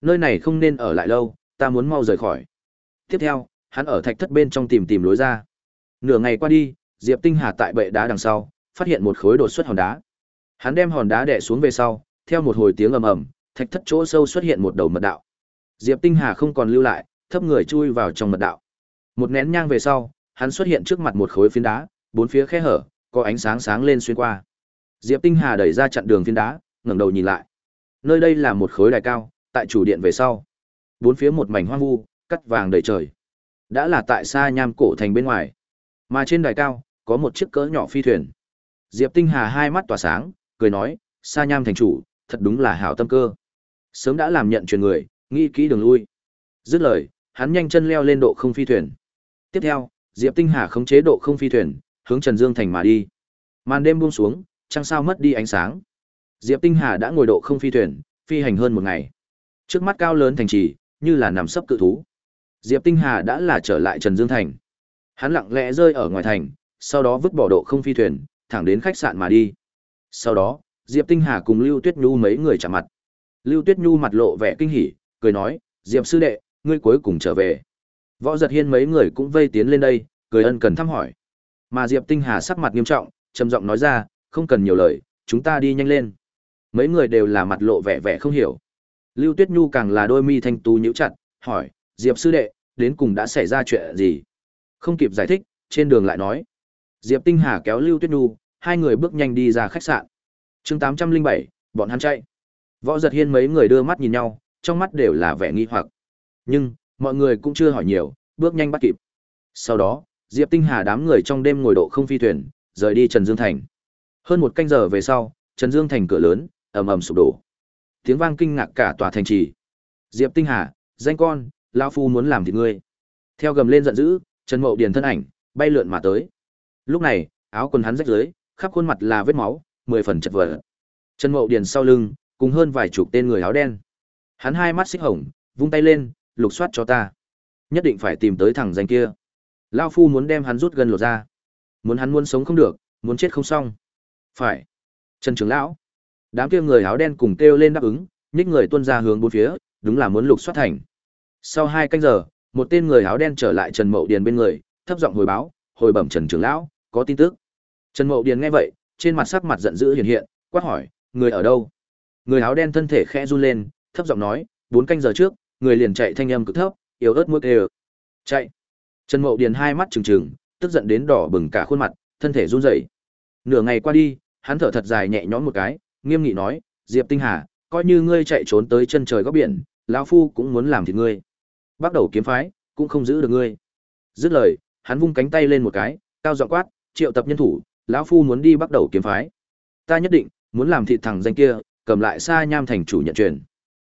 nơi này không nên ở lại lâu, ta muốn mau rời khỏi. Tiếp theo, hắn ở thạch thất bên trong tìm tìm lối ra. Nửa ngày qua đi, Diệp Tinh Hà tại bệ đá đằng sau, phát hiện một khối đột xuất hòn đá. Hắn đem hòn đá đè xuống về sau, theo một hồi tiếng ầm ầm, thạch thất chỗ sâu xuất hiện một đầu mật đạo. Diệp Tinh Hà không còn lưu lại, thấp người chui vào trong mật đạo. Một nén nhang về sau, hắn xuất hiện trước mặt một khối phiến đá, bốn phía khe hở, có ánh sáng sáng lên xuyên qua. Diệp Tinh Hà đẩy ra chặn đường phiến đá, ngẩng đầu nhìn lại. Nơi đây là một khối đài cao, tại chủ điện về sau. Bốn phía một mảnh hoang vu, cắt vàng đầy trời. Đã là tại xa nham cổ thành bên ngoài. Mà trên đài cao, có một chiếc cỡ nhỏ phi thuyền. Diệp Tinh Hà hai mắt tỏa sáng, cười nói, xa nham thành chủ, thật đúng là hảo tâm cơ. Sớm đã làm nhận truyền người, nghĩ kỹ đường lui. Dứt lời, hắn nhanh chân leo lên độ không phi thuyền. Tiếp theo, Diệp Tinh Hà khống chế độ không phi thuyền, hướng Trần Dương thành mà đi. Màn đêm buông xuống, trăng sao mất đi ánh sáng. Diệp Tinh Hà đã ngồi độ không phi thuyền, phi hành hơn một ngày. Trước mắt cao lớn thành trì, như là nằm sấp cự thú. Diệp Tinh Hà đã là trở lại Trần Dương thành. Hắn lặng lẽ rơi ở ngoài thành, sau đó vứt bỏ độ không phi thuyền, thẳng đến khách sạn mà đi. Sau đó, Diệp Tinh Hà cùng Lưu Tuyết Nhu mấy người chạm mặt. Lưu Tuyết Nhu mặt lộ vẻ kinh hỉ, cười nói, "Diệp sư đệ, ngươi cuối cùng trở về." Võ Giật Hiên mấy người cũng vây tiến lên đây, cười ân cần thăm hỏi. Mà Diệp Tinh Hà sắc mặt nghiêm trọng, trầm giọng nói ra, "Không cần nhiều lời, chúng ta đi nhanh lên." Mấy người đều là mặt lộ vẻ vẻ không hiểu. Lưu Tuyết Nhu càng là đôi mi thanh tú nhíu chặt, hỏi, "Diệp sư đệ, đến cùng đã xảy ra chuyện gì?" Không kịp giải thích, trên đường lại nói. Diệp Tinh Hà kéo Lưu Tuyết Nhu, hai người bước nhanh đi ra khách sạn. Chương 807, bọn hắn chạy. Võ Giật Hiên mấy người đưa mắt nhìn nhau, trong mắt đều là vẻ nghi hoặc. Nhưng, mọi người cũng chưa hỏi nhiều, bước nhanh bắt kịp. Sau đó, Diệp Tinh Hà đám người trong đêm ngồi độ không phi thuyền, rời đi Trần Dương Thành. Hơn một canh giờ về sau, Trần Dương Thành cửa lớn, ầm ầm sụp đổ. Tiếng vang kinh ngạc cả tòa thành trì. Diệp Tinh Hà, danh con, lão phu muốn làm thịt ngươi. Theo gầm lên giận dữ, Trần Mậu Điền thân ảnh bay lượn mà tới. Lúc này, áo quần hắn rách rưới, khắp khuôn mặt là vết máu, mười phần chật vật. Trần Mậu Điền sau lưng, cùng hơn vài chục tên người áo đen. Hắn hai mắt xích hồng, vung tay lên, lục soát cho ta. Nhất định phải tìm tới thằng danh kia. Lão phu muốn đem hắn rút gần lột ra. Muốn hắn muốn sống không được, muốn chết không xong. Phải. Trần trưởng lão. Đám kia người áo đen cùng kêu lên đáp ứng, nhích người tuôn ra hướng bốn phía, đúng là muốn lục soát thành. Sau hai canh giờ, một tên người áo đen trở lại Trần Mậu Điền bên người, thấp giọng hồi báo, hồi bẩm Trần trưởng lão, có tin tức. Trần Mậu Điền nghe vậy, trên mặt sắc mặt giận dữ hiện hiện, quát hỏi, người ở đâu? Người áo đen thân thể khẽ run lên, thấp giọng nói, bốn canh giờ trước, người liền chạy thanh âm cực thấp, yếu ớt mức kêu. Chạy. Trần Mậu Điền hai mắt trừng trừng, tức giận đến đỏ bừng cả khuôn mặt, thân thể run rẩy. Nửa ngày qua đi, hắn thở thật dài nhẹ nhõm một cái, nghiêm nghị nói, Diệp Tinh Hà, coi như ngươi chạy trốn tới chân trời góc biển, lão phu cũng muốn làm thịt ngươi. Bắt đầu kiếm phái, cũng không giữ được ngươi. Dứt lời, hắn vung cánh tay lên một cái, cao giọng quát, triệu tập nhân thủ, lão phu muốn đi bắt đầu kiếm phái. Ta nhất định muốn làm thịt thằng danh kia, cầm lại xa nham thành chủ nhận truyền.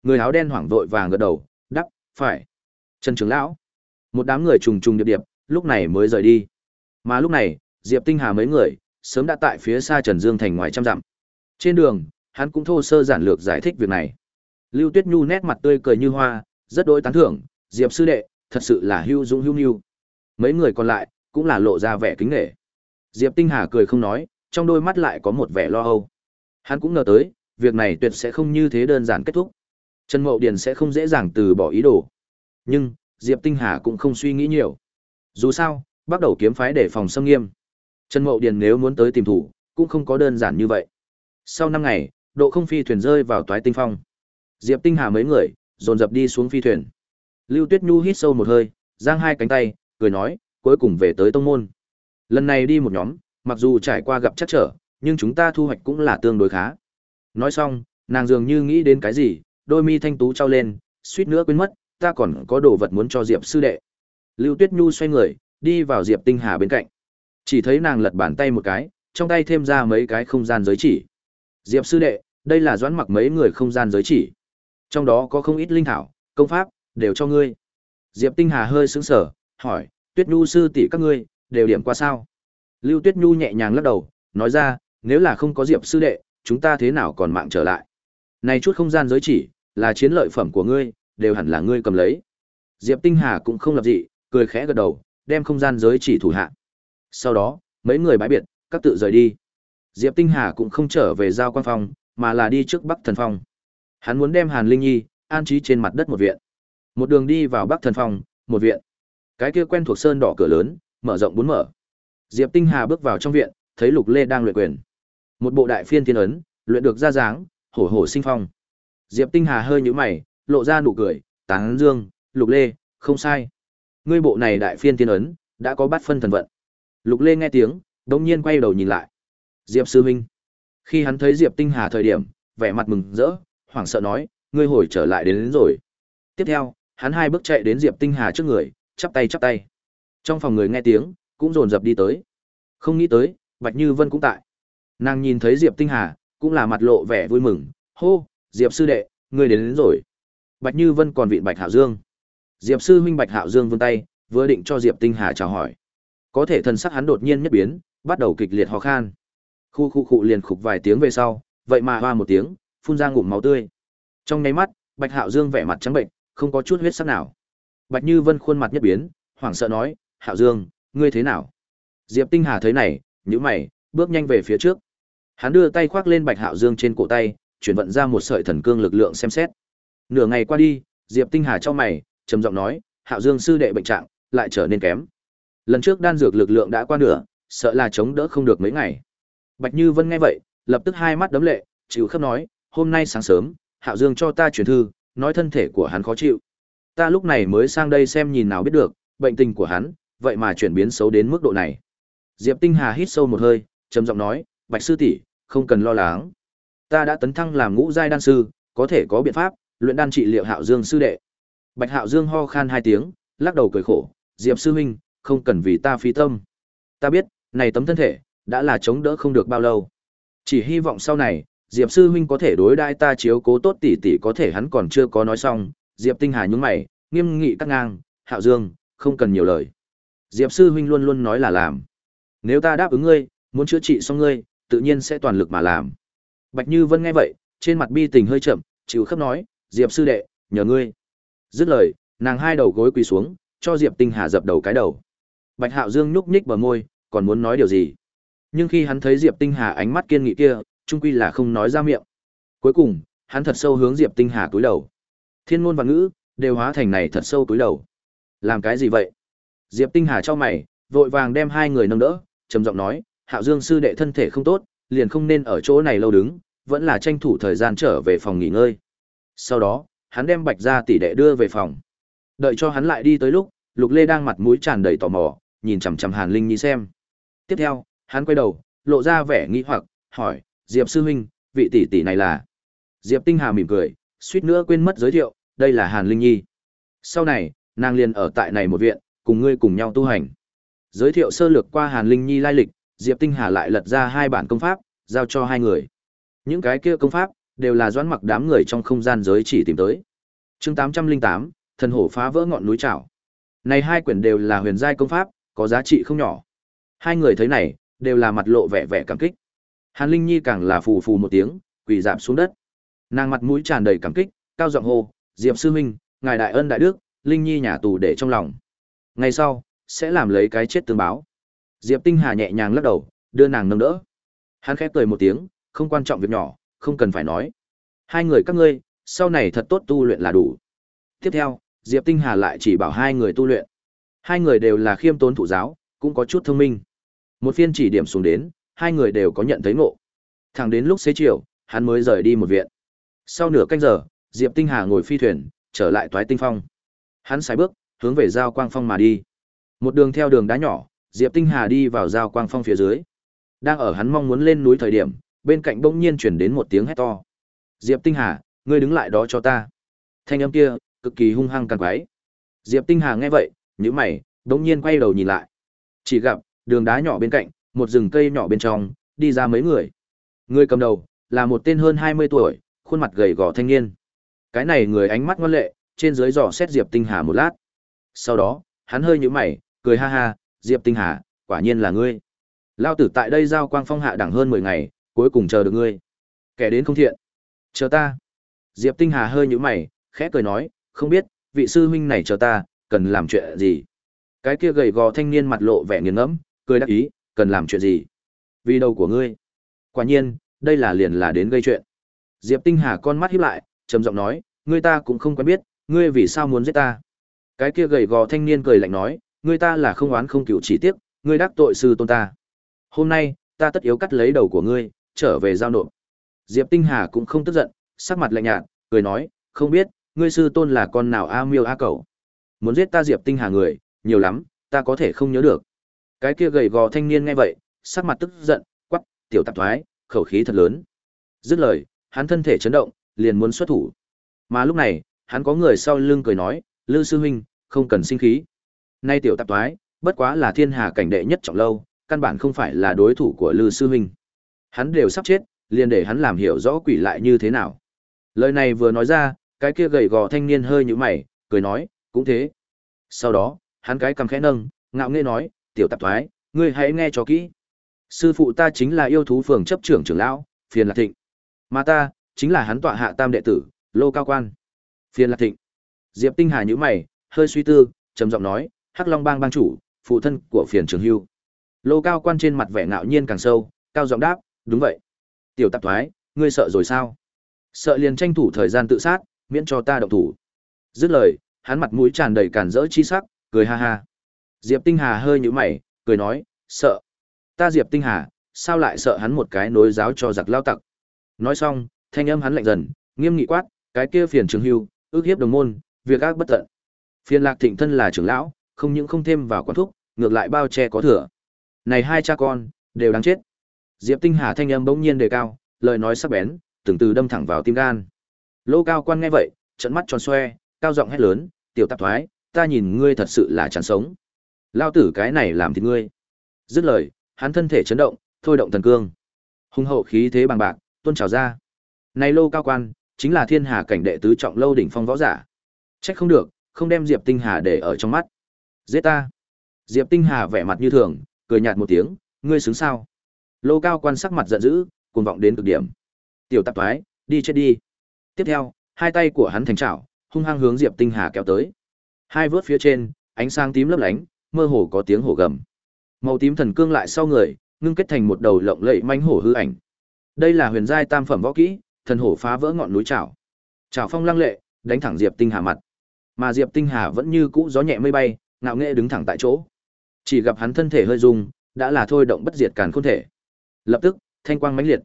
Người áo đen hoảng vội vàng gật đầu, đắc, phải. Trần trưởng lão. Một đám người trùng trùng điệp điệp, lúc này mới rời đi. Mà lúc này, Diệp Tinh Hà mấy người, sớm đã tại phía xa Trần Dương thành ngoài trăm dặm. Trên đường, hắn cũng thô sơ giản lược giải thích việc này. Lưu Tuyết Nhu nét mặt tươi cười như hoa, rất đối tán thưởng, Diệp sư đệ, thật sự là hưu dũng hưu nhu. Mấy người còn lại, cũng là lộ ra vẻ kính nghệ. Diệp Tinh Hà cười không nói, trong đôi mắt lại có một vẻ lo âu. Hắn cũng ngờ tới, việc này tuyệt sẽ không như thế đơn giản kết thúc. Trần Mậu Điền sẽ không dễ dàng từ bỏ ý đồ. Nhưng, Diệp Tinh Hà cũng không suy nghĩ nhiều. Dù sao, bắt đầu kiếm phái để phòng xâm nghiêm. Trần Mậu Điền nếu muốn tới tìm thủ, cũng không có đơn giản như vậy. Sau năm ngày, độ không phi thuyền rơi vào toái tinh phong. Diệp Tinh Hà mấy người, dồn dập đi xuống phi thuyền. Lưu Tuyết Nhu hít sâu một hơi, giang hai cánh tay, cười nói, cuối cùng về tới tông môn. Lần này đi một nhóm, mặc dù trải qua gặp chắc trở, nhưng chúng ta thu hoạch cũng là tương đối khá. Nói xong, nàng dường như nghĩ đến cái gì, đôi mi thanh tú trao lên, suýt nữa quên mất, ta còn có đồ vật muốn cho Diệp sư đệ. Lưu Tuyết Nhu xoay người, đi vào Diệp Tinh Hà bên cạnh. Chỉ thấy nàng lật bàn tay một cái, trong tay thêm ra mấy cái không gian giới chỉ. Diệp sư đệ, đây là doãn mặc mấy người không gian giới chỉ. Trong đó có không ít linh thảo, công pháp, đều cho ngươi. Diệp Tinh Hà hơi sững sờ, hỏi, Tuyết Nhu sư tỷ các ngươi, đều điểm qua sao? Lưu Tuyết Nhu nhẹ nhàng lắc đầu, nói ra, nếu là không có Diệp sư đệ, chúng ta thế nào còn mạng trở lại? Này chút không gian giới chỉ, là chiến lợi phẩm của ngươi, đều hẳn là ngươi cầm lấy. Diệp Tinh Hà cũng không lập dị, cười khẽ gật đầu, đem không gian giới chỉ thủ hạ. Sau đó, mấy người bãi biệt, các tự rời đi. Diệp Tinh Hà cũng không trở về giao quan phòng, mà là đi trước Bắc Thần Phong. Hắn muốn đem Hàn Linh Nhi, an trí trên mặt đất một viện. Một đường đi vào Bắc Thần Phong, một viện. Cái kia quen thuộc sơn đỏ cửa lớn, mở rộng bốn mở. Diệp Tinh Hà bước vào trong viện, thấy Lục Lê đang luyện quyền. Một bộ đại phiên thiên ấn, luyện được ra dáng, hổ hổ sinh phong. Diệp Tinh Hà hơi nhíu mày, lộ ra nụ cười, tán dương, Lục Lê, không sai. Ngươi bộ này đại phiên thiên ấn, đã có bát phân thần vận. Lục Lê nghe tiếng, đột nhiên quay đầu nhìn lại. Diệp sư huynh. Khi hắn thấy Diệp Tinh Hà thời điểm, vẻ mặt mừng rỡ, hoảng sợ nói, ngươi hồi trở lại đến, đến rồi. Tiếp theo, hắn hai bước chạy đến Diệp Tinh Hà trước người, chắp tay chắp tay. Trong phòng người nghe tiếng, cũng dồn dập đi tới. Không nghĩ tới, Bạch Như Vân cũng tại. Nàng nhìn thấy Diệp Tinh Hà, cũng là mặt lộ vẻ vui mừng, hô, Diệp sư đệ, ngươi đến, đến rồi. Bạch Như Vân còn vịn Bạch Hạo Dương. Diệp sư huynh Bạch Hạo Dương vươn tay, vừa định cho Diệp Tinh Hà chào hỏi. Có thể thần sắc hắn đột nhiên nhất biến, bắt đầu kịch liệt ho khan. Khu khu khu liền khục vài tiếng về sau, vậy mà hoa một tiếng, phun ra ngụm máu tươi. Trong nháy mắt, Bạch Hạo Dương vẻ mặt trắng bệnh, không có chút huyết sắc nào. Bạch Như Vân khuôn mặt nhất biến, hoảng sợ nói, "Hạo Dương, ngươi thế nào?" Diệp Tinh Hà thấy này, nhữ mày, bước nhanh về phía trước. Hắn đưa tay khoác lên Bạch Hạo Dương trên cổ tay, chuyển vận ra một sợi thần cương lực lượng xem xét. Nửa ngày qua đi, Diệp Tinh Hà cho mày, trầm giọng nói, "Hạo Dương sư đệ bệnh trạng lại trở nên kém. Lần trước đan dược lực lượng đã qua nửa, sợ là chống đỡ không được mấy ngày." Bạch Như Vân nghe vậy, lập tức hai mắt đấm lệ, chịu khắp nói, "Hôm nay sáng sớm, Hạo Dương cho ta truyền thư, nói thân thể của hắn khó chịu. Ta lúc này mới sang đây xem nhìn nào biết được, bệnh tình của hắn, vậy mà chuyển biến xấu đến mức độ này." Diệp Tinh Hà hít sâu một hơi, trầm giọng nói, "Bạch sư tỷ, không cần lo lắng. Ta đã tấn thăng làm ngũ giai đan sư, có thể có biện pháp luyện đan trị liệu Hạo Dương sư đệ." Bạch Hạo Dương ho khan hai tiếng, lắc đầu cười khổ, "Diệp sư huynh, không cần vì ta phí tâm. Ta biết, này tấm thân thể đã là chống đỡ không được bao lâu. Chỉ hy vọng sau này, Diệp sư huynh có thể đối đãi ta chiếu cố tốt tỷ tỷ có thể hắn còn chưa có nói xong, Diệp Tinh Hà nhướng mày, nghiêm nghị cắt ngang, "Hạo Dương, không cần nhiều lời. Diệp sư huynh luôn luôn nói là làm. Nếu ta đáp ứng ngươi, muốn chữa trị xong ngươi, tự nhiên sẽ toàn lực mà làm." Bạch Như Vân nghe vậy, trên mặt bi tình hơi chậm, chịu khắp nói, "Diệp sư đệ, nhờ ngươi." Dứt lời, nàng hai đầu gối quỳ xuống, cho Diệp Tinh Hà dập đầu cái đầu. Bạch Hạo Dương nhúc nhích bờ môi, còn muốn nói điều gì. Nhưng khi hắn thấy Diệp Tinh Hà ánh mắt kiên nghị kia, trung quy là không nói ra miệng. Cuối cùng, hắn thật sâu hướng Diệp Tinh Hà cúi đầu. Thiên ngôn và ngữ đều hóa thành này thật sâu cúi đầu. Làm cái gì vậy? Diệp Tinh Hà cho mày, vội vàng đem hai người nâng đỡ, trầm giọng nói, Hạo Dương sư đệ thân thể không tốt, liền không nên ở chỗ này lâu đứng, vẫn là tranh thủ thời gian trở về phòng nghỉ ngơi. Sau đó, hắn đem Bạch Gia tỷ đệ đưa về phòng. Đợi cho hắn lại đi tới lúc, Lục Lê đang mặt mũi tràn đầy tò mò, nhìn chằm chằm Hàn Linh Nhi xem. Tiếp theo, hắn quay đầu, lộ ra vẻ nghi hoặc, hỏi, Diệp sư huynh, vị tỷ tỷ này là? Diệp Tinh Hà mỉm cười, suýt nữa quên mất giới thiệu, đây là Hàn Linh Nhi. Sau này, nàng liền ở tại này một viện, cùng ngươi cùng nhau tu hành. Giới thiệu sơ lược qua Hàn Linh Nhi lai lịch, Diệp Tinh Hà lại lật ra hai bản công pháp, giao cho hai người. Những cái kia công pháp đều là doãn mặc đám người trong không gian giới chỉ tìm tới. Chương 808, thần hổ phá vỡ ngọn núi trảo. Này hai quyển đều là huyền giai công pháp, có giá trị không nhỏ. Hai người thấy này, đều là mặt lộ vẻ vẻ cảm kích. Hàn Linh Nhi càng là phù phù một tiếng, quỳ rạp xuống đất. Nàng mặt mũi tràn đầy cảm kích, cao giọng hô, "Diệp sư huynh, ngài đại ân đại đức, Linh Nhi nhà tù để trong lòng. Ngày sau, sẽ làm lấy cái chết tương báo." Diệp Tinh Hà nhẹ nhàng lắc đầu, đưa nàng nâng đỡ. Hắn khép cười một tiếng, không quan trọng việc nhỏ, không cần phải nói. Hai người các ngươi, sau này thật tốt tu luyện là đủ. Tiếp theo, Diệp Tinh Hà lại chỉ bảo hai người tu luyện. Hai người đều là khiêm tốn thụ giáo, cũng có chút thông minh. Một phiên chỉ điểm xuống đến, hai người đều có nhận thấy ngộ. Thẳng đến lúc xế chiều, hắn mới rời đi một viện. Sau nửa canh giờ, Diệp Tinh Hà ngồi phi thuyền, trở lại Toái Tinh Phong. Hắn sải bước, hướng về Giao Quang Phong mà đi. Một đường theo đường đá nhỏ, Diệp Tinh Hà đi vào Giao Quang Phong phía dưới. Đang ở hắn mong muốn lên núi thời điểm, bên cạnh bỗng nhiên chuyển đến một tiếng hét to. Diệp Tinh Hà, ngươi đứng lại đó cho ta. Thanh âm kia, cực kỳ hung hăng càng quái. Diệp Tinh Hà nghe vậy, nhíu mày, đống nhiên quay đầu nhìn lại. Chỉ gặp, đường đá nhỏ bên cạnh, một rừng cây nhỏ bên trong, đi ra mấy người. Người cầm đầu, là một tên hơn 20 tuổi, khuôn mặt gầy gò thanh niên. Cái này người ánh mắt ngoan lệ, trên dưới dò xét Diệp Tinh Hà một lát. Sau đó, hắn hơi nhíu mày, cười ha ha, Diệp Tinh Hà, quả nhiên là ngươi. Lao tử tại đây giao quang phong hạ đẳng hơn 10 ngày, cuối cùng chờ được ngươi. Kẻ đến không thiện. Chờ ta. Diệp Tinh Hà hơi nhíu mày, khẽ cười nói, không biết, vị sư huynh này chờ ta, cần làm chuyện gì? Cái kia gầy gò thanh niên mặt lộ vẻ nghiền ngẫm, cười đắc ý, cần làm chuyện gì? Vì đầu của ngươi. Quả nhiên, đây là liền là đến gây chuyện. Diệp Tinh Hà con mắt híp lại, trầm giọng nói, ngươi ta cũng không quen biết, ngươi vì sao muốn giết ta? Cái kia gầy gò thanh niên cười lạnh nói, ngươi ta là không oán không cựu chỉ tiếc, ngươi đắc tội sư tôn ta. Hôm nay, ta tất yếu cắt lấy đầu của ngươi, trở về giao nộp. Diệp Tinh Hà cũng không tức giận, sắc mặt lạnh nhạt, cười nói, không biết, ngươi sư tôn là con nào a miêu a cẩu. Muốn giết ta Diệp Tinh Hà người, nhiều lắm, ta có thể không nhớ được. Cái kia gầy gò thanh niên nghe vậy, sắc mặt tức giận, quắc, tiểu tạp thoái, khẩu khí thật lớn. Dứt lời, hắn thân thể chấn động, liền muốn xuất thủ. Mà lúc này, hắn có người sau lưng cười nói, Lư sư huynh, không cần sinh khí. Nay tiểu tạp thoái, bất quá là thiên hà cảnh đệ nhất trọng lâu, căn bản không phải là đối thủ của Lư sư huynh. Hắn đều sắp chết, liền để hắn làm hiểu rõ quỷ lại như thế nào. Lời này vừa nói ra, cái kia gầy gò thanh niên hơi nhũ mày, cười nói, cũng thế. Sau đó, hắn cái cầm khẽ nâng, ngạo nghễ nói, tiểu tạp thoái, ngươi hãy nghe cho kỹ. Sư phụ ta chính là yêu thú phường chấp trưởng trưởng lão, phiền lạc thịnh. Mà ta, chính là hắn tọa hạ tam đệ tử, lô cao quan. Phiền lạc thịnh. Diệp Tinh Hà nhíu mày, hơi suy tư, trầm giọng nói, Hắc Long Bang bang chủ, phụ thân của phiền trường hưu. Lô cao quan trên mặt vẻ ngạo nhiên càng sâu, cao giọng đáp, đúng vậy. Tiểu tạp thoái, ngươi sợ rồi sao? Sợ liền tranh thủ thời gian tự sát, miễn cho ta động thủ. Dứt lời, hắn mặt mũi tràn đầy cản rỡ chi sắc, cười ha ha. Diệp Tinh Hà hơi nhíu mày, cười nói, sợ. Ta Diệp Tinh Hà, sao lại sợ hắn một cái nối giáo cho giặc lao tặc. Nói xong, thanh âm hắn lạnh dần, nghiêm nghị quát, cái kia phiền trường hưu, ước hiếp đồng môn, việc ác bất tận. Phiền lạc thịnh thân là trưởng lão, không những không thêm vào quán thúc, ngược lại bao che có thừa. Này hai cha con, đều đáng chết. Diệp Tinh Hà thanh âm bỗng nhiên đề cao, lời nói sắc bén, từng từ đâm thẳng vào tim gan. Lô Cao Quan nghe vậy, trận mắt tròn xoe, cao giọng hét lớn, "Tiểu tạp thoái, ta nhìn ngươi thật sự là chán sống. Lao tử cái này làm thịt ngươi." Dứt lời, hắn thân thể chấn động, thôi động thần cương. Hung hậu khí thế bằng bạc, tuôn trào ra. Này Lô Cao Quan, chính là Thiên Hà cảnh đệ tứ trọng lâu đỉnh phong võ giả. Trách không được, không đem Diệp Tinh Hà để ở trong mắt. Giết ta. Diệp Tinh Hà vẻ mặt như thường, cười nhạt một tiếng, ngươi xứng sao? Lô Cao Quan sắc mặt giận dữ, cuồng vọng đến cực điểm. Tiểu tạp thoái, đi chết đi. Tiếp theo, hai tay của hắn thành chảo, hung hăng hướng Diệp Tinh Hà kéo tới. Hai vớt phía trên, ánh sáng tím lấp lánh, mơ hồ có tiếng hổ gầm. Màu tím thần cương lại sau người, ngưng kết thành một đầu lộng lẫy manh hổ hư ảnh. Đây là huyền giai tam phẩm võ kỹ, thần hổ phá vỡ ngọn núi chảo. Chảo phong lăng lệ, đánh thẳng Diệp Tinh Hà mặt. Mà Diệp Tinh Hà vẫn như cũ gió nhẹ mây bay, ngạo nghễ đứng thẳng tại chỗ. Chỉ gặp hắn thân thể hơi rung, đã là thôi động bất diệt càn khôn thể. Lập tức, thanh quang mãnh liệt.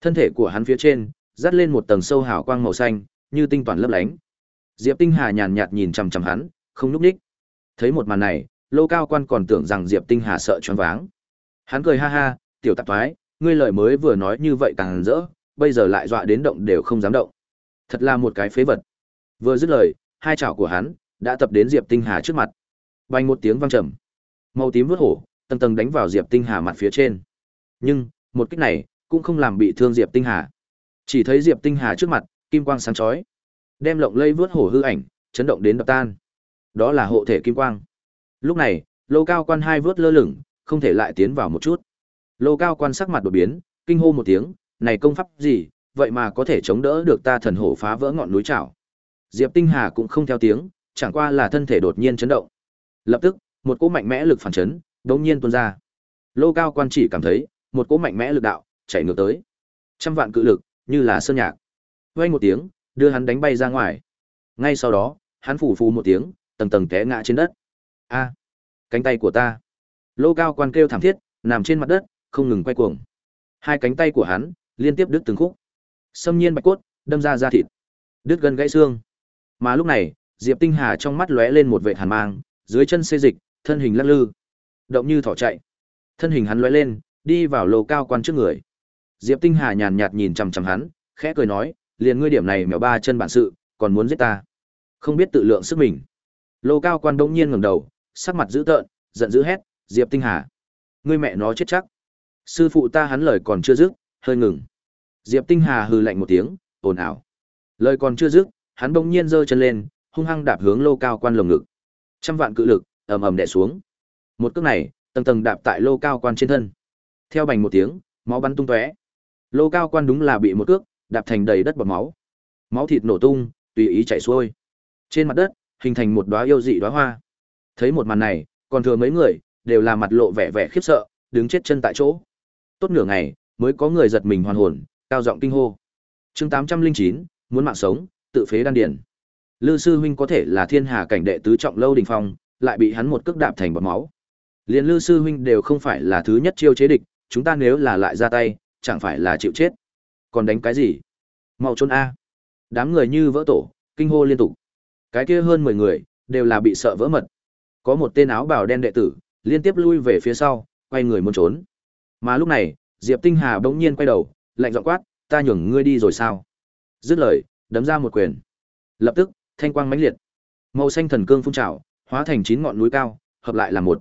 Thân thể của hắn phía trên, dắt lên một tầng sâu hào quang màu xanh, như tinh toàn lấp lánh. Diệp Tinh Hà nhàn nhạt nhìn chằm chằm hắn, không lúc nhích. Thấy một màn này, Lô Cao Quan còn tưởng rằng Diệp Tinh Hà sợ choáng váng. Hắn cười ha ha, "Tiểu tạp thoái ngươi lời mới vừa nói như vậy càng rỡ, bây giờ lại dọa đến động đều không dám động. Thật là một cái phế vật." Vừa dứt lời, hai chảo của hắn đã tập đến Diệp Tinh Hà trước mặt. bay một tiếng vang trầm. Màu tím vớt hổ, tầng tầng đánh vào Diệp Tinh Hà mặt phía trên. Nhưng, một kích này cũng không làm bị thương Diệp Tinh Hà. Chỉ thấy Diệp Tinh Hà trước mặt, kim quang sáng chói, đem lộng lây vớt hổ hư ảnh, chấn động đến đập tan. Đó là hộ thể kim quang. Lúc này, lô cao quan hai vớt lơ lửng, không thể lại tiến vào một chút. Lô cao quan sắc mặt đột biến, kinh hô một tiếng, này công pháp gì, vậy mà có thể chống đỡ được ta thần hổ phá vỡ ngọn núi trảo. Diệp Tinh Hà cũng không theo tiếng, chẳng qua là thân thể đột nhiên chấn động. Lập tức, một cỗ mạnh mẽ lực phản chấn, đống nhiên tuôn ra. Lô cao quan chỉ cảm thấy, một cỗ mạnh mẽ lực đạo chạy ngược tới trăm vạn cự lực như là sơn nhạc vang một tiếng đưa hắn đánh bay ra ngoài ngay sau đó hắn phủ phù một tiếng tầng tầng té ngã trên đất a cánh tay của ta lô cao quan kêu thảm thiết nằm trên mặt đất không ngừng quay cuồng hai cánh tay của hắn liên tiếp đứt từng khúc xâm nhiên bạch cốt đâm ra da thịt đứt gân gãy xương mà lúc này diệp tinh hà trong mắt lóe lên một vệ hàn mang dưới chân xê dịch thân hình lắc lư động như thỏ chạy thân hình hắn lóe lên đi vào lô cao quan trước người. Diệp Tinh Hà nhàn nhạt nhìn chằm chằm hắn, khẽ cười nói, liền ngươi điểm này mèo ba chân bản sự, còn muốn giết ta. Không biết tự lượng sức mình. Lô cao quan đống nhiên ngẩng đầu, sắc mặt dữ tợn, giận dữ hét, Diệp Tinh Hà. Ngươi mẹ nó chết chắc. Sư phụ ta hắn lời còn chưa dứt, hơi ngừng. Diệp Tinh Hà hừ lạnh một tiếng, ồn ào. Lời còn chưa dứt, hắn bỗng nhiên giơ chân lên, hung hăng đạp hướng lô cao quan lồng ngực. Trăm vạn cự lực, ầm ầm đè xuống. Một cước này, tầng tầng đạp tại lô cao quan trên thân. Theo bành một tiếng, máu bắn tung tóe. Lô cao quan đúng là bị một cước đạp thành đầy đất bọt máu. Máu thịt nổ tung, tùy ý chảy xuôi. Trên mặt đất, hình thành một đóa yêu dị đóa hoa. Thấy một màn này, còn thừa mấy người đều là mặt lộ vẻ vẻ khiếp sợ, đứng chết chân tại chỗ. Tốt nửa ngày, mới có người giật mình hoàn hồn, cao giọng kinh hô. Chương 809, muốn mạng sống, tự phế đan điền. Lư sư huynh có thể là thiên hà cảnh đệ tứ trọng lâu đỉnh phong, lại bị hắn một cước đạp thành bọt máu. Liên Lư sư huynh đều không phải là thứ nhất chiêu chế địch, chúng ta nếu là lại ra tay, chẳng phải là chịu chết. Còn đánh cái gì? Mau trốn a. Đám người như vỡ tổ, kinh hô liên tục. Cái kia hơn 10 người đều là bị sợ vỡ mật. Có một tên áo bào đen đệ tử, liên tiếp lui về phía sau, quay người muốn trốn. Mà lúc này, Diệp Tinh Hà bỗng nhiên quay đầu, lạnh giọng quát, "Ta nhường ngươi đi rồi sao?" Dứt lời, đấm ra một quyền. Lập tức, thanh quang mãnh liệt. Màu xanh thần cương phun trào, hóa thành chín ngọn núi cao, hợp lại là một.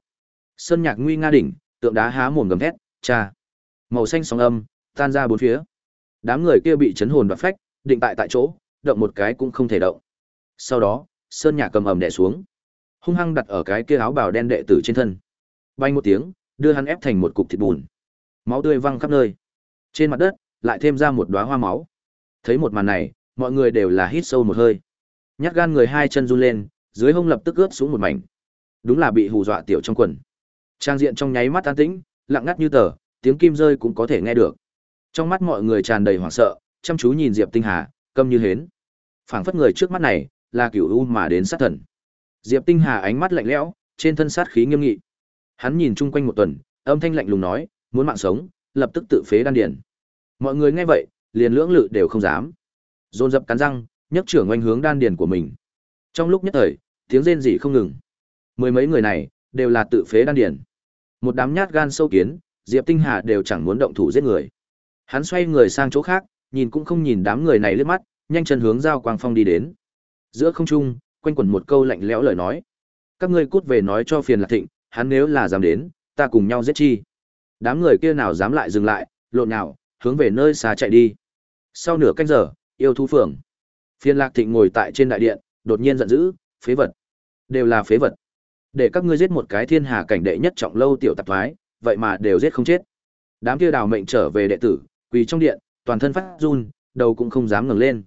Sơn nhạc nguy nga đỉnh, tượng đá há mồm gầm thét, "Cha!" Màu xanh sóng âm, tan ra bốn phía. Đám người kia bị chấn hồn và phách, định tại tại chỗ, động một cái cũng không thể động. Sau đó, sơn nhạc cầm ầm đè xuống, hung hăng đặt ở cái kia áo bào đen đệ tử trên thân. Bay một tiếng, đưa hắn ép thành một cục thịt bùn. Máu tươi văng khắp nơi. Trên mặt đất, lại thêm ra một đóa hoa máu. Thấy một màn này, mọi người đều là hít sâu một hơi. Nhát gan người hai chân run lên, dưới hông lập tức ướt xuống một mảnh. Đúng là bị hù dọa tiểu trong quần. Trang diện trong nháy mắt an tĩnh, lặng ngắt như tờ, tiếng kim rơi cũng có thể nghe được. Trong mắt mọi người tràn đầy hoảng sợ, chăm chú nhìn Diệp Tinh Hà, câm như hến. Phảng phất người trước mắt này là cửu u mà đến sát thần. Diệp Tinh Hà ánh mắt lạnh lẽo, trên thân sát khí nghiêm nghị. Hắn nhìn chung quanh một tuần, âm thanh lạnh lùng nói, muốn mạng sống, lập tức tự phế đan điền. Mọi người nghe vậy, liền lưỡng lự đều không dám. Dồn dập cắn răng, nhấc trưởng oanh hướng đan điền của mình. Trong lúc nhất thời, tiếng rên rỉ không ngừng. Mười mấy người này đều là tự phế đan điền. Một đám nhát gan sâu kiến, Diệp Tinh Hà đều chẳng muốn động thủ giết người. Hắn xoay người sang chỗ khác, nhìn cũng không nhìn đám người này liếc mắt, nhanh chân hướng giao quang phong đi đến. Giữa không trung, quanh quẩn một câu lạnh lẽo lời nói. Các ngươi cút về nói cho phiền lạc thịnh, hắn nếu là dám đến, ta cùng nhau giết chi. Đám người kia nào dám lại dừng lại, lộn nào, hướng về nơi xa chạy đi. Sau nửa canh giờ, yêu thú phường. Phiền lạc thịnh ngồi tại trên đại điện, đột nhiên giận dữ, phế vật. Đều là phế vật. Để các ngươi giết một cái thiên hà cảnh đệ nhất trọng lâu tiểu tạp thoái, vậy mà đều giết không chết. Đám kia đào mệnh trở về đệ tử, quỳ trong điện, toàn thân phát run, đầu cũng không dám ngẩng lên.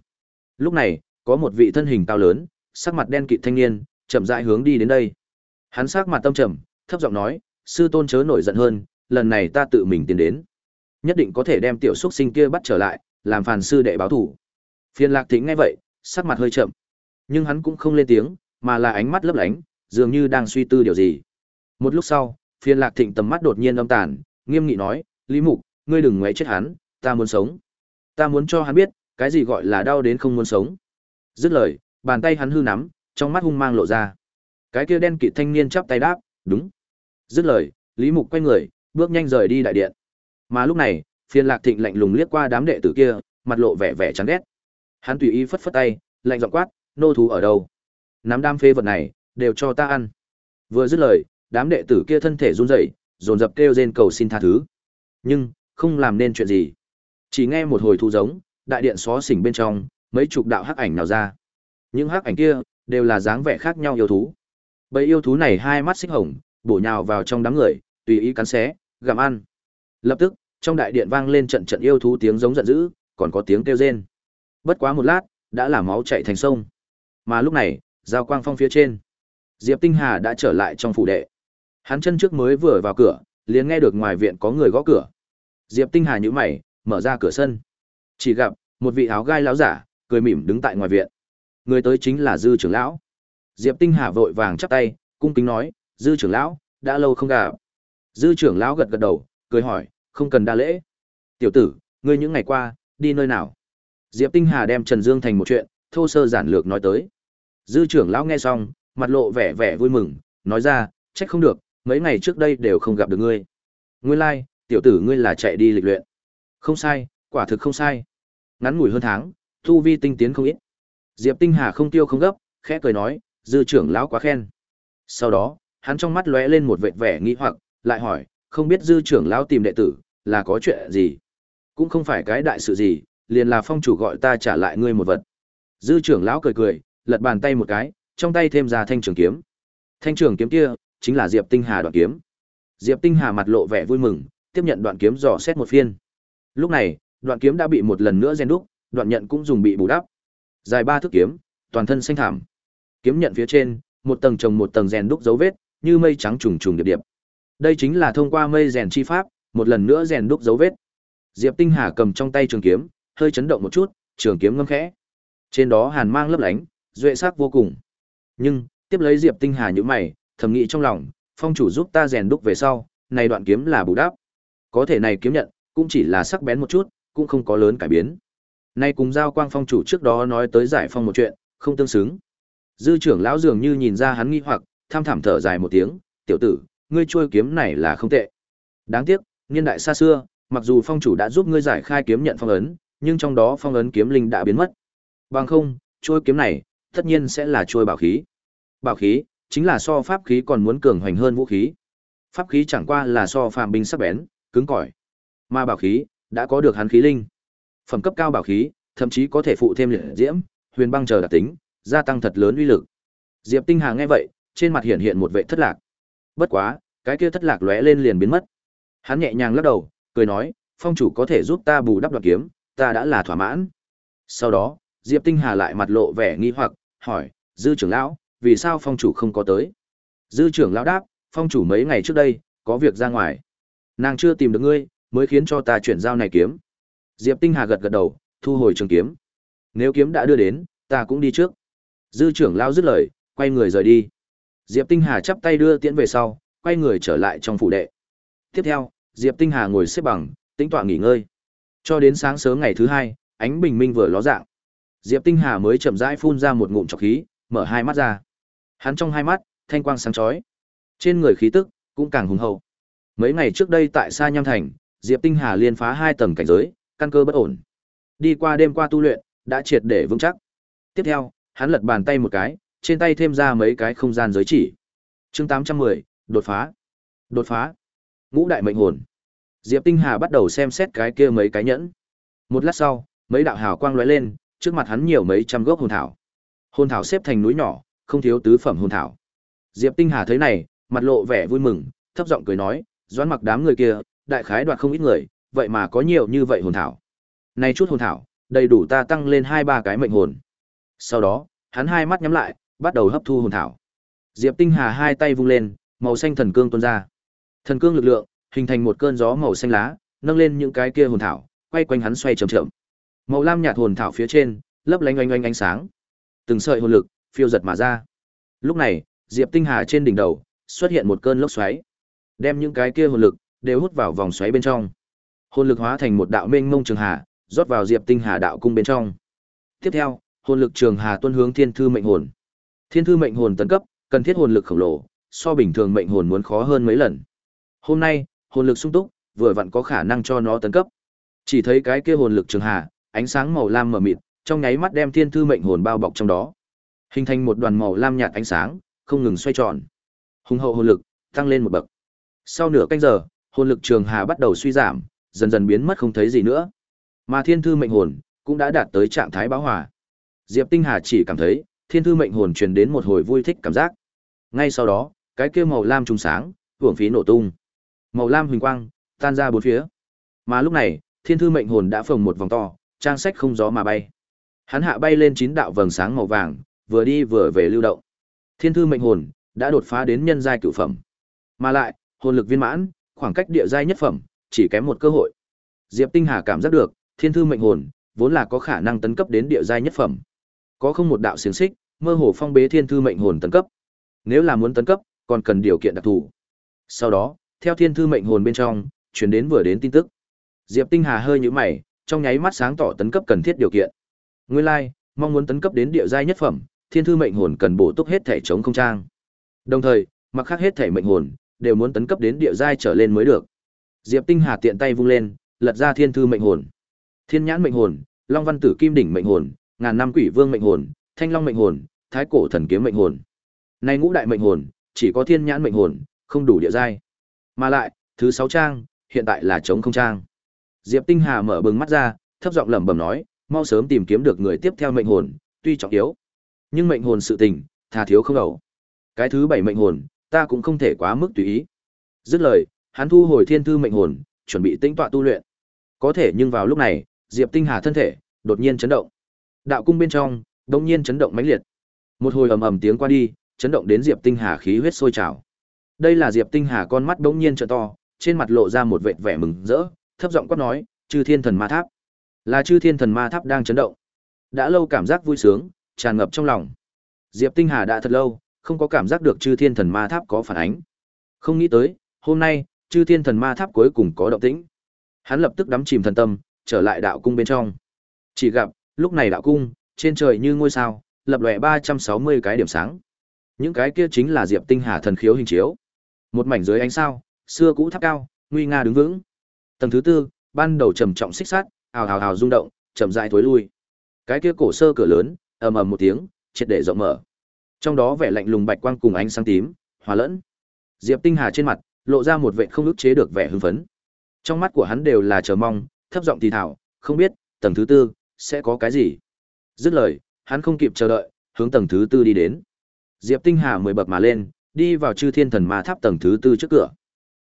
Lúc này, có một vị thân hình cao lớn, sắc mặt đen kịt thanh niên, chậm rãi hướng đi đến đây. Hắn sắc mặt tâm trầm, thấp giọng nói, sư tôn chớ nổi giận hơn, lần này ta tự mình tiến đến. Nhất định có thể đem tiểu xuất sinh kia bắt trở lại, làm phản sư đệ báo thủ. Phiên lạc thính ngay vậy, sắc mặt hơi chậm. Nhưng hắn cũng không lên tiếng, mà là ánh mắt lấp lánh, dường như đang suy tư điều gì. Một lúc sau, phiên lạc thịnh tầm mắt đột nhiên âm tàn, nghiêm nghị nói, Lý Mục, ngươi đừng ngoáy chết hắn, ta muốn sống. Ta muốn cho hắn biết, cái gì gọi là đau đến không muốn sống. Dứt lời, bàn tay hắn hư nắm, trong mắt hung mang lộ ra. Cái kia đen kịt thanh niên chắp tay đáp, đúng. Dứt lời, Lý Mục quay người, bước nhanh rời đi đại điện. Mà lúc này, phiên lạc thịnh lạnh lùng liếc qua đám đệ tử kia, mặt lộ vẻ vẻ chán ghét. Hắn tùy ý phất phất tay, lạnh giọng quát, nô thú ở đâu? Nắm đam phê vật này, đều cho ta ăn. Vừa dứt lời, đám đệ tử kia thân thể run rẩy, dồn dập kêu rên cầu xin tha thứ. Nhưng, không làm nên chuyện gì. Chỉ nghe một hồi thu giống, đại điện xó xỉnh bên trong, mấy chục đạo hắc ảnh nào ra. Những hắc ảnh kia đều là dáng vẻ khác nhau yêu thú. Bầy yêu thú này hai mắt xích hồng, bổ nhào vào trong đám người, tùy ý cắn xé, gặm ăn. Lập tức, trong đại điện vang lên trận trận yêu thú tiếng giống giận dữ, còn có tiếng kêu rên. Bất quá một lát, đã là máu chảy thành sông. Mà lúc này, giao quang phong phía trên, Diệp Tinh Hà đã trở lại trong phủ đệ. Hắn chân trước mới vừa vào cửa, liền nghe được ngoài viện có người gõ cửa. Diệp Tinh Hà nhíu mày, mở ra cửa sân. Chỉ gặp một vị áo gai lão giả, cười mỉm đứng tại ngoài viện. Người tới chính là Dư trưởng lão. Diệp Tinh Hà vội vàng chắp tay, cung kính nói, "Dư trưởng lão, đã lâu không gặp." Dư trưởng lão gật gật đầu, cười hỏi, "Không cần đa lễ." "Tiểu tử, ngươi những ngày qua đi nơi nào?" Diệp Tinh Hà đem Trần Dương thành một chuyện, thô sơ giản lược nói tới. Dư trưởng lão nghe xong, mặt lộ vẻ vẻ vui mừng, nói ra, "Trách không được, mấy ngày trước đây đều không gặp được ngươi." Nguyên lai, like, tiểu tử ngươi là chạy đi lịch luyện. Không sai, quả thực không sai. Ngắn ngủi hơn tháng, thu vi tinh tiến không ít. Diệp Tinh Hà không tiêu không gấp, khẽ cười nói, dư trưởng lão quá khen. Sau đó, hắn trong mắt lóe lên một vệt vẻ nghi hoặc, lại hỏi, không biết dư trưởng lão tìm đệ tử, là có chuyện gì? Cũng không phải cái đại sự gì, liền là phong chủ gọi ta trả lại ngươi một vật. Dư trưởng lão cười cười, lật bàn tay một cái, trong tay thêm ra thanh trường kiếm. Thanh trường kiếm kia, chính là Diệp Tinh Hà đoạn kiếm. Diệp Tinh Hà mặt lộ vẻ vui mừng, tiếp nhận đoạn kiếm dò xét một phiên. Lúc này, đoạn kiếm đã bị một lần nữa rèn đúc, đoạn nhận cũng dùng bị bù đắp. Dài ba thước kiếm, toàn thân xanh thảm. Kiếm nhận phía trên, một tầng chồng một tầng rèn đúc dấu vết, như mây trắng trùng trùng điệp điệp. Đây chính là thông qua mây rèn chi pháp, một lần nữa rèn đúc dấu vết. Diệp Tinh Hà cầm trong tay trường kiếm, hơi chấn động một chút, trường kiếm ngâm khẽ. Trên đó hàn mang lấp lánh, duệ sắc vô cùng. Nhưng, tiếp lấy Diệp Tinh Hà nhíu mày, thầm nghĩ trong lòng, phong chủ giúp ta rèn đúc về sau, này đoạn kiếm là bù đắp. Có thể này kiếm nhận, cũng chỉ là sắc bén một chút, cũng không có lớn cải biến. Nay cùng giao quang phong chủ trước đó nói tới giải phong một chuyện, không tương xứng. Dư trưởng lão dường như nhìn ra hắn nghi hoặc, tham thảm thở dài một tiếng, "Tiểu tử, ngươi chuôi kiếm này là không tệ. Đáng tiếc, niên đại xa xưa, mặc dù phong chủ đã giúp ngươi giải khai kiếm nhận phong ấn, nhưng trong đó phong ấn kiếm linh đã biến mất. Bằng không, chuôi kiếm này, tất nhiên sẽ là chuôi bảo khí. Bảo khí chính là so pháp khí còn muốn cường hoành hơn vũ khí. Pháp khí chẳng qua là so phàm binh sắc bén, cứng cỏi. Mà bảo khí đã có được hắn khí linh. Phẩm cấp cao bảo khí, thậm chí có thể phụ thêm liệt diễm, huyền băng chờ đặc tính, gia tăng thật lớn uy lực. Diệp Tinh Hà nghe vậy, trên mặt hiện hiện một vẻ thất lạc. Bất quá, cái kia thất lạc lóe lên liền biến mất. Hắn nhẹ nhàng lắc đầu, cười nói, phong chủ có thể giúp ta bù đắp đoạn kiếm, ta đã là thỏa mãn. Sau đó, Diệp Tinh Hà lại mặt lộ vẻ nghi hoặc, hỏi, dư trưởng lão, vì sao phong chủ không có tới? Dư trưởng lão đáp, phong chủ mấy ngày trước đây, có việc ra ngoài. Nàng chưa tìm được ngươi, mới khiến cho ta chuyển giao này kiếm. Diệp Tinh Hà gật gật đầu, thu hồi trường kiếm. Nếu kiếm đã đưa đến, ta cũng đi trước. Dư trưởng lao dứt lời, quay người rời đi. Diệp Tinh Hà chắp tay đưa tiễn về sau, quay người trở lại trong phủ đệ. Tiếp theo, Diệp Tinh Hà ngồi xếp bằng, tĩnh tọa nghỉ ngơi. Cho đến sáng sớm ngày thứ hai, ánh bình minh vừa ló dạng. Diệp Tinh Hà mới chậm rãi phun ra một ngụm trọc khí, mở hai mắt ra. Hắn trong hai mắt, thanh quang sáng chói. Trên người khí tức cũng càng hùng hậu. Mấy ngày trước đây tại Sa Nham Thành, Diệp Tinh Hà liên phá hai tầng cảnh giới, căn cơ bất ổn. Đi qua đêm qua tu luyện, đã triệt để vững chắc. Tiếp theo, hắn lật bàn tay một cái, trên tay thêm ra mấy cái không gian giới chỉ. Chương 810, đột phá. Đột phá. Ngũ đại mệnh hồn. Diệp Tinh Hà bắt đầu xem xét cái kia mấy cái nhẫn. Một lát sau, mấy đạo hào quang lóe lên, trước mặt hắn nhiều mấy trăm gốc hồn thảo. Hồn thảo xếp thành núi nhỏ, không thiếu tứ phẩm hồn thảo. Diệp Tinh Hà thấy này, mặt lộ vẻ vui mừng, thấp giọng cười nói, doãn mặc đám người kia, đại khái đoạt không ít người, vậy mà có nhiều như vậy hồn thảo. Này chút hồn thảo, đầy đủ ta tăng lên hai ba cái mệnh hồn. Sau đó, hắn hai mắt nhắm lại, bắt đầu hấp thu hồn thảo. Diệp Tinh Hà hai tay vung lên, màu xanh thần cương tuôn ra. Thần cương lực lượng hình thành một cơn gió màu xanh lá, nâng lên những cái kia hồn thảo, quay quanh hắn xoay chậm chậm. Màu lam nhạt hồn thảo phía trên, lấp lánh oanh oanh ánh sáng. Từng sợi hồn lực phiêu giật mà ra. Lúc này, Diệp Tinh Hà trên đỉnh đầu xuất hiện một cơn lốc xoáy, đem những cái kia hồn lực đều hút vào vòng xoáy bên trong. Hồn lực hóa thành một đạo mênh mông trường hà, rót vào Diệp Tinh Hà đạo cung bên trong. Tiếp theo, hồn lực trường hà tuân hướng Thiên Thư mệnh hồn. Thiên Thư mệnh hồn tấn cấp, cần thiết hồn lực khổng lồ, so bình thường mệnh hồn muốn khó hơn mấy lần. Hôm nay, hồn lực sung túc, vừa vặn có khả năng cho nó tấn cấp. Chỉ thấy cái kia hồn lực trường hà, ánh sáng màu lam mờ mịt, trong nháy mắt đem thiên thư mệnh hồn bao bọc trong đó. Hình thành một đoàn màu lam nhạt ánh sáng, không ngừng xoay tròn. Hùng hậu hồn lực tăng lên một bậc. Sau nửa canh giờ, hồn lực trường hà bắt đầu suy giảm, dần dần biến mất không thấy gì nữa. Mà thiên thư mệnh hồn cũng đã đạt tới trạng thái bão hòa. Diệp Tinh Hà chỉ cảm thấy, thiên thư mệnh hồn truyền đến một hồi vui thích cảm giác. Ngay sau đó, cái kia màu lam trùng sáng, hưởng phí nổ tung. Màu lam huỳnh quang tan ra bốn phía. Mà lúc này, thiên thư mệnh hồn đã phồng một vòng to, trang sách không gió mà bay. Hắn hạ bay lên chín đạo vầng sáng màu vàng, vừa đi vừa về lưu động. Thiên thư mệnh hồn đã đột phá đến nhân giai cửu phẩm. Mà lại, hồn lực viên mãn, khoảng cách địa giai nhất phẩm, chỉ kém một cơ hội. Diệp Tinh Hà cảm giác được, thiên thư mệnh hồn vốn là có khả năng tấn cấp đến địa giai nhất phẩm. Có không một đạo xiển xích, mơ hồ phong bế thiên thư mệnh hồn tấn cấp. Nếu là muốn tấn cấp, còn cần điều kiện đặc thù. Sau đó, theo thiên thư mệnh hồn bên trong, truyền đến vừa đến tin tức. Diệp Tinh Hà hơi nhíu mày, trong nháy mắt sáng tỏ tấn cấp cần thiết điều kiện. Nguyên lai, like, mong muốn tấn cấp đến địa giai nhất phẩm, thiên thư mệnh hồn cần bổ túc hết thể chống không trang. Đồng thời, mặc khác hết thể mệnh hồn đều muốn tấn cấp đến địa giai trở lên mới được. Diệp Tinh Hà tiện tay vung lên, lật ra thiên thư mệnh hồn. Thiên nhãn mệnh hồn, Long Văn Tử Kim đỉnh mệnh hồn, ngàn năm quỷ vương mệnh hồn, Thanh Long mệnh hồn, Thái cổ thần kiếm mệnh hồn. Nay ngũ đại mệnh hồn, chỉ có thiên nhãn mệnh hồn, không đủ địa giai. Mà lại, thứ sáu trang, hiện tại là trống không trang. Diệp Tinh Hà mở bừng mắt ra, thấp giọng lẩm bẩm nói, mau sớm tìm kiếm được người tiếp theo mệnh hồn, tuy trọng yếu, nhưng mệnh hồn sự tình, thà thiếu không ẩu. Cái thứ bảy mệnh hồn, ta cũng không thể quá mức tùy ý. Dứt lời, hắn thu hồi thiên thư mệnh hồn, chuẩn bị tĩnh tọa tu luyện. Có thể nhưng vào lúc này, Diệp Tinh Hà thân thể đột nhiên chấn động. Đạo cung bên trong, đột nhiên chấn động mãnh liệt. Một hồi ầm ầm tiếng qua đi, chấn động đến Diệp Tinh Hà khí huyết sôi trào. Đây là Diệp Tinh Hà con mắt đống nhiên trợ to, trên mặt lộ ra một vệt vẻ mừng rỡ, thấp giọng quát nói, "Chư Thiên Thần Ma Tháp." Là Chư Thiên Thần Ma Tháp đang chấn động. Đã lâu cảm giác vui sướng, tràn ngập trong lòng. Diệp Tinh Hà đã thật lâu, không có cảm giác được chư thiên thần ma tháp có phản ánh. Không nghĩ tới, hôm nay, chư thiên thần ma tháp cuối cùng có động tĩnh. Hắn lập tức đắm chìm thần tâm, trở lại đạo cung bên trong. Chỉ gặp, lúc này đạo cung, trên trời như ngôi sao, lập lòe 360 cái điểm sáng. Những cái kia chính là Diệp Tinh Hà thần khiếu hình chiếu. Một mảnh dưới ánh sao, xưa cũ tháp cao, nguy nga đứng vững. Tầng thứ tư, ban đầu trầm trọng xích sát, ào ào ào rung động, chậm rãi thối lui. Cái kia cổ sơ cửa lớn, ầm ầm một tiếng, triệt để rộng mở. Trong đó vẻ lạnh lùng bạch quang cùng ánh sáng tím, hòa lẫn. Diệp Tinh Hà trên mặt lộ ra một vẻ không ức chế được vẻ hưng phấn. Trong mắt của hắn đều là chờ mong, thấp giọng thì thảo, không biết tầng thứ tư sẽ có cái gì. Dứt lời, hắn không kịp chờ đợi, hướng tầng thứ tư đi đến. Diệp Tinh Hà mười bậc mà lên, đi vào Chư Thiên Thần Ma Tháp tầng thứ tư trước cửa.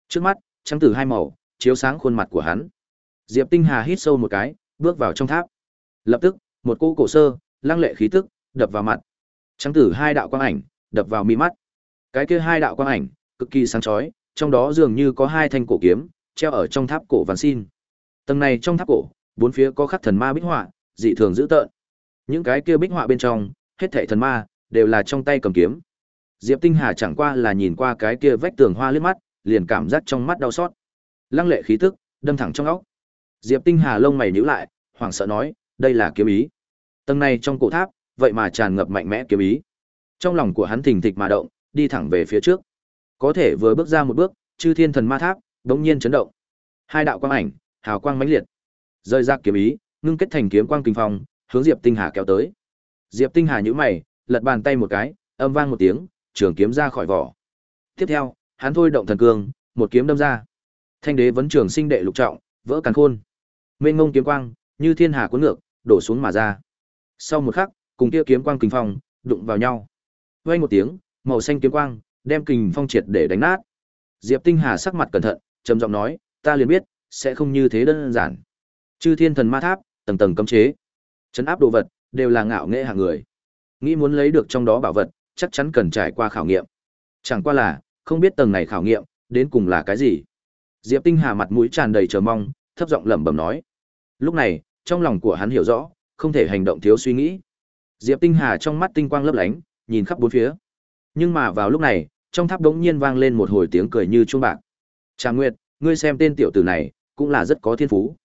Trước mắt, trắng tử hai màu, chiếu sáng khuôn mặt của hắn. Diệp Tinh Hà hít sâu một cái, bước vào trong tháp. Lập tức, một cô cổ sơ, lăng lệ khí tức đập vào mặt. Trắng tử hai đạo quang ảnh đập vào mi mắt. Cái kia hai đạo quang ảnh cực kỳ sáng chói, trong đó dường như có hai thanh cổ kiếm treo ở trong tháp cổ văn xin. Tầng này trong tháp cổ, bốn phía có khắc thần ma bích họa, dị thường dữ tợn. Những cái kia bích họa bên trong, hết thảy thần ma đều là trong tay cầm kiếm. Diệp Tinh Hà chẳng qua là nhìn qua cái kia vách tường hoa liếc mắt, liền cảm giác trong mắt đau xót. Lăng lệ khí tức đâm thẳng trong óc. Diệp Tinh Hà lông mày nhíu lại, hoảng sợ nói, đây là kiếm ý. Tầng này trong cổ tháp, vậy mà tràn ngập mạnh mẽ kiếm ý. Trong lòng của hắn thình thịch mà động, đi thẳng về phía trước. Có thể vừa bước ra một bước, Chư Thiên Thần Ma Tháp đống nhiên chấn động. Hai đạo quang ảnh, hào quang mãnh liệt. Rơi ra kiếm ý, ngưng kết thành kiếm quang kinh phong, hướng Diệp Tinh Hà kéo tới. Diệp Tinh Hà nhíu mày, lật bàn tay một cái, âm vang một tiếng, trường kiếm ra khỏi vỏ. Tiếp theo, hắn thôi động thần cương, một kiếm đâm ra. Thanh đế vấn trường sinh đệ lục trọng, vỡ càn khôn. Mênh ngông kiếm quang, như thiên hà cuốn ngược, đổ xuống mà ra. Sau một khắc, cùng kia kiếm quang kình phong đụng vào nhau. Vang một tiếng, màu xanh kiếm quang đem kình phong triệt để đánh nát. Diệp Tinh Hà sắc mặt cẩn thận, trầm giọng nói, ta liền biết, sẽ không như thế đơn giản. Chư Thiên Thần Ma Tháp, tầng tầng cấm chế, chấn áp đồ vật, đều là ngạo nghệ hạng người. Nghĩ muốn lấy được trong đó bảo vật, chắc chắn cần trải qua khảo nghiệm. Chẳng qua là, không biết tầng này khảo nghiệm, đến cùng là cái gì. Diệp Tinh Hà mặt mũi tràn đầy chờ mong, thấp giọng lẩm bẩm nói. Lúc này, trong lòng của hắn hiểu rõ, không thể hành động thiếu suy nghĩ. Diệp Tinh Hà trong mắt tinh quang lấp lánh, nhìn khắp bốn phía. Nhưng mà vào lúc này, trong tháp đống nhiên vang lên một hồi tiếng cười như chuông bạc. Trà Nguyệt, ngươi xem tên tiểu tử này, cũng là rất có thiên phú.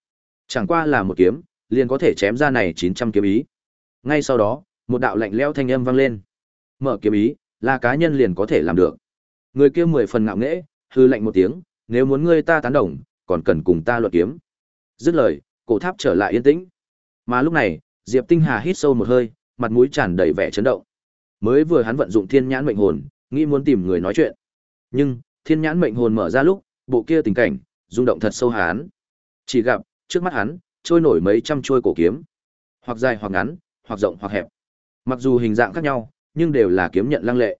Chẳng qua là một kiếm, liền có thể chém ra này 900 kiếm ý. Ngay sau đó, một đạo lạnh lẽo thanh âm vang lên. Mở kiếm ý, là cá nhân liền có thể làm được. Người kia mười phần ngạo nghễ, hư lạnh một tiếng, nếu muốn ngươi ta tán đồng, còn cần cùng ta luận kiếm. Dứt lời, cổ tháp trở lại yên tĩnh. Mà lúc này, Diệp Tinh Hà hít sâu một hơi, mặt mũi tràn đầy vẻ chấn động. Mới vừa hắn vận dụng Thiên Nhãn Mệnh Hồn, nghĩ muốn tìm người nói chuyện. Nhưng, Thiên Nhãn Mệnh Hồn mở ra lúc, bộ kia tình cảnh, rung động thật sâu hắn. Chỉ gặp, trước mắt hắn, trôi nổi mấy trăm trôi cổ kiếm, hoặc dài hoặc ngắn, hoặc rộng hoặc hẹp. Mặc dù hình dạng khác nhau, nhưng đều là kiếm nhận lăng lệ.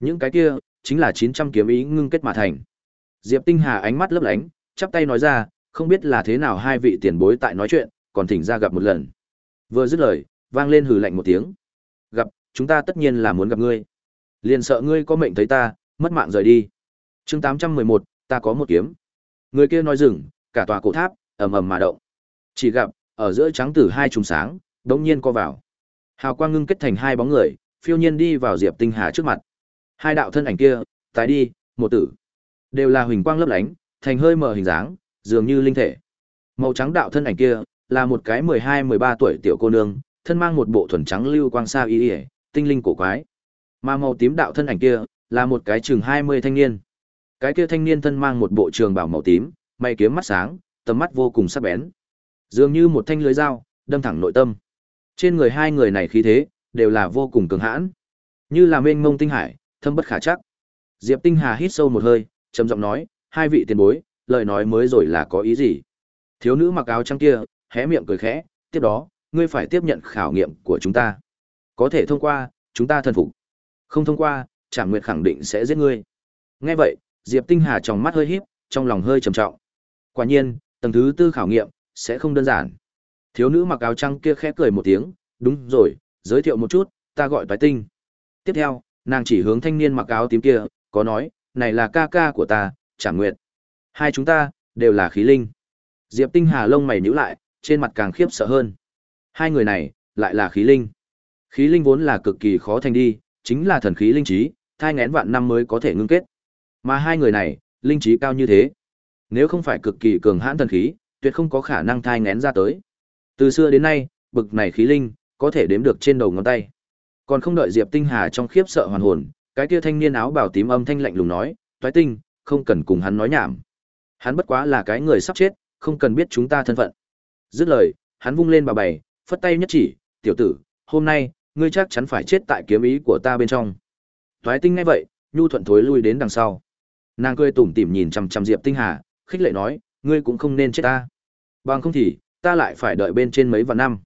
Những cái kia, chính là 900 kiếm ý ngưng kết mà thành. Diệp Tinh Hà ánh mắt lấp lánh, chắp tay nói ra, không biết là thế nào hai vị tiền bối tại nói chuyện, còn thỉnh ra gặp một lần. Vừa dứt lời, vang lên hừ lạnh một tiếng. Gặp, chúng ta tất nhiên là muốn gặp ngươi. Liền sợ ngươi có mệnh thấy ta, mất mạng rời đi. Chương 811, ta có một kiếm. Người kia nói dừng, cả tòa cổ tháp ầm ầm mà động. Chỉ gặp, ở giữa trắng tử hai trùng sáng, đống nhiên co vào. Hào quang ngưng kết thành hai bóng người, phiêu nhiên đi vào Diệp Tinh Hà trước mặt. Hai đạo thân ảnh kia, tái đi, một tử, đều là huỳnh quang lấp lánh, thành hơi mờ hình dáng, dường như linh thể. Màu trắng đạo thân ảnh kia, là một cái 12-13 tuổi tiểu cô nương, thân mang một bộ thuần trắng lưu quang sa y y, tinh linh cổ quái. Mà màu tím đạo thân ảnh kia, là một cái chừng 20 thanh niên. Cái kia thanh niên thân mang một bộ trường bào màu tím, mày kiếm mắt sáng, tầm mắt vô cùng sắc bén. Dường như một thanh lưới dao, đâm thẳng nội tâm. Trên người hai người này khí thế, đều là vô cùng cường hãn. Như là mênh mông tinh hải, thâm bất khả chắc. Diệp Tinh Hà hít sâu một hơi, trầm giọng nói, hai vị tiền bối, lời nói mới rồi là có ý gì? Thiếu nữ mặc áo trắng kia, hé miệng cười khẽ, tiếp đó, ngươi phải tiếp nhận khảo nghiệm của chúng ta. Có thể thông qua, chúng ta thần phục. Không thông qua, Trảm Nguyệt khẳng định sẽ giết ngươi. Nghe vậy, Diệp Tinh Hà trong mắt hơi híp, trong lòng hơi trầm trọng. Quả nhiên, tầng thứ tư khảo nghiệm sẽ không đơn giản. Thiếu nữ mặc áo trắng kia khẽ cười một tiếng, đúng rồi, giới thiệu một chút, ta gọi Toái Tinh. Tiếp theo, nàng chỉ hướng thanh niên mặc áo tím kia, có nói, này là ca ca của ta, Trảm Nguyệt. Hai chúng ta, đều là khí linh. Diệp Tinh Hà lông mày nhíu lại, trên mặt càng khiếp sợ hơn. Hai người này, lại là khí linh. Khí linh vốn là cực kỳ khó thành đi, chính là thần khí linh trí, thai ngén vạn năm mới có thể ngưng kết. Mà hai người này, linh trí cao như thế. Nếu không phải cực kỳ cường hãn thần khí, tuyệt không có khả năng thai ngén ra tới. Từ xưa đến nay, bực này khí linh, có thể đếm được trên đầu ngón tay. Còn không đợi Diệp Tinh Hà trong khiếp sợ hoàn hồn, cái kia thanh niên áo bào tím âm thanh lạnh lùng nói, "Toái Tinh, không cần cùng hắn nói nhảm. Hắn bất quá là cái người sắp chết, không cần biết chúng ta thân phận." Dứt lời, hắn vung lên bà bày, phất tay nhất chỉ, "Tiểu tử, hôm nay, ngươi chắc chắn phải chết tại kiếm ý của ta bên trong." Toái Tinh ngay vậy, nhu thuận thối lui đến đằng sau. Nàng cười tủm tỉm nhìn chằm chằm Diệp Tinh Hà, khích lệ nói, "Ngươi cũng không nên chết ta. Bằng không thì, ta lại phải đợi bên trên mấy vạn năm."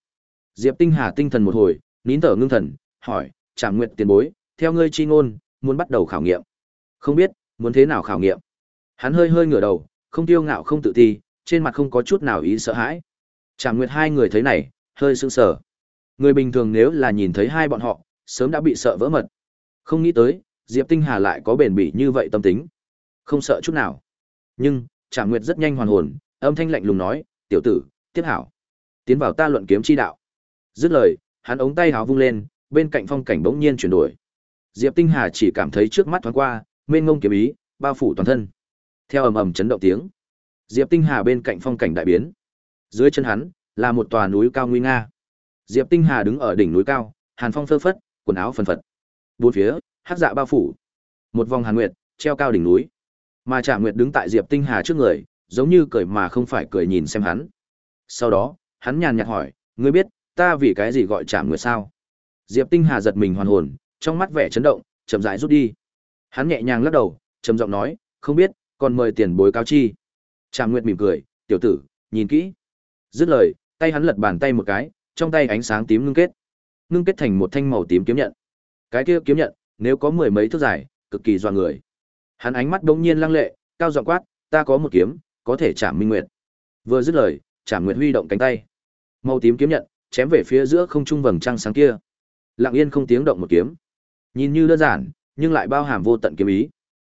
Diệp Tinh Hà tinh thần một hồi, nín thở ngưng thần, hỏi, Trảm Nguyệt tiền bối, theo ngươi chi ngôn, muốn bắt đầu khảo nghiệm. Không biết, muốn thế nào khảo nghiệm? Hắn hơi hơi ngửa đầu, không tiêu ngạo không tự ti, trên mặt không có chút nào ý sợ hãi. Trảm Nguyệt hai người thấy này, hơi sững sờ. Người bình thường nếu là nhìn thấy hai bọn họ, sớm đã bị sợ vỡ mật. Không nghĩ tới, Diệp Tinh Hà lại có bền bỉ như vậy tâm tính. Không sợ chút nào. Nhưng, Trảm Nguyệt rất nhanh hoàn hồn, âm thanh lạnh lùng nói, "Tiểu tử, tiếp hảo, tiến vào ta luận kiếm chi đạo." Dứt lời, hắn ống tay háo vung lên, bên cạnh phong cảnh bỗng nhiên chuyển đổi. Diệp Tinh Hà chỉ cảm thấy trước mắt thoáng qua, mênh ngông kiếm ý, bao phủ toàn thân. Theo ầm ầm chấn động tiếng, Diệp Tinh Hà bên cạnh phong cảnh đại biến. Dưới chân hắn là một tòa núi cao nguy nga. Diệp Tinh Hà đứng ở đỉnh núi cao, hàn phong phơ phất, quần áo phần phật. Bốn phía, hắc dạ bao phủ. Một vòng hàn nguyệt treo cao đỉnh núi. Mà Trạm Nguyệt đứng tại Diệp Tinh Hà trước người, giống như cười mà không phải cười nhìn xem hắn. Sau đó, hắn nhàn nhạt hỏi, ngươi biết, ta vì cái gì gọi Trạm Nguyệt sao? Diệp Tinh Hà giật mình hoàn hồn, trong mắt vẻ chấn động, chậm rãi rút đi. Hắn nhẹ nhàng lắc đầu, trầm giọng nói, không biết, còn mời tiền bối Cao chi. Trạm Nguyệt mỉm cười, tiểu tử, nhìn kỹ. Dứt lời, tay hắn lật bàn tay một cái, trong tay ánh sáng tím ngưng kết. Ngưng kết thành một thanh màu tím kiếm nhận. Cái kia kiếm nhận, nếu có mười mấy thước dài, cực kỳ dọa người. Hắn ánh mắt đống nhiên lăng lệ, cao giọng quát, ta có một kiếm, có thể chạm minh nguyệt. Vừa dứt lời, trả Nguyệt huy động cánh tay. Màu tím kiếm nhận, chém về phía giữa không trung vầng trăng sáng kia. Lặng yên không tiếng động một kiếm. Nhìn như đơn giản, nhưng lại bao hàm vô tận kiếm ý.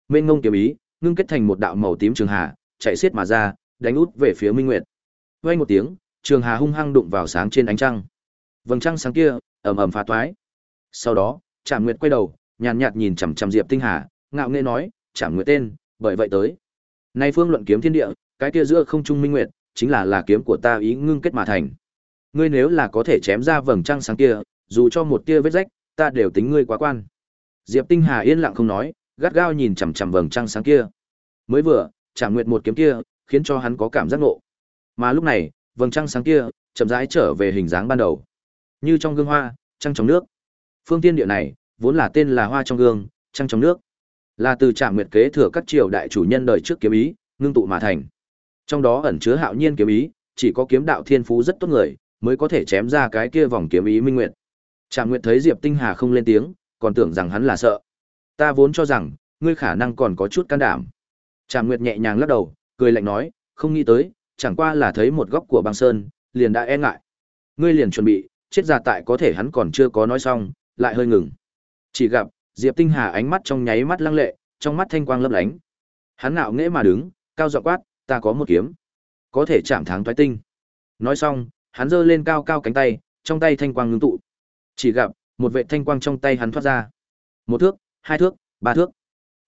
Mênh ngông kiếm ý, ngưng kết thành một đạo màu tím trường hà, chạy xiết mà ra, đánh út về phía Minh Nguyệt. Vang một tiếng, trường hà hung hăng đụng vào sáng trên ánh trăng. Vầng trăng sáng kia ầm ầm phá toái. Sau đó, trạm Nguyệt quay đầu, nhàn nhạt nhìn chằm chằm Diệp Tinh Hà, ngạo nghễ nói, trạm Nguyệt tên, bởi vậy tới. Nay phương luận kiếm thiên địa, cái kia giữa không trung minh nguyệt, chính là là kiếm của ta ý ngưng kết mà thành. Ngươi nếu là có thể chém ra vầng trăng sáng kia, dù cho một tia vết rách, ta đều tính ngươi quá quan. Diệp Tinh Hà yên lặng không nói, gắt gao nhìn chằm chằm vầng trăng sáng kia. Mới vừa, trạm Nguyệt một kiếm kia, khiến cho hắn có cảm giác ngộ. Mà lúc này, vầng trăng sáng kia chậm rãi trở về hình dáng ban đầu. Như trong gương hoa, trăng trong nước. Phương tiên địa này, vốn là tên là hoa trong gương, trăng trong nước. Là từ trạm Nguyệt kế thừa các triều đại chủ nhân đời trước kiếm ý, ngưng tụ mà thành. Trong đó ẩn chứa hạo nhiên kiếm ý, chỉ có kiếm đạo thiên phú rất tốt người, mới có thể chém ra cái kia vòng kiếm ý minh nguyệt. Trạm Nguyệt thấy Diệp Tinh Hà không lên tiếng, còn tưởng rằng hắn là sợ. Ta vốn cho rằng, ngươi khả năng còn có chút can đảm. Trạm Nguyệt nhẹ nhàng lắc đầu, cười lạnh nói, không nghĩ tới, chẳng qua là thấy một góc của băng sơn, liền đã e ngại. Ngươi liền chuẩn bị, chết ra tại có thể hắn còn chưa có nói xong, lại hơi ngừng. Chỉ gặp, Diệp Tinh Hà ánh mắt trong nháy mắt lăng lệ, trong mắt thanh quang lấp lánh. Hắn ngạo nghễ mà đứng, cao giọng quát, ta có một kiếm, có thể chạm thắng toái tinh. Nói xong, hắn giơ lên cao cao cánh tay, trong tay thanh quang ngưng tụ. Chỉ gặp, một vệ thanh quang trong tay hắn thoát ra. Một thước, hai thước, ba thước.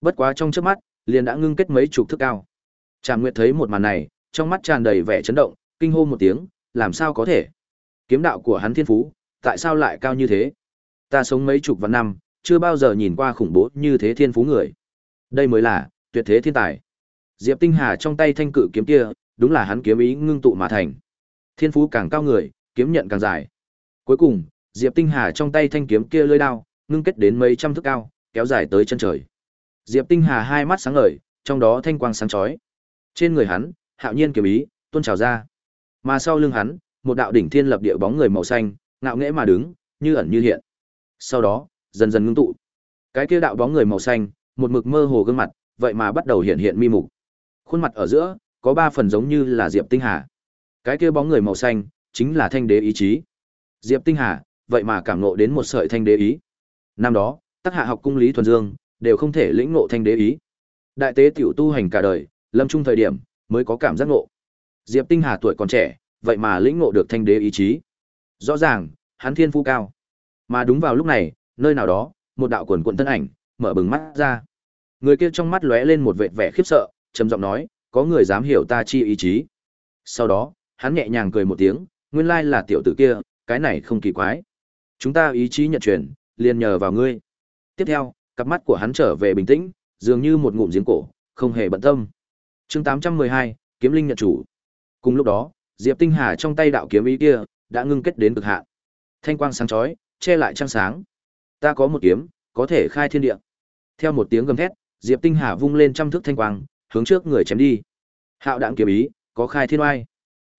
Bất quá trong chớp mắt, liền đã ngưng kết mấy chục thước cao. Trảm Nguyệt thấy một màn này, trong mắt tràn đầy vẻ chấn động, kinh hô một tiếng, làm sao có thể? Kiếm đạo của hắn thiên phú, tại sao lại cao như thế? Ta sống mấy chục vạn năm, chưa bao giờ nhìn qua khủng bố như thế thiên phú người. Đây mới là tuyệt thế thiên tài. Diệp Tinh Hà trong tay thanh cự kiếm kia, đúng là hắn kiếm ý ngưng tụ mà thành. Thiên phú càng cao người, kiếm nhận càng dài. Cuối cùng, Diệp Tinh Hà trong tay thanh kiếm kia lưỡi đao, ngưng kết đến mấy trăm thước cao, kéo dài tới chân trời. Diệp Tinh Hà hai mắt sáng ngời, trong đó thanh quang sáng chói. Trên người hắn, hạo nhiên kiếm ý tuôn trào ra. Mà sau lưng hắn, một đạo đỉnh thiên lập địa bóng người màu xanh, ngạo nghễ mà đứng, như ẩn như hiện. Sau đó, dần dần ngưng tụ. Cái kia đạo bóng người màu xanh, một mực mơ hồ gương mặt, vậy mà bắt đầu hiện hiện mi mục. Khuôn mặt ở giữa, có ba phần giống như là Diệp Tinh Hà. Cái kia bóng người màu xanh, chính là thanh đế ý chí. Diệp Tinh Hà, vậy mà cảm ngộ đến một sợi thanh đế ý. Năm đó, tác hạ học cung lý thuần dương, đều không thể lĩnh ngộ thanh đế ý. Đại tế tiểu tu hành cả đời, lâm trung thời điểm mới có cảm giác ngộ. Diệp Tinh Hà tuổi còn trẻ, vậy mà lĩnh ngộ được thanh đế ý chí. Rõ ràng, hắn thiên phú cao. Mà đúng vào lúc này, nơi nào đó, một đạo quần quần thân ảnh mở bừng mắt ra. Người kia trong mắt lóe lên một vẻ vẻ khiếp sợ, trầm giọng nói, có người dám hiểu ta chi ý chí. Sau đó, hắn nhẹ nhàng cười một tiếng, nguyên lai là tiểu tử kia, cái này không kỳ quái. Chúng ta ý chí nhận truyền, liền nhờ vào ngươi. Tiếp theo, cặp mắt của hắn trở về bình tĩnh, dường như một ngụm giếng cổ, không hề bận tâm. Chương 812, Kiếm Linh nhận chủ. Cùng lúc đó, Diệp Tinh Hà trong tay đạo kiếm ý kia đã ngưng kết đến cực hạn. Thanh quang sáng chói, che lại trăng sáng. Ta có một kiếm, có thể khai thiên địa. Theo một tiếng gầm thét, Diệp Tinh Hà vung lên trăm thước thanh quang, hướng trước người chém đi. Hạo đạn kiếm ý, có khai thiên oai.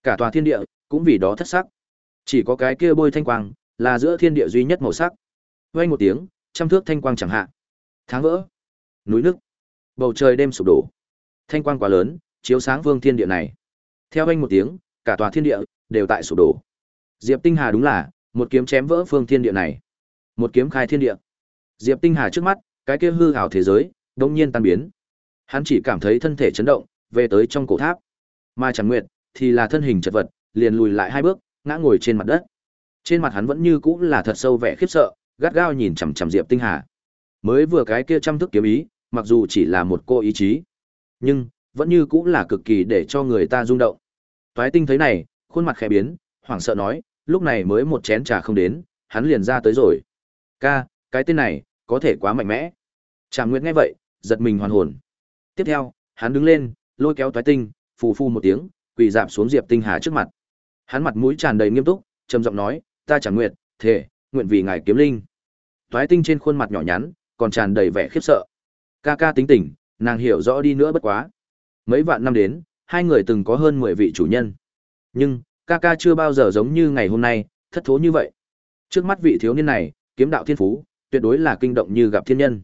Cả tòa thiên địa cũng vì đó thất sắc. Chỉ có cái kia bôi thanh quang là giữa thiên địa duy nhất màu sắc. Vang một tiếng, trăm thước thanh quang chẳng hạ. Tháng vỡ. Núi nước. Bầu trời đêm sụp đổ. Thanh quang quá lớn, chiếu sáng vương thiên địa này. Theo anh một tiếng, cả tòa thiên địa đều tại sụp đổ. Diệp Tinh Hà đúng là một kiếm chém vỡ phương thiên địa này. Một kiếm khai thiên địa. Diệp Tinh Hà trước mắt, cái kia hư ảo thế giới đột nhiên tan biến. Hắn chỉ cảm thấy thân thể chấn động, về tới trong cổ tháp. Mà Trần Nguyệt thì là thân hình chật vật, liền lùi lại hai bước, ngã ngồi trên mặt đất. Trên mặt hắn vẫn như cũ là thật sâu vẻ khiếp sợ, gắt gao nhìn chằm chằm Diệp Tinh Hà. Mới vừa cái kia chăm thức kiếm ý, mặc dù chỉ là một cô ý chí, nhưng vẫn như cũ là cực kỳ để cho người ta rung động. Toái Tinh thấy này, khuôn mặt khẽ biến, hoảng sợ nói, lúc này mới một chén trà không đến, hắn liền ra tới rồi. Ca, cái tên này, có thể quá mạnh mẽ. Trảm Nguyệt nghe vậy, giật mình hoàn hồn. Tiếp theo, hắn đứng lên, lôi kéo Toái Tinh, phù phù một tiếng, quỳ dạp xuống Diệp Tinh Hà trước mặt. Hắn mặt mũi tràn đầy nghiêm túc, trầm giọng nói, "Ta Trảm Nguyệt, thể, nguyện vì ngài kiếm linh." Toái Tinh trên khuôn mặt nhỏ nhắn, còn tràn đầy vẻ khiếp sợ. Ca ca tính tình, nàng hiểu rõ đi nữa bất quá. Mấy vạn năm đến, hai người từng có hơn 10 vị chủ nhân. Nhưng, ca ca chưa bao giờ giống như ngày hôm nay, thất thố như vậy. Trước mắt vị thiếu niên này, kiếm đạo thiên phú, tuyệt đối là kinh động như gặp thiên nhân.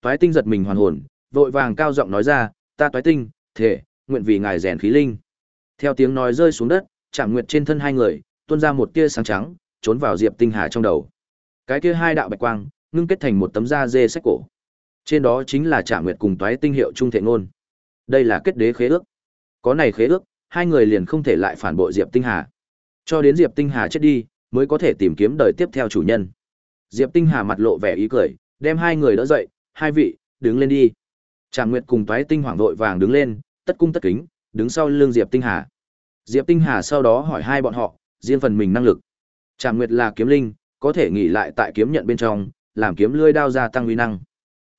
Toái tinh giật mình hoàn hồn, vội vàng cao giọng nói ra, ta toái tinh, thể, nguyện vì ngài rèn khí linh. Theo tiếng nói rơi xuống đất, chạm nguyệt trên thân hai người, tuôn ra một tia sáng trắng, trốn vào diệp tinh hà trong đầu. Cái kia hai đạo bạch quang, ngưng kết thành một tấm da dê sách cổ. Trên đó chính là chạm nguyệt cùng toái tinh hiệu trung thể ngôn. Đây là kết đế khế ước. Có này khế ước, hai người liền không thể lại phản bội Diệp Tinh Hà. Cho đến Diệp Tinh Hà chết đi, mới có thể tìm kiếm đời tiếp theo chủ nhân. Diệp Tinh Hà mặt lộ vẻ ý cười, đem hai người đỡ dậy, hai vị, đứng lên đi. Trảm Nguyệt cùng Toái Tinh hoảng vội vàng đứng lên, tất cung tất kính, đứng sau lưng Diệp Tinh Hà. Diệp Tinh Hà sau đó hỏi hai bọn họ, riêng phần mình năng lực. Trảm Nguyệt là kiếm linh, có thể nghỉ lại tại kiếm nhận bên trong, làm kiếm lưỡi đao gia tăng uy năng.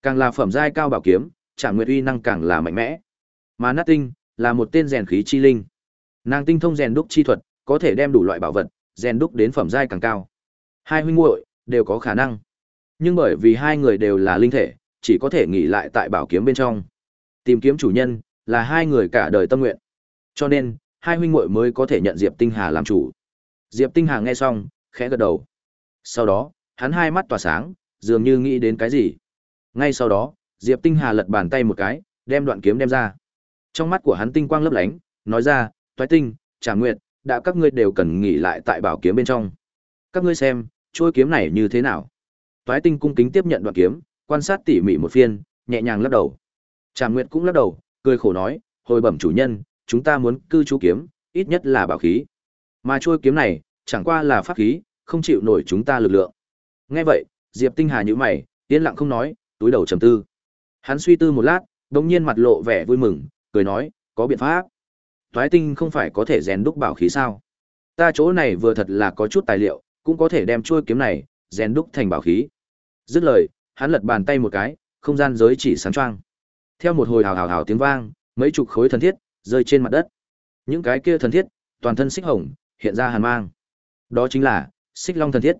Càng là phẩm giai cao bảo kiếm, Trảm Nguyệt uy năng càng là mạnh mẽ. Mà Nát Tinh là một tên rèn khí chi linh. Nàng tinh thông rèn đúc chi thuật, có thể đem đủ loại bảo vật rèn đúc đến phẩm giai càng cao. Hai huynh muội đều có khả năng. Nhưng bởi vì hai người đều là linh thể, chỉ có thể nghỉ lại tại bảo kiếm bên trong. Tìm kiếm chủ nhân là hai người cả đời tâm nguyện. Cho nên, hai huynh muội mới có thể nhận Diệp Tinh Hà làm chủ. Diệp Tinh Hà nghe xong, khẽ gật đầu. Sau đó, hắn hai mắt tỏa sáng, dường như nghĩ đến cái gì. Ngay sau đó, Diệp Tinh Hà lật bàn tay một cái, đem đoạn kiếm đem ra. Trong mắt của hắn tinh quang lấp lánh, nói ra, "Toái Tinh, Trảm Nguyệt, đã các ngươi đều cần nghỉ lại tại bảo kiếm bên trong. Các ngươi xem, trôi kiếm này như thế nào?" Toái Tinh cung kính tiếp nhận đoạn kiếm, quan sát tỉ mỉ một phiên, nhẹ nhàng lắc đầu. Trảm Nguyệt cũng lắc đầu, cười khổ nói, "Hồi bẩm chủ nhân, chúng ta muốn cư trú kiếm, ít nhất là bảo khí. Mà trôi kiếm này, chẳng qua là pháp khí, không chịu nổi chúng ta lực lượng." Nghe vậy, Diệp Tinh Hà nhíu mày, yên lặng không nói, túi đầu trầm tư. Hắn suy tư một lát, đột nhiên mặt lộ vẻ vui mừng, cười nói, có biện pháp. Toái tinh không phải có thể rèn đúc bảo khí sao? Ta chỗ này vừa thật là có chút tài liệu, cũng có thể đem chuôi kiếm này rèn đúc thành bảo khí. Dứt lời, hắn lật bàn tay một cái, không gian giới chỉ sáng choang. Theo một hồi hào hào hào tiếng vang, mấy chục khối thần thiết rơi trên mặt đất. Những cái kia thần thiết, toàn thân xích hồng, hiện ra hàn mang. Đó chính là Xích Long thần thiết.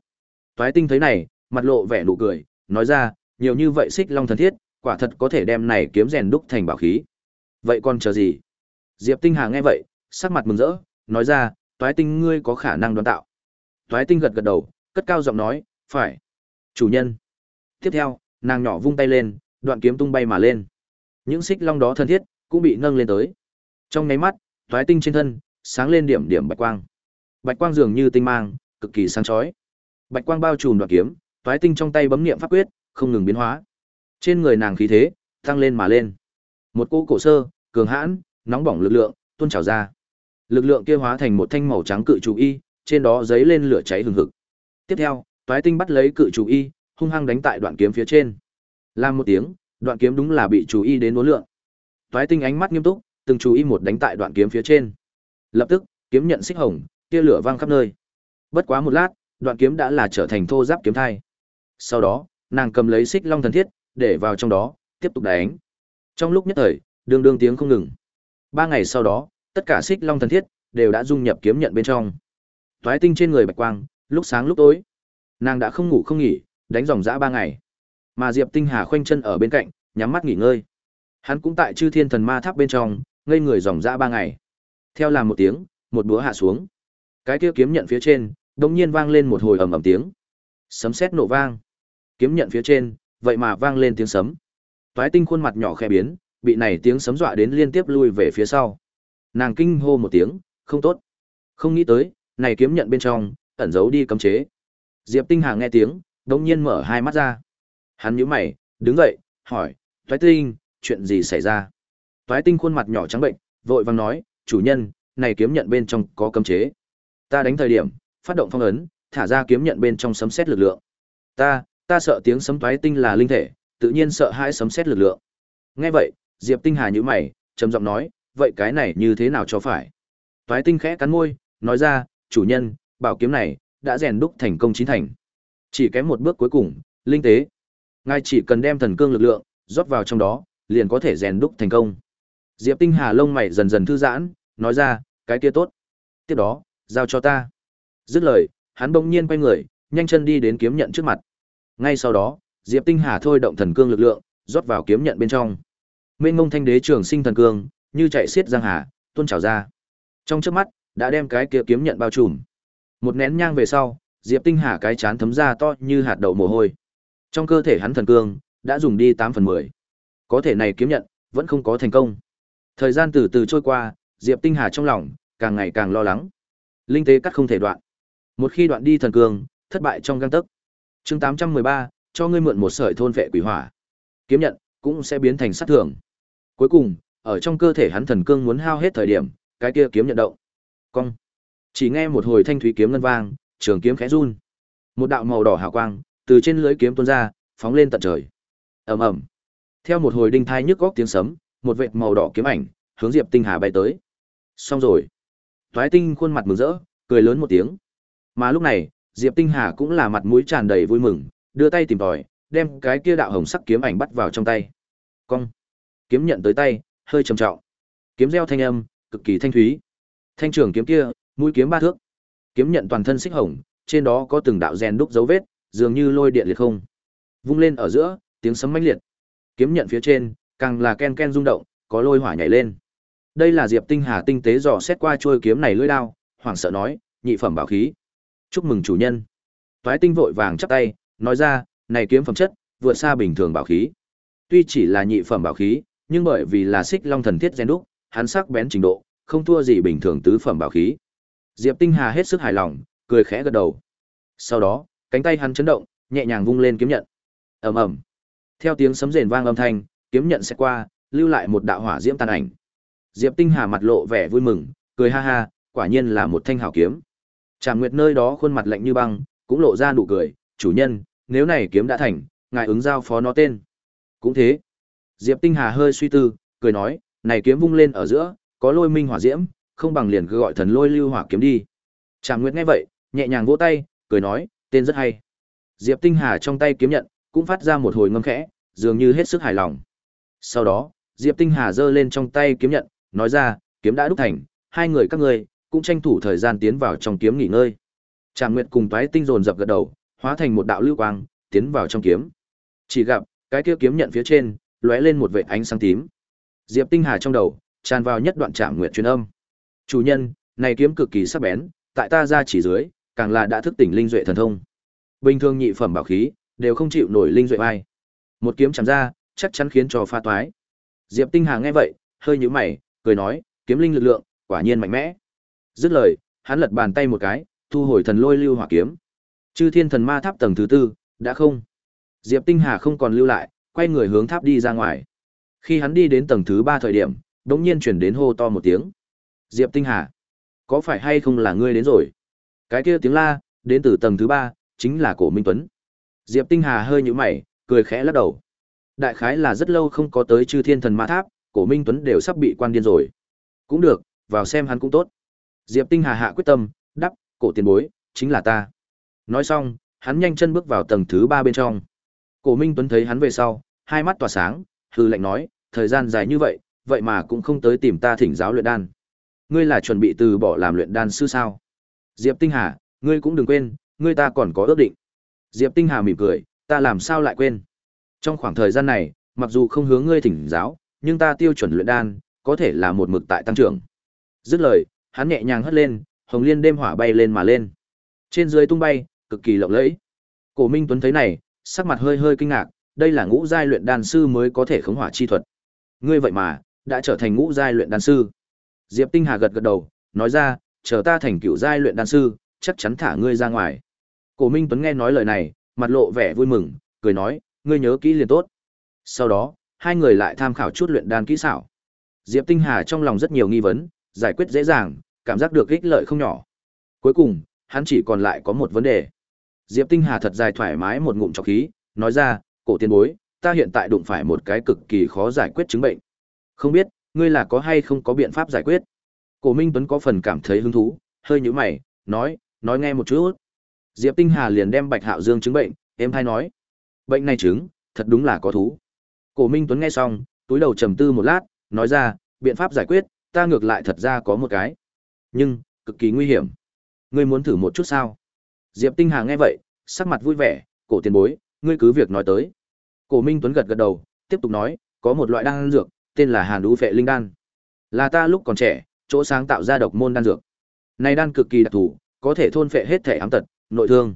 Toái Tinh thấy này, mặt lộ vẻ nụ cười, nói ra, nhiều như vậy Xích Long thần thiết, quả thật có thể đem này kiếm rèn đúc thành bảo khí. Vậy còn chờ gì? Diệp Tinh Hà nghe vậy, sắc mặt mừng rỡ, nói ra, toái tinh ngươi có khả năng đoán tạo. Toái tinh gật gật đầu, cất cao giọng nói, phải. Chủ nhân. Tiếp theo, nàng nhỏ vung tay lên, đoạn kiếm tung bay mà lên. Những xích long đó thân thiết, cũng bị nâng lên tới. Trong nháy mắt, toái tinh trên thân, sáng lên điểm điểm bạch quang. Bạch quang dường như tinh mang, cực kỳ sáng chói. Bạch quang bao trùm đoạn kiếm, toái tinh trong tay bấm niệm pháp quyết, không ngừng biến hóa. Trên người nàng khí thế, tăng lên mà lên. Một cỗ cổ sơ, cường hãn, nóng bỏng lực lượng tuôn trào ra. Lực lượng kia hóa thành một thanh màu trắng cự trụ y, trên đó giấy lên lửa cháy hừng hực. Tiếp theo, Toái Tinh bắt lấy cự chủ y, hung hăng đánh tại đoạn kiếm phía trên. Làm một tiếng, đoạn kiếm đúng là bị chủ y đến uốn lượng. Toái Tinh ánh mắt nghiêm túc, từng chủ y một đánh tại đoạn kiếm phía trên. Lập tức, kiếm nhận xích hồng, tia lửa vang khắp nơi. Bất quá một lát, đoạn kiếm đã là trở thành thô giáp kiếm thai. Sau đó, nàng cầm lấy xích long thần thiết, để vào trong đó, tiếp tục đánh. Trong lúc nhất thời, đương đương tiếng không ngừng. Ba ngày sau đó, tất cả xích long thần thiết đều đã dung nhập kiếm nhận bên trong. Toái tinh trên người bạch quang, lúc sáng lúc tối. Nàng đã không ngủ không nghỉ, đánh dòng dã ba ngày. Mà Diệp Tinh Hà khoanh chân ở bên cạnh, nhắm mắt nghỉ ngơi. Hắn cũng tại Chư Thiên Thần Ma Tháp bên trong, ngây người dòng dã ba ngày. Theo làm một tiếng, một búa hạ xuống. Cái kia kiếm nhận phía trên, đột nhiên vang lên một hồi ầm ầm tiếng. Sấm sét nổ vang. Kiếm nhận phía trên, vậy mà vang lên tiếng sấm. Toái Tinh khuôn mặt nhỏ khẽ biến, bị này tiếng sấm dọa đến liên tiếp lui về phía sau. Nàng kinh hô một tiếng, không tốt. Không nghĩ tới, này kiếm nhận bên trong, ẩn giấu đi cấm chế. Diệp Tinh Hà nghe tiếng, đống nhiên mở hai mắt ra. Hắn nhíu mày, đứng dậy, hỏi, Toái Tinh, chuyện gì xảy ra? Toái Tinh khuôn mặt nhỏ trắng bệnh, vội vàng nói, chủ nhân, này kiếm nhận bên trong có cấm chế. Ta đánh thời điểm, phát động phong ấn, thả ra kiếm nhận bên trong sấm xét lực lượng. Ta, ta sợ tiếng sấm Toái Tinh là linh thể, tự nhiên sợ hãi sấm xét lực lượng. Nghe vậy, Diệp Tinh Hà nhíu mày, trầm giọng nói, vậy cái này như thế nào cho phải? Toái Tinh khẽ cắn môi, nói ra, chủ nhân, bảo kiếm này đã rèn đúc thành công chín thành. Chỉ kém một bước cuối cùng, linh tế. Ngài chỉ cần đem thần cương lực lượng rót vào trong đó, liền có thể rèn đúc thành công. Diệp Tinh Hà lông mày dần dần thư giãn, nói ra, cái kia tốt. Tiếp đó, giao cho ta. Dứt lời, hắn bỗng nhiên quay người, nhanh chân đi đến kiếm nhận trước mặt. Ngay sau đó, Diệp Tinh Hà thôi động thần cương lực lượng, rót vào kiếm nhận bên trong. Mênh Mông Thanh Đế Trường Sinh Thần Cương, như chạy xiết giang hà, tuôn trào ra. Trong chớp mắt, đã đem cái kia kiếm nhận bao trùm. Một nén nhang về sau, Diệp Tinh Hà cái chán thấm ra to như hạt đậu mồ hôi. Trong cơ thể hắn thần cương đã dùng đi 8 phần 10. Có thể này kiếm nhận vẫn không có thành công. Thời gian từ từ trôi qua, Diệp Tinh Hà trong lòng càng ngày càng lo lắng. Linh tế cắt không thể đoạn. Một khi đoạn đi thần cương, thất bại trong gang tấc. Chương 813, cho ngươi mượn một sợi thôn vệ quỷ hỏa. Kiếm nhận cũng sẽ biến thành sát thường. Cuối cùng, ở trong cơ thể hắn thần cương muốn hao hết thời điểm, cái kia kiếm nhận động. Cong. Chỉ nghe một hồi thanh thúy kiếm ngân vang, trường kiếm khẽ run. Một đạo màu đỏ hào quang từ trên lưới kiếm tuôn ra, phóng lên tận trời. Ầm ầm. Theo một hồi đinh thai nhức góc tiếng sấm, một vệt màu đỏ kiếm ảnh hướng Diệp Tinh Hà bay tới. Xong rồi. Toái Tinh khuôn mặt mừng rỡ, cười lớn một tiếng. Mà lúc này, Diệp Tinh Hà cũng là mặt mũi tràn đầy vui mừng, đưa tay tìm tòi, đem cái kia đạo hồng sắc kiếm ảnh bắt vào trong tay. Cong. Kiếm nhận tới tay, hơi trầm trọng. Kiếm reo thanh âm, cực kỳ thanh thúy. Thanh trường kiếm kia, mũi kiếm ba thước. Kiếm nhận toàn thân xích hồng, trên đó có từng đạo rèn đúc dấu vết, dường như lôi điện liệt không. Vung lên ở giữa, tiếng sấm mãnh liệt. Kiếm nhận phía trên, càng là ken ken rung động, có lôi hỏa nhảy lên. Đây là Diệp Tinh Hà tinh tế dò xét qua chuôi kiếm này lưỡi đao, hoảng sợ nói, nhị phẩm bảo khí. Chúc mừng chủ nhân. Toái Tinh vội vàng chắp tay, nói ra, này kiếm phẩm chất, vượt xa bình thường bảo khí. Tuy chỉ là nhị phẩm bảo khí, nhưng bởi vì là xích long thần thiết gen đúc, hắn sắc bén trình độ, không thua gì bình thường tứ phẩm bảo khí. Diệp Tinh Hà hết sức hài lòng, cười khẽ gật đầu. Sau đó, cánh tay hắn chấn động, nhẹ nhàng vung lên kiếm nhận. Ầm ầm. Theo tiếng sấm rền vang âm thanh, kiếm nhận sẽ qua, lưu lại một đạo hỏa diễm tàn ảnh. Diệp Tinh Hà mặt lộ vẻ vui mừng, cười ha ha, quả nhiên là một thanh hảo kiếm. Trảm Nguyệt nơi đó khuôn mặt lạnh như băng, cũng lộ ra nụ cười, "Chủ nhân, nếu này kiếm đã thành, ngài ứng giao phó nó tên." Cũng thế. Diệp Tinh Hà hơi suy tư, cười nói, "Này kiếm vung lên ở giữa, có lôi minh hỏa diễm, không bằng liền cứ gọi thần lôi lưu hỏa kiếm đi." Trảm Nguyệt nghe vậy, nhẹ nhàng vỗ tay, cười nói, "Tên rất hay." Diệp Tinh Hà trong tay kiếm nhận, cũng phát ra một hồi ngâm khẽ, dường như hết sức hài lòng. Sau đó, Diệp Tinh Hà giơ lên trong tay kiếm nhận, nói ra, kiếm đã đúc thành, hai người các ngươi cũng tranh thủ thời gian tiến vào trong kiếm nghỉ ngơi. Trảm Nguyệt cùng Toái Tinh dồn dập gật đầu, hóa thành một đạo lưu quang, tiến vào trong kiếm. Chỉ gặp, cái kia kiếm nhận phía trên, lóe lên một vệt ánh sáng tím. Diệp Tinh Hà trong đầu, tràn vào nhất đoạn Trảm Nguyệt truyền âm. Chủ nhân, này kiếm cực kỳ sắc bén, tại ta ra chỉ dưới, càng là đã thức tỉnh linh duệ thần thông. Bình thường nhị phẩm bảo khí, đều không chịu nổi linh duệ ai. Một kiếm chạm ra, chắc chắn khiến cho pha toái. Diệp Tinh Hà nghe vậy, hơi nhíu mày, cười nói, kiếm linh lực lượng, quả nhiên mạnh mẽ. Dứt lời, hắn lật bàn tay một cái, thu hồi thần lôi lưu hỏa kiếm. Chư Thiên Thần Ma Tháp tầng thứ tư, đã không. Diệp Tinh Hà không còn lưu lại, quay người hướng tháp đi ra ngoài. Khi hắn đi đến tầng thứ ba thời điểm, đống nhiên chuyển đến hô to một tiếng. Diệp Tinh Hà, có phải hay không là ngươi đến rồi? Cái kia tiếng la, đến từ tầng thứ ba, Chính là Cổ Minh Tuấn. Diệp Tinh Hà hơi nhũ mày, cười khẽ lắc đầu. Đại khái là rất lâu không có tới Chư Thiên Thần Ma Tháp, Cổ Minh Tuấn đều sắp bị quan điên rồi. Cũng được, vào xem hắn cũng tốt. Diệp Tinh Hà hạ quyết tâm, đắp, cổ tiền bối, chính là ta. Nói xong, hắn nhanh chân bước vào tầng thứ ba bên trong. Cổ Minh Tuấn thấy hắn về sau, hai mắt tỏa sáng, hư lệnh nói, thời gian dài như vậy, vậy mà cũng không tới tìm ta thỉnh giáo luyện đan. Ngươi là chuẩn bị từ bỏ làm luyện đan sư sao? Diệp Tinh Hà, ngươi cũng đừng quên, ngươi ta còn có ước định. Diệp Tinh Hà mỉm cười, ta làm sao lại quên? Trong khoảng thời gian này, mặc dù không hướng ngươi thỉnh giáo, nhưng ta tiêu chuẩn luyện đan, có thể là một mực tại tăng trưởng. Dứt lời, hắn nhẹ nhàng hất lên, hồng liên đêm hỏa bay lên mà lên. Trên dưới tung bay, cực kỳ lộng lẫy. Cổ Minh Tuấn thấy này, sắc mặt hơi hơi kinh ngạc, đây là ngũ giai luyện đan sư mới có thể khống hỏa chi thuật. Ngươi vậy mà đã trở thành ngũ giai luyện đan sư. Diệp Tinh Hà gật gật đầu, nói ra, chờ ta thành cựu giai luyện đan sư, chắc chắn thả ngươi ra ngoài. Cổ Minh Tuấn nghe nói lời này, mặt lộ vẻ vui mừng, cười nói, ngươi nhớ kỹ liền tốt. Sau đó, hai người lại tham khảo chút luyện đan kỹ xảo. Diệp Tinh Hà trong lòng rất nhiều nghi vấn, giải quyết dễ dàng, cảm giác được ích lợi không nhỏ. Cuối cùng, hắn chỉ còn lại có một vấn đề. Diệp Tinh Hà thật dài thoải mái một ngụm trọc khí, nói ra, cổ tiên bối, ta hiện tại đụng phải một cái cực kỳ khó giải quyết chứng bệnh. Không biết, ngươi là có hay không có biện pháp giải quyết? Cổ Minh Tuấn có phần cảm thấy hứng thú, hơi nhíu mày, nói, nói nghe một chút. Diệp Tinh Hà liền đem Bạch Hạo Dương chứng bệnh, em thay nói. Bệnh này chứng, thật đúng là có thú. Cổ Minh Tuấn nghe xong, túi đầu trầm tư một lát, nói ra, biện pháp giải quyết, ta ngược lại thật ra có một cái. Nhưng, cực kỳ nguy hiểm. Ngươi muốn thử một chút sao? Diệp Tinh Hà nghe vậy, sắc mặt vui vẻ, cổ tiền bối, ngươi cứ việc nói tới. Cổ Minh Tuấn gật gật đầu, tiếp tục nói, có một loại đan dược, tên là Hàn Đũ Phệ Linh Đan. Là ta lúc còn trẻ, chỗ sáng tạo ra độc môn đan dược. Này đan cực kỳ đặc thù, có thể thôn phệ hết thể ám tật, nội thương.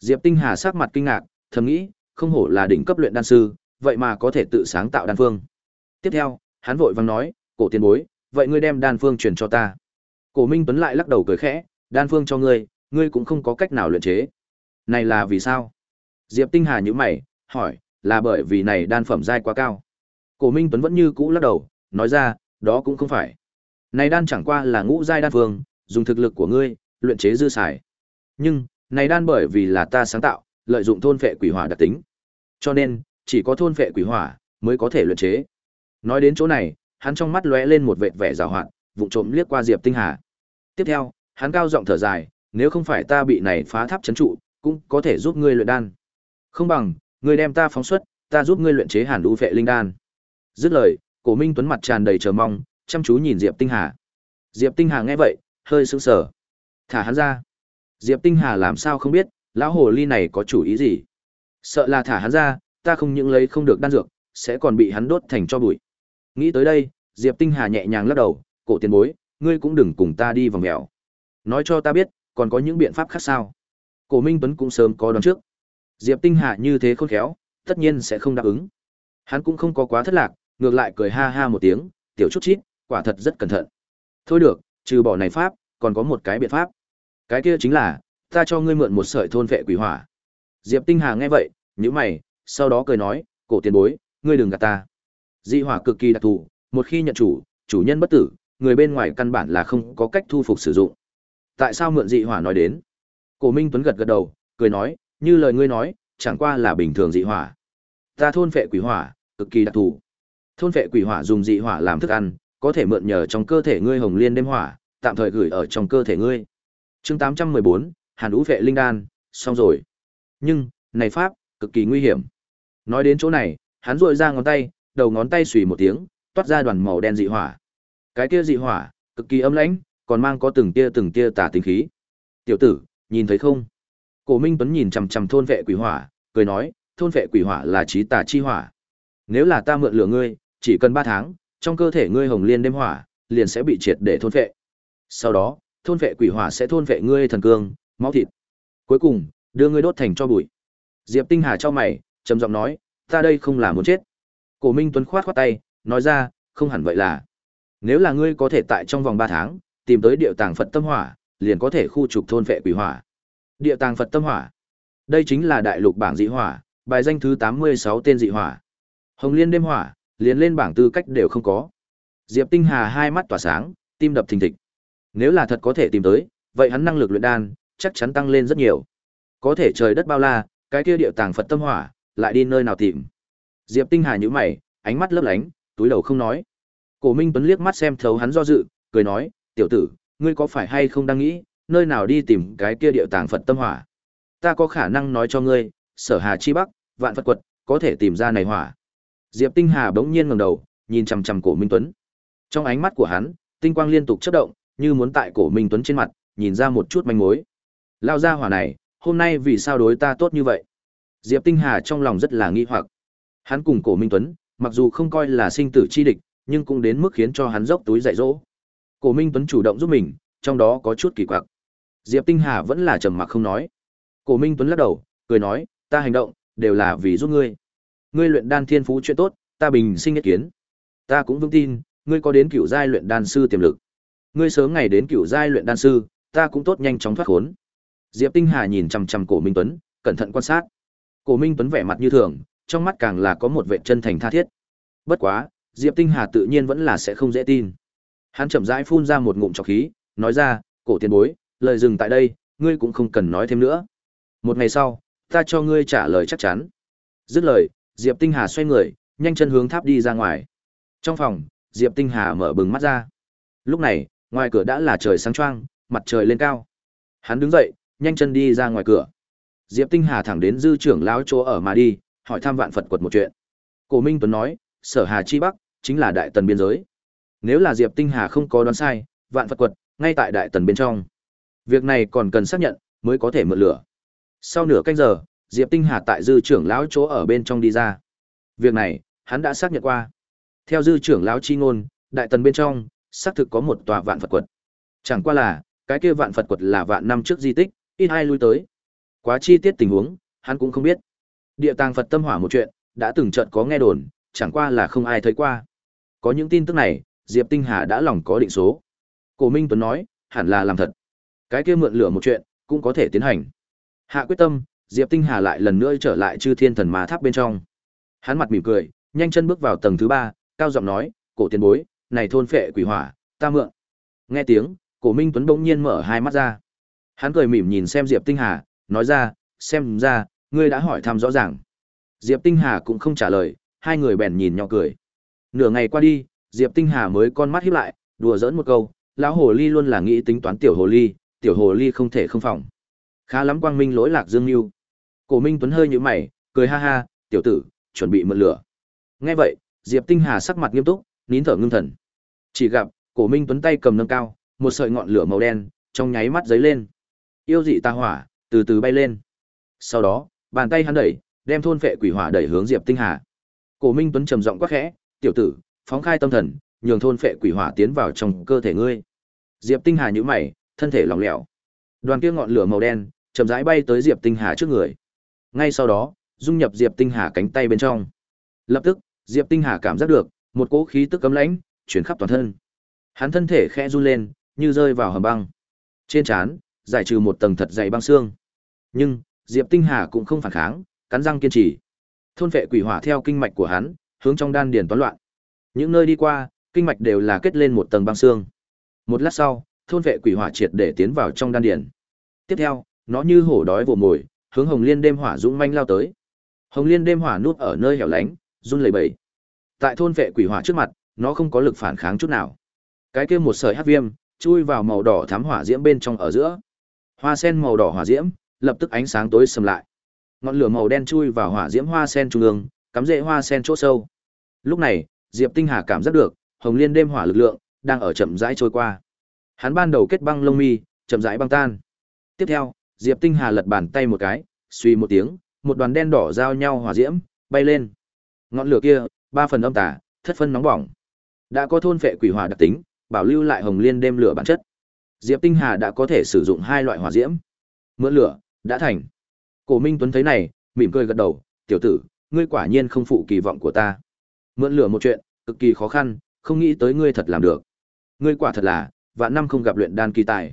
Diệp Tinh Hà sắc mặt kinh ngạc, thầm nghĩ, không hổ là đỉnh cấp luyện đan sư, vậy mà có thể tự sáng tạo đan phương. Tiếp theo, hắn vội vàng nói, cổ tiền bối, vậy ngươi đem đan phương truyền cho ta. Cổ Minh Tuấn lại lắc đầu cười khẽ, đan phương cho ngươi, ngươi cũng không có cách nào luyện chế. Này là vì sao? Diệp Tinh Hà nhữ mày, hỏi, là bởi vì này đan phẩm dai quá cao. Cổ Minh Tuấn vẫn như cũ lắc đầu, nói ra, đó cũng không phải. Này đan chẳng qua là ngũ giai đan phương, dùng thực lực của ngươi, luyện chế dư xài. Nhưng, này đan bởi vì là ta sáng tạo, lợi dụng thôn phệ quỷ hỏa đặc tính. Cho nên, chỉ có thôn phệ quỷ hỏa mới có thể luyện chế. Nói đến chỗ này, hắn trong mắt lóe lên một vệt vẻ giảo hoạt, vụng trộm liếc qua Diệp Tinh Hà. Tiếp theo, hắn cao giọng thở dài, nếu không phải ta bị này phá tháp chấn trụ, cũng có thể giúp ngươi luyện đan. Không bằng, ngươi đem ta phóng xuất, ta giúp ngươi luyện chế Hàn Vũ Phệ Linh đan. Dứt lời, Cổ Minh Tuấn mặt tràn đầy chờ mong, chăm chú nhìn Diệp Tinh Hà. Diệp Tinh Hà nghe vậy, hơi sững sờ. Thả hắn ra. Diệp Tinh Hà làm sao không biết, lão hồ ly này có chủ ý gì? Sợ là thả hắn ra, ta không những lấy không được đan dược, sẽ còn bị hắn đốt thành cho bụi. Nghĩ tới đây, Diệp Tinh Hà nhẹ nhàng lắc đầu, cổ tiền bối, ngươi cũng đừng cùng ta đi vòng mèo. Nói cho ta biết, còn có những biện pháp khác sao? Cổ Minh Tuấn cũng sớm có đoán trước. Diệp Tinh Hà như thế khôn khéo, tất nhiên sẽ không đáp ứng. Hắn cũng không có quá thất lạc, ngược lại cười ha ha một tiếng, tiểu chút chít, quả thật rất cẩn thận. Thôi được, trừ bỏ này pháp, còn có một cái biện pháp. Cái kia chính là, ta cho ngươi mượn một sợi thôn vệ quỷ hỏa. Diệp Tinh Hà nghe vậy, nhíu mày, sau đó cười nói, cổ tiền bối, ngươi đừng gạt ta. Dị hỏa cực kỳ đặc thù, một khi nhận chủ, chủ nhân bất tử, người bên ngoài căn bản là không có cách thu phục sử dụng. Tại sao mượn dị hỏa nói đến? Cổ Minh Tuấn gật gật đầu, cười nói, như lời ngươi nói, chẳng qua là bình thường dị hỏa. Ta thôn phệ quỷ hỏa, cực kỳ đặc thù. Thôn phệ quỷ hỏa dùng dị hỏa làm thức ăn, có thể mượn nhờ trong cơ thể ngươi hồng liên đêm hỏa, tạm thời gửi ở trong cơ thể ngươi. Chương 814, Hàn ú vệ linh đan, xong rồi. Nhưng, này pháp, cực kỳ nguy hiểm. Nói đến chỗ này, hắn dội ra ngón tay, đầu ngón tay xùy một tiếng, toát ra đoàn màu đen dị hỏa. Cái kia dị hỏa, cực kỳ âm lãnh, còn mang có từng tia từng tia tà tính khí. Tiểu tử, nhìn thấy không? Cổ Minh Tuấn nhìn chằm chằm thôn vệ quỷ hỏa, cười nói, thôn vệ quỷ hỏa là chí tà chi hỏa. Nếu là ta mượn lửa ngươi, chỉ cần 3 tháng, trong cơ thể ngươi hồng liên đêm hỏa, liền sẽ bị triệt để thôn vệ. Sau đó, thôn vệ quỷ hỏa sẽ thôn vệ ngươi thần cương, máu thịt. Cuối cùng, đưa ngươi đốt thành cho bụi. Diệp Tinh Hà cho mày, trầm giọng nói, ta đây không là muốn chết. Cổ Minh Tuấn khoát khoát tay, nói ra, không hẳn vậy là. Nếu là ngươi có thể tại trong vòng 3 tháng, tìm tới địa tàng Phật tâm hỏa, liền có thể khu trục thôn vệ quỷ hỏa. Địa tàng Phật tâm hỏa. Đây chính là đại lục bảng dị hỏa, bài danh thứ 86 tên dị hỏa. Hồng Liên đêm hỏa, liền lên bảng tư cách đều không có. Diệp Tinh Hà hai mắt tỏa sáng, tim đập thình thịch. Nếu là thật có thể tìm tới, vậy hắn năng lực luyện đan chắc chắn tăng lên rất nhiều. Có thể trời đất bao la, cái kia địa tàng Phật tâm hỏa, lại đi nơi nào tìm? Diệp Tinh Hà nhíu mày, ánh mắt lấp lánh, túi đầu không nói. Cổ Minh Tuấn liếc mắt xem thấu hắn do dự, cười nói, "Tiểu tử, ngươi có phải hay không đang nghĩ, nơi nào đi tìm cái kia địa tàng Phật tâm hỏa? Ta có khả năng nói cho ngươi, Sở Hà chi Bắc, Vạn Phật quật, có thể tìm ra này hỏa." Diệp Tinh Hà bỗng nhiên ngẩng đầu, nhìn chằm chằm Cổ Minh Tuấn. Trong ánh mắt của hắn, tinh quang liên tục chớp động, như muốn tại Cổ Minh Tuấn trên mặt nhìn ra một chút manh mối. Lao ra hỏa này, hôm nay vì sao đối ta tốt như vậy? Diệp Tinh Hà trong lòng rất là nghi hoặc. Hắn cùng Cổ Minh Tuấn, mặc dù không coi là sinh tử chi địch, nhưng cũng đến mức khiến cho hắn dốc túi dạy dỗ. Cổ Minh Tuấn chủ động giúp mình, trong đó có chút kỳ quặc. Diệp Tinh Hà vẫn là trầm mặc không nói. Cổ Minh Tuấn lắc đầu, cười nói, ta hành động đều là vì giúp ngươi. Ngươi luyện đan thiên phú chuyện tốt, ta bình sinh ý kiến. Ta cũng vững tin, ngươi có đến cửu giai luyện đan sư tiềm lực. Ngươi sớm ngày đến cửu giai luyện đan sư, ta cũng tốt nhanh chóng thoát khốn. Diệp Tinh Hà nhìn chằm chằm Cổ Minh Tuấn, cẩn thận quan sát. Cổ Minh Tuấn vẻ mặt như thường, trong mắt càng là có một vẻ chân thành tha thiết. Bất quá, Diệp Tinh Hà tự nhiên vẫn là sẽ không dễ tin. Hắn chậm rãi phun ra một ngụm trọc khí, nói ra, "Cổ tiền bối, lời dừng tại đây, ngươi cũng không cần nói thêm nữa. Một ngày sau, ta cho ngươi trả lời chắc chắn." Dứt lời, Diệp Tinh Hà xoay người, nhanh chân hướng tháp đi ra ngoài. Trong phòng, Diệp Tinh Hà mở bừng mắt ra. Lúc này, ngoài cửa đã là trời sáng choang, mặt trời lên cao. Hắn đứng dậy, nhanh chân đi ra ngoài cửa. Diệp Tinh Hà thẳng đến dư trưởng lão chỗ ở mà đi, hỏi thăm vạn Phật quật một chuyện. Cổ Minh Tuấn nói, Sở Hà chi Bắc chính là đại tần biên giới. Nếu là Diệp Tinh Hà không có đoán sai, vạn Phật quật ngay tại đại tần bên trong. Việc này còn cần xác nhận mới có thể mượn lửa. Sau nửa canh giờ, Diệp Tinh Hà tại dư trưởng lão chỗ ở bên trong đi ra. Việc này, hắn đã xác nhận qua. Theo dư trưởng lão chi ngôn, đại tần bên trong xác thực có một tòa vạn Phật quật. Chẳng qua là, cái kia vạn Phật quật là vạn năm trước di tích, ít ai lui tới. Quá chi tiết tình huống, hắn cũng không biết. Địa tàng Phật tâm hỏa một chuyện, đã từng trận có nghe đồn, chẳng qua là không ai thấy qua. Có những tin tức này, Diệp Tinh Hà đã lòng có định số. Cổ Minh Tuấn nói, hẳn là làm thật. Cái kia mượn lửa một chuyện, cũng có thể tiến hành. Hạ quyết tâm, Diệp Tinh Hà lại lần nữa trở lại Chư Thiên Thần Ma Tháp bên trong. Hắn mặt mỉm cười, nhanh chân bước vào tầng thứ ba, cao giọng nói, "Cổ tiền bối, này thôn phệ quỷ hỏa, ta mượn." Nghe tiếng, Cổ Minh Tuấn bỗng nhiên mở hai mắt ra. Hắn cười mỉm nhìn xem Diệp Tinh Hà, nói ra, "Xem ra, ngươi đã hỏi thăm rõ ràng." Diệp Tinh Hà cũng không trả lời, hai người bèn nhìn nhỏ cười. Nửa ngày qua đi, Diệp Tinh Hà mới con mắt híp lại, đùa giỡn một câu, lão hồ ly luôn là nghĩ tính toán tiểu hồ ly, tiểu hồ ly không thể không phòng. Khá lắm quang minh lỗi lạc dương mưu Cổ Minh Tuấn hơi như mày, cười ha ha, tiểu tử, chuẩn bị mượn lửa. Nghe vậy, Diệp Tinh Hà sắc mặt nghiêm túc, nín thở ngưng thần. Chỉ gặp, Cổ Minh Tuấn tay cầm nâng cao, một sợi ngọn lửa màu đen trong nháy mắt dấy lên. Yêu dị tà hỏa từ từ bay lên. Sau đó, bàn tay hắn đẩy, đem thôn phệ quỷ hỏa đẩy hướng Diệp Tinh Hà. Cổ Minh Tuấn trầm giọng quát khẽ, "Tiểu tử, phóng khai tâm thần, nhường thôn phệ quỷ hỏa tiến vào trong cơ thể ngươi." Diệp Tinh Hà nhíu mày, thân thể lỏng lẻo. Đoàn kia ngọn lửa màu đen chậm rãi bay tới Diệp Tinh Hà trước người. Ngay sau đó, dung nhập Diệp Tinh Hà cánh tay bên trong. Lập tức, Diệp Tinh Hà cảm giác được một cỗ khí tức cấm lãnh chuyển khắp toàn thân. Hắn thân thể khẽ run lên, như rơi vào hầm băng. Trên trán, giải trừ một tầng thật dày băng xương. Nhưng, Diệp Tinh Hà cũng không phản kháng, cắn răng kiên trì. Thôn vệ quỷ hỏa theo kinh mạch của hắn, hướng trong đan điền toán loạn. Những nơi đi qua, kinh mạch đều là kết lên một tầng băng xương. Một lát sau, thôn vệ quỷ hỏa triệt để tiến vào trong đan điền. Tiếp theo, nó như hổ đói vồ mồi, hướng Hồng Liên đêm hỏa dũng manh lao tới. Hồng Liên đêm hỏa núp ở nơi hẻo lánh, run lẩy bẩy. Tại thôn vệ quỷ hỏa trước mặt, nó không có lực phản kháng chút nào. Cái kia một sợi hắc viêm, chui vào màu đỏ thắm hỏa diễm bên trong ở giữa. Hoa sen màu đỏ hỏa diễm, lập tức ánh sáng tối sầm lại. Ngọn lửa màu đen chui vào hỏa diễm hoa sen trung ương, cắm rễ hoa sen chỗ sâu. Lúc này, Diệp Tinh Hà cảm giác được, Hồng Liên đêm hỏa lực lượng đang ở chậm rãi trôi qua. Hắn ban đầu kết băng lông mi, chậm rãi băng tan. Tiếp theo, Diệp Tinh Hà lật bàn tay một cái, suy một tiếng, một đoàn đen đỏ giao nhau hỏa diễm, bay lên. Ngọn lửa kia, ba phần âm tà, thất phân nóng bỏng. Đã có thôn phệ quỷ hỏa đặc tính, bảo lưu lại hồng liên đêm lửa bản chất. Diệp Tinh Hà đã có thể sử dụng hai loại hỏa diễm. Mượn lửa, đã thành. Cổ Minh Tuấn thấy này, mỉm cười gật đầu, "Tiểu tử, ngươi quả nhiên không phụ kỳ vọng của ta. Mượn lửa một chuyện, cực kỳ khó khăn, không nghĩ tới ngươi thật làm được. Ngươi quả thật là, vạn năm không gặp luyện đan kỳ tài."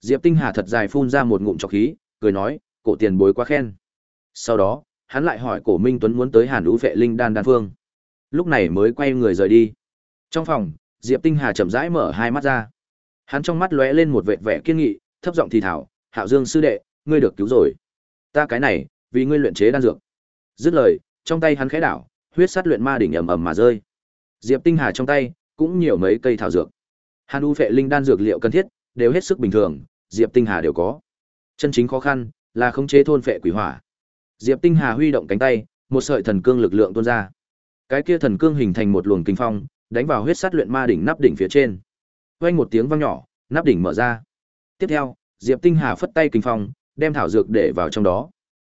Diệp Tinh Hà thật dài phun ra một ngụm trọc khí, cười nói, "Cổ tiền bối quá khen." Sau đó, hắn lại hỏi Cổ Minh Tuấn muốn tới Hàn Vũ Vệ Linh Đan đan phương. Lúc này mới quay người rời đi. Trong phòng, Diệp Tinh Hà chậm rãi mở hai mắt ra. Hắn trong mắt lóe lên một vệt vẻ kiên nghị, thấp giọng thì thào, "Hạo Dương sư đệ, ngươi được cứu rồi." Ta cái này, vì ngươi luyện chế đan dược. Dứt lời, trong tay hắn khẽ đảo, huyết sát luyện ma đỉnh ầm ầm mà rơi. Diệp Tinh Hà trong tay cũng nhiều mấy cây thảo dược. Hàn U phệ linh đan dược liệu cần thiết đều hết sức bình thường, Diệp Tinh Hà đều có. Chân chính khó khăn là khống chế thôn phệ quỷ hỏa. Diệp Tinh Hà huy động cánh tay, một sợi thần cương lực lượng tuôn ra. Cái kia thần cương hình thành một luồng kinh phong, đánh vào huyết sát luyện ma đỉnh nắp đỉnh phía trên. Vang một tiếng vang nhỏ, nắp đỉnh mở ra. Tiếp theo, Diệp Tinh Hà phất tay kinh phong, đem thảo dược để vào trong đó.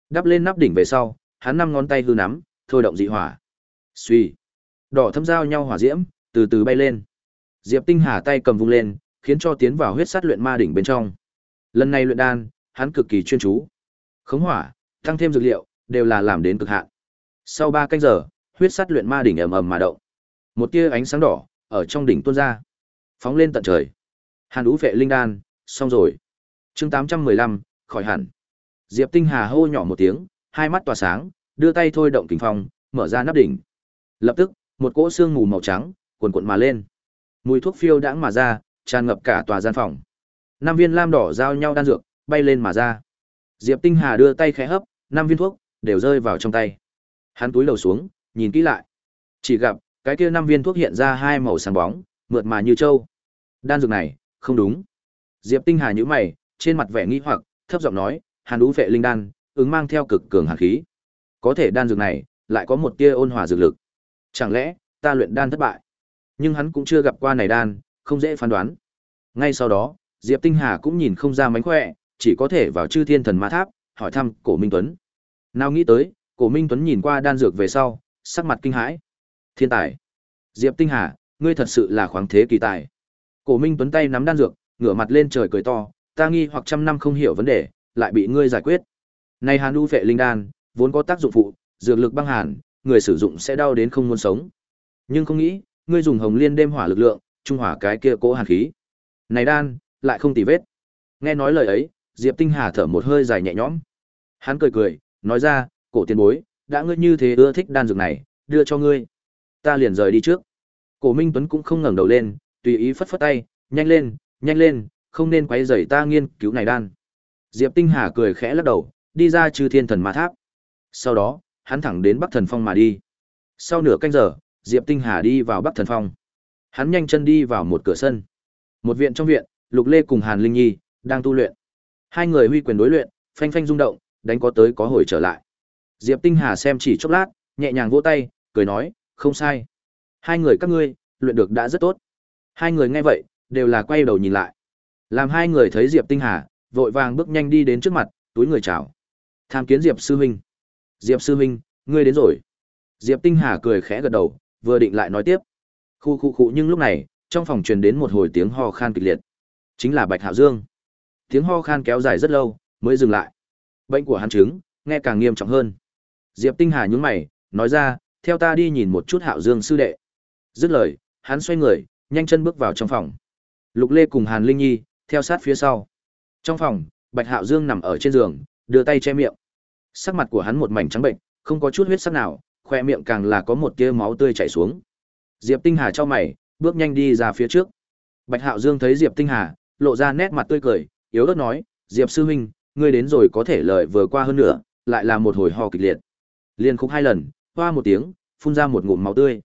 Đắp lên nắp đỉnh về sau, hắn năm ngón tay hư nắm, thôi động dị hỏa. Suy, đỏ thâm giao nhau hỏa diễm, từ từ bay lên. Diệp Tinh Hà tay cầm vung lên, khiến cho tiến vào huyết sát luyện ma đỉnh bên trong. Lần này luyện đan, hắn cực kỳ chuyên chú. Khống hỏa, tăng thêm dược liệu, đều là làm đến cực hạn. Sau 3 canh giờ, huyết sát luyện ma đỉnh ầm ầm mà động. Một tia ánh sáng đỏ ở trong đỉnh tuôn ra, phóng lên tận trời. Hàn Vũ vệ linh đan, xong rồi. Chương 815, khỏi hẳn. Diệp Tinh Hà hô nhỏ một tiếng, hai mắt tỏa sáng, đưa tay thôi động kính phong, mở ra nắp đỉnh. Lập tức, một cỗ xương mù màu trắng cuồn cuộn mà lên. Mùi thuốc phiêu đãng mà ra, tràn ngập cả tòa gian phòng. Năm viên lam đỏ giao nhau đan dược, bay lên mà ra. Diệp Tinh Hà đưa tay khẽ hấp, năm viên thuốc đều rơi vào trong tay. Hắn túi đầu xuống, nhìn kỹ lại. Chỉ gặp, cái kia năm viên thuốc hiện ra hai màu sáng bóng, mượt mà như châu. Đan dược này, không đúng. Diệp Tinh Hà nhíu mày, trên mặt vẻ nghi hoặc, thấp giọng nói, Hàn Vũ Phệ linh đan, ứng mang theo cực cường hàn khí. Có thể đan dược này, lại có một tia ôn hòa dược lực. Chẳng lẽ, ta luyện đan thất bại? Nhưng hắn cũng chưa gặp qua này đan, không dễ phán đoán. Ngay sau đó, Diệp Tinh Hà cũng nhìn không ra mánh khỏe, chỉ có thể vào chư thiên thần ma tháp, hỏi thăm cổ Minh Tuấn. Nào nghĩ tới, cổ Minh Tuấn nhìn qua đan dược về sau, sắc mặt kinh hãi. Thiên tài. Diệp Tinh Hà, ngươi thật sự là khoáng thế kỳ tài. Cổ Minh Tuấn tay nắm đan dược, ngửa mặt lên trời cười to, ta nghi hoặc trăm năm không hiểu vấn đề, lại bị ngươi giải quyết. Này Hàn U Phệ Linh Đan, vốn có tác dụng phụ, dược lực băng hàn, người sử dụng sẽ đau đến không muốn sống. Nhưng không nghĩ, ngươi dùng Hồng Liên đêm hỏa lực lượng, trung hỏa cái kia cố hàn khí. Này đan, lại không tì vết. Nghe nói lời ấy, Diệp Tinh Hà thở một hơi dài nhẹ nhõm. Hắn cười cười, nói ra, cổ tiền bối, đã ngươi như thế ưa thích đan dược này, đưa cho ngươi. Ta liền rời đi trước. Cổ Minh Tuấn cũng không ngẩng đầu lên, tùy ý phất phất tay, nhanh lên, nhanh lên, không nên quấy rầy ta nghiên cứu này đan. Diệp Tinh Hà cười khẽ lắc đầu, đi ra trừ thiên thần ma tháp. Sau đó, hắn thẳng đến Bắc Thần Phong mà đi. Sau nửa canh giờ, Diệp Tinh Hà đi vào Bắc Thần Phong. Hắn nhanh chân đi vào một cửa sân. Một viện trong viện, Lục Lê cùng Hàn Linh Nhi đang tu luyện. Hai người huy quyền đối luyện, phanh phanh rung động, đánh có tới có hồi trở lại. Diệp Tinh Hà xem chỉ chốc lát, nhẹ nhàng vỗ tay, cười nói, không sai. Hai người các ngươi, luyện được đã rất tốt. Hai người nghe vậy, đều là quay đầu nhìn lại. Làm hai người thấy Diệp Tinh Hà, vội vàng bước nhanh đi đến trước mặt, túi người chào. Tham kiến Diệp sư huynh. Diệp sư huynh, ngươi đến rồi. Diệp Tinh Hà cười khẽ gật đầu, vừa định lại nói tiếp. Khu khu khu nhưng lúc này, trong phòng truyền đến một hồi tiếng ho khan kịch liệt. Chính là Bạch Hạo Dương. Tiếng ho khan kéo dài rất lâu, mới dừng lại. Bệnh của hắn chứng, nghe càng nghiêm trọng hơn. Diệp Tinh Hà nhướng mày, nói ra, theo ta đi nhìn một chút Hạo Dương sư đệ. Dứt lời, hắn xoay người, nhanh chân bước vào trong phòng. Lục Lê cùng Hàn Linh Nhi theo sát phía sau. Trong phòng, Bạch Hạo Dương nằm ở trên giường, đưa tay che miệng. Sắc mặt của hắn một mảnh trắng bệnh, không có chút huyết sắc nào, khoe miệng càng là có một tia máu tươi chảy xuống. Diệp Tinh Hà cho mày, bước nhanh đi ra phía trước. Bạch Hạo Dương thấy Diệp Tinh Hà, lộ ra nét mặt tươi cười, yếu ớt nói, "Diệp sư huynh, ngươi đến rồi có thể lợi vừa qua hơn nữa, lại là một hồi ho kịch liệt." Liên khúc hai lần, hoa một tiếng, phun ra một ngụm máu tươi.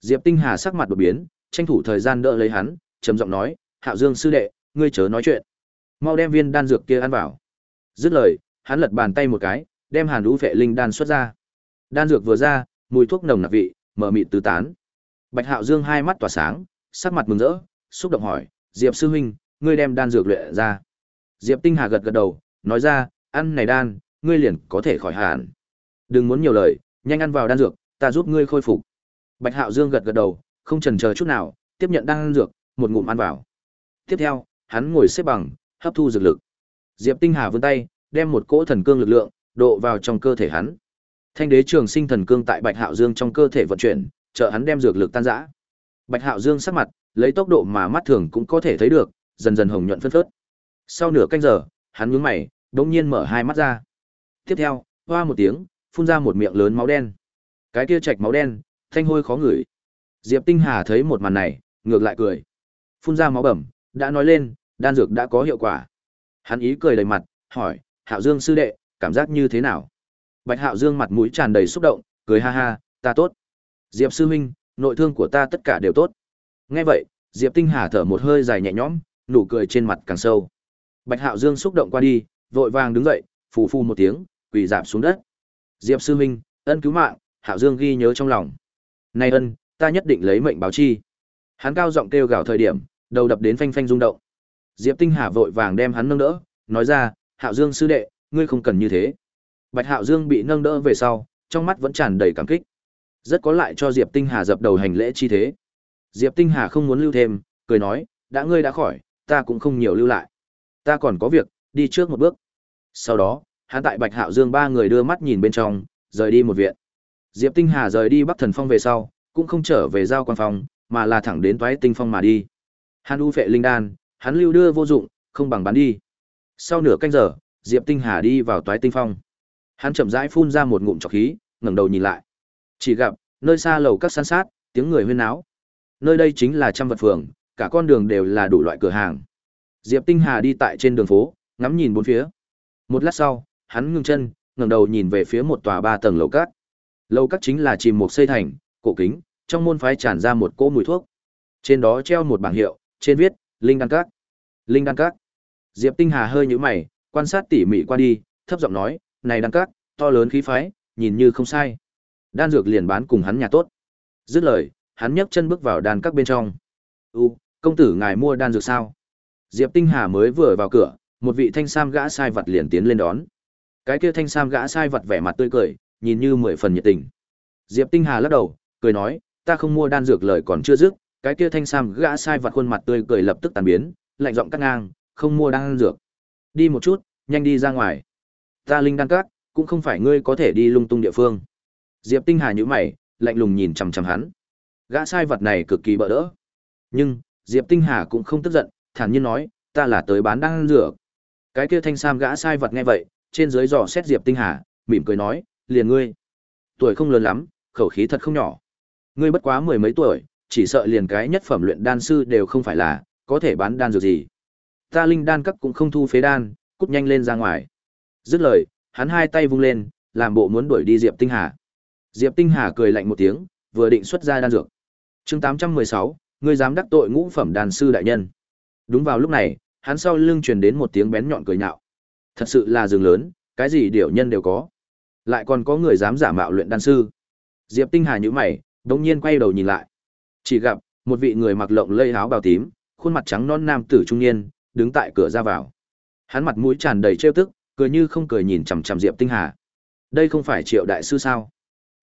Diệp Tinh Hà sắc mặt đột biến, tranh thủ thời gian đỡ lấy hắn, trầm giọng nói, "Hạo Dương sư đệ, ngươi chớ nói chuyện. Mau đem viên đan dược kia ăn vào." Dứt lời, hắn lật bàn tay một cái, đem Hàn lũ vệ Linh đan xuất ra. Đan dược vừa ra, mùi thuốc nồng nặc vị, mở mịt tứ tán. Bạch Hạo Dương hai mắt tỏa sáng, sắc mặt mừng rỡ, xúc động hỏi, "Diệp sư huynh, ngươi đem đan dược luyện ra?" Diệp Tinh Hà gật gật đầu, nói ra, "Ăn này đan, ngươi liền có thể khỏi hàn. Đừng muốn nhiều lời, nhanh ăn vào đan dược, ta giúp ngươi khôi phục." Bạch Hạo Dương gật gật đầu, không chần chờ chút nào, tiếp nhận đan dược, một ngụm ăn vào. Tiếp theo, hắn ngồi xếp bằng, hấp thu dược lực. Diệp Tinh Hà vươn tay, đem một cỗ thần cương lực lượng độ vào trong cơ thể hắn. Thanh đế trường sinh thần cương tại Bạch Hạo Dương trong cơ thể vận chuyển, trợ hắn đem dược lực tan rã. Bạch Hạo Dương sắc mặt, lấy tốc độ mà mắt thường cũng có thể thấy được, dần dần hồng nhuận phân phớt. Sau nửa canh giờ, hắn nhướng mày, bỗng nhiên mở hai mắt ra. Tiếp theo, hoa một tiếng, phun ra một miệng lớn máu đen. Cái kia trạch máu đen, thanh hôi khó ngửi. Diệp Tinh Hà thấy một màn này, ngược lại cười. Phun ra máu bầm, đã nói lên, đan dược đã có hiệu quả. Hắn ý cười đầy mặt, hỏi, Hạo Dương sư đệ, cảm giác như thế nào? Bạch Hạo Dương mặt mũi tràn đầy xúc động, cười ha ha, ta tốt. Diệp sư huynh, nội thương của ta tất cả đều tốt. Nghe vậy, Diệp Tinh Hà thở một hơi dài nhẹ nhõm, nụ cười trên mặt càng sâu. Bạch Hạo Dương xúc động qua đi, vội vàng đứng dậy, phù phù một tiếng, quỳ giảm xuống đất. Diệp sư huynh, ân cứu mạng, Hạo Dương ghi nhớ trong lòng. Nay ân, ta nhất định lấy mệnh báo chi. Hắn cao giọng kêu gào thời điểm, đầu đập đến phanh phanh rung động. Diệp Tinh Hà vội vàng đem hắn nâng đỡ, nói ra, Hạo Dương sư đệ, ngươi không cần như thế. Bạch Hạo Dương bị nâng đỡ về sau, trong mắt vẫn tràn đầy cảm kích. Rất có lại cho Diệp Tinh Hà dập đầu hành lễ chi thế. Diệp Tinh Hà không muốn lưu thêm, cười nói, đã ngươi đã khỏi, ta cũng không nhiều lưu lại. Ta còn có việc, đi trước một bước. Sau đó, hắn tại Bạch Hạo Dương ba người đưa mắt nhìn bên trong, rời đi một viện. Diệp Tinh Hà rời đi Bắc Thần Phong về sau, cũng không trở về giao quan phòng, mà là thẳng đến Toái Tinh Phong mà đi. Hàn U phệ linh đan, hắn lưu đưa vô dụng, không bằng bán đi. Sau nửa canh giờ, Diệp Tinh Hà đi vào Toái Tinh Phong. Hắn chậm rãi phun ra một ngụm trọc khí, ngẩng đầu nhìn lại. Chỉ gặp, nơi xa lầu các san sát, tiếng người huyên náo. Nơi đây chính là trăm vật phường, cả con đường đều là đủ loại cửa hàng. Diệp Tinh Hà đi tại trên đường phố, ngắm nhìn bốn phía. Một lát sau, hắn ngừng chân, ngẩng đầu nhìn về phía một tòa ba tầng lầu các. Lầu các chính là chìm một xây thành, cổ kính, trong môn phái tràn ra một cỗ mùi thuốc. Trên đó treo một bảng hiệu, trên viết, Linh Đan Các. Linh Đan Các. Diệp Tinh Hà hơi nhíu mày, quan sát tỉ mỉ qua đi, thấp giọng nói, này Đan Các, to lớn khí phái, nhìn như không sai. Đan dược liền bán cùng hắn nhà tốt. Dứt lời, hắn nhấc chân bước vào đan các bên trong. "U, công tử ngài mua đan dược sao?" Diệp Tinh Hà mới vừa vào cửa, một vị thanh sam gã sai vật liền tiến lên đón. Cái kia thanh sam gã sai vật vẻ mặt tươi cười, nhìn như mười phần nhiệt tình. Diệp Tinh Hà lắc đầu, cười nói, "Ta không mua đan dược lời còn chưa dứt." Cái kia thanh sam gã sai vật khuôn mặt tươi cười lập tức tan biến, lạnh giọng cắt ngang, "Không mua đan dược. Đi một chút, nhanh đi ra ngoài. Ta linh đan các, cũng không phải ngươi có thể đi lung tung địa phương." Diệp Tinh Hà nhíu mày, lạnh lùng nhìn chằm chằm hắn. Gã sai vật này cực kỳ bỡ đỡ. Nhưng, Diệp Tinh Hà cũng không tức giận, thản nhiên nói, ta là tới bán đan dược. Cái kia thanh sam gã sai vật nghe vậy, trên dưới dò xét Diệp Tinh Hà, mỉm cười nói, liền ngươi. Tuổi không lớn lắm, khẩu khí thật không nhỏ. Ngươi bất quá mười mấy tuổi, chỉ sợ liền cái nhất phẩm luyện đan sư đều không phải là, có thể bán đan dược gì. Ta linh đan các cũng không thu phế đan, cút nhanh lên ra ngoài. Dứt lời, hắn hai tay vung lên, làm bộ muốn đuổi đi Diệp Tinh Hà. Diệp Tinh Hà cười lạnh một tiếng, vừa định xuất ra đan dược. Chương 816, ngươi dám đắc tội ngũ phẩm đan sư đại nhân. Đúng vào lúc này, hắn sau lưng truyền đến một tiếng bén nhọn cười nhạo. Thật sự là rừng lớn, cái gì điều nhân đều có. Lại còn có người dám giả mạo luyện đan sư. Diệp Tinh Hà nhíu mày, đột nhiên quay đầu nhìn lại. Chỉ gặp một vị người mặc lộng lây áo bào tím, khuôn mặt trắng non nam tử trung niên, đứng tại cửa ra vào. Hắn mặt mũi tràn đầy trêu tức, cười như không cười nhìn chằm chằm Diệp Tinh Hà. Đây không phải Triệu đại sư sao?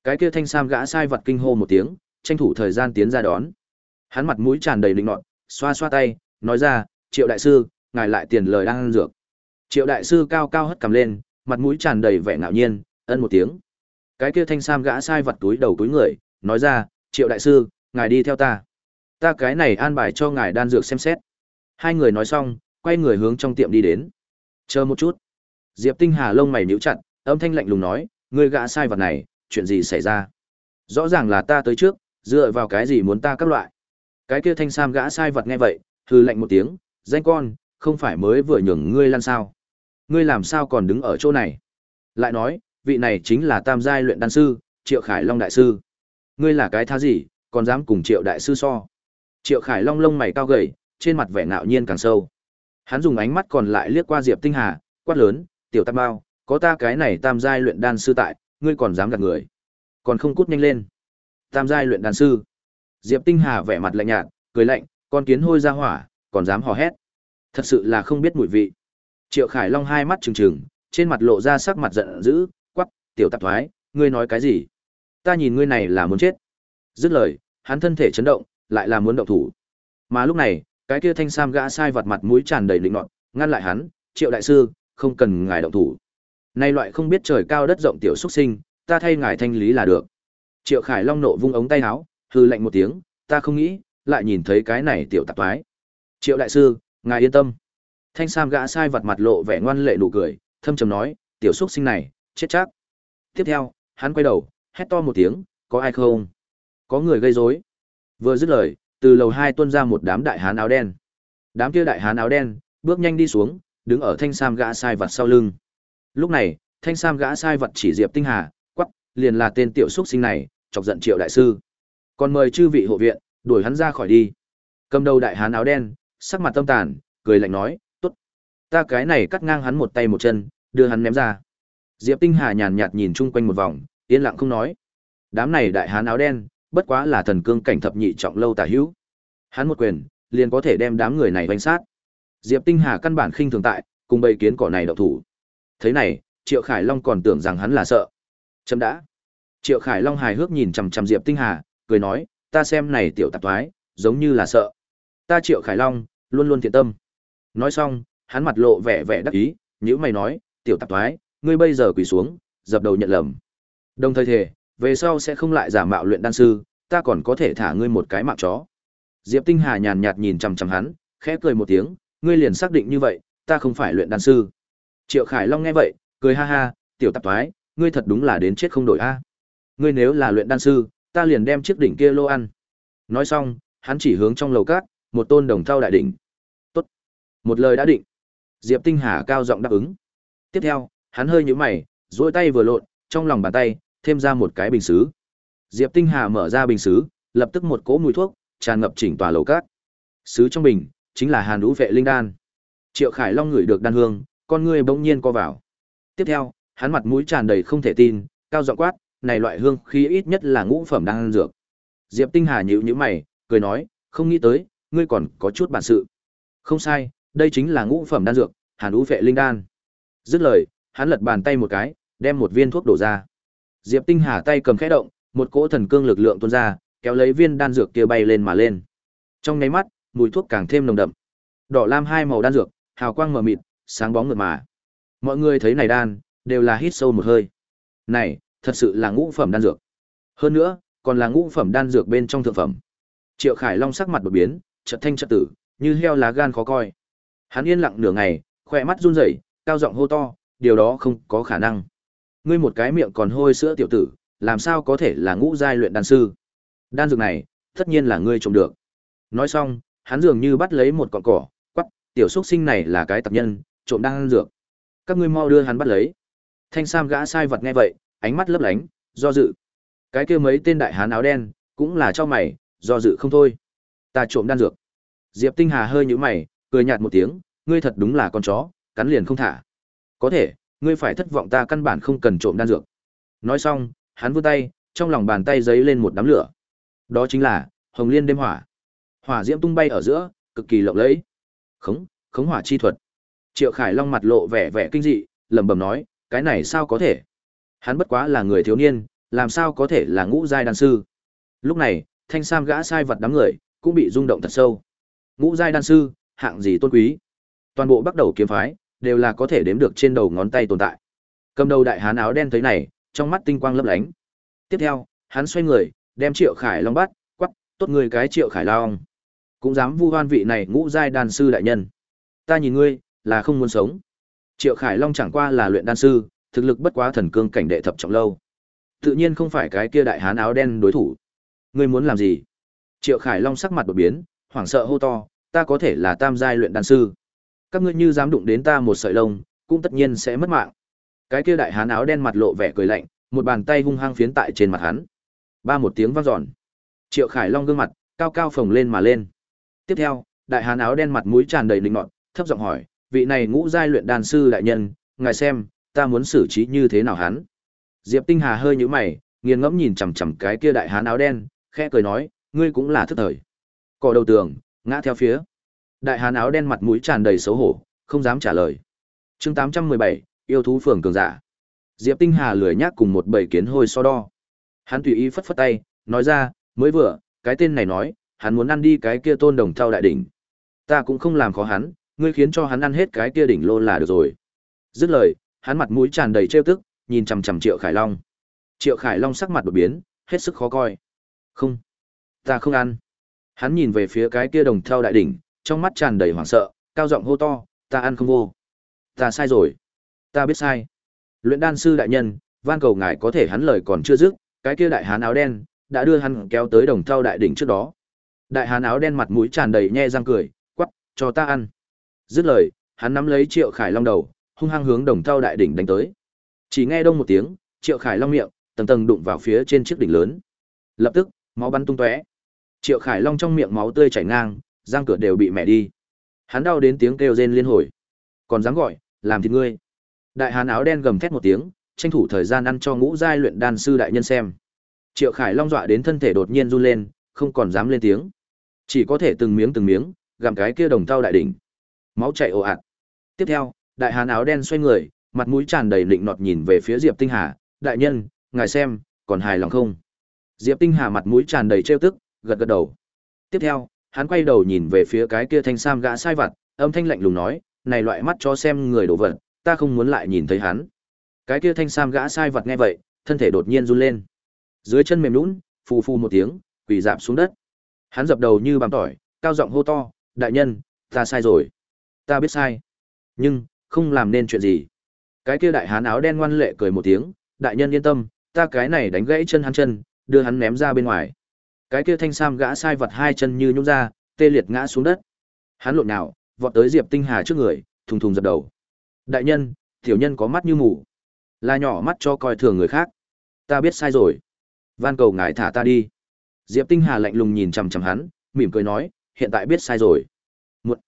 Cái kia thanh sam gã sai vật kinh hô một tiếng, tranh thủ thời gian tiến ra đón. Hắn mặt mũi tràn đầy linh nọt, xoa xoa tay, nói ra, "Triệu đại sư, ngài lại tiền lời đang ăn dược." Triệu đại sư cao cao hất cầm lên, mặt mũi tràn đầy vẻ ngạo nhiên, ân một tiếng. Cái kia thanh sam gã sai vật túi đầu túi người, nói ra, "Triệu đại sư, ngài đi theo ta. Ta cái này an bài cho ngài đan dược xem xét." Hai người nói xong, quay người hướng trong tiệm đi đến. "Chờ một chút." Diệp Tinh Hà lông mày níu chặt, âm thanh lạnh lùng nói, "Ngươi gã sai vật này, chuyện gì xảy ra? Rõ ràng là ta tới trước, dựa vào cái gì muốn ta các loại? Cái kia thanh sam gã sai vật nghe vậy, hư lạnh một tiếng, danh con, không phải mới vừa nhường ngươi lan sao? Ngươi làm sao còn đứng ở chỗ này? Lại nói, vị này chính là tam giai luyện đan sư, Triệu Khải Long đại sư. Ngươi là cái tha gì, còn dám cùng Triệu đại sư so? Triệu Khải Long lông mày cao gầy, trên mặt vẻ ngạo nhiên càng sâu. Hắn dùng ánh mắt còn lại liếc qua Diệp Tinh Hà, quát lớn, "Tiểu Tam Bao, có ta cái này tam giai luyện đan sư tại, ngươi còn dám gạt người. Còn không cút nhanh lên. Tam giai luyện đan sư? Diệp tinh hà vẻ mặt lạnh nhạt cười lạnh con kiến hôi ra hỏa còn dám hò hét. Thật sự là không biết mùi vị. Triệu khải long hai mắt trừng trừng trên mặt lộ ra sắc mặt giận dữ quắp tiểu tạp thoái ngươi nói cái gì? Ta nhìn ngươi này là muốn chết. Dứt lời hắn thân thể chấn động lại là muốn động thủ mà lúc này cái kia thanh sam gã sai vặt mặt mũi tràn đầy lịnh nọt ngăn lại hắn triệu đại sư không cần ngài động thủ Nay loại không biết trời cao đất rộng tiểu xuất sinh, ta thay ngài thanh lý là được. Triệu Khải Long nộ vung ống tay áo, hư lạnh một tiếng, ta không nghĩ, lại nhìn thấy cái này tiểu tạp toái. Triệu đại sư, ngài yên tâm. Thanh Sam gã sai vật mặt lộ vẻ ngoan lệ nụ cười, thâm trầm nói, tiểu xuất sinh này, chết chắc. Tiếp theo, hắn quay đầu, hét to một tiếng, có ai không? Có người gây rối. Vừa dứt lời, từ lầu hai tuôn ra một đám đại hán áo đen. Đám kia đại hán áo đen, bước nhanh đi xuống, đứng ở thanh sam gã sai vật sau lưng. Lúc này, Thanh Sam gã sai vật chỉ Diệp Tinh Hà, quắc, liền là tên tiểu xuất sinh này, chọc giận Triệu đại sư. Còn mời chư vị hộ viện, đuổi hắn ra khỏi đi. Cầm đầu đại hán áo đen, sắc mặt tâm tàn, cười lạnh nói, "Tốt, ta cái này cắt ngang hắn một tay một chân, đưa hắn ném ra." Diệp Tinh Hà nhàn nhạt nhìn chung quanh một vòng, yên lặng không nói. Đám này đại hán áo đen, bất quá là thần cương cảnh thập nhị trọng lâu tả hữu. Hắn một quyền, liền có thể đem đám người này vành sát. Diệp Tinh Hà căn bản khinh thường tại, cùng bầy kiến cỏ này đậu thủ. Thế này, Triệu Khải Long còn tưởng rằng hắn là sợ. Chấm đã. Triệu Khải Long hài hước nhìn chằm chằm Diệp Tinh Hà, cười nói, ta xem này tiểu tạp thoái, giống như là sợ. Ta Triệu Khải Long, luôn luôn thiện tâm. Nói xong, hắn mặt lộ vẻ vẻ đắc ý, nhíu mày nói, tiểu tạp thoái, ngươi bây giờ quỳ xuống, dập đầu nhận lầm. Đồng thời thể, về sau sẽ không lại giả mạo luyện đan sư, ta còn có thể thả ngươi một cái mạng chó. Diệp Tinh Hà nhàn nhạt nhìn chằm chằm hắn, khẽ cười một tiếng, ngươi liền xác định như vậy, ta không phải luyện đan sư. Triệu Khải Long nghe vậy, cười ha ha, tiểu tạp toái, ngươi thật đúng là đến chết không đổi a. Ngươi nếu là luyện đan sư, ta liền đem chiếc đỉnh kia lô ăn. Nói xong, hắn chỉ hướng trong lầu cát, một tôn đồng thau đại đỉnh. Tốt. Một lời đã định. Diệp Tinh Hà cao giọng đáp ứng. Tiếp theo, hắn hơi nhíu mày, duỗi tay vừa lộn, trong lòng bàn tay thêm ra một cái bình sứ. Diệp Tinh Hà mở ra bình sứ, lập tức một cỗ mùi thuốc tràn ngập chỉnh tòa lầu cát. Sứ trong bình chính là Hàn Vũ vệ linh đan. Triệu Khải Long ngửi được đan hương, con ngươi bỗng nhiên co vào. Tiếp theo, hắn mặt mũi tràn đầy không thể tin, cao giọng quát, này loại hương khí ít nhất là ngũ phẩm đan dược. Diệp Tinh Hà nhíu nhíu mày, cười nói, không nghĩ tới, ngươi còn có chút bản sự. Không sai, đây chính là ngũ phẩm đan dược, Hàn Vũ vệ linh đan. Dứt lời, hắn lật bàn tay một cái, đem một viên thuốc đổ ra. Diệp Tinh Hà tay cầm khẽ động, một cỗ thần cương lực lượng tuôn ra, kéo lấy viên đan dược kia bay lên mà lên. Trong nháy mắt, mùi thuốc càng thêm nồng đậm. Đỏ lam hai màu đan dược, hào quang mờ mịt, sáng bóng mượt mà. Mọi người thấy này đan, đều là hít sâu một hơi. Này, thật sự là ngũ phẩm đan dược. Hơn nữa, còn là ngũ phẩm đan dược bên trong thượng phẩm. Triệu Khải Long sắc mặt đột biến, chợt thanh chợt tử, như heo lá gan khó coi. Hắn yên lặng nửa ngày, khỏe mắt run rẩy, cao giọng hô to, điều đó không có khả năng. Ngươi một cái miệng còn hôi sữa tiểu tử, làm sao có thể là ngũ giai luyện đan sư? Đan dược này, tất nhiên là ngươi trộm được. Nói xong, hắn dường như bắt lấy một cọng cỏ, quắc, tiểu xuất sinh này là cái tập nhân, trộm đan dược. Các ngươi mau đưa hắn bắt lấy. Thanh Sam gã sai vật nghe vậy, ánh mắt lấp lánh, do dự. Cái kia mấy tên đại hán áo đen, cũng là cho mày, do dự không thôi. Ta trộm đan dược. Diệp Tinh Hà hơi nhíu mày, cười nhạt một tiếng, ngươi thật đúng là con chó, cắn liền không thả. Có thể, ngươi phải thất vọng ta căn bản không cần trộm đan dược. Nói xong, hắn vươn tay, trong lòng bàn tay giấy lên một đám lửa. Đó chính là Hồng Liên đêm hỏa. Hỏa diễm tung bay ở giữa, cực kỳ lộng lẫy. Khống, khống hỏa chi thuật. Triệu Khải Long mặt lộ vẻ vẻ kinh dị, lẩm bẩm nói, cái này sao có thể? Hắn bất quá là người thiếu niên, làm sao có thể là ngũ giai đan sư? Lúc này, thanh sam gã sai vật đám người cũng bị rung động thật sâu. Ngũ giai đan sư, hạng gì tôn quý? Toàn bộ bắt đầu kiếm phái đều là có thể đếm được trên đầu ngón tay tồn tại. Cầm đầu đại hán áo đen thấy này, trong mắt tinh quang lấp lánh. Tiếp theo, hắn xoay người, đem Triệu Khải Long bắt, quắc, tốt người cái Triệu Khải Long. Cũng dám vu oan vị này ngũ giai đan sư đại nhân. Ta nhìn ngươi, là không muốn sống. Triệu Khải Long chẳng qua là luyện đan sư, thực lực bất quá thần cương cảnh đệ thập trọng lâu. Tự nhiên không phải cái kia đại hán áo đen đối thủ. Ngươi muốn làm gì? Triệu Khải Long sắc mặt đột biến, hoảng sợ hô to, ta có thể là tam giai luyện đan sư. Các ngươi như dám đụng đến ta một sợi lông, cũng tất nhiên sẽ mất mạng. Cái kia đại hán áo đen mặt lộ vẻ cười lạnh, một bàn tay hung hăng phiến tại trên mặt hắn. Ba một tiếng vang dọn. Triệu Khải Long gương mặt cao cao phồng lên mà lên. Tiếp theo, đại hán áo đen mặt mũi tràn đầy lĩnh nọt, thấp giọng hỏi, vị này ngũ giai luyện đan sư đại nhân, ngài xem, ta muốn xử trí như thế nào hắn? Diệp Tinh Hà hơi nhíu mày, nghiêng ngẫm nhìn chằm chằm cái kia đại hán áo đen, khẽ cười nói, ngươi cũng là thức thời. Cỏ đầu tường, ngã theo phía. Đại hán áo đen mặt mũi tràn đầy xấu hổ, không dám trả lời. Chương 817, yêu thú phường cường giả. Diệp Tinh Hà lười nhác cùng một bầy kiến hôi so đo. Hắn tùy ý phất phất tay, nói ra, mới vừa, cái tên này nói, hắn muốn ăn đi cái kia tôn đồng thao đại đỉnh. Ta cũng không làm khó hắn, ngươi khiến cho hắn ăn hết cái kia đỉnh lô là được rồi. Dứt lời, hắn mặt mũi tràn đầy trêu tức, nhìn chằm chằm Triệu Khải Long. Triệu Khải Long sắc mặt đột biến, hết sức khó coi. Không, ta không ăn. Hắn nhìn về phía cái kia đồng thao đại đỉnh, trong mắt tràn đầy hoảng sợ, cao giọng hô to, ta ăn không vô. Ta sai rồi. Ta biết sai. Luyện đan sư đại nhân, van cầu ngài có thể hắn lời còn chưa dứt, cái kia đại hán áo đen đã đưa hắn kéo tới đồng thau đại đỉnh trước đó. Đại hán áo đen mặt mũi tràn đầy nhe răng cười, quắc, cho ta ăn. Dứt lời, hắn nắm lấy Triệu Khải Long đầu, hung hăng hướng đồng thau đại đỉnh đánh tới. Chỉ nghe đông một tiếng, Triệu Khải Long miệng tầng tầng đụng vào phía trên chiếc đỉnh lớn. Lập tức, máu bắn tung tóe. Triệu Khải Long trong miệng máu tươi chảy ngang, răng cửa đều bị mẹ đi. Hắn đau đến tiếng kêu rên liên hồi. Còn dám gọi, làm thịt ngươi. Đại hán áo đen gầm thét một tiếng, tranh thủ thời gian ăn cho ngũ giai luyện đan sư đại nhân xem. Triệu Khải Long dọa đến thân thể đột nhiên run lên, không còn dám lên tiếng. Chỉ có thể từng miếng từng miếng, gặm cái kia đồng tao đại đỉnh. Máu chảy ồ ạt. Tiếp theo, đại hán áo đen xoay người, mặt mũi tràn đầy lịnh nọt nhìn về phía Diệp Tinh Hà, "Đại nhân, ngài xem, còn hài lòng không?" Diệp Tinh Hà mặt mũi tràn đầy trêu tức, gật gật đầu. Tiếp theo, hắn quay đầu nhìn về phía cái kia thanh sam gã sai vặt, âm thanh lạnh lùng nói, "Này loại mắt cho xem người đổ vật, ta không muốn lại nhìn thấy hắn." Cái kia thanh sam gã sai vặt nghe vậy, thân thể đột nhiên run lên. Dưới chân mềm nhũn, phù phù một tiếng, quỳ rạp xuống đất. Hắn dập đầu như bằm tỏi, cao giọng hô to, "Đại nhân, ta sai rồi. Ta biết sai, nhưng không làm nên chuyện gì." Cái kia đại hán áo đen ngoan lệ cười một tiếng, "Đại nhân yên tâm, ta cái này đánh gãy chân hắn chân, đưa hắn ném ra bên ngoài." Cái kia thanh sam gã sai vật hai chân như nhũn ra, tê liệt ngã xuống đất. Hắn lộn nào, vọt tới Diệp Tinh Hà trước người, thùng thùng dập đầu. "Đại nhân, tiểu nhân có mắt như mù, là nhỏ mắt cho coi thường người khác. Ta biết sai rồi. Van cầu ngài thả ta đi." Diệp Tinh Hà lạnh lùng nhìn chằm chằm hắn, mỉm cười nói, "Hiện tại biết sai rồi." Một.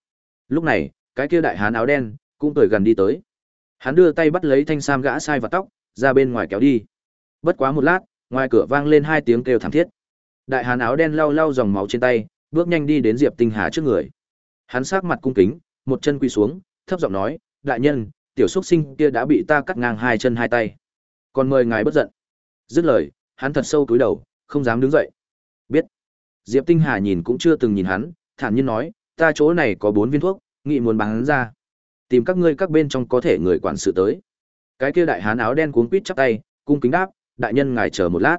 Lúc này, cái kia đại hán áo đen cũng cười gần đi tới. Hắn đưa tay bắt lấy thanh sam gã sai vật tóc, ra bên ngoài kéo đi. Bất quá một lát, ngoài cửa vang lên hai tiếng kêu thảm thiết. Đại hán áo đen lau lau dòng máu trên tay, bước nhanh đi đến Diệp Tinh Hà trước người. Hắn sắc mặt cung kính, một chân quỳ xuống, thấp giọng nói, "Đại nhân, tiểu xuất sinh kia đã bị ta cắt ngang hai chân hai tay. Còn mời ngài bất giận." Dứt lời, hắn thật sâu cúi đầu, không dám đứng dậy. Biết. Diệp Tinh Hà nhìn cũng chưa từng nhìn hắn, thản nhiên nói, "Ta chỗ này có bốn viên thuốc, nghị muốn bán ra. Tìm các ngươi các bên trong có thể người quản sự tới." Cái kia đại hán áo đen cuống quýt chắp tay, cung kính đáp, "Đại nhân ngài chờ một lát."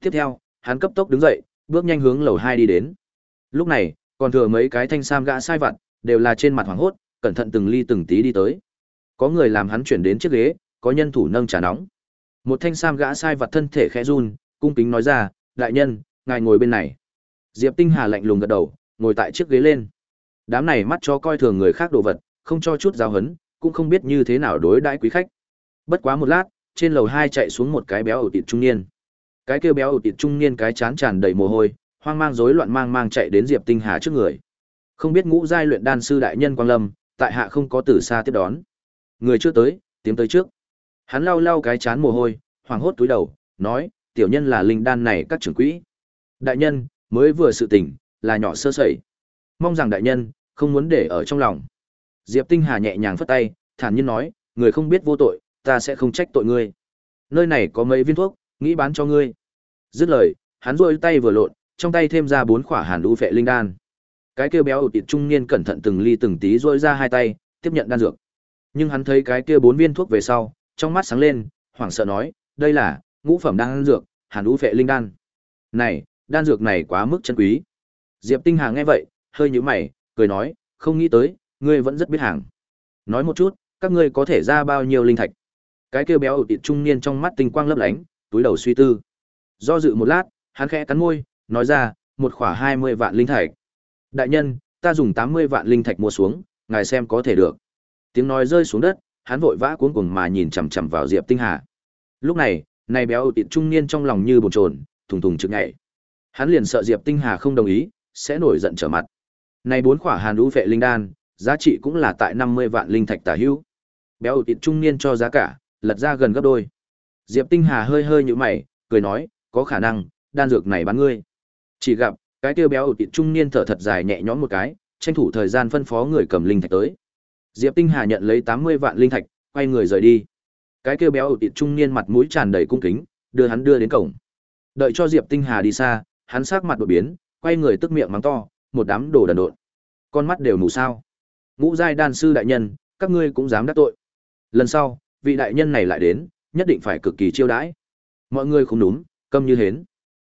Tiếp theo, hắn cấp tốc đứng dậy, bước nhanh hướng lầu hai đi đến. Lúc này, còn thừa mấy cái thanh sam gã sai vặt, đều là trên mặt hoảng hốt, cẩn thận từng ly từng tí đi tới. Có người làm hắn chuyển đến chiếc ghế, có nhân thủ nâng trà nóng. Một thanh sam gã sai vặt thân thể khẽ run, cung kính nói ra, "Đại nhân, ngài ngồi bên này." Diệp Tinh Hà lạnh lùng gật đầu, ngồi tại chiếc ghế lên. Đám này mắt cho coi thường người khác đồ vật, không cho chút giáo hấn, cũng không biết như thế nào đối đãi quý khách. Bất quá một lát, trên lầu hai chạy xuống một cái béo ẩu tiệm trung niên. Cái kia béo ụt trung niên cái chán tràn đầy mồ hôi, hoang mang rối loạn mang mang chạy đến Diệp Tinh Hà trước người. Không biết ngũ giai luyện đan sư đại nhân Quang Lâm, tại hạ không có từ xa tiếp đón. Người chưa tới, tiến tới trước. Hắn lau lau cái chán mồ hôi, hoảng hốt túi đầu, nói, tiểu nhân là linh đan này các trưởng quỹ. Đại nhân, mới vừa sự tỉnh, là nhỏ sơ sẩy. Mong rằng đại nhân, không muốn để ở trong lòng. Diệp Tinh Hà nhẹ nhàng phất tay, thản nhiên nói, người không biết vô tội, ta sẽ không trách tội ngươi. Nơi này có mấy viên thuốc, nghĩ bán cho ngươi. Dứt lời, hắn rôi tay vừa lộn, trong tay thêm ra bốn khỏa hàn lũ phệ linh đan. Cái kia béo ụt trung niên cẩn thận từng ly từng tí rôi ra hai tay, tiếp nhận đan dược. Nhưng hắn thấy cái kia bốn viên thuốc về sau, trong mắt sáng lên, hoảng sợ nói, đây là ngũ phẩm đan dược, hàn lũ phệ linh đan. Này, đan dược này quá mức chân quý. Diệp tinh hà nghe vậy, hơi nhíu mày, cười nói, không nghĩ tới, ngươi vẫn rất biết hàng. Nói một chút, các ngươi có thể ra bao nhiêu linh thạch? Cái kia béo ụt trung niên trong mắt tinh quang lấp lánh túi đầu suy tư. Do dự một lát, hắn khẽ cắn môi, nói ra, một khỏa 20 vạn linh thạch. Đại nhân, ta dùng 80 vạn linh thạch mua xuống, ngài xem có thể được. Tiếng nói rơi xuống đất, hắn vội vã cuống cuồng mà nhìn chằm chằm vào Diệp Tinh Hà. Lúc này, này béo tiện trung niên trong lòng như bồn chồn, thùng thùng trực nhảy. Hắn liền sợ Diệp Tinh Hà không đồng ý, sẽ nổi giận trở mặt. Này bốn khỏa Hàn Vũ vệ linh đan, giá trị cũng là tại 50 vạn linh thạch tả hữu. Béo tiện trung niên cho giá cả, lật ra gần gấp đôi. Diệp Tinh Hà hơi hơi như mày, cười nói, có khả năng, đan dược này bán ngươi. Chỉ gặp, cái tiêu béo ụt trung niên thở thật dài nhẹ nhõm một cái, tranh thủ thời gian phân phó người cầm linh thạch tới. Diệp Tinh Hà nhận lấy 80 vạn linh thạch, quay người rời đi. Cái kia béo ụt trung niên mặt mũi tràn đầy cung kính, đưa hắn đưa đến cổng. Đợi cho Diệp Tinh Hà đi xa, hắn sắc mặt đổi biến, quay người tức miệng mắng to, một đám đồ đần độn. Con mắt đều mù sao? Ngũ giai đan sư đại nhân, các ngươi cũng dám đắc tội. Lần sau, vị đại nhân này lại đến, nhất định phải cực kỳ chiêu đãi. Mọi người không đúng, câm như hến.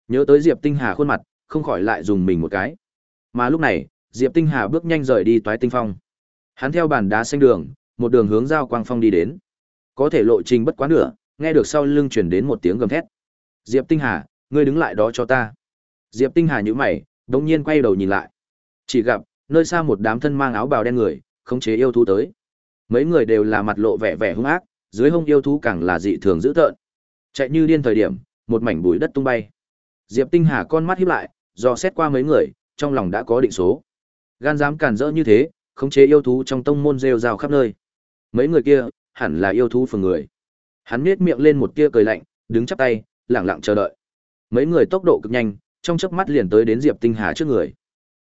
Nhớ tới Diệp Tinh Hà khuôn mặt, không khỏi lại dùng mình một cái. Mà lúc này, Diệp Tinh Hà bước nhanh rời đi toái tinh phong. Hắn theo bàn đá xanh đường, một đường hướng giao quang phong đi đến. Có thể lộ trình bất quá nửa, nghe được sau lưng truyền đến một tiếng gầm thét. Diệp Tinh Hà, ngươi đứng lại đó cho ta. Diệp Tinh Hà nhíu mày, đột nhiên quay đầu nhìn lại. Chỉ gặp, nơi xa một đám thân mang áo bào đen người, khống chế yêu thú tới. Mấy người đều là mặt lộ vẻ vẻ hung ác, dưới hông yêu thú càng là dị thường dữ tợn. Chạy như điên thời điểm, một mảnh bụi đất tung bay. Diệp Tinh Hà con mắt híp lại, dò xét qua mấy người, trong lòng đã có định số. Gan dám cản rỡ như thế, khống chế yêu thú trong tông môn rêu rao khắp nơi. Mấy người kia, hẳn là yêu thú phường người. Hắn nhếch miệng lên một tia cười lạnh, đứng chắp tay, lặng lặng chờ đợi. Mấy người tốc độ cực nhanh, trong chớp mắt liền tới đến Diệp Tinh Hà trước người.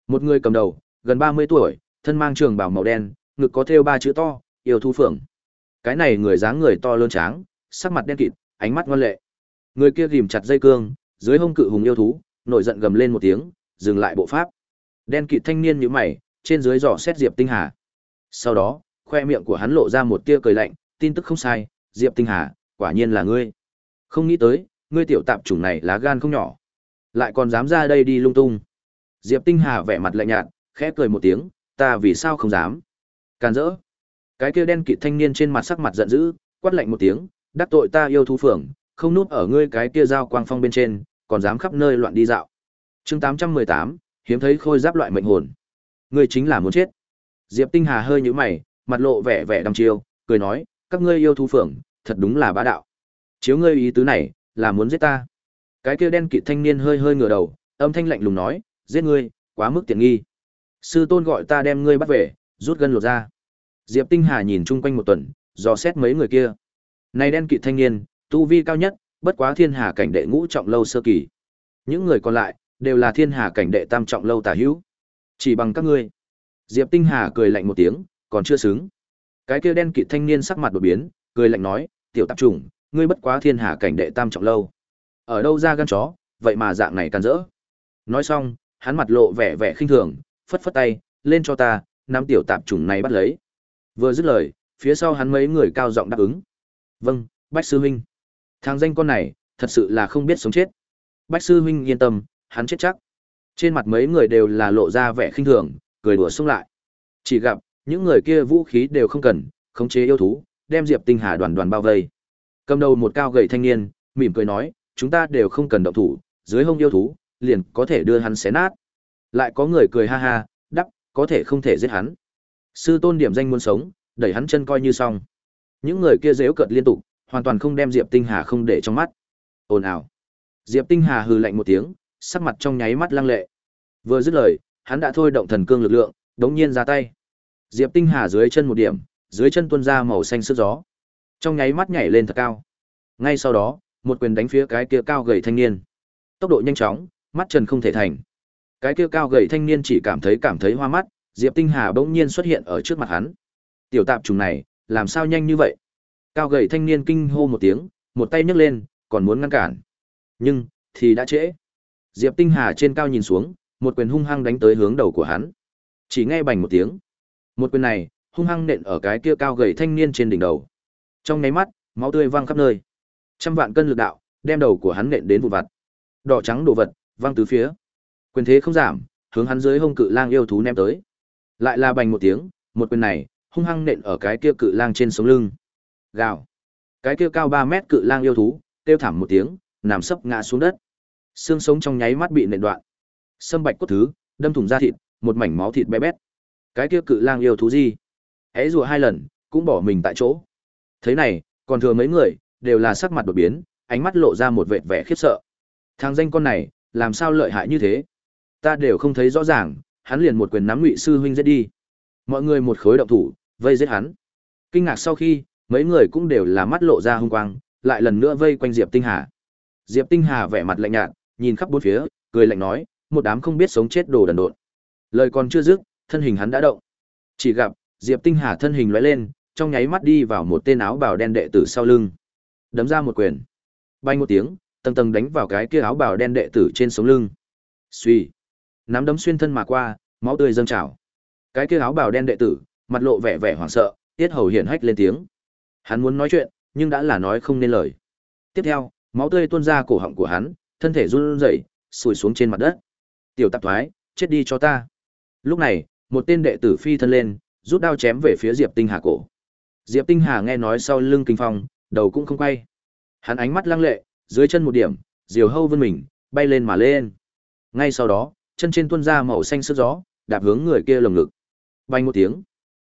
Một người cầm đầu, gần 30 tuổi, thân mang trường bào màu đen, ngực có thêu ba chữ to, yêu thú phường. Cái này người dáng người to lớn tráng, sắc mặt đen kịt, ánh mắt ngoan lệ. Người kia ghim chặt dây cương, dưới hông cự hùng yêu thú, nổi giận gầm lên một tiếng, dừng lại bộ pháp. Đen kịt thanh niên nhíu mày, trên dưới dò xét Diệp Tinh Hà. Sau đó, khoe miệng của hắn lộ ra một tia cười lạnh, tin tức không sai, Diệp Tinh Hà, quả nhiên là ngươi. Không nghĩ tới, ngươi tiểu tạp chủng này lá gan không nhỏ, lại còn dám ra đây đi lung tung. Diệp Tinh Hà vẻ mặt lạnh nhạt, khẽ cười một tiếng, ta vì sao không dám? Càn rỡ. Cái kia đen kịt thanh niên trên mặt sắc mặt giận dữ, quát lạnh một tiếng, đắc tội ta yêu thú phường, không núp ở ngươi cái kia giao quang phong bên trên, còn dám khắp nơi loạn đi dạo. Chương 818, hiếm thấy khôi giáp loại mệnh hồn. Ngươi chính là muốn chết. Diệp Tinh Hà hơi nhíu mày, mặt lộ vẻ vẻ đăm chiêu, cười nói, các ngươi yêu thú phường, thật đúng là bá đạo. Chiếu ngươi ý tứ này, là muốn giết ta. Cái kia đen kịt thanh niên hơi hơi ngửa đầu, âm thanh lạnh lùng nói, giết ngươi, quá mức tiện nghi. Sư tôn gọi ta đem ngươi bắt về, rút gân lột ra. Diệp Tinh Hà nhìn chung quanh một tuần, dò xét mấy người kia. Này đen kịt thanh niên, tu vi cao nhất, bất quá thiên hà cảnh đệ ngũ trọng lâu sơ kỳ. Những người còn lại, đều là thiên hà cảnh đệ tam trọng lâu tả hữu. Chỉ bằng các ngươi. Diệp Tinh Hà cười lạnh một tiếng, còn chưa xứng. Cái kia đen kịt thanh niên sắc mặt đổi biến, cười lạnh nói, tiểu tạp trùng, ngươi bất quá thiên hà cảnh đệ tam trọng lâu. Ở đâu ra gan chó, vậy mà dạng này can rỡ. Nói xong, hắn mặt lộ vẻ vẻ khinh thường, phất phất tay, lên cho ta, nắm tiểu tạp trùng này bắt lấy. Vừa dứt lời, phía sau hắn mấy người cao giọng đáp ứng. Vâng, Bách Sư Huynh. Thằng danh con này, thật sự là không biết sống chết. Bách Sư Huynh yên tâm, hắn chết chắc. Trên mặt mấy người đều là lộ ra vẻ khinh thường, cười đùa xông lại. Chỉ gặp, những người kia vũ khí đều không cần, khống chế yêu thú, đem Diệp Tinh Hà đoàn đoàn bao vây. Cầm đầu một cao gầy thanh niên, mỉm cười nói, chúng ta đều không cần động thủ, dưới hông yêu thú, liền có thể đưa hắn xé nát. Lại có người cười ha ha, đắp, có thể không thể giết hắn. Sư tôn điểm danh muốn sống, đẩy hắn chân coi như xong. Những người kia dếu cợt liên tục, hoàn toàn không đem Diệp Tinh Hà không để trong mắt. Ồn ào. Diệp Tinh Hà hừ lạnh một tiếng, sắc mặt trong nháy mắt lăng lệ. Vừa dứt lời, hắn đã thôi động thần cương lực lượng, đống nhiên ra tay. Diệp Tinh Hà dưới chân một điểm, dưới chân tuôn ra màu xanh sức gió. Trong nháy mắt nhảy lên thật cao. Ngay sau đó, một quyền đánh phía cái kia cao gầy thanh niên. Tốc độ nhanh chóng, mắt trần không thể thành. Cái kia cao gầy thanh niên chỉ cảm thấy cảm thấy hoa mắt, Diệp Tinh Hà bỗng nhiên xuất hiện ở trước mặt hắn. Tiểu tạp trùng này, làm sao nhanh như vậy? Cao gầy thanh niên kinh hô một tiếng, một tay nhấc lên, còn muốn ngăn cản. Nhưng, thì đã trễ. Diệp Tinh Hà trên cao nhìn xuống, một quyền hung hăng đánh tới hướng đầu của hắn. Chỉ nghe bành một tiếng. Một quyền này, hung hăng nện ở cái kia cao gầy thanh niên trên đỉnh đầu. Trong nháy mắt, máu tươi văng khắp nơi. Trăm vạn cân lực đạo, đem đầu của hắn nện đến vụ vặt. Đỏ trắng đồ vật, văng tứ phía. Quyền thế không giảm, hướng hắn dưới hung cự lang yêu thú ném tới. Lại là bành một tiếng, một quyền này, hung hăng nện ở cái kia cự lang trên sống lưng. Gào. Cái kia cao 3 mét cự lang yêu thú, kêu thảm một tiếng, nằm sấp ngã xuống đất. Xương sống trong nháy mắt bị nện đoạn. Sâm bạch cốt thứ, đâm thủng da thịt, một mảnh máu thịt bé bét. Cái kia cự lang yêu thú gì? Hễ rùa hai lần, cũng bỏ mình tại chỗ. Thế này, còn thừa mấy người, đều là sắc mặt đột biến, ánh mắt lộ ra một vệt vẻ khiếp sợ. Thằng danh con này, làm sao lợi hại như thế? Ta đều không thấy rõ ràng, hắn liền một quyền nắm Ngụy sư huynh giết đi. Mọi người một khối động thủ, vây giết hắn. Kinh ngạc sau khi, mấy người cũng đều là mắt lộ ra hung quang, lại lần nữa vây quanh Diệp Tinh Hà. Diệp Tinh Hà vẻ mặt lạnh nhạt, nhìn khắp bốn phía, cười lạnh nói, một đám không biết sống chết đồ đần độn. Lời còn chưa dứt, thân hình hắn đã động. Chỉ gặp, Diệp Tinh Hà thân hình lóe lên, trong nháy mắt đi vào một tên áo bào đen đệ tử sau lưng. Đấm ra một quyền. Bay một tiếng, tầng tầng đánh vào cái kia áo bào đen đệ tử trên sống lưng. Suy. Nắm đấm xuyên thân mà qua, máu tươi dâng trào. Cái kia áo bào đen đệ tử, mặt lộ vẻ vẻ hoảng sợ, tiết hầu hiển hách lên tiếng. Hắn muốn nói chuyện, nhưng đã là nói không nên lời. Tiếp theo, máu tươi tuôn ra cổ họng của hắn, thân thể run rẩy, sùi xuống trên mặt đất. Tiểu tạp thoái, chết đi cho ta. Lúc này, một tên đệ tử phi thân lên, rút đao chém về phía Diệp Tinh Hà cổ. Diệp Tinh Hà nghe nói sau lưng kinh phong, đầu cũng không quay. Hắn ánh mắt lăng lệ, dưới chân một điểm, diều hâu vươn mình, bay lên mà lên. Ngay sau đó, chân trên tuôn ra màu xanh sức gió, đạp hướng người kia lồng ngực. Bay một tiếng.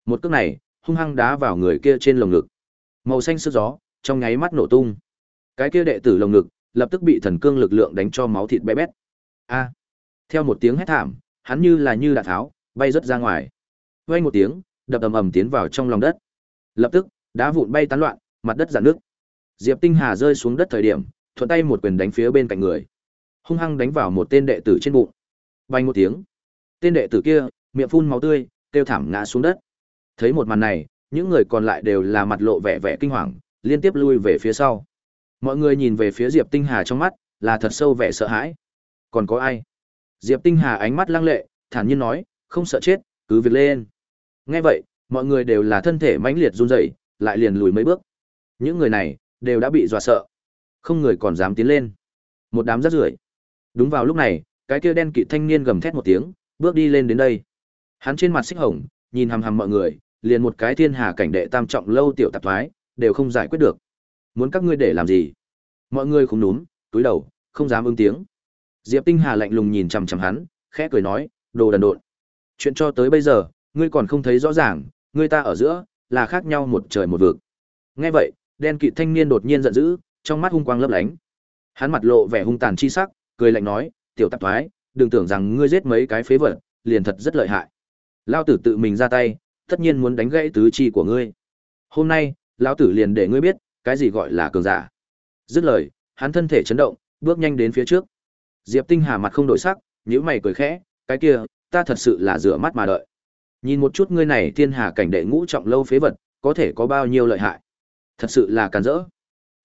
Một cước này, hung hăng đá vào người kia trên lồng ngực. Màu xanh sương gió, trong nháy mắt nổ tung. Cái kia đệ tử lồng ngực, lập tức bị thần cương lực lượng đánh cho máu thịt bé bét. A! Theo một tiếng hét thảm, hắn như là như đạn tháo, bay rất ra ngoài. Vang một tiếng, đập ầm ầm tiến vào trong lòng đất. Lập tức, đá vụn bay tán loạn, mặt đất rạn nước. Diệp Tinh Hà rơi xuống đất thời điểm, thuận tay một quyền đánh phía bên cạnh người. Hung hăng đánh vào một tên đệ tử trên bụng. Vang một tiếng. Tên đệ tử kia, miệng phun máu tươi, kêu thảm ngã xuống đất. Thấy một màn này, những người còn lại đều là mặt lộ vẻ vẻ kinh hoàng, liên tiếp lui về phía sau. Mọi người nhìn về phía Diệp Tinh Hà trong mắt, là thật sâu vẻ sợ hãi. Còn có ai? Diệp Tinh Hà ánh mắt lăng lệ, thản nhiên nói, không sợ chết, cứ việc lên. Nghe vậy, mọi người đều là thân thể mãnh liệt run rẩy, lại liền lùi mấy bước. Những người này đều đã bị dọa sợ, không người còn dám tiến lên. Một đám rác rưởi. Đúng vào lúc này, cái kia đen kịt thanh niên gầm thét một tiếng, bước đi lên đến đây. Hắn trên mặt xích hồng, nhìn hằm hằm mọi người, liền một cái thiên hà cảnh đệ tam trọng lâu tiểu tạp thoái, đều không giải quyết được. Muốn các ngươi để làm gì? Mọi người không núm, túi đầu, không dám ứng tiếng. Diệp Tinh Hà lạnh lùng nhìn chằm chằm hắn, khẽ cười nói, đồ đần độn. Chuyện cho tới bây giờ, ngươi còn không thấy rõ ràng, ngươi ta ở giữa, là khác nhau một trời một vực. Nghe vậy, đen kịt thanh niên đột nhiên giận dữ, trong mắt hung quang lấp lánh. Hắn mặt lộ vẻ hung tàn chi sắc, cười lạnh nói, tiểu tạp thoái, đừng tưởng rằng ngươi giết mấy cái phế vật, liền thật rất lợi hại. Lao tử tự mình ra tay, tất nhiên muốn đánh gãy tứ chi của ngươi. Hôm nay, lão tử liền để ngươi biết, cái gì gọi là cường giả. Dứt lời, hắn thân thể chấn động, bước nhanh đến phía trước. Diệp Tinh Hà mặt không đổi sắc, nhíu mày cười khẽ, cái kia, ta thật sự là rửa mắt mà đợi. Nhìn một chút ngươi này thiên hà cảnh đệ ngũ trọng lâu phế vật, có thể có bao nhiêu lợi hại. Thật sự là càn rỡ.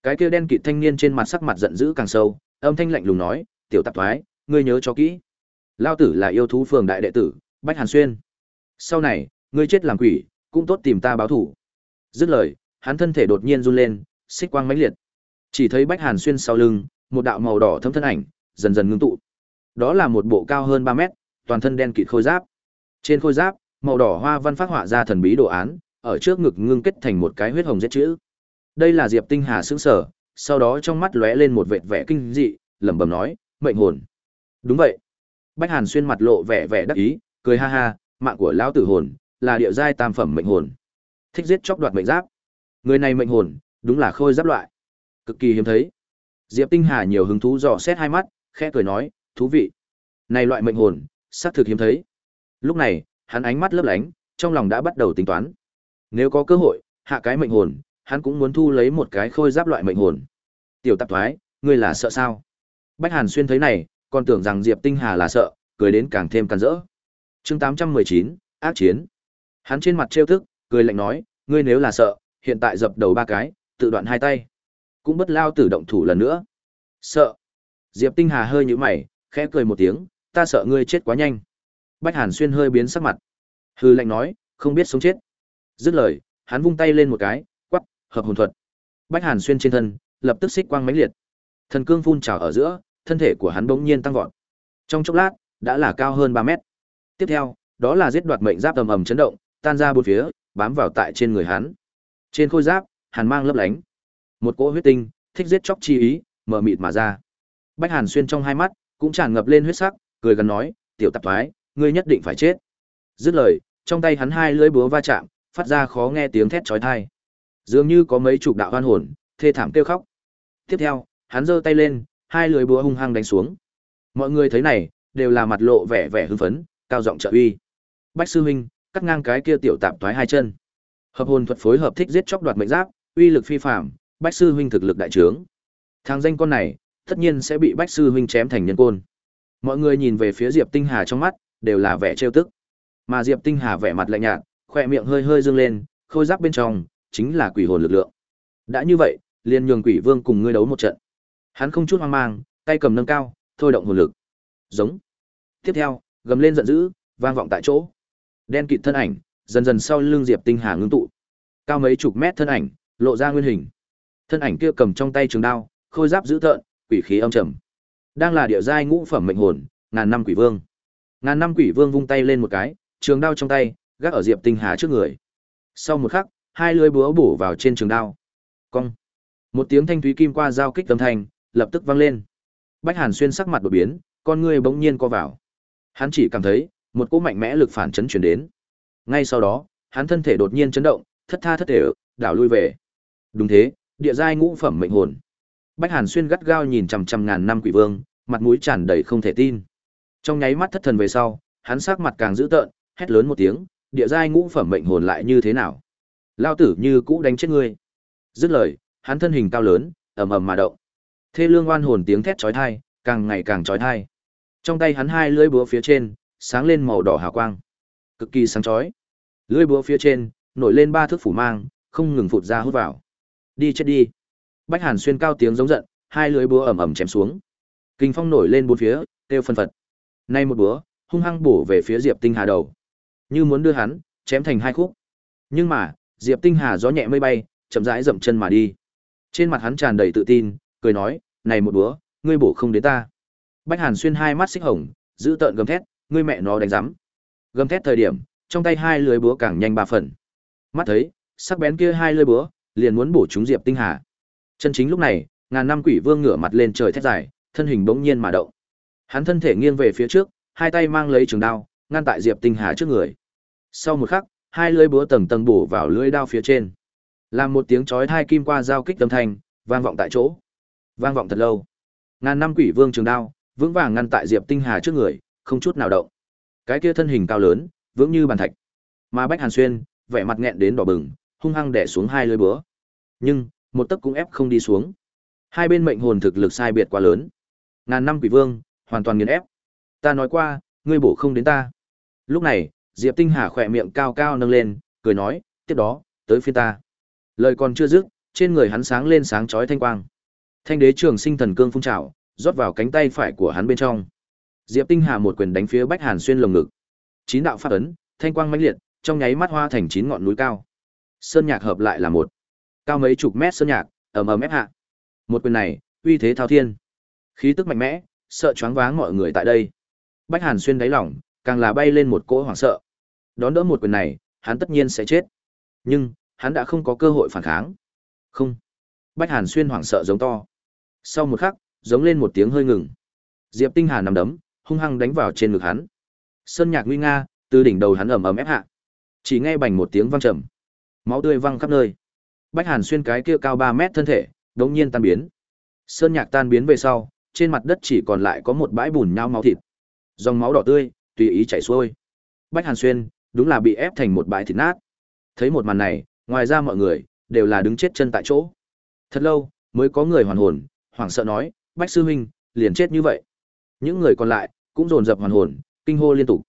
Cái kia đen kịt thanh niên trên mặt sắc mặt giận dữ càng sâu, âm thanh lạnh lùng nói, tiểu tạp thoái, ngươi nhớ cho kỹ. Lao tử là yêu thú phường đại đệ tử, Bách Hàn Xuyên. Sau này, ngươi chết làm quỷ, cũng tốt tìm ta báo thủ. Dứt lời, hắn thân thể đột nhiên run lên, xích quang mãnh liệt. Chỉ thấy Bách Hàn Xuyên sau lưng, một đạo màu đỏ thâm thân ảnh, dần dần ngưng tụ. Đó là một bộ cao hơn ba mét, toàn thân đen kịt khôi giáp. Trên khôi giáp, màu đỏ hoa văn phát họa ra thần bí đồ án, ở trước ngực ngưng kết thành một cái huyết hồng giết chữ. Đây là Diệp Tinh Hà sững sở, sau đó trong mắt lóe lên một vệt vẻ kinh dị, lẩm bẩm nói, "Mệnh hồn." Đúng vậy. Bách Hàn xuyên mặt lộ vẻ vẻ đắc ý, cười ha ha, mạng của lão tử hồn là địa giai tam phẩm mệnh hồn. Thích giết chóc đoạt mệnh giáp. Người này mệnh hồn, đúng là khôi giáp loại. Cực kỳ hiếm thấy. Diệp Tinh Hà nhiều hứng thú dò xét hai mắt, khẽ cười nói, thú vị. Này loại mệnh hồn, xác thực hiếm thấy. Lúc này, hắn ánh mắt lấp lánh, trong lòng đã bắt đầu tính toán. Nếu có cơ hội, hạ cái mệnh hồn, hắn cũng muốn thu lấy một cái khôi giáp loại mệnh hồn. Tiểu tạp thoái, ngươi là sợ sao? Bách Hàn xuyên thấy này, còn tưởng rằng Diệp Tinh Hà là sợ, cười đến càng thêm càng rỡ. Chương 819, ác chiến. Hắn trên mặt trêu thức cười lạnh nói, ngươi nếu là sợ, hiện tại dập đầu ba cái, tự đoạn hai tay. Cũng bất lao tử động thủ lần nữa. Sợ. Diệp Tinh Hà hơi nhíu mày, khẽ cười một tiếng, ta sợ ngươi chết quá nhanh. Bách Hàn Xuyên hơi biến sắc mặt. Hư lạnh nói, không biết sống chết. Dứt lời, hắn vung tay lên một cái, quắc, hợp hồn thuật. Bách Hàn Xuyên trên thân, lập tức xích quang mãnh liệt. Thần cương phun trào ở giữa, thân thể của hắn bỗng nhiên tăng vọt. Trong chốc lát, đã là cao hơn 3 mét. Tiếp theo, đó là giết đoạt mệnh giáp ầm ầm chấn động, tan ra bốn phía, bám vào tại trên người hắn. Trên khôi giáp, hàn mang lấp lánh. Một cỗ huyết tinh, thích giết chóc chi ý, mở mịt mà ra. Bách Hàn xuyên trong hai mắt, cũng tràn ngập lên huyết sắc, cười gần nói, "Tiểu tạp thoái, ngươi nhất định phải chết." Dứt lời, trong tay hắn hai lưỡi búa va chạm, phát ra khó nghe tiếng thét chói tai. Dường như có mấy chục đạo oan hồn, thê thảm kêu khóc. Tiếp theo, hắn giơ tay lên, hai lưỡi búa hung hăng đánh xuống. Mọi người thấy này, đều là mặt lộ vẻ vẻ hưng phấn, cao giọng trợ uy. Bách sư huynh, cắt ngang cái kia tiểu tạp toái hai chân. Hợp hồn thuật phối hợp thích giết chóc đoạt mệnh giáp, uy lực phi phàm, Bách sư huynh thực lực đại trướng. Thằng danh con này, tất nhiên sẽ bị Bách sư huynh chém thành nhân côn. Mọi người nhìn về phía Diệp Tinh Hà trong mắt, đều là vẻ trêu tức. Mà Diệp Tinh Hà vẻ mặt lạnh nhạt, khỏe miệng hơi hơi dương lên, khôi giáp bên trong chính là quỷ hồn lực lượng. Đã như vậy, liền nhường quỷ vương cùng ngươi đấu một trận. Hắn không chút hoang mang, tay cầm nâng cao, thôi động hồn lực. Giống. Tiếp theo, gầm lên giận dữ, vang vọng tại chỗ. Đen kịt thân ảnh, dần dần sau lưng Diệp Tinh Hà ngưng tụ. Cao mấy chục mét thân ảnh, lộ ra nguyên hình. Thân ảnh kia cầm trong tay trường đao, khôi giáp dữ tợn, quỷ khí âm trầm. Đang là địa giai ngũ phẩm mệnh hồn, ngàn năm quỷ vương. Ngàn năm quỷ vương vung tay lên một cái, trường đao trong tay, gác ở Diệp Tinh Hà trước người. Sau một khắc, hai lưỡi búa bổ vào trên trường đao. Cong. Một tiếng thanh thúy kim qua giao kích âm thanh, lập tức vang lên. Bách Hàn xuyên sắc mặt đột biến, con ngươi bỗng nhiên co vào. Hắn chỉ cảm thấy một cỗ mạnh mẽ lực phản chấn truyền đến. Ngay sau đó, hắn thân thể đột nhiên chấn động, thất tha thất thể, đảo lui về. Đúng thế, địa giai ngũ phẩm mệnh hồn. Bách Hàn xuyên gắt gao nhìn chằm chằm ngàn năm quỷ vương, mặt mũi tràn đầy không thể tin. Trong nháy mắt thất thần về sau, hắn sắc mặt càng dữ tợn, hét lớn một tiếng, địa giai ngũ phẩm mệnh hồn lại như thế nào? Lao tử như cũ đánh chết ngươi. Dứt lời, hắn thân hình cao lớn, ầm ầm mà động. Thê lương oan hồn tiếng thét chói tai, càng ngày càng chói tai. Trong tay hắn hai lưỡi búa phía trên, sáng lên màu đỏ hào quang, cực kỳ sáng chói. Lưỡi búa phía trên nổi lên ba thước phủ mang, không ngừng phụt ra hút vào. Đi chết đi. Bách Hàn xuyên cao tiếng giống giận, hai lưỡi búa ầm ầm chém xuống. Kinh phong nổi lên bốn phía, kêu phân phật. Nay một búa, hung hăng bổ về phía Diệp Tinh Hà đầu, như muốn đưa hắn chém thành hai khúc. Nhưng mà, Diệp Tinh Hà gió nhẹ mây bay, chậm rãi dậm chân mà đi. Trên mặt hắn tràn đầy tự tin, cười nói, "Này một búa, ngươi bổ không đến ta." Bách Hàn xuyên hai mắt xích hồng, giữ tợn gầm thét, "Ngươi mẹ nó đánh rắm." Gầm thét thời điểm, trong tay hai lưới búa càng nhanh ba phần. Mắt thấy, sắc bén kia hai lưới búa, liền muốn bổ trúng Diệp Tinh Hà. Chân chính lúc này, ngàn năm quỷ vương ngửa mặt lên trời thét dài, thân hình bỗng nhiên mà động. Hắn thân thể nghiêng về phía trước, hai tay mang lấy trường đao, ngăn tại Diệp Tinh Hà trước người. Sau một khắc, hai lưỡi búa tầng tầng bổ vào lưỡi đao phía trên. Làm một tiếng chói tai kim qua giao kích âm thanh, vang vọng tại chỗ. Vang vọng thật lâu. Ngàn năm quỷ vương trường đao, vững vàng ngăn tại Diệp Tinh Hà trước người, không chút nào động. Cái kia thân hình cao lớn, vững như bàn thạch. Mà Bách Hàn Xuyên, vẻ mặt nghẹn đến đỏ bừng, hung hăng đè xuống hai lưỡi búa. Nhưng, một tấc cũng ép không đi xuống. Hai bên mệnh hồn thực lực sai biệt quá lớn. Ngàn năm quỷ vương, hoàn toàn nghiền ép. Ta nói qua, ngươi bổ không đến ta. Lúc này, Diệp Tinh Hà khỏe miệng cao cao nâng lên, cười nói, tiếp đó, tới phiên ta. Lời còn chưa dứt, trên người hắn sáng lên sáng chói thanh quang. Thanh đế trường sinh thần cương phun trào, rót vào cánh tay phải của hắn bên trong. Diệp Tinh Hà một quyền đánh phía Bách Hàn xuyên lồng ngực. Chín đạo pháp ấn, thanh quang mãnh liệt, trong nháy mắt hoa thành chín ngọn núi cao. Sơn nhạc hợp lại là một. Cao mấy chục mét sơn nhạc, ầm ầm ép hạ. Một quyền này, uy thế thao thiên. Khí tức mạnh mẽ, sợ choáng váng mọi người tại đây. Bách Hàn xuyên đáy lòng, càng là bay lên một cỗ hoảng sợ. Đón đỡ một quyền này, hắn tất nhiên sẽ chết. Nhưng, hắn đã không có cơ hội phản kháng. Không. Bách Hàn xuyên hoảng sợ giống to. Sau một khắc, giống lên một tiếng hơi ngừng. Diệp Tinh Hà nằm đấm, hung hăng đánh vào trên ngực hắn. Sơn nhạc nguy nga, từ đỉnh đầu hắn ầm ầm ép hạ. Chỉ nghe bành một tiếng vang trầm, máu tươi văng khắp nơi. Bách Hàn xuyên cái kia cao 3 mét thân thể, đột nhiên tan biến. Sơn nhạc tan biến về sau, trên mặt đất chỉ còn lại có một bãi bùn nhau máu thịt. Dòng máu đỏ tươi tùy ý chảy xuôi. Bách Hàn xuyên, đúng là bị ép thành một bãi thịt nát. Thấy một màn này, ngoài ra mọi người đều là đứng chết chân tại chỗ. Thật lâu, mới có người hoàn hồn, hoảng sợ nói, "Bách sư huynh, liền chết như vậy." Những người còn lại cũng dồn dập hoàn hồn, kinh hô liên tục.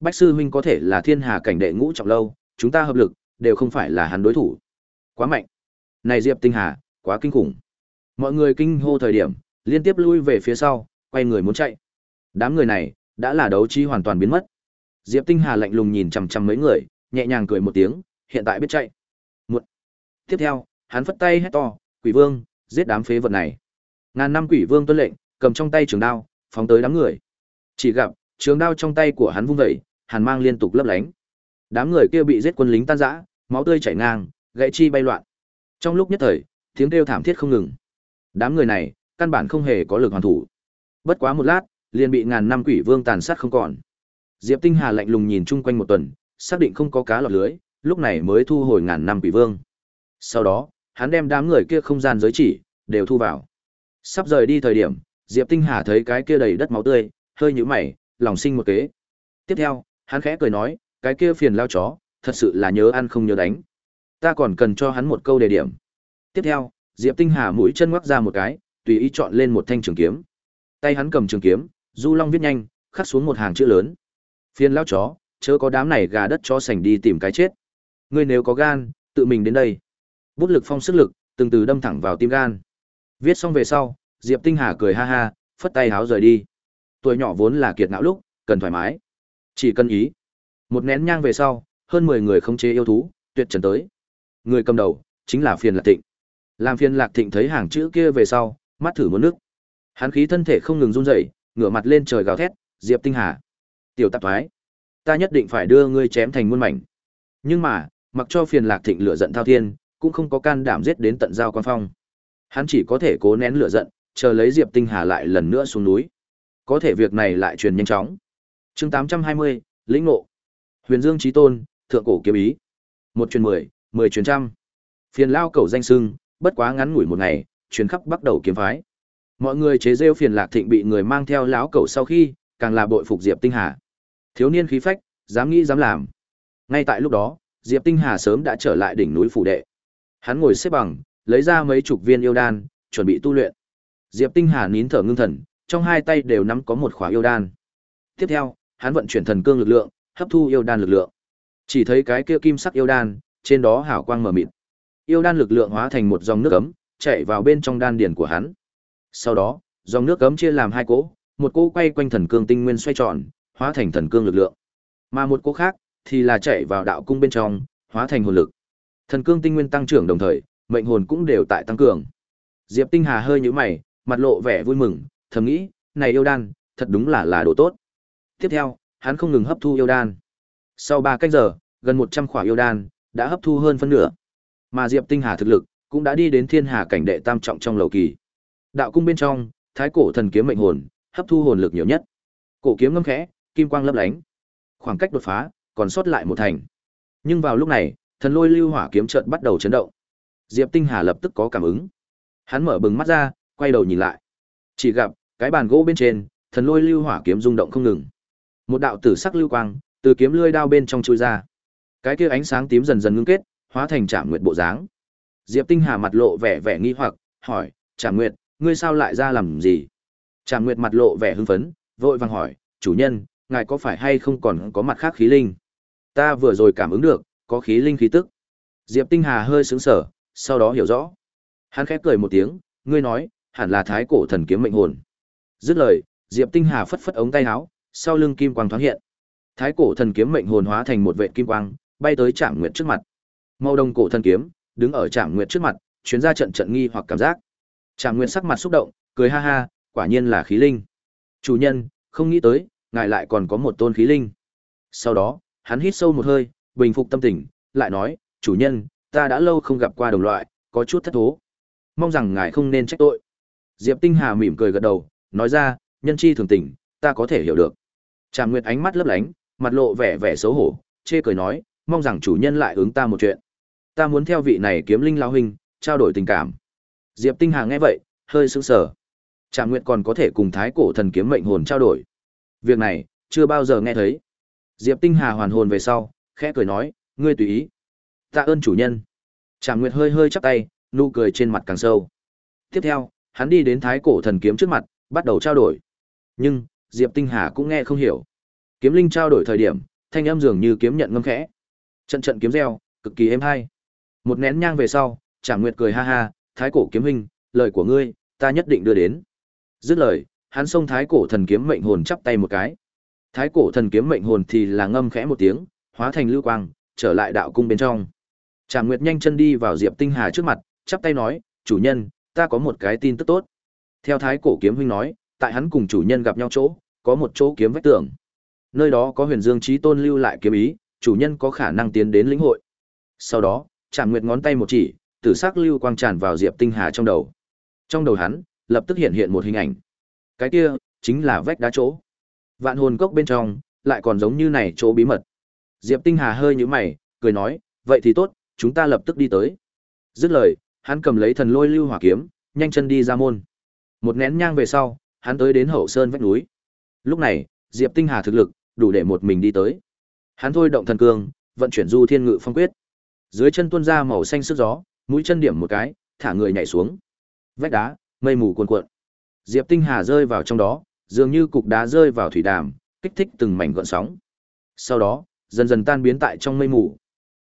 Bách sư huynh có thể là thiên hà cảnh đệ ngũ trọng lâu, chúng ta hợp lực, đều không phải là hắn đối thủ. Quá mạnh. Này Diệp Tinh Hà, quá kinh khủng. Mọi người kinh hô thời điểm, liên tiếp lui về phía sau, quay người muốn chạy. Đám người này, đã là đấu trí hoàn toàn biến mất. Diệp Tinh Hà lạnh lùng nhìn chằm chằm mấy người, nhẹ nhàng cười một tiếng, hiện tại biết chạy. Một. Tiếp theo, hắn phất tay hét to, "Quỷ Vương, giết đám phế vật này." Ngàn năm Quỷ Vương tuân lệnh, cầm trong tay trường đao, phóng tới đám người. Chỉ gặp, trường đao trong tay của hắn vung dậy, hàn mang liên tục lấp lánh. Đám người kia bị giết quân lính tan rã, máu tươi chảy ngang, gãy chi bay loạn. Trong lúc nhất thời, tiếng kêu thảm thiết không ngừng. Đám người này, căn bản không hề có lực hoàn thủ. Bất quá một lát, liền bị ngàn năm quỷ vương tàn sát không còn. Diệp Tinh Hà lạnh lùng nhìn chung quanh một tuần, xác định không có cá lọt lưới, lúc này mới thu hồi ngàn năm quỷ vương. Sau đó, hắn đem đám người kia không gian giới chỉ đều thu vào. Sắp rời đi thời điểm, Diệp Tinh Hà thấy cái kia đầy đất máu tươi, hơi nhũ mày, lòng sinh một kế. Tiếp theo, hắn khẽ cười nói, cái kia phiền lao chó, thật sự là nhớ ăn không nhớ đánh. Ta còn cần cho hắn một câu đề điểm. Tiếp theo, Diệp Tinh Hà mũi chân ngoắc ra một cái, tùy ý chọn lên một thanh trường kiếm. Tay hắn cầm trường kiếm, Du Long viết nhanh, khắc xuống một hàng chữ lớn. Phiền lao chó, chớ có đám này gà đất cho sành đi tìm cái chết. Ngươi nếu có gan, tự mình đến đây. Bút lực phong sức lực, từng từ đâm thẳng vào tim gan. Viết xong về sau, Diệp Tinh Hà cười ha ha, phất tay háo rời đi. Tuổi nhỏ vốn là kiệt ngạo lúc, cần thoải mái. Chỉ cần ý. Một nén nhang về sau, hơn 10 người không chế yêu thú, tuyệt trần tới. Người cầm đầu, chính là phiền lạc thịnh. Làm phiền lạc thịnh thấy hàng chữ kia về sau, mắt thử muốn nước. Hắn khí thân thể không ngừng run rẩy, ngửa mặt lên trời gào thét, Diệp Tinh Hà. Tiểu tạp thoái. Ta nhất định phải đưa ngươi chém thành muôn mảnh. Nhưng mà, mặc cho phiền lạc thịnh lửa giận thao thiên, cũng không có can đảm giết đến tận giao quan phong. Hắn chỉ có thể cố nén lửa giận, chờ lấy Diệp Tinh Hà lại lần nữa xuống núi. Có thể việc này lại truyền nhanh chóng. Chương 820, lĩnh ngộ. Huyền Dương chí tôn, thượng cổ kiếm ý. Một truyền mười, mười truyền trăm. Phiền lao cầu danh sưng, bất quá ngắn ngủi một ngày, truyền khắp bắt đầu kiếm phái. Mọi người chế rêu phiền Lạc Thịnh bị người mang theo lão cầu sau khi, càng là bội phục Diệp Tinh Hà. Thiếu niên khí phách, dám nghĩ dám làm. Ngay tại lúc đó, Diệp Tinh Hà sớm đã trở lại đỉnh núi phủ đệ. Hắn ngồi xếp bằng, lấy ra mấy chục viên yêu đan, chuẩn bị tu luyện. Diệp Tinh Hà nín thở ngưng thần, trong hai tay đều nắm có một khỏa yêu đan. Tiếp theo, hắn vận chuyển thần cương lực lượng, hấp thu yêu đan lực lượng. Chỉ thấy cái kia kim sắc yêu đan, trên đó hào quang mờ mịt. Yêu đan lực lượng hóa thành một dòng nước ấm, chạy vào bên trong đan điền của hắn. Sau đó, dòng nước ấm chia làm hai cỗ, một cỗ quay quanh thần cương tinh nguyên xoay tròn, hóa thành thần cương lực lượng. Mà một cỗ khác thì là chảy vào đạo cung bên trong, hóa thành hồn lực. Thần cương tinh nguyên tăng trưởng đồng thời, mệnh hồn cũng đều tại tăng cường. Diệp Tinh Hà hơi nhíu mày, mặt lộ vẻ vui mừng, thầm nghĩ, này yêu đan, thật đúng là là đồ tốt. Tiếp theo, hắn không ngừng hấp thu yêu đan. Sau 3 canh giờ, gần 100 khỏa yêu đan đã hấp thu hơn phân nửa. Mà Diệp Tinh Hà thực lực cũng đã đi đến thiên hà cảnh đệ tam trọng trong lầu kỳ. Đạo cung bên trong, thái cổ thần kiếm mệnh hồn, hấp thu hồn lực nhiều nhất. Cổ kiếm ngâm khẽ, kim quang lấp lánh. Khoảng cách đột phá, còn sót lại một thành. Nhưng vào lúc này, thần lôi lưu hỏa kiếm chợt bắt đầu chấn động. Diệp Tinh Hà lập tức có cảm ứng. Hắn mở bừng mắt ra, quay đầu nhìn lại. Chỉ gặp, cái bàn gỗ bên trên, thần lôi lưu hỏa kiếm rung động không ngừng. Một đạo tử sắc lưu quang từ kiếm lưỡi đao bên trong chui ra. Cái kia ánh sáng tím dần dần ngưng kết, hóa thành Trảm Nguyệt bộ dáng. Diệp Tinh Hà mặt lộ vẻ vẻ nghi hoặc, hỏi: "Trảm Nguyệt, ngươi sao lại ra làm gì?" Trảm Nguyệt mặt lộ vẻ hưng phấn, vội vàng hỏi: "Chủ nhân, ngài có phải hay không còn có mặt khác khí linh?" "Ta vừa rồi cảm ứng được, có khí linh khí tức." Diệp Tinh Hà hơi sững sờ, sau đó hiểu rõ. Hắn khép cười một tiếng, "Ngươi nói, hẳn là thái cổ thần kiếm mệnh hồn." Dứt lời, Diệp Tinh Hà phất phất ống tay áo, sau lưng kim quang thoáng hiện. Thái cổ thần kiếm mệnh hồn hóa thành một vệt kim quang, bay tới Trảm Nguyệt trước mặt. Màu đồng cổ thần kiếm, đứng ở Trảm Nguyệt trước mặt, chuyến ra trận trận nghi hoặc cảm giác. Trảm Nguyệt sắc mặt xúc động, cười ha ha, quả nhiên là khí linh. Chủ nhân, không nghĩ tới, ngài lại còn có một tôn khí linh. Sau đó, hắn hít sâu một hơi, bình phục tâm tình, lại nói, chủ nhân, ta đã lâu không gặp qua đồng loại, có chút thất thố. Mong rằng ngài không nên trách tội. Diệp Tinh Hà mỉm cười gật đầu, nói ra, nhân chi thường tình, ta có thể hiểu được. Trạm Nguyệt ánh mắt lấp lánh, mặt lộ vẻ vẻ xấu hổ, chê cười nói, mong rằng chủ nhân lại ứng ta một chuyện. Ta muốn theo vị này kiếm linh lão huynh, trao đổi tình cảm. Diệp Tinh Hà nghe vậy, hơi sững sờ. Trạm Nguyệt còn có thể cùng thái cổ thần kiếm mệnh hồn trao đổi. Việc này, chưa bao giờ nghe thấy. Diệp Tinh Hà hoàn hồn về sau, khẽ cười nói, ngươi tùy ý. Tạ ơn chủ nhân. Trảm Nguyệt hơi hơi chắp tay, nụ cười trên mặt càng sâu. Tiếp theo, hắn đi đến thái cổ thần kiếm trước mặt, bắt đầu trao đổi. Nhưng, Diệp Tinh Hà cũng nghe không hiểu. Kiếm linh trao đổi thời điểm, thanh âm dường như kiếm nhận ngâm khẽ. Trận trận kiếm reo, cực kỳ êm hay. Một nén nhang về sau, Trảm Nguyệt cười ha ha, "Thái cổ kiếm huynh, lời của ngươi, ta nhất định đưa đến." Dứt lời, hắn xông Thái cổ thần kiếm mệnh hồn chắp tay một cái. Thái cổ thần kiếm mệnh hồn thì là ngâm khẽ một tiếng, hóa thành lưu quang, trở lại đạo cung bên trong. Trà Nguyệt nhanh chân đi vào Diệp Tinh Hà trước mặt, chắp tay nói, "Chủ nhân, ta có một cái tin tức tốt." Theo Thái cổ kiếm huynh nói, tại hắn cùng chủ nhân gặp nhau chỗ, có một chỗ kiếm vách tường. Nơi đó có Huyền Dương Chí Tôn lưu lại kiếm ý, chủ nhân có khả năng tiến đến lĩnh hội. Sau đó, Trà Nguyệt ngón tay một chỉ, tử sắc lưu quang tràn vào Diệp Tinh Hà trong đầu. Trong đầu hắn, lập tức hiện hiện một hình ảnh. Cái kia chính là vách đá chỗ. Vạn hồn cốc bên trong, lại còn giống như này chỗ bí mật. Diệp Tinh Hà hơi nhíu mày, cười nói, vậy thì tốt, chúng ta lập tức đi tới. Dứt lời, hắn cầm lấy thần lôi lưu hỏa kiếm, nhanh chân đi ra môn. Một nén nhang về sau, hắn tới đến hậu sơn vách núi. Lúc này, Diệp Tinh Hà thực lực đủ để một mình đi tới. Hắn thôi động thần cương, vận chuyển du thiên ngự phong quyết. Dưới chân tuôn ra màu xanh sức gió, mũi chân điểm một cái, thả người nhảy xuống. Vách đá, mây mù cuồn cuộn. Diệp Tinh Hà rơi vào trong đó, dường như cục đá rơi vào thủy đàm, kích thích từng mảnh gợn sóng. Sau đó, dần dần tan biến tại trong mây mù.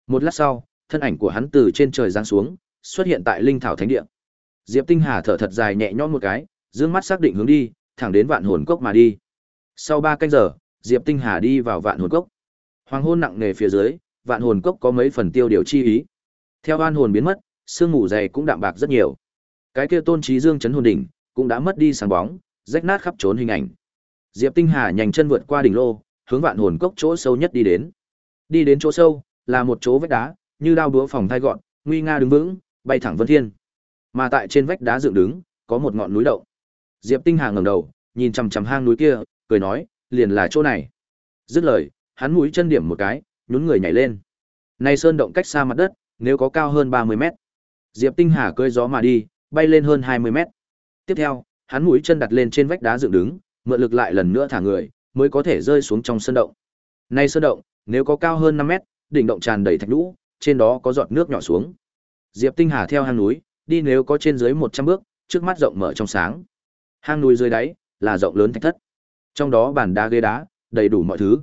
Một lát sau, thân ảnh của hắn từ trên trời giáng xuống, xuất hiện tại linh thảo thánh địa. Diệp Tinh Hà thở thật dài nhẹ nhõm một cái, dương mắt xác định hướng đi, thẳng đến Vạn Hồn Cốc mà đi. Sau 3 canh giờ, Diệp Tinh Hà đi vào Vạn Hồn Cốc. Hoàng hôn nặng nề phía dưới, Vạn Hồn Cốc có mấy phần tiêu điều chi ý. Theo oan hồn biến mất, sương mù dày cũng đạm bạc rất nhiều. Cái kia Tôn Chí Dương chấn hồn đỉnh cũng đã mất đi sáng bóng, rách nát khắp trốn hình ảnh. Diệp Tinh Hà nhanh chân vượt qua đỉnh lô, hướng Vạn Hồn Cốc chỗ sâu nhất đi đến. Đi đến chỗ sâu, là một chỗ vách đá, như đao đũa phòng thay gọn, nguy nga đứng vững, bay thẳng vân thiên. Mà tại trên vách đá dựng đứng, có một ngọn núi động. Diệp Tinh Hà ngẩng đầu, nhìn chằm chằm hang núi kia, cười nói, liền là chỗ này. Dứt lời, hắn mũi chân điểm một cái, nhún người nhảy lên. Này sơn động cách xa mặt đất, nếu có cao hơn 30 mét. Diệp Tinh Hà cưỡi gió mà đi, bay lên hơn 20 mét. Tiếp theo, hắn mũi chân đặt lên trên vách đá dựng đứng, mượn lực lại lần nữa thả người, mới có thể rơi xuống trong sơn động. Nay sơn động, nếu có cao hơn 5 mét, đỉnh động tràn đầy thạch nhũ, trên đó có giọt nước nhỏ xuống. Diệp Tinh Hà theo hang núi, đi nếu có trên dưới 100 bước, trước mắt rộng mở trong sáng. Hang núi dưới đáy là rộng lớn thạch thất. Trong đó bàn đá ghế đá, đầy đủ mọi thứ.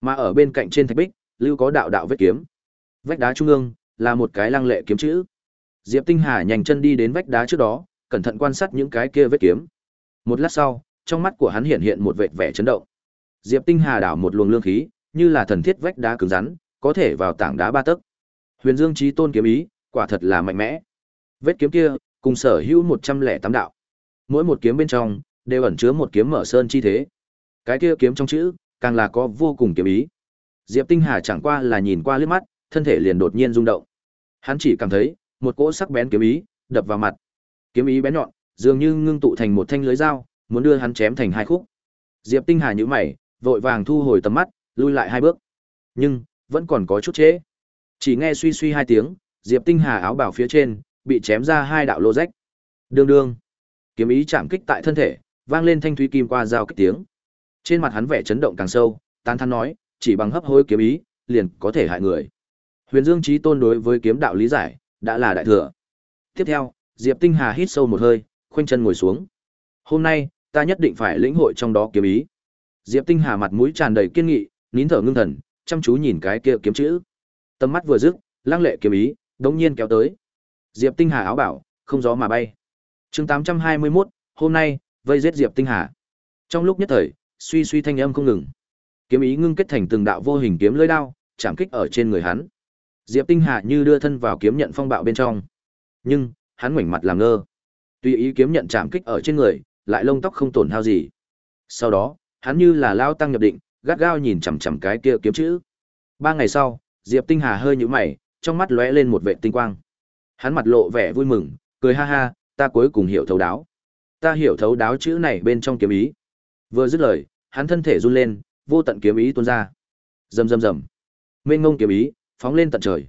Mà ở bên cạnh trên thạch bích, lưu có đạo đạo vết kiếm. Vách đá trung ương là một cái lăng lệ kiếm chữ. Diệp Tinh Hà nhanh chân đi đến vách đá trước đó, cẩn thận quan sát những cái kia vết kiếm. Một lát sau, trong mắt của hắn hiện hiện một vệt vẻ chấn động. Diệp Tinh Hà đảo một luồng lương khí, như là thần thiết vách đá cứng rắn, có thể vào tảng đá ba tấc. Huyền Dương Chí Tôn kiếm ý, quả thật là mạnh mẽ. Vết kiếm kia, cùng sở hữu 108 đạo. Mỗi một kiếm bên trong đều ẩn chứa một kiếm mở sơn chi thế. Cái kia kiếm trong chữ, càng là có vô cùng kiếm ý. Diệp Tinh Hà chẳng qua là nhìn qua liếc mắt, thân thể liền đột nhiên rung động. Hắn chỉ cảm thấy một cỗ sắc bén kiếm ý đập vào mặt. Kiếm ý bén nhọn, dường như ngưng tụ thành một thanh lưới dao, muốn đưa hắn chém thành hai khúc. Diệp Tinh Hà nhíu mày, vội vàng thu hồi tầm mắt, lui lại hai bước. Nhưng, vẫn còn có chút trễ. Chỉ nghe suy suy hai tiếng, Diệp Tinh Hà áo bảo phía trên bị chém ra hai đạo lô rách. Đương đương, kiếm ý chạm kích tại thân thể, vang lên thanh thúy kim qua dao kích tiếng. Trên mặt hắn vẻ chấn động càng sâu, tán thán nói, chỉ bằng hấp hối kiếm ý, liền có thể hại người. Huyền Dương Chí Tôn đối với kiếm đạo lý giải, đã là đại thừa. Tiếp theo, Diệp Tinh Hà hít sâu một hơi, khoanh chân ngồi xuống. Hôm nay, ta nhất định phải lĩnh hội trong đó kiếm ý. Diệp Tinh Hà mặt mũi tràn đầy kiên nghị, nín thở ngưng thần, chăm chú nhìn cái kia kiếm chữ. Tầm mắt vừa dứt, lăng lệ kiếm ý, đống nhiên kéo tới. Diệp Tinh Hà áo bảo, không gió mà bay. Chương 821, hôm nay, vây giết Diệp Tinh Hà. Trong lúc nhất thời, suy suy thanh âm không ngừng. Kiếm ý ngưng kết thành từng đạo vô hình kiếm lưỡi đao, chạm kích ở trên người hắn. Diệp Tinh Hà như đưa thân vào kiếm nhận phong bạo bên trong. Nhưng, hắn ngoảnh mặt làm ngơ. Tùy ý kiếm nhận chạm kích ở trên người, lại lông tóc không tổn hao gì. Sau đó, hắn như là lao tăng nhập định, gắt gao nhìn chằm chằm cái kia kiếm chữ. Ba ngày sau, Diệp Tinh Hà hơi nhíu mày, trong mắt lóe lên một vẻ tinh quang. Hắn mặt lộ vẻ vui mừng, cười ha ha, ta cuối cùng hiểu thấu đáo. Ta hiểu thấu đáo chữ này bên trong kiếm ý. Vừa dứt lời, hắn thân thể run lên, vô tận kiếm ý tuôn ra. Rầm rầm rầm. Mênh ngông kiếm ý, phóng lên tận trời.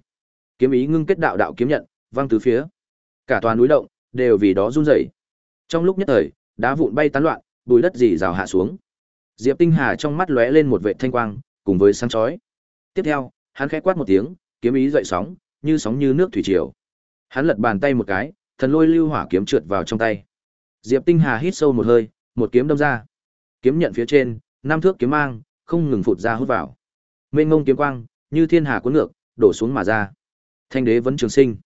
Kiếm ý ngưng kết đạo đạo kiếm nhận, vang tứ phía. Cả toàn núi động đều vì đó run rẩy. Trong lúc nhất thời, đá vụn bay tán loạn, bụi đất rỉ rào hạ xuống. Diệp Tinh Hà trong mắt lóe lên một vệt thanh quang, cùng với sáng chói. Tiếp theo, hắn khẽ quát một tiếng, kiếm ý dậy sóng, như sóng như nước thủy triều. Hắn lật bàn tay một cái, thần lôi lưu hỏa kiếm trượt vào trong tay. Diệp Tinh Hà hít sâu một hơi, một kiếm đâm ra. Kiếm nhận phía trên, năm thước kiếm mang, không ngừng phụt ra hút vào. Mênh ngông kiếm quang, như thiên hà cuốn ngược, đổ xuống mà ra. Thanh đế vẫn trường sinh.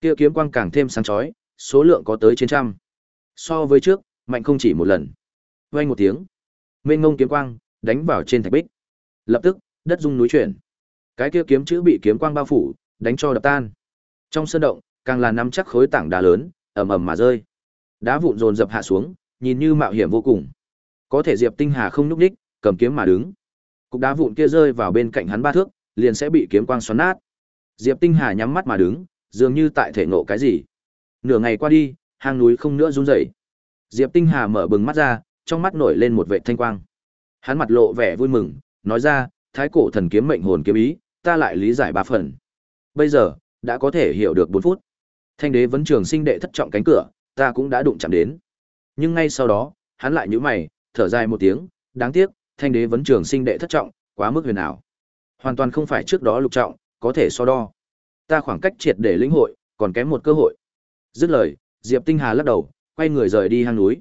Kia kiếm quang càng thêm sáng chói, số lượng có tới trên trăm. So với trước, mạnh không chỉ một lần. Vang một tiếng, mênh ngông kiếm quang đánh vào trên thạch bích. Lập tức, đất rung núi chuyển. Cái kia kiếm chữ bị kiếm quang bao phủ, đánh cho đập tan. Trong sơn động, càng là nắm chắc khối tảng đá lớn, ầm ầm mà rơi. Đá vụn dồn dập hạ xuống, nhìn như mạo hiểm vô cùng. Có thể Diệp Tinh Hà không nhúc nhích, cầm kiếm mà đứng. Cục đá vụn kia rơi vào bên cạnh hắn ba thước, liền sẽ bị kiếm quang xoắn nát. Diệp Tinh Hà nhắm mắt mà đứng, dường như tại thể ngộ cái gì. Nửa ngày qua đi, hang núi không nữa run rẩy. Diệp Tinh Hà mở bừng mắt ra, trong mắt nổi lên một vệt thanh quang. Hắn mặt lộ vẻ vui mừng, nói ra, thái cổ thần kiếm mệnh hồn kiếm ý, ta lại lý giải ba phần. Bây giờ, đã có thể hiểu được 4 phút. Thanh đế vấn trường sinh đệ thất trọng cánh cửa, ta cũng đã đụng chạm đến. Nhưng ngay sau đó, hắn lại nhíu mày, thở dài một tiếng, đáng tiếc, thanh đế vấn trường sinh đệ thất trọng, quá mức huyền ảo. Hoàn toàn không phải trước đó lục trọng, có thể so đo. Ta khoảng cách triệt để lĩnh hội, còn kém một cơ hội. Dứt lời, Diệp Tinh Hà lắc đầu, quay người rời đi hang núi.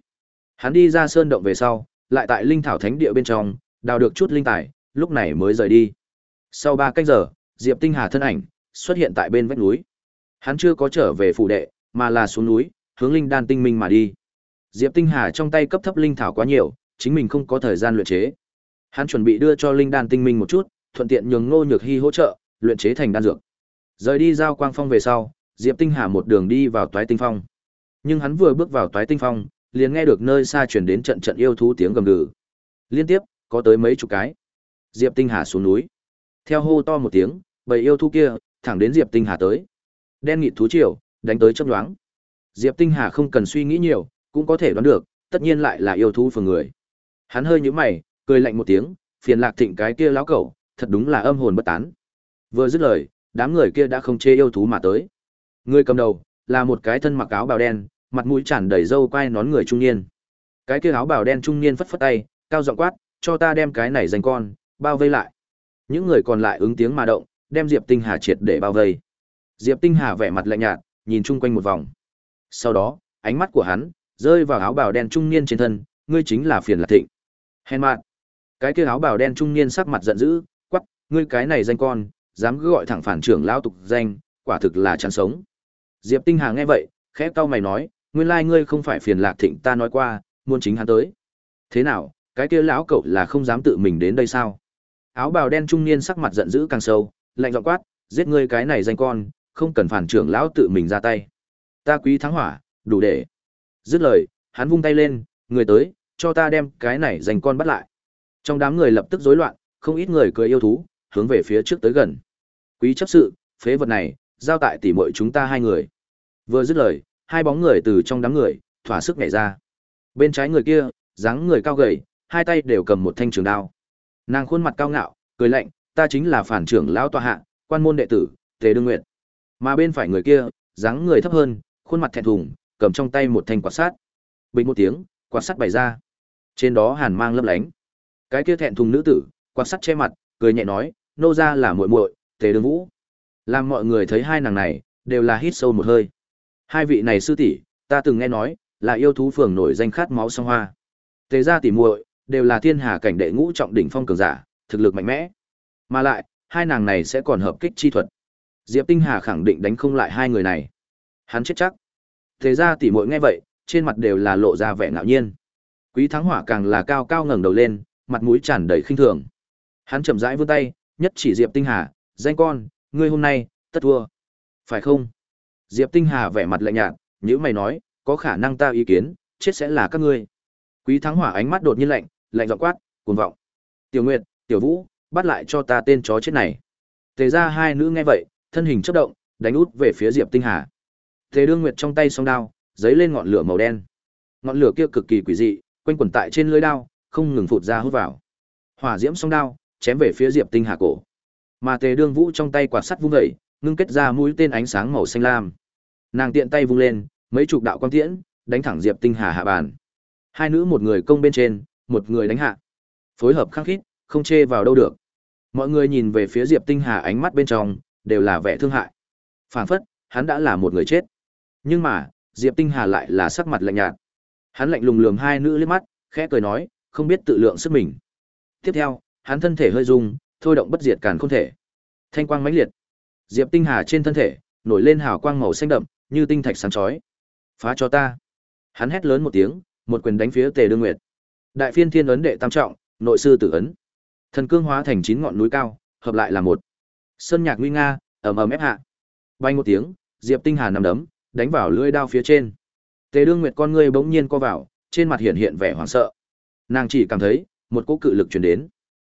Hắn đi ra sơn động về sau, lại tại linh thảo thánh địa bên trong, đào được chút linh tài, lúc này mới rời đi. Sau 3 canh giờ, Diệp Tinh Hà thân ảnh xuất hiện tại bên vách núi. Hắn chưa có trở về phủ đệ, mà là xuống núi, hướng linh đan tinh minh mà đi. Diệp Tinh Hà trong tay cấp thấp linh thảo quá nhiều, chính mình không có thời gian luyện chế. Hắn chuẩn bị đưa cho linh đan tinh minh một chút, thuận tiện nhường Ngô Nhược Hi hỗ trợ, luyện chế thành đan dược. Rời đi giao quang phong về sau, Diệp Tinh Hà một đường đi vào Toái Tinh Phong. Nhưng hắn vừa bước vào Toái Tinh Phong, liền nghe được nơi xa truyền đến trận trận yêu thú tiếng gầm gừ. Liên tiếp, có tới mấy chục cái. Diệp Tinh Hà xuống núi. Theo hô to một tiếng, bầy yêu thú kia thẳng đến Diệp Tinh Hà tới. Đen nghịt thú triều, đánh tới chớp nhoáng. Diệp Tinh Hà không cần suy nghĩ nhiều, cũng có thể đoán được, tất nhiên lại là yêu thú phường người. Hắn hơi nhíu mày, cười lạnh một tiếng, phiền lạc thịnh cái kia lão cẩu, thật đúng là âm hồn bất tán. Vừa dứt lời, đám người kia đã không chê yêu thú mà tới. Người cầm đầu là một cái thân mặc áo bào đen, mặt mũi tràn đầy râu quai nón người trung niên. Cái kia áo bào đen trung niên phất phất tay, cao giọng quát, cho ta đem cái này dành con, bao vây lại. Những người còn lại ứng tiếng mà động, đem Diệp Tinh Hà triệt để bao vây. Diệp Tinh Hà vẻ mặt lạnh nhạt, nhìn chung quanh một vòng. Sau đó, ánh mắt của hắn rơi vào áo bào đen trung niên trên thân, ngươi chính là phiền lạc thịnh. Hèn mạn. Cái kia áo bào đen trung niên sắc mặt giận dữ, quắc, ngươi cái này danh con, dám cứ gọi thẳng phản trưởng lão tục danh, quả thực là chán sống. Diệp Tinh Hà nghe vậy, khẽ cau mày nói, nguyên lai ngươi không phải phiền lạc thịnh ta nói qua, muốn chính hắn tới. Thế nào, cái kia lão cậu là không dám tự mình đến đây sao? Áo bào đen trung niên sắc mặt giận dữ càng sâu, lạnh giọng quát, giết ngươi cái này danh con, không cần phản trưởng lão tự mình ra tay. Ta quý thắng hỏa, đủ để. Dứt lời, hắn vung tay lên, người tới, cho ta đem cái này danh con bắt lại. Trong đám người lập tức rối loạn, không ít người cười yêu thú, hướng về phía trước tới gần. Quý chấp sự, phế vật này, giao tại tỉ muội chúng ta hai người. Vừa dứt lời, hai bóng người từ trong đám người, thỏa sức nhảy ra. Bên trái người kia, dáng người cao gầy, hai tay đều cầm một thanh trường đao. Nàng khuôn mặt cao ngạo, cười lạnh, ta chính là phản trưởng lão tòa hạ, quan môn đệ tử, Tề Đương Nguyệt. Mà bên phải người kia, dáng người thấp hơn, khuôn mặt thẹn thùng, cầm trong tay một thanh quạt sắt. Bình một tiếng, quạt sắt bày ra. Trên đó hàn mang lấp lánh. Cái kia thẹn thùng nữ tử, quạt sắt che mặt, cười nhẹ nói, nô ra là muội muội, Tề Đương Vũ. Làm mọi người thấy hai nàng này, đều là hít sâu một hơi. Hai vị này sư tỷ, ta từng nghe nói, là yêu thú phường nổi danh khát máu song hoa. Tề gia tỷ muội, đều là thiên hà cảnh đệ ngũ trọng đỉnh phong cường giả, thực lực mạnh mẽ. Mà lại, hai nàng này sẽ còn hợp kích chi thuật. Diệp Tinh Hà khẳng định đánh không lại hai người này. Hắn chết chắc. Thế gia tỷ muội nghe vậy, trên mặt đều là lộ ra vẻ ngạo nhiên. Quý Thắng Hỏa càng là cao cao ngẩng đầu lên, mặt mũi tràn đầy khinh thường. Hắn chậm rãi vươn tay, nhất chỉ Diệp Tinh Hà, "Danh con, ngươi hôm nay tất thua." "Phải không?" Diệp Tinh Hà vẻ mặt lạnh nhạt, nhíu mày nói, "Có khả năng ta ý kiến, chết sẽ là các ngươi." Quý Thắng Hỏa ánh mắt đột nhiên lạnh, lạnh giọng quát, cuồng vọng. "Tiểu Nguyệt, Tiểu Vũ, bắt lại cho ta tên chó chết này." Tề ra hai nữ nghe vậy, thân hình chớp động, đánh út về phía Diệp Tinh Hà. Tề Đương Nguyệt trong tay song đao, giấy lên ngọn lửa màu đen. Ngọn lửa kia cực kỳ quỷ dị, quanh quẩn tại trên lưỡi đao, không ngừng phụt ra hút vào. Hỏa diễm song đao, chém về phía Diệp Tinh Hà cổ. Mà Tề Đương Vũ trong tay quạt sắt vung dậy, ngưng kết ra mũi tên ánh sáng màu xanh lam. Nàng tiện tay vung lên, mấy chục đạo quang tiễn, đánh thẳng Diệp Tinh Hà hạ bàn. Hai nữ một người công bên trên, một người đánh hạ. Phối hợp khăng khít, không chê vào đâu được. Mọi người nhìn về phía Diệp Tinh Hà ánh mắt bên trong, đều là vẻ thương hại. Phản phất, hắn đã là một người chết. Nhưng mà, Diệp Tinh Hà lại là sắc mặt lạnh nhạt. Hắn lạnh lùng lườm hai nữ liếc mắt, khẽ cười nói, không biết tự lượng sức mình. Tiếp theo, hắn thân thể hơi rung, thôi động bất diệt càn khôn thể. Thanh quang mãnh liệt. Diệp Tinh Hà trên thân thể nổi lên hào quang màu xanh đậm, như tinh thạch sáng chói. Phá cho ta. Hắn hét lớn một tiếng, một quyền đánh phía Tề Đương Nguyệt. Đại phiên thiên ấn đệ tam trọng, nội sư tử ấn. Thần cương hóa thành chín ngọn núi cao, hợp lại là một. Sơn nhạc nguy nga, ầm ầm ép hạ. Bay một tiếng, Diệp Tinh Hà nằm đấm, đánh vào lưỡi đao phía trên. Tề Đương Nguyệt con ngươi bỗng nhiên co vào, trên mặt hiện hiện vẻ hoảng sợ. Nàng chỉ cảm thấy một cỗ cự lực truyền đến.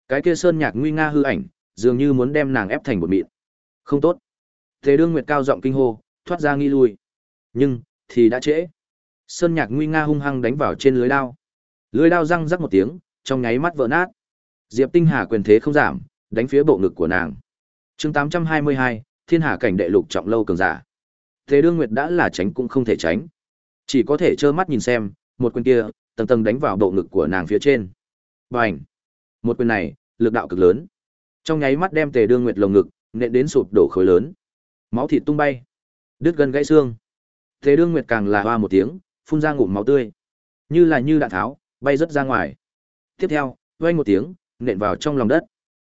Cái kia sơn nhạc nguy nga hư ảnh, dường như muốn đem nàng ép thành một mịn. Không tốt. Tề Đương Nguyệt cao giọng kinh hô, thoát ra nghi lui. Nhưng, thì đã trễ. Sơn nhạc nguy nga hung hăng đánh vào trên lưới đao. Lưới đao răng rắc một tiếng, trong nháy mắt vỡ nát. Diệp Tinh Hà quyền thế không giảm, đánh phía bộ ngực của nàng. Chương 822, Thiên Hà cảnh đệ lục trọng lâu cường giả. Thế Đương Nguyệt đã là tránh cũng không thể tránh, chỉ có thể trơ mắt nhìn xem, một quyền kia, tầng tầng đánh vào bộ ngực của nàng phía trên. Bành! Một quyền này, lực đạo cực lớn. Trong nháy mắt đem Tề Đương Nguyệt lồng ngực nện đến sụp đổ khối lớn. Máu thịt tung bay, đứt gân gãy xương. Tề Đương Nguyệt càng là hoa một tiếng, phun ra ngụm máu tươi, như là như đạn tháo, bay rất ra ngoài. Tiếp theo, vang một tiếng, nện vào trong lòng đất.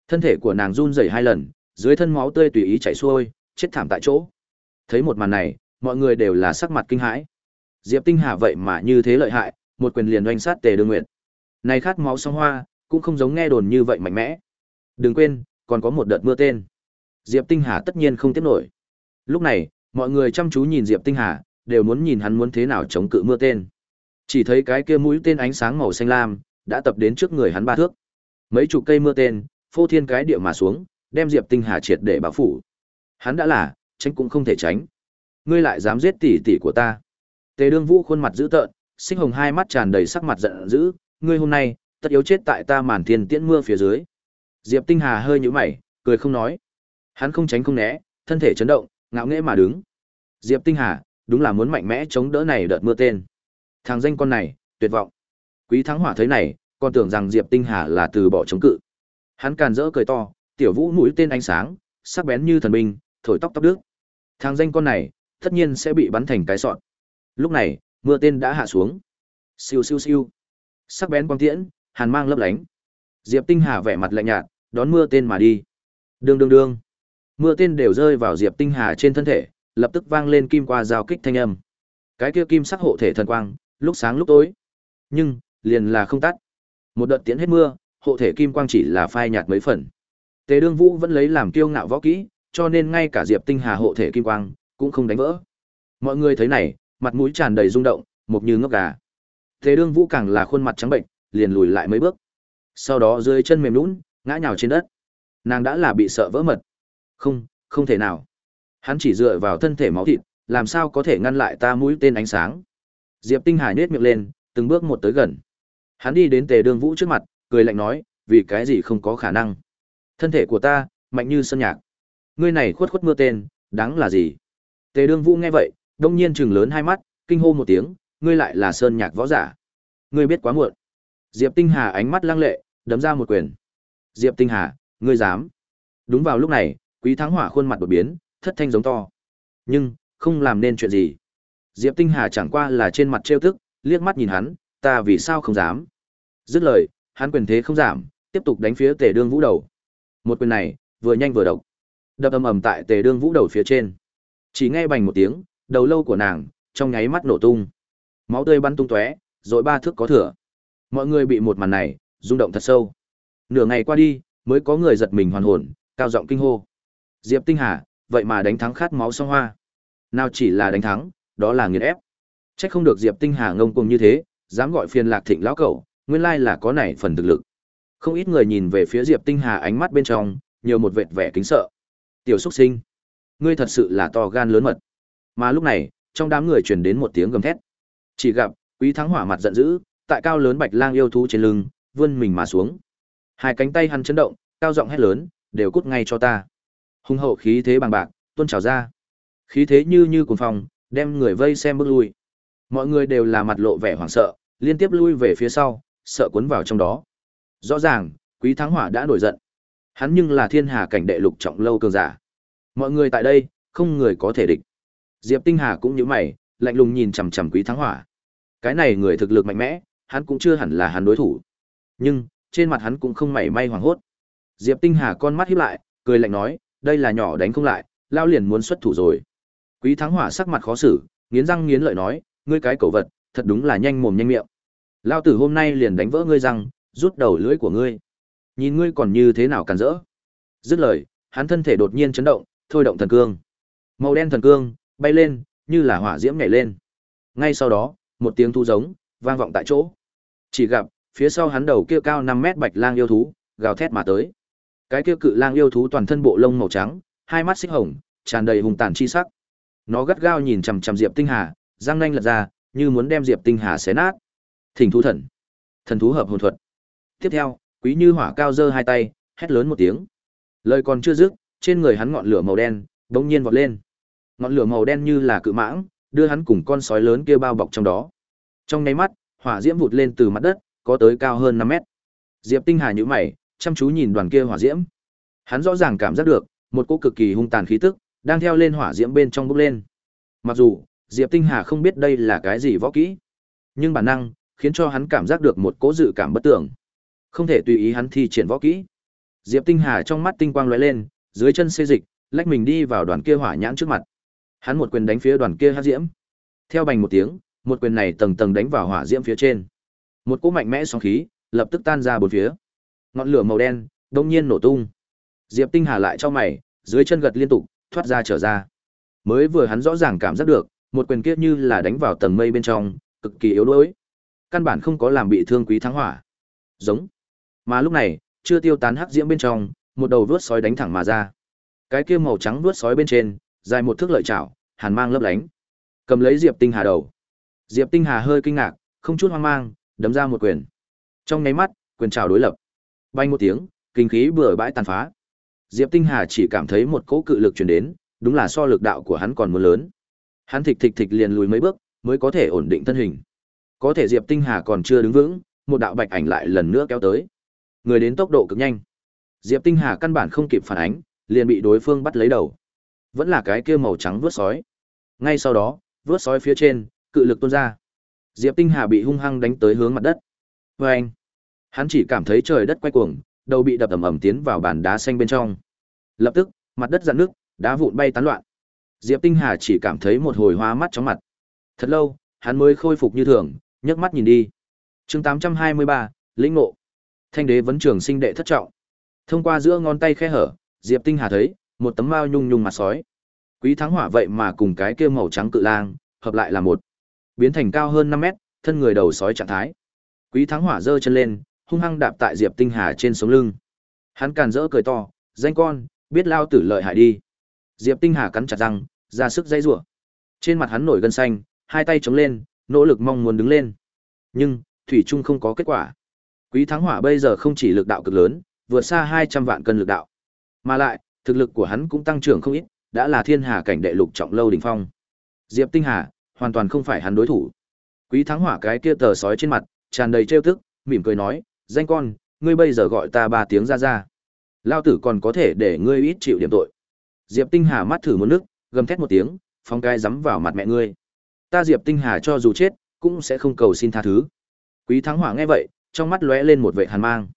Thân thể của nàng run rẩy hai lần, dưới thân máu tươi tùy ý chảy xuôi, chết thảm tại chỗ. Thấy một màn này, mọi người đều là sắc mặt kinh hãi. Diệp Tinh Hà vậy mà như thế lợi hại, một quyền liền oanh sát Tề Đương Nguyệt. Này khát máu song hoa, cũng không giống nghe đồn như vậy mạnh mẽ. Đừng quên, còn có một đợt mưa tên. Diệp Tinh Hà tất nhiên không tiếp nổi. Lúc này, mọi người chăm chú nhìn Diệp Tinh Hà, đều muốn nhìn hắn muốn thế nào chống cự mưa tên. Chỉ thấy cái kia mũi tên ánh sáng màu xanh lam, đã tập đến trước người hắn ba thước. Mấy chục cây mưa tên, phô thiên cái địa mà xuống, đem Diệp Tinh Hà triệt để bảo phủ. Hắn đã là, tránh cũng không thể tránh. Ngươi lại dám giết tỷ tỷ của ta? Tề Đương Vũ khuôn mặt dữ tợn, sinh hồng hai mắt tràn đầy sắc mặt giận dữ, ngươi hôm nay tất yếu chết tại ta màn thiên tiễn mưa phía dưới. Diệp Tinh Hà hơi nhíu mày, cười không nói. Hắn không tránh không né, thân thể chấn động, ngạo nghễ mà đứng. Diệp Tinh Hà, đúng là muốn mạnh mẽ chống đỡ này đợt mưa tên. Thằng danh con này, tuyệt vọng. Quý Thắng Hỏa thấy này, còn tưởng rằng Diệp Tinh Hà là từ bỏ chống cự. Hắn càn rỡ cười to, tiểu vũ mũi tên ánh sáng, sắc bén như thần binh, thổi tóc tóc đứt. Thằng danh con này, tất nhiên sẽ bị bắn thành cái sọn. Lúc này, mưa tên đã hạ xuống. Siêu siêu siêu. Sắc bén quang tiễn, hàn mang lấp lánh. Diệp Tinh Hà vẻ mặt lạnh nhạt, đón mưa tên mà đi. Đương đương đương. Mưa tên đều rơi vào Diệp Tinh Hà trên thân thể, lập tức vang lên kim qua giao kích thanh âm. Cái kia kim sắc hộ thể thần quang, lúc sáng lúc tối. Nhưng, liền là không tắt. Một đợt tiễn hết mưa, hộ thể kim quang chỉ là phai nhạt mấy phần. Tề Đương Vũ vẫn lấy làm kiêu ngạo võ kỹ, cho nên ngay cả Diệp Tinh Hà hộ thể kim quang cũng không đánh vỡ. Mọi người thấy này, mặt mũi tràn đầy rung động, mục như ngốc gà. Tề Đương Vũ càng là khuôn mặt trắng bệnh, liền lùi lại mấy bước. Sau đó dưới chân mềm nhũn, ngã nhào trên đất. Nàng đã là bị sợ vỡ mật. Không, không thể nào. Hắn chỉ dựa vào thân thể máu thịt, làm sao có thể ngăn lại ta mũi tên ánh sáng. Diệp Tinh Hải nhếch miệng lên, từng bước một tới gần. Hắn đi đến Tề Dương Vũ trước mặt, cười lạnh nói, vì cái gì không có khả năng. Thân thể của ta, mạnh như sơn nhạc. Ngươi này khuất khuất mưa tên, đáng là gì? Tề Dương Vũ nghe vậy, đông nhiên trừng lớn hai mắt, kinh hô một tiếng, ngươi lại là sơn nhạc võ giả. Ngươi biết quá muộn. Diệp Tinh Hà ánh mắt lăng lệ, đấm ra một quyền. Diệp Tinh Hà, ngươi dám? Đúng vào lúc này, Quý Thắng Hỏa khuôn mặt đột biến, thất thanh giống to. Nhưng, không làm nên chuyện gì. Diệp Tinh Hà chẳng qua là trên mặt trêu tức, liếc mắt nhìn hắn, ta vì sao không dám? Dứt lời, hắn quyền thế không giảm, tiếp tục đánh phía Tề Đương Vũ đầu. Một quyền này, vừa nhanh vừa độc. Đập ầm ầm tại Tề Đương Vũ đầu phía trên. Chỉ nghe bành một tiếng, đầu lâu của nàng trong nháy mắt nổ tung. Máu tươi bắn tung tóe, rồi ba thước có thừa. Mọi người bị một màn này rung động thật sâu. Nửa ngày qua đi, mới có người giật mình hoàn hồn, cao giọng kinh hô. Diệp Tinh Hà, vậy mà đánh thắng khát máu song hoa. Nào chỉ là đánh thắng, đó là nghiền ép. Chắc không được Diệp Tinh Hà ngông cuồng như thế, dám gọi phiền lạc thịnh lão cẩu, nguyên lai là có này phần thực lực. Không ít người nhìn về phía Diệp Tinh Hà ánh mắt bên trong, nhiều một vệt vẻ kính sợ. Tiểu Súc sinh, ngươi thật sự là to gan lớn mật. Mà lúc này, trong đám người truyền đến một tiếng gầm thét. Chỉ gặp, Quý Thắng hỏa mặt giận dữ, tại cao lớn bạch lang yêu thú trên lưng, vươn mình mà xuống. Hai cánh tay hắn chấn động, cao giọng hét lớn, đều cút ngay cho ta. Hung hậu khí thế bằng bạc, tuôn trào ra. Khí thế như như cuồng phong, đem người vây xem bước lui. Mọi người đều là mặt lộ vẻ hoảng sợ, liên tiếp lui về phía sau, sợ cuốn vào trong đó. Rõ ràng, Quý Thắng Hỏa đã nổi giận. Hắn nhưng là thiên hà cảnh đệ lục trọng lâu cường giả. Mọi người tại đây, không người có thể địch. Diệp Tinh Hà cũng như mày, lạnh lùng nhìn chằm chằm Quý Thắng Hỏa. Cái này người thực lực mạnh mẽ, hắn cũng chưa hẳn là hắn đối thủ. Nhưng, trên mặt hắn cũng không mảy may hoảng hốt. Diệp Tinh Hà con mắt híp lại, cười lạnh nói, đây là nhỏ đánh không lại, lao liền muốn xuất thủ rồi. Quý Thắng Hỏa sắc mặt khó xử, nghiến răng nghiến lợi nói, ngươi cái cẩu vật, thật đúng là nhanh mồm nhanh miệng. Lao tử hôm nay liền đánh vỡ ngươi răng, rút đầu lưỡi của ngươi. Nhìn ngươi còn như thế nào càn rỡ. Dứt lời, hắn thân thể đột nhiên chấn động, thôi động thần cương. Màu đen thần cương bay lên, như là hỏa diễm nhảy lên. Ngay sau đó, một tiếng thu giống vang vọng tại chỗ. Chỉ gặp, phía sau hắn đầu kia cao 5 mét bạch lang yêu thú, gào thét mà tới. Cái kia cự lang yêu thú toàn thân bộ lông màu trắng, hai mắt xích hồng, tràn đầy hùng tàn chi sắc. Nó gắt gao nhìn chằm chằm Diệp Tinh Hà, răng nanh lật ra, như muốn đem Diệp Tinh Hà xé nát. Thỉnh thú thần, thần thú hợp hồn thuật. Tiếp theo, Quý Như Hỏa cao giơ hai tay, hét lớn một tiếng. Lời còn chưa dứt, trên người hắn ngọn lửa màu đen bỗng nhiên vọt lên. Ngọn lửa màu đen như là cự mãng, đưa hắn cùng con sói lớn kia bao bọc trong đó. Trong nháy mắt, hỏa diễm vụt lên từ mặt đất, có tới cao hơn 5 mét. Diệp Tinh Hà nhíu mày, chăm chú nhìn đoàn kia hỏa diễm. Hắn rõ ràng cảm giác được một cỗ cực kỳ hung tàn khí tức đang theo lên hỏa diễm bên trong bốc lên. Mặc dù Diệp Tinh Hà không biết đây là cái gì võ kỹ, nhưng bản năng khiến cho hắn cảm giác được một cố dự cảm bất tưởng. Không thể tùy ý hắn thi triển võ kỹ. Diệp Tinh Hà trong mắt tinh quang lóe lên, dưới chân xê dịch, lách mình đi vào đoàn kia hỏa nhãn trước mặt. Hắn một quyền đánh phía đoàn kia hắc diễm. Theo bành một tiếng, một quyền này tầng tầng đánh vào hỏa diễm phía trên. Một cỗ mạnh mẽ sóng khí lập tức tan ra bốn phía. Ngọn lửa màu đen đột nhiên nổ tung. Diệp Tinh Hà lại cho mày, dưới chân gật liên tục, thoát ra trở ra. Mới vừa hắn rõ ràng cảm giác được, một quyền kia như là đánh vào tầng mây bên trong, cực kỳ yếu đuối. Căn bản không có làm bị thương quý thắng hỏa. Giống. Mà lúc này, chưa tiêu tán hắc diễm bên trong, một đầu vướt sói đánh thẳng mà ra. Cái kia màu trắng vướt sói bên trên, dài một thước lợi chảo, hàn mang lấp lánh. Cầm lấy Diệp Tinh Hà đầu. Diệp Tinh Hà hơi kinh ngạc, không chút hoang mang, đấm ra một quyền. Trong nháy mắt, quyền chảo đối lập. Bay một tiếng, kinh khí bừa bãi tàn phá. Diệp Tinh Hà chỉ cảm thấy một cỗ cự lực truyền đến, đúng là so lực đạo của hắn còn muốn lớn. Hắn thịch thịch thịch liền lùi mấy bước, mới có thể ổn định thân hình. Có thể Diệp Tinh Hà còn chưa đứng vững, một đạo bạch ảnh lại lần nữa kéo tới. Người đến tốc độ cực nhanh. Diệp Tinh Hà căn bản không kịp phản ánh, liền bị đối phương bắt lấy đầu. Vẫn là cái kia màu trắng vướt sói. Ngay sau đó, vướt sói phía trên, cự lực tuôn ra. Diệp Tinh Hà bị hung hăng đánh tới hướng mặt đất. Và anh, hắn chỉ cảm thấy trời đất quay cuồng, đầu bị đập ầm ầm tiến vào bàn đá xanh bên trong. Lập tức, mặt đất dạn nước, đá vụn bay tán loạn. Diệp Tinh Hà chỉ cảm thấy một hồi hoa mắt chóng mặt. Thật lâu, hắn mới khôi phục như thường, nhấc mắt nhìn đi. Chương 823, lĩnh ngộ. Thanh đế vấn trường sinh đệ thất trọng. Thông qua giữa ngón tay khe hở, Diệp Tinh Hà thấy một tấm mao nhung nhung mặt sói. Quý Thắng Hỏa vậy mà cùng cái kia màu trắng cự lang hợp lại là một, biến thành cao hơn 5 mét, thân người đầu sói trạng thái. Quý Thắng Hỏa giơ chân lên, hung hăng đạp tại Diệp Tinh Hà trên sống lưng. Hắn càn rỡ cười to, "Danh con, biết lao tử lợi hại đi." Diệp Tinh Hà cắn chặt răng, ra sức dây rủa. Trên mặt hắn nổi gân xanh, hai tay chống lên, nỗ lực mong muốn đứng lên. Nhưng, thủy chung không có kết quả. Quý Thắng Hỏa bây giờ không chỉ lực đạo cực lớn, vượt xa 200 vạn cân lực đạo. Mà lại, thực lực của hắn cũng tăng trưởng không ít, đã là thiên hà cảnh đệ lục trọng lâu đỉnh phong. Diệp Tinh Hà, hoàn toàn không phải hắn đối thủ. Quý Thắng Hỏa cái kia tờ sói trên mặt, tràn đầy trêu tức, mỉm cười nói, "Danh con, ngươi bây giờ gọi ta ba tiếng ra ra. Lao tử còn có thể để ngươi ít chịu điểm tội." Diệp Tinh Hà mắt thử một nước, gầm thét một tiếng, phong cái dám vào mặt mẹ ngươi. Ta Diệp Tinh Hà cho dù chết, cũng sẽ không cầu xin tha thứ. Quý Thắng Hỏa nghe vậy, trong mắt lóe lên một vẻ hàn mang.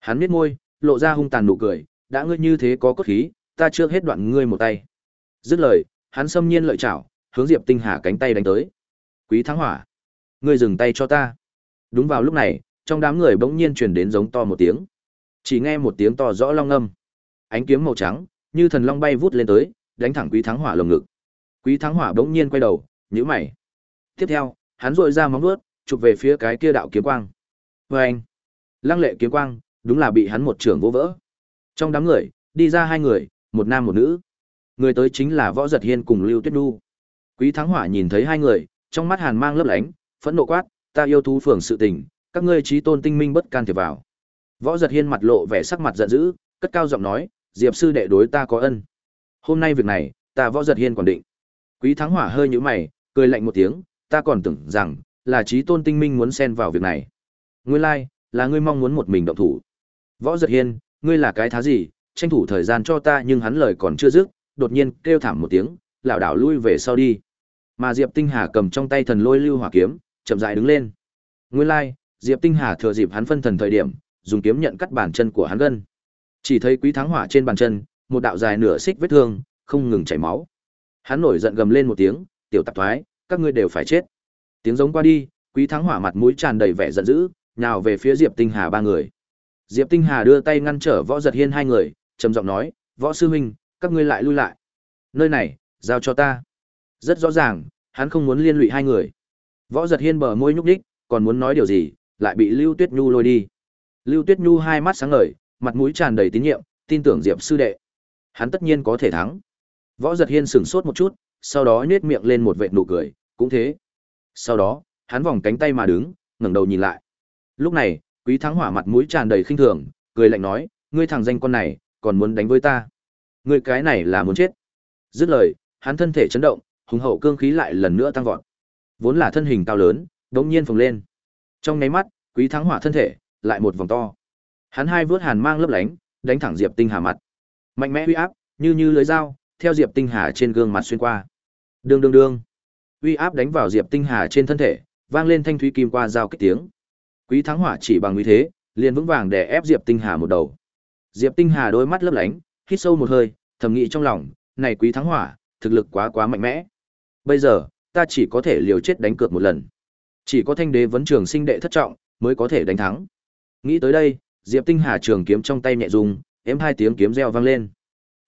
Hắn miết môi, lộ ra hung tàn nụ cười, đã ngươi như thế có cốt khí, ta chưa hết đoạn ngươi một tay. Dứt lời, hắn xâm nhiên lợi chảo, hướng Diệp Tinh Hà cánh tay đánh tới. Quý Thắng Hỏa, ngươi dừng tay cho ta. Đúng vào lúc này, trong đám người bỗng nhiên truyền đến giống to một tiếng. Chỉ nghe một tiếng to rõ long âm Ánh kiếm màu trắng, như thần long bay vút lên tới, đánh thẳng Quý Thắng Hỏa lồng ngực. Quý Thắng Hỏa bỗng nhiên quay đầu, nhíu mày. Tiếp theo, hắn rọi ra móng vuốt, chụp về phía cái kia đạo kiếm quang. Và anh, lăng lệ kiếm quang, đúng là bị hắn một trường vô vỡ. Trong đám người, đi ra hai người, một nam một nữ. Người tới chính là Võ Giật Hiên cùng Lưu Tuyết Nhu. Quý Thắng Hỏa nhìn thấy hai người, trong mắt hàn mang lấp lánh, phẫn nộ quát, ta yêu thú phường sự tình, các ngươi trí tôn tinh minh bất can thiệp vào. Võ Giật Hiên mặt lộ vẻ sắc mặt giận dữ, cất cao giọng nói, Diệp sư đệ đối ta có ân. Hôm nay việc này, ta Võ Giật Hiên còn định. Quý Thắng Hỏa hơi nhũ mày, cười lạnh một tiếng, ta còn tưởng rằng là trí tôn tinh minh muốn xen vào việc này. Nguyên lai, like, là ngươi mong muốn một mình động thủ. Võ Giật Hiên, ngươi là cái thá gì, tranh thủ thời gian cho ta nhưng hắn lời còn chưa dứt, đột nhiên kêu thảm một tiếng, lảo đảo lui về sau đi. Mà Diệp Tinh Hà cầm trong tay thần lôi lưu hỏa kiếm, chậm rãi đứng lên. Nguyên lai, like, Diệp Tinh Hà thừa dịp hắn phân thần thời điểm, dùng kiếm nhận cắt bàn chân của hắn gân. Chỉ thấy quý thắng hỏa trên bàn chân, một đạo dài nửa xích vết thương, không ngừng chảy máu. Hắn nổi giận gầm lên một tiếng, "Tiểu tạp thoái, các ngươi đều phải chết." Tiếng giống qua đi, quý thắng hỏa mặt mũi tràn đầy vẻ giận dữ, nào về phía Diệp Tinh Hà ba người. Diệp Tinh Hà đưa tay ngăn trở Võ Giật Hiên hai người, trầm giọng nói, "Võ sư huynh, các ngươi lại lui lại. Nơi này, giao cho ta." Rất rõ ràng, hắn không muốn liên lụy hai người. Võ Giật Hiên bờ môi nhúc nhích, còn muốn nói điều gì, lại bị Lưu Tuyết Nhu lôi đi. Lưu Tuyết Nhu hai mắt sáng ngời, mặt mũi tràn đầy tín nhiệm, tin tưởng Diệp sư đệ. Hắn tất nhiên có thể thắng. Võ Giật Hiên sững sốt một chút, sau đó nhếch miệng lên một vệt nụ cười, cũng thế. Sau đó, hắn vòng cánh tay mà đứng, ngẩng đầu nhìn lại. Lúc này, Quý Thắng Hỏa mặt mũi tràn đầy khinh thường, cười lạnh nói, ngươi thằng danh con này, còn muốn đánh với ta? Ngươi cái này là muốn chết. Dứt lời, hắn thân thể chấn động, hùng hậu cương khí lại lần nữa tăng vọt. Vốn là thân hình cao lớn, đống nhiên phồng lên. Trong nháy mắt, Quý Thắng Hỏa thân thể lại một vòng to. Hắn hai vớt hàn mang lấp lánh, đánh thẳng Diệp Tinh Hà mặt. Mạnh mẽ uy áp, như như lưới dao, theo Diệp Tinh Hà trên gương mặt xuyên qua. Đương đương đương. Uy áp đánh vào Diệp Tinh Hà trên thân thể, vang lên thanh thúy kim qua dao kích tiếng. Quý Thắng Hỏa chỉ bằng uy thế, liền vững vàng để ép Diệp Tinh Hà một đầu. Diệp Tinh Hà đôi mắt lấp lánh, hít sâu một hơi, thầm nghĩ trong lòng, này Quý Thắng Hỏa, thực lực quá quá mạnh mẽ. Bây giờ, ta chỉ có thể liều chết đánh cược một lần. Chỉ có Thanh Đế vấn trường sinh đệ thất trọng mới có thể đánh thắng. Nghĩ tới đây, Diệp Tinh Hà trường kiếm trong tay nhẹ rung, ém hai tiếng kiếm reo vang lên.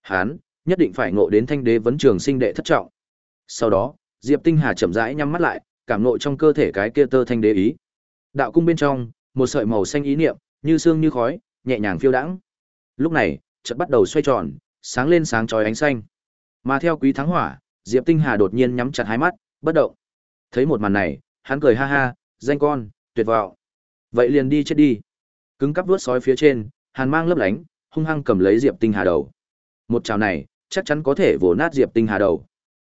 Hán, nhất định phải ngộ đến Thanh Đế vấn trường sinh đệ thất trọng. Sau đó, Diệp Tinh Hà chậm rãi nhắm mắt lại, cảm ngộ trong cơ thể cái kia tơ thanh đế ý. Đạo cung bên trong, một sợi màu xanh ý niệm, như sương như khói, nhẹ nhàng phiêu đãng. Lúc này, chợt bắt đầu xoay tròn, sáng lên sáng chói ánh xanh. Mà theo quý thắng hỏa, Diệp Tinh Hà đột nhiên nhắm chặt hai mắt, bất động. Thấy một màn này, hắn cười ha ha, danh con, tuyệt vọng. Vậy liền đi chết đi. Cứng cắp đuốt sói phía trên, hàn mang lấp lánh, hung hăng cầm lấy Diệp Tinh Hà đầu. Một chảo này, chắc chắn có thể vồ nát Diệp Tinh Hà đầu.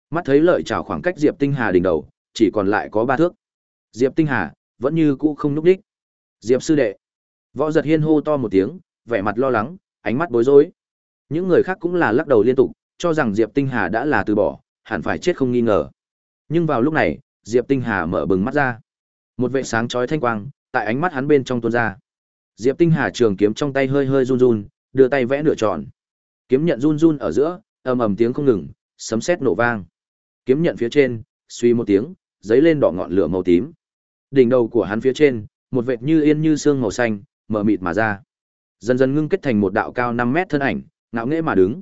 Mắt thấy lợi chảo khoảng cách Diệp Tinh Hà đỉnh đầu, chỉ còn lại có ba thước. Diệp Tinh Hà vẫn như cũ không núp đích. Diệp sư đệ. Võ giật hiên hô to một tiếng, vẻ mặt lo lắng, ánh mắt bối rối. Những người khác cũng là lắc đầu liên tục, cho rằng Diệp Tinh Hà đã là từ bỏ, hẳn phải chết không nghi ngờ. Nhưng vào lúc này, Diệp Tinh Hà mở bừng mắt ra. Một vệ sáng chói thanh quang, tại ánh mắt hắn bên trong tuôn ra. Diệp Tinh Hà trường kiếm trong tay hơi hơi run run, đưa tay vẽ nửa tròn. Kiếm nhận run run ở giữa, ầm ầm tiếng không ngừng, sấm sét nổ vang. Kiếm nhận phía trên, suy một tiếng, giấy lên đỏ ngọn lửa màu tím. Đỉnh đầu của hắn phía trên, một vệt như yên như xương màu xanh, mở mịt mà ra. Dần dần ngưng kết thành một đạo cao 5 mét thân ảnh, ngạo nghễ mà đứng.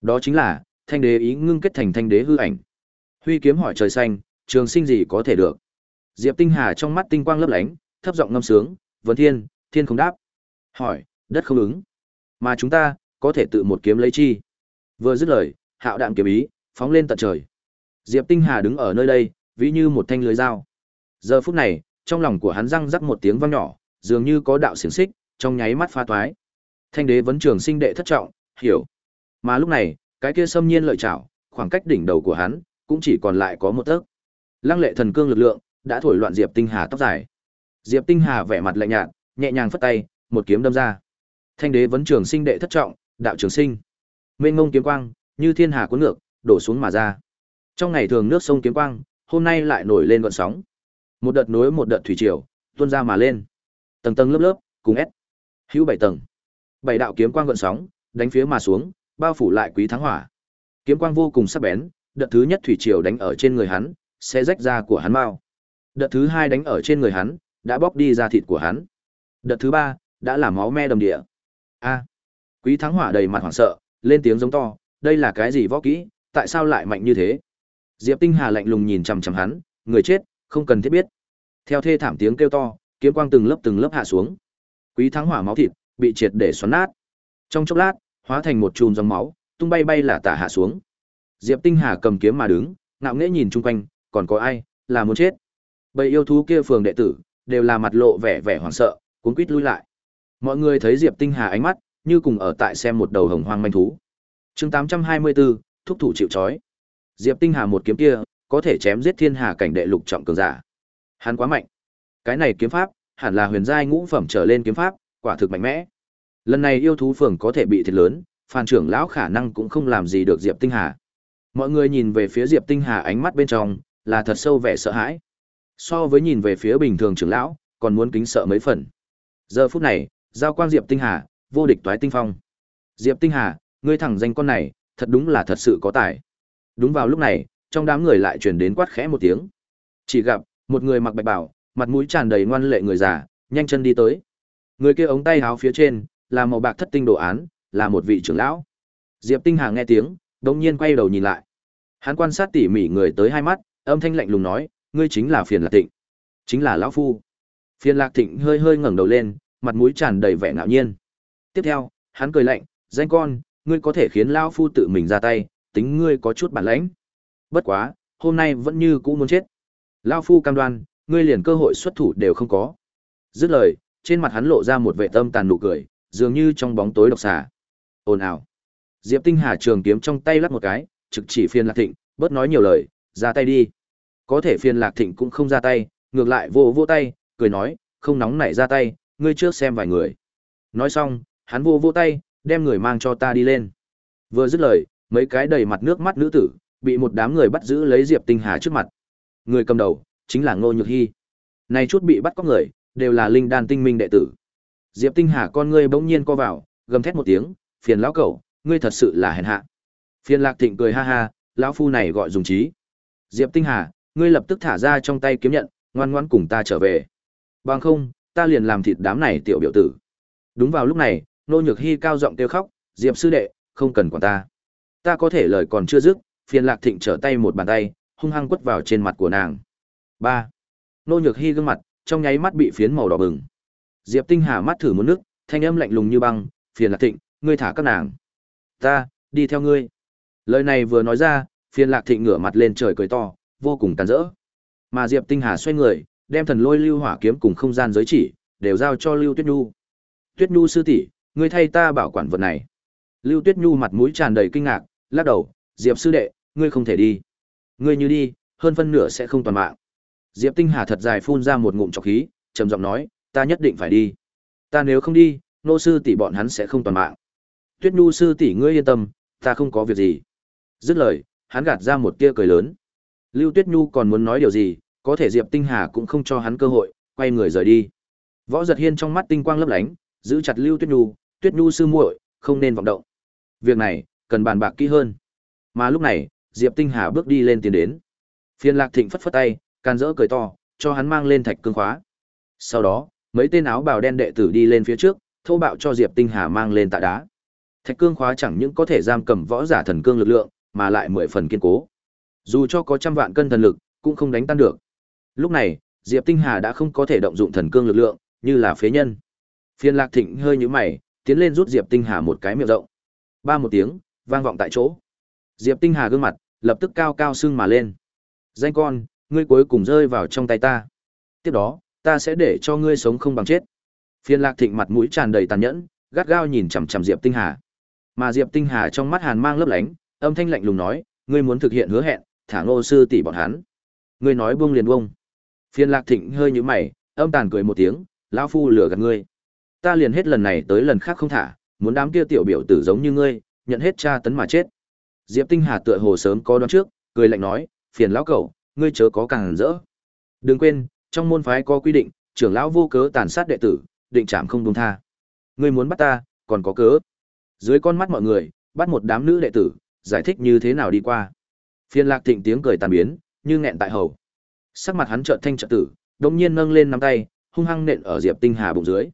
Đó chính là Thanh Đế ý ngưng kết thành Thanh Đế hư ảnh. Huy kiếm hỏi trời xanh, trường sinh gì có thể được? Diệp Tinh Hà trong mắt tinh quang lấp lánh, thấp giọng ngâm sướng, "Vấn Thiên, thiên không đáp." Hỏi, đất không ứng. Mà chúng ta, có thể tự một kiếm lấy chi? Vừa dứt lời, hạo đạm kiếm ý, phóng lên tận trời. Diệp Tinh Hà đứng ở nơi đây, ví như một thanh lưới dao. Giờ phút này, trong lòng của hắn răng rắc một tiếng vang nhỏ, dường như có đạo xiềng xích, trong nháy mắt pha toái. Thanh đế vấn trường sinh đệ thất trọng, hiểu. Mà lúc này, cái kia xâm nhiên lợi chảo, khoảng cách đỉnh đầu của hắn, cũng chỉ còn lại có một tấc. Lăng lệ thần cương lực lượng, đã thổi loạn Diệp Tinh Hà tóc dài. Diệp Tinh Hà vẻ mặt lạnh nhạt, nhẹ nhàng phất tay, một kiếm đâm ra. Thanh đế vấn trường sinh đệ thất trọng, đạo trường sinh. Mênh Mông kiếm quang, như thiên hà cuốn ngược, đổ xuống mà ra. Trong ngày thường nước sông kiếm quang, hôm nay lại nổi lên gợn sóng. Một đợt nối một đợt thủy triều, tuôn ra mà lên. Tầng tầng lớp lớp, cùng ép. Hữu bảy tầng. Bảy đạo kiếm quang gợn sóng, đánh phía mà xuống, bao phủ lại quý thắng hỏa. Kiếm quang vô cùng sắc bén, đợt thứ nhất thủy triều đánh ở trên người hắn, sẽ rách da của hắn mau. Đợt thứ hai đánh ở trên người hắn, đã bóc đi da thịt của hắn. Đợt thứ ba, đã làm máu me đầm địa. A. quý thắng hỏa đầy mặt hoảng sợ, lên tiếng giống to, đây là cái gì võ kỹ, tại sao lại mạnh như thế? Diệp Tinh Hà lạnh lùng nhìn chằm chằm hắn, người chết, không cần thiết biết. Theo thê thảm tiếng kêu to, kiếm quang từng lớp từng lớp hạ xuống. Quý thắng hỏa máu thịt bị triệt để xoắn nát. Trong chốc lát, hóa thành một chùm dòng máu, tung bay bay là tả hạ xuống. Diệp Tinh Hà cầm kiếm mà đứng, ngạo nghễ nhìn chung quanh, còn có ai là muốn chết. Bầy yêu thú kia phường đệ tử đều là mặt lộ vẻ vẻ hoảng sợ, cuốn quít lui lại. Mọi người thấy Diệp Tinh Hà ánh mắt như cùng ở tại xem một đầu hồng hoang manh thú. Chương 824, thúc thủ chịu trói. Diệp Tinh Hà một kiếm kia, có thể chém giết thiên hà cảnh đệ lục trọng cường giả. Hắn quá mạnh. Cái này kiếm pháp, hẳn là huyền giai ngũ phẩm trở lên kiếm pháp, quả thực mạnh mẽ. Lần này yêu thú phường có thể bị thiệt lớn, Phan trưởng lão khả năng cũng không làm gì được Diệp Tinh Hà. Mọi người nhìn về phía Diệp Tinh Hà ánh mắt bên trong là thật sâu vẻ sợ hãi. So với nhìn về phía bình thường trưởng lão, còn muốn kính sợ mấy phần. Giờ phút này, giao quang Diệp Tinh Hà, vô địch toái tinh phong. Diệp Tinh Hà, ngươi thẳng danh con này, thật đúng là thật sự có tài. Đúng vào lúc này, trong đám người lại truyền đến quát khẽ một tiếng. Chỉ gặp một người mặc bạch bào, mặt mũi tràn đầy ngoan lệ người già, nhanh chân đi tới. Người kia ống tay áo phía trên là màu bạc thất tinh đồ án, là một vị trưởng lão. Diệp Tinh Hà nghe tiếng, đột nhiên quay đầu nhìn lại. Hắn quan sát tỉ mỉ người tới hai mắt, âm thanh lạnh lùng nói, ngươi chính là Phiền Lạc Thịnh. Chính là lão phu. Phiền Lạc Thịnh hơi hơi ngẩng đầu lên, mặt mũi tràn đầy vẻ ngạo nhiên. Tiếp theo, hắn cười lạnh, danh con, ngươi có thể khiến lão phu tự mình ra tay, tính ngươi có chút bản lãnh. Bất quá, hôm nay vẫn như cũ muốn chết. Lão phu cam đoan, ngươi liền cơ hội xuất thủ đều không có. Dứt lời, trên mặt hắn lộ ra một vẻ tâm tàn nụ cười, dường như trong bóng tối độc xà. Ồn ào. Diệp Tinh Hà trường kiếm trong tay lắc một cái, trực chỉ phiền Lạc Thịnh, bớt nói nhiều lời, ra tay đi. Có thể phiền Lạc Thịnh cũng không ra tay, ngược lại vô vô tay, cười nói, không nóng nảy ra tay, ngươi trước xem vài người. Nói xong, hắn vô vô tay, đem người mang cho ta đi lên. Vừa dứt lời, mấy cái đầy mặt nước mắt nữ tử, bị một đám người bắt giữ lấy Diệp Tinh Hà trước mặt. Người cầm đầu, chính là Ngô Nhược Hy. Nay chút bị bắt có người, đều là linh đan tinh minh đệ tử. Diệp Tinh Hà con ngươi bỗng nhiên co vào, gầm thét một tiếng, phiền lão cẩu, ngươi thật sự là hèn hạ. Phiền Lạc Thịnh cười ha ha, lão phu này gọi dùng trí. Diệp Tinh Hà, ngươi lập tức thả ra trong tay kiếm nhận, ngoan ngoãn cùng ta trở về. Bằng không, ta liền làm thịt đám này tiểu biểu tử. Đúng vào lúc này, Nô Nhược Hi cao giọng kêu khóc, "Diệp sư đệ, không cần quản ta. Ta có thể lời còn chưa dứt." Phiền Lạc Thịnh trở tay một bàn tay, hung hăng quất vào trên mặt của nàng. Ba. Nô Nhược Hi gương mặt trong nháy mắt bị phiến màu đỏ bừng. Diệp Tinh Hà mắt thử một nước, thanh âm lạnh lùng như băng, "Phiền Lạc Thịnh, ngươi thả các nàng." "Ta, đi theo ngươi." Lời này vừa nói ra, Phiền Lạc Thịnh ngửa mặt lên trời cười to, vô cùng tàn rỡ. Mà Diệp Tinh Hà xoay người, đem thần lôi lưu hỏa kiếm cùng không gian giới chỉ, đều giao cho Lưu Tuyết Nhu. Tuyết Nhu sư tỷ, ngươi thay ta bảo quản vật này. Lưu Tuyết Nhu mặt mũi tràn đầy kinh ngạc, lắc đầu, Diệp sư đệ, ngươi không thể đi. Ngươi như đi, hơn phân nửa sẽ không toàn mạng. Diệp Tinh Hà thật dài phun ra một ngụm trọc khí, trầm giọng nói, ta nhất định phải đi. Ta nếu không đi, nô sư tỷ bọn hắn sẽ không toàn mạng. Tuyết Nhu sư tỷ ngươi yên tâm, ta không có việc gì. Dứt lời, hắn gạt ra một tia cười lớn. Lưu Tuyết Nhu còn muốn nói điều gì, có thể Diệp Tinh Hà cũng không cho hắn cơ hội, quay người rời đi. Võ Giật Hiên trong mắt tinh quang lấp lánh, giữ chặt Lưu Tuyết Nhu, Tuyết Nhu sư muội, không nên vọng động. Việc này, cần bàn bạc kỹ hơn. Mà lúc này, Diệp Tinh Hà bước đi lên tiến đến. Phiên Lạc Thịnh phất phất tay, can dỡ cười to, cho hắn mang lên thạch cương khóa. Sau đó, mấy tên áo bào đen đệ tử đi lên phía trước, thô bạo cho Diệp Tinh Hà mang lên tạ đá. Thạch cương khóa chẳng những có thể giam cầm võ giả thần cương lực lượng, mà lại mười phần kiên cố. Dù cho có trăm vạn cân thần lực, cũng không đánh tan được. Lúc này, Diệp Tinh Hà đã không có thể động dụng thần cương lực lượng, như là phế nhân. Phiên Lạc Thịnh hơi nhíu mày, tiến lên rút Diệp Tinh Hà một cái miệng rộng. Ba một tiếng, vang vọng tại chỗ. Diệp Tinh Hà gương mặt lập tức cao cao sưng mà lên. Danh con, ngươi cuối cùng rơi vào trong tay ta. Tiếp đó, ta sẽ để cho ngươi sống không bằng chết. Phiên Lạc Thịnh mặt mũi tràn đầy tàn nhẫn, gắt gao nhìn chằm chằm Diệp Tinh Hà. Mà Diệp Tinh Hà trong mắt hàn mang lấp lánh, âm thanh lạnh lùng nói, ngươi muốn thực hiện hứa hẹn, thả Ngô sư tỷ bọn hắn. Ngươi nói buông liền buông. Phiên Lạc Thịnh hơi nhíu mày, âm tàn cười một tiếng, lão phu lừa gạt ngươi. Ta liền hết lần này tới lần khác không thả, muốn đám kia tiểu biểu tử giống như ngươi, nhận hết tra tấn mà chết. Diệp Tinh Hà tựa hồ sớm có đoán trước, cười lạnh nói, phiền lão cẩu, ngươi chớ có càng rỡ. Đừng quên, trong môn phái có quy định, trưởng lão vô cớ tàn sát đệ tử, định trảm không dung tha. Ngươi muốn bắt ta, còn có cớ. Dưới con mắt mọi người, bắt một đám nữ đệ tử, giải thích như thế nào đi qua. Phiên Lạc Thịnh tiếng cười tàn biến, như nghẹn tại hầu. Sắc mặt hắn chợt thanh chợt tử, đột nhiên nâng lên nắm tay, hung hăng nện ở Diệp Tinh Hà bụng dưới.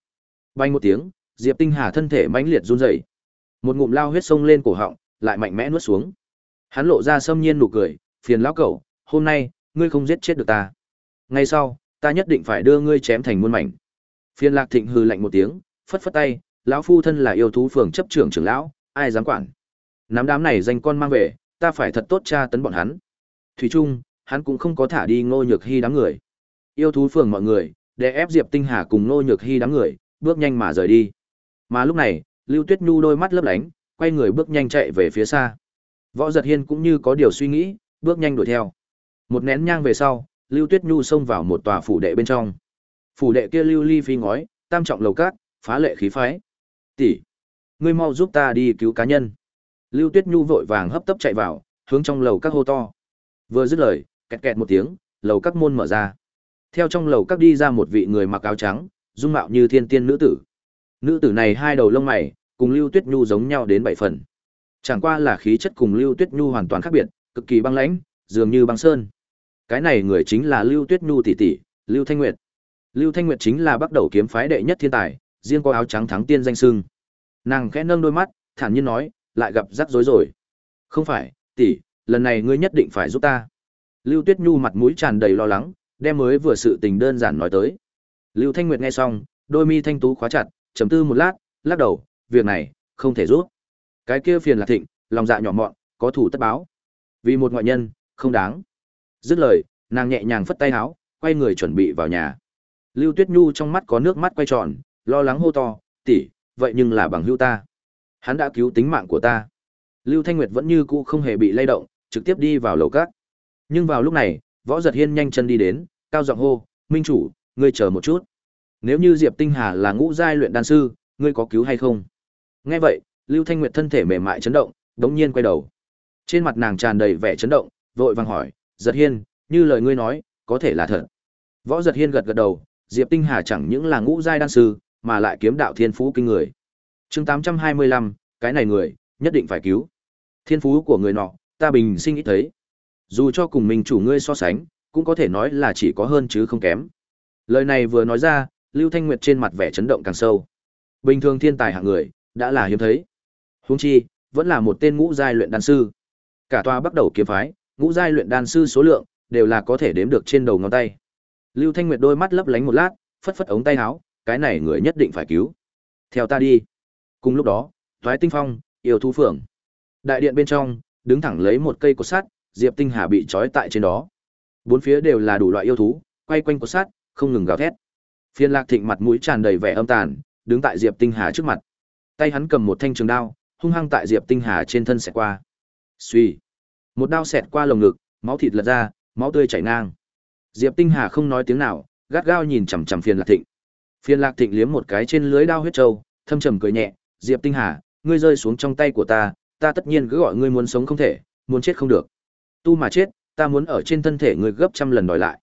Bay một tiếng, Diệp Tinh Hà thân thể mãnh liệt run rẩy. Một ngụm lao huyết sông lên cổ họng, lại mạnh mẽ nuốt xuống. Hắn lộ ra sâm nhiên nụ cười, phiền lão cẩu, hôm nay, ngươi không giết chết được ta. Ngay sau, ta nhất định phải đưa ngươi chém thành muôn mảnh. Phiền Lạc Thịnh hừ lạnh một tiếng, phất phất tay, lão phu thân là yêu thú phường chấp trưởng trưởng lão, ai dám quản. Nắm đám này danh con mang về, ta phải thật tốt tra tấn bọn hắn. Thủy Trung, hắn cũng không có thả đi Ngô Nhược Hi đám người. Yêu thú phường mọi người, để ép Diệp Tinh Hà cùng Ngô Nhược Hi đám người, bước nhanh mà rời đi. Mà lúc này, Lưu Tuyết Nhu đôi mắt lấp lánh, quay người bước nhanh chạy về phía xa. Võ Giật Hiên cũng như có điều suy nghĩ, bước nhanh đuổi theo. Một nén nhang về sau, Lưu Tuyết Nhu xông vào một tòa phủ đệ bên trong. Phủ đệ kia lưu ly phi ngói, tam trọng lầu cát, phá lệ khí phái. "Tỷ, ngươi mau giúp ta đi cứu cá nhân." Lưu Tuyết Nhu vội vàng hấp tấp chạy vào, hướng trong lầu các hô to. Vừa dứt lời, kẹt kẹt một tiếng, lầu các môn mở ra. Theo trong lầu các đi ra một vị người mặc áo trắng, dung mạo như thiên tiên nữ tử. Nữ tử này hai đầu lông mày, cùng Lưu Tuyết Nhu giống nhau đến bảy phần. Chẳng qua là khí chất cùng Lưu Tuyết Nhu hoàn toàn khác biệt, cực kỳ băng lãnh, dường như băng sơn. Cái này người chính là Lưu Tuyết Nhu tỷ tỷ, Lưu Thanh Nguyệt. Lưu Thanh Nguyệt chính là bắt đầu kiếm phái đệ nhất thiên tài, riêng có áo trắng thắng tiên danh sưng. Nàng khẽ nâng đôi mắt, thản nhiên nói, lại gặp rắc rối rồi. Không phải, tỷ, lần này ngươi nhất định phải giúp ta. Lưu Tuyết Nhu mặt mũi tràn đầy lo lắng, đem mới vừa sự tình đơn giản nói tới. Lưu Thanh Nguyệt nghe xong, đôi mi thanh tú khóa chặt, trầm tư một lát, lắc đầu, việc này không thể giúp. Cái kia phiền là thịnh, lòng dạ nhỏ mọn, có thủ tất báo. Vì một ngoại nhân, không đáng. Dứt lời, nàng nhẹ nhàng phất tay áo, quay người chuẩn bị vào nhà. Lưu Tuyết Nhu trong mắt có nước mắt quay tròn, lo lắng hô to, tỷ, vậy nhưng là bằng hữu ta. Hắn đã cứu tính mạng của ta. Lưu Thanh Nguyệt vẫn như cũ không hề bị lay động, trực tiếp đi vào lầu cát. Nhưng vào lúc này, Võ Giật Hiên nhanh chân đi đến, cao giọng hô, "Minh chủ, ngươi chờ một chút. Nếu như Diệp Tinh Hà là ngũ giai luyện đan sư, ngươi có cứu hay không?" Nghe vậy, Lưu Thanh Nguyệt thân thể mềm mại chấn động, đống nhiên quay đầu. Trên mặt nàng tràn đầy vẻ chấn động, vội vàng hỏi, "Giật Hiên, như lời ngươi nói, có thể là thật?" Võ Giật Hiên gật gật đầu, Diệp Tinh Hà chẳng những là ngũ giai đan sư, mà lại kiếm đạo thiên phú kinh người. Chương 825, cái này người, nhất định phải cứu. Thiên phú của người nọ, ta bình sinh ít thấy. Dù cho cùng mình chủ ngươi so sánh, cũng có thể nói là chỉ có hơn chứ không kém. Lời này vừa nói ra, Lưu Thanh Nguyệt trên mặt vẻ chấn động càng sâu. Bình thường thiên tài hạng người, đã là hiếm thấy. Huống chi, vẫn là một tên ngũ giai luyện đan sư. Cả tòa bắt đầu kiếm phái, ngũ giai luyện đan sư số lượng đều là có thể đếm được trên đầu ngón tay. Lưu Thanh Nguyệt đôi mắt lấp lánh một lát, phất phất ống tay áo, cái này người nhất định phải cứu. Theo ta đi. Cùng lúc đó, Thoái Tinh Phong, yêu thú phượng. Đại điện bên trong, đứng thẳng lấy một cây cột sắt, Diệp Tinh Hà bị trói tại trên đó. Bốn phía đều là đủ loại yêu thú, quay quanh cột sắt, không ngừng gào thét. Phiên Lạc Thịnh mặt mũi tràn đầy vẻ âm tàn, đứng tại Diệp Tinh Hà trước mặt. Tay hắn cầm một thanh trường đao, hung hăng tại Diệp Tinh Hà trên thân xẹt qua. suy Một đao xẹt qua lồng ngực, máu thịt lật ra, máu tươi chảy ngang. Diệp Tinh Hà không nói tiếng nào, gắt gao nhìn chằm chằm Phiền Lạc Thịnh. Phiền Lạc Thịnh liếm một cái trên lưới đao huyết trâu, thâm trầm cười nhẹ, "Diệp Tinh Hà, ngươi rơi xuống trong tay của ta, ta tất nhiên cứ gọi ngươi muốn sống không thể, muốn chết không được. Tu mà chết, ta muốn ở trên thân thể ngươi gấp trăm lần đòi lại.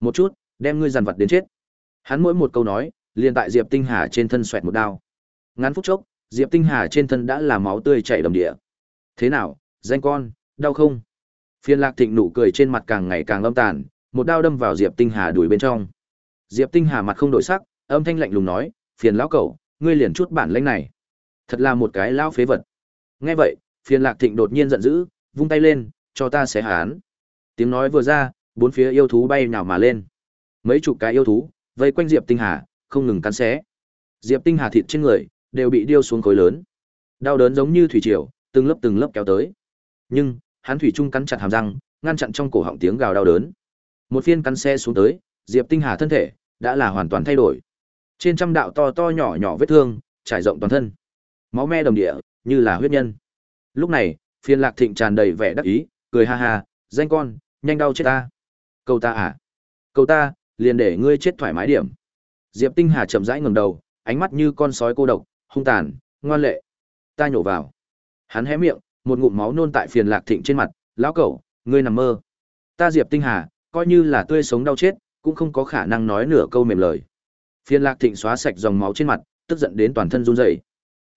Một chút, đem ngươi dằn vặt đến chết." Hắn mỗi một câu nói, liền tại Diệp Tinh Hà trên thân xoẹt một đao. Ngắn phút chốc, Diệp Tinh Hà trên thân đã là máu tươi chảy đầm địa. "Thế nào, danh con, đau không?" Phiền Lạc Thịnh nụ cười trên mặt càng ngày càng lâm tàn, một đao đâm vào Diệp Tinh Hà đùi bên trong. Diệp Tinh Hà mặt không đổi sắc, âm thanh lạnh lùng nói, "Phiền lão cẩu, ngươi liền chút bản lĩnh này. Thật là một cái lão phế vật." Nghe vậy, Phiền Lạc Thịnh đột nhiên giận dữ, vung tay lên, "Cho ta xé hán. Tiếng nói vừa ra, bốn phía yêu thú bay nhào mà lên. Mấy chục cái yêu thú vây quanh Diệp Tinh Hà, không ngừng cắn xé. Diệp Tinh Hà thịt trên người đều bị điêu xuống khối lớn. Đau đớn giống như thủy triều, từng lớp từng lớp kéo tới. Nhưng, hắn thủy trung cắn chặt hàm răng, ngăn chặn trong cổ họng tiếng gào đau đớn. Một phiên cắn xe xuống tới, Diệp Tinh Hà thân thể đã là hoàn toàn thay đổi. Trên trăm đạo to to nhỏ nhỏ vết thương, trải rộng toàn thân. Máu me đồng địa, như là huyết nhân. Lúc này, phiên lạc thịnh tràn đầy vẻ đắc ý, cười ha ha, danh con, nhanh đau chết ta. Câu ta à? Câu ta, liền để ngươi chết thoải mái điểm. Diệp Tinh Hà chậm rãi ngẩng đầu, ánh mắt như con sói cô độc, hung tàn, ngoan lệ. Ta nhổ vào. Hắn hé miệng, một ngụm máu nôn tại phiền lạc thịnh trên mặt, lão cẩu, ngươi nằm mơ. Ta Diệp Tinh Hà, coi như là tươi sống đau chết, cũng không có khả năng nói nửa câu mềm lời. Phiền lạc thịnh xóa sạch dòng máu trên mặt, tức giận đến toàn thân run rẩy.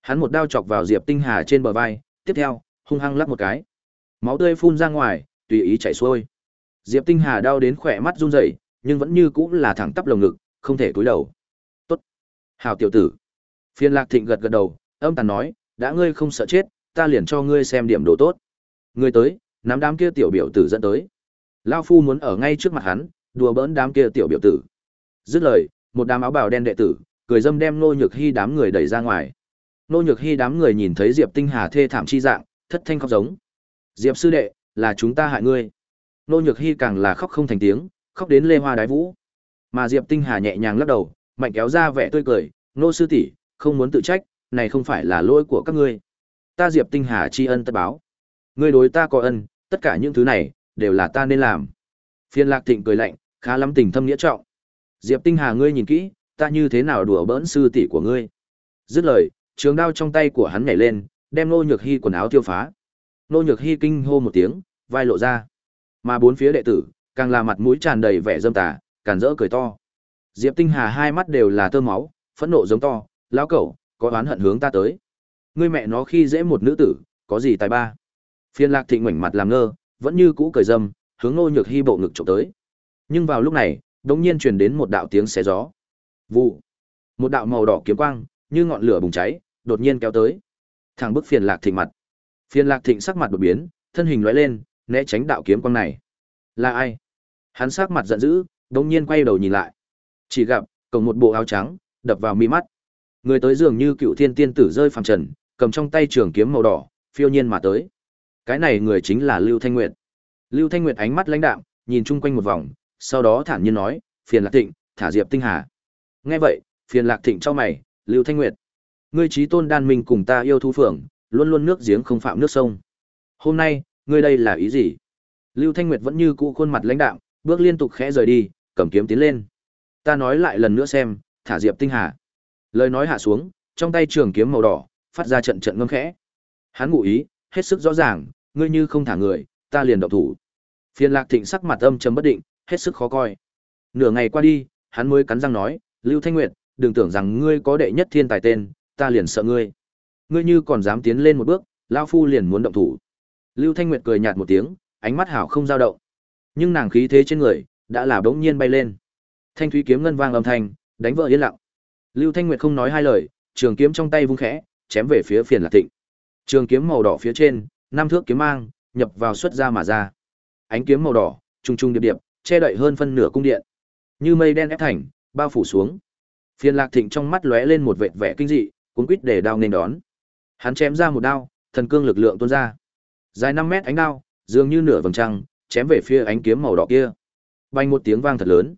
Hắn một đao chọc vào Diệp Tinh Hà trên bờ vai, tiếp theo, hung hăng lắc một cái. Máu tươi phun ra ngoài, tùy ý chảy xuôi. Diệp Tinh Hà đau đến khỏe mắt run rẩy, nhưng vẫn như cũng là thẳng tắp lồng ngực, không thể cúi đầu. "Tốt, hảo tiểu tử." Phiền Lạc Thịnh gật gật đầu, âm tàn nói, "Đã ngươi không sợ chết, ta liền cho ngươi xem điểm đồ tốt." Ngươi tới, nắm đám kia tiểu biểu tử dẫn tới. Lão phu muốn ở ngay trước mặt hắn, đùa bỡn đám kia tiểu biểu tử. Dứt lời, một đám áo bào đen đệ tử, cười dâm đem Nô Nhược Hi đám người đẩy ra ngoài. Nô Nhược Hi đám người nhìn thấy Diệp Tinh Hà thê thảm chi dạng, thất thanh khóc giống. "Diệp sư đệ, là chúng ta hại ngươi." Nô Nhược Hi càng là khóc không thành tiếng, khóc đến lê hoa đái vũ. Mà Diệp Tinh Hà nhẹ nhàng lắc đầu, mạnh kéo ra vẻ tươi cười, "Nô sư tỷ, không muốn tự trách, này không phải là lỗi của các ngươi. Ta Diệp Tinh Hà tri ân tất báo. Ngươi đối ta có ân, tất cả những thứ này đều là ta nên làm." Phiên Lạc Thịnh cười lạnh, khá lắm tình thâm nghĩa trọng. "Diệp Tinh Hà ngươi nhìn kỹ, ta như thế nào đùa bỡn sư tỷ của ngươi?" Dứt lời, trường đao trong tay của hắn nhảy lên, đem Nô Nhược Hi quần áo tiêu phá. Nô Nhược Hi kinh hô một tiếng, vai lộ ra. Mà bốn phía đệ tử, càng là mặt mũi tràn đầy vẻ dâm tà, càn rỡ cười to. Diệp Tinh Hà hai mắt đều là tơ máu, phẫn nộ giống to, lão cẩu, có oán hận hướng ta tới. Ngươi mẹ nó khi dễ một nữ tử, có gì tài ba? Phiên Lạc Thịnh ngoảnh mặt làm ngơ, vẫn như cũ cười dâm, hướng Nô Nhược Hi bộ ngực chụp tới. Nhưng vào lúc này, đột nhiên truyền đến một đạo tiếng xé gió. Vụ. Một đạo màu đỏ kiếm quang, như ngọn lửa bùng cháy, đột nhiên kéo tới. Thẳng bức Phiền Lạc Thịnh mặt. Phiền Lạc Thịnh sắc mặt đột biến, thân hình lóe lên, né tránh đạo kiếm quang này. Là ai? Hắn sắc mặt giận dữ, đột nhiên quay đầu nhìn lại. Chỉ gặp, cổng một bộ áo trắng, đập vào mi mắt. Người tới dường như cựu thiên tiên tử rơi phàm trần, cầm trong tay trường kiếm màu đỏ, phiêu nhiên mà tới. Cái này người chính là Lưu Thanh Nguyệt. Lưu Thanh Nguyệt ánh mắt lãnh đạm, nhìn chung quanh một vòng, sau đó thản nhiên nói, "Phiền Lạc Thịnh, thả Diệp Tinh Hà." Nghe vậy, Phiền Lạc Thịnh cho mày, "Lưu Thanh Nguyệt, ngươi chí tôn đan minh cùng ta yêu thú phượng, luôn luôn nước giếng không phạm nước sông. Hôm nay, ngươi đây là ý gì?" Lưu Thanh Nguyệt vẫn như cũ khuôn mặt lãnh đạm, bước liên tục khẽ rời đi, cầm kiếm tiến lên. Ta nói lại lần nữa xem, thả Diệp Tinh Hà. Lời nói hạ xuống, trong tay trường kiếm màu đỏ, phát ra trận trận ngâm khẽ. Hắn ngụ ý, hết sức rõ ràng, ngươi như không thả người, ta liền động thủ. Phiên Lạc Thịnh sắc mặt âm trầm bất định, hết sức khó coi. Nửa ngày qua đi, hắn mới cắn răng nói, Lưu Thanh Nguyệt, đừng tưởng rằng ngươi có đệ nhất thiên tài tên, ta liền sợ ngươi. Ngươi như còn dám tiến lên một bước, lão phu liền muốn động thủ. Lưu Thanh Nguyệt cười nhạt một tiếng, ánh mắt hảo không dao động. Nhưng nàng khí thế trên người đã là bỗng nhiên bay lên. Thanh thúy kiếm ngân vang âm thanh, đánh vỡ yên lặng. Lưu Thanh Nguyệt không nói hai lời, trường kiếm trong tay vung khẽ, chém về phía Phiền Lạc Thịnh. Trường kiếm màu đỏ phía trên, năm thước kiếm mang, nhập vào xuất ra mà ra. Ánh kiếm màu đỏ, trung trung điệp điệp, che đậy hơn phân nửa cung điện. Như mây đen ép thành, bao phủ xuống. Phiền Lạc Thịnh trong mắt lóe lên một vệt vẻ kinh dị, Cuốn quýt để đao nên đón. Hắn chém ra một đao, thần cương lực lượng tuôn ra. Dài 5 mét ánh đao, dường như nửa vầng trăng, chém về phía ánh kiếm màu đỏ kia. Bay một tiếng vang thật lớn.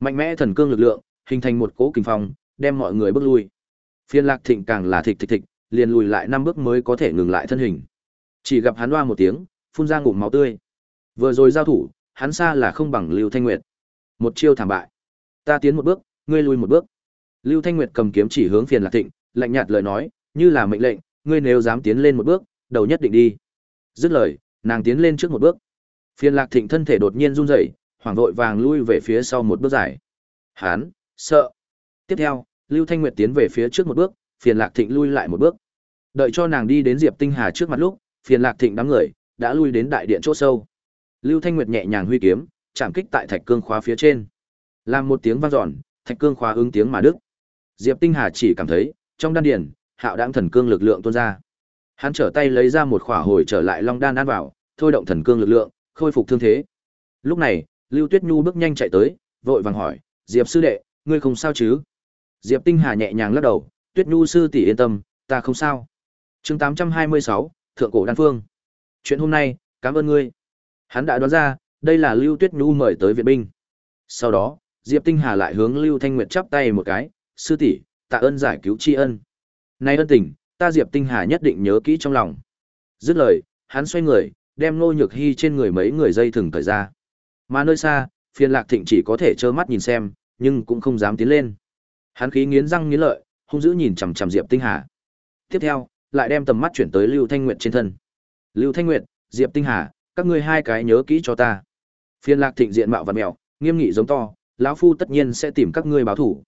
Mạnh mẽ thần cương lực lượng, hình thành một cỗ kình phong, đem mọi người bước lui. Phiên Lạc Thịnh càng là thịch thịch thịch, liền lùi lại năm bước mới có thể ngừng lại thân hình. Chỉ gặp hắn oa một tiếng, phun ra ngụm máu tươi. Vừa rồi giao thủ, hắn xa là không bằng Lưu Thanh Nguyệt. Một chiêu thảm bại. Ta tiến một bước, ngươi lùi một bước. Lưu Thanh Nguyệt cầm kiếm chỉ hướng Phiền Lạc Thịnh, lạnh nhạt lời nói, như là mệnh lệnh, ngươi nếu dám tiến lên một bước, đầu nhất định đi. Dứt lời, nàng tiến lên trước một bước. Phiền Lạc Thịnh thân thể đột nhiên run rẩy, hoảng vội vàng lui về phía sau một bước dài. Hán, sợ. Tiếp theo, Lưu Thanh Nguyệt tiến về phía trước một bước, Phiền Lạc Thịnh lui lại một bước. Đợi cho nàng đi đến Diệp Tinh Hà trước mặt lúc, Phiền Lạc Thịnh đám người đã lui đến đại điện chỗ sâu. Lưu Thanh Nguyệt nhẹ nhàng huy kiếm, chạm kích tại thạch cương khóa phía trên. Làm một tiếng vang dọn, thạch cương khóa ứng tiếng mà đứt. Diệp Tinh Hà chỉ cảm thấy, trong đan điền, hạo đãng thần cương lực lượng tuôn ra. Hắn trở tay lấy ra một khỏa hồi trở lại long đan ăn vào, thôi động thần cương lực lượng, khôi phục thương thế. Lúc này, Lưu Tuyết Nhu bước nhanh chạy tới, vội vàng hỏi, "Diệp sư đệ, ngươi không sao chứ?" Diệp Tinh Hà nhẹ nhàng lắc đầu, "Tuyết Nhu sư tỷ yên tâm, ta không sao." Chương 826, Thượng cổ đan phương. Chuyện hôm nay, cảm ơn ngươi. Hắn đã đoán ra, đây là Lưu Tuyết Nhu mời tới viện binh. Sau đó, Diệp Tinh Hà lại hướng Lưu Thanh Nguyệt chắp tay một cái, "Sư tỷ, tạ ơn giải cứu tri ân." nay ân tình, ta Diệp Tinh Hà nhất định nhớ kỹ trong lòng. Dứt lời, hắn xoay người, đem Nô Nhược Hy trên người mấy người dây thừng thời ra. Mà nơi xa, phiền lạc thịnh chỉ có thể trơ mắt nhìn xem, nhưng cũng không dám tiến lên. Hắn khí nghiến răng nghiến lợi, hung dữ nhìn chằm chằm Diệp Tinh Hà. Tiếp theo, lại đem tầm mắt chuyển tới Lưu Thanh Nguyệt trên thân. Lưu Thanh Nguyệt, Diệp Tinh Hà, các ngươi hai cái nhớ kỹ cho ta. Phiền lạc thịnh diện mạo và mèo, nghiêm nghị giống to, lão phu tất nhiên sẽ tìm các ngươi báo thủ.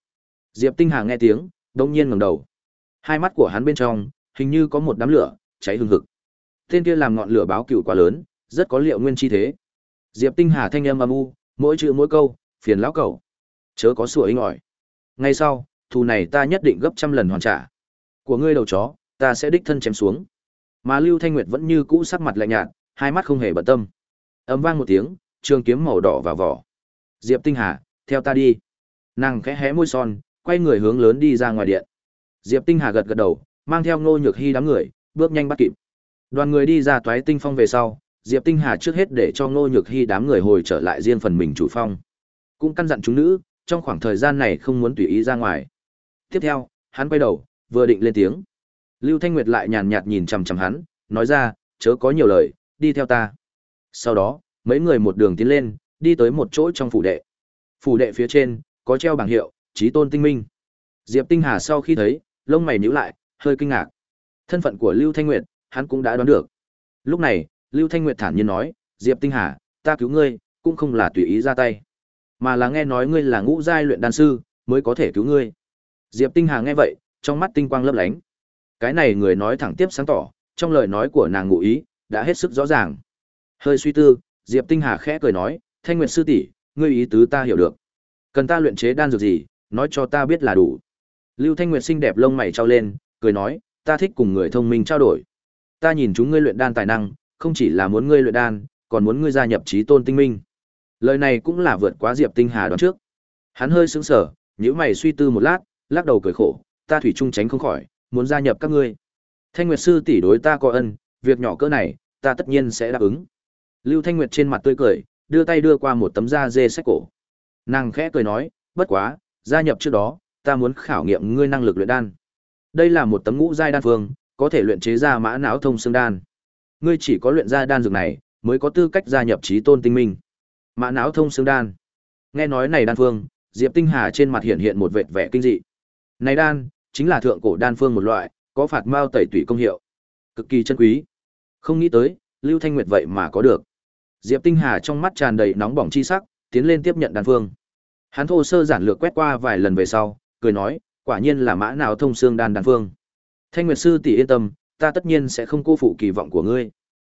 Diệp Tinh Hà nghe tiếng, đột nhiên ngẩng đầu. Hai mắt của hắn bên trong, hình như có một đám lửa, cháy hừng hực. Tên kia làm ngọn lửa báo cựu quá lớn, rất có liệu nguyên chi thế. Diệp Tinh Hà thanh âm âm u, mỗi chữ mỗi câu, phiền lão cậu, Chớ có sủa inh ỏi. Ngay sau, thù này ta nhất định gấp trăm lần hoàn trả. Của ngươi đầu chó, ta sẽ đích thân chém xuống. Mà Lưu Thanh Nguyệt vẫn như cũ sắc mặt lạnh nhạt, hai mắt không hề bận tâm. Ầm vang một tiếng, trường kiếm màu đỏ vào vỏ. Diệp Tinh Hà, theo ta đi. Nàng khẽ hé môi son, quay người hướng lớn đi ra ngoài điện. Diệp Tinh Hà gật gật đầu, mang theo Ngô Nhược Hi đám người, bước nhanh bắt kịp. Đoàn người đi ra toái tinh phong về sau, Diệp Tinh Hà trước hết để cho Ngô Nhược Hi đám người hồi trở lại riêng phần mình chủ phong. Cũng căn dặn chúng nữ, trong khoảng thời gian này không muốn tùy ý ra ngoài. Tiếp theo, hắn quay đầu, vừa định lên tiếng. Lưu Thanh Nguyệt lại nhàn nhạt nhìn chằm chằm hắn, nói ra, chớ có nhiều lời, đi theo ta. Sau đó, mấy người một đường tiến lên, đi tới một chỗ trong phủ đệ. Phủ đệ phía trên, có treo bảng hiệu, trí tôn tinh minh. Diệp Tinh Hà sau khi thấy, lông mày nhíu lại, hơi kinh ngạc. Thân phận của Lưu Thanh Nguyệt, hắn cũng đã đoán được. Lúc này, Lưu Thanh Nguyệt thản nhiên nói, Diệp Tinh Hà, ta cứu ngươi, cũng không là tùy ý ra tay, mà là nghe nói ngươi là ngũ giai luyện đan sư, mới có thể cứu ngươi. Diệp Tinh Hà nghe vậy, trong mắt tinh quang lấp lánh. Cái này người nói thẳng tiếp sáng tỏ, trong lời nói của nàng ngụ ý, đã hết sức rõ ràng. Hơi suy tư, Diệp Tinh Hà khẽ cười nói, Thanh Nguyệt sư tỷ, ngươi ý tứ ta hiểu được. Cần ta luyện chế đan dược gì, nói cho ta biết là đủ. Lưu Thanh Nguyệt xinh đẹp lông mày trao lên, cười nói, ta thích cùng người thông minh trao đổi. Ta nhìn chúng ngươi luyện đan tài năng, không chỉ là muốn ngươi luyện đan, còn muốn ngươi gia nhập trí tôn tinh minh. Lời này cũng là vượt quá Diệp Tinh Hà đoán trước. Hắn hơi sững sờ, nhíu mày suy tư một lát, lắc đầu cười khổ, ta thủy chung tránh không khỏi, muốn gia nhập các ngươi. Thanh Nguyệt sư tỷ đối ta có ân, việc nhỏ cỡ này, ta tất nhiên sẽ đáp ứng. Lưu Thanh Nguyệt trên mặt tươi cười, đưa tay đưa qua một tấm da dê sách cổ. Nàng khẽ cười nói, bất quá, gia nhập trước đó, ta muốn khảo nghiệm ngươi năng lực luyện đan. Đây là một tấm ngũ giai đan phương, có thể luyện chế ra mã não thông xương đan. Ngươi chỉ có luyện ra đan dược này, mới có tư cách gia nhập trí tôn tinh minh. Mã não thông xương đan. Nghe nói này đan phương, Diệp Tinh Hà trên mặt hiện hiện một vệt vẻ kinh dị. Này đan, chính là thượng cổ đan phương một loại, có phạt mao tẩy tủy công hiệu, cực kỳ chân quý. Không nghĩ tới, Lưu Thanh Nguyệt vậy mà có được. Diệp Tinh Hà trong mắt tràn đầy nóng bỏng chi sắc, tiến lên tiếp nhận đan phương. Hắn thô sơ giản lược quét qua vài lần về sau, cười nói, quả nhiên là mã nào thông xương đan đan phương. Thanh Nguyệt sư tỷ yên tâm, ta tất nhiên sẽ không cô phụ kỳ vọng của ngươi.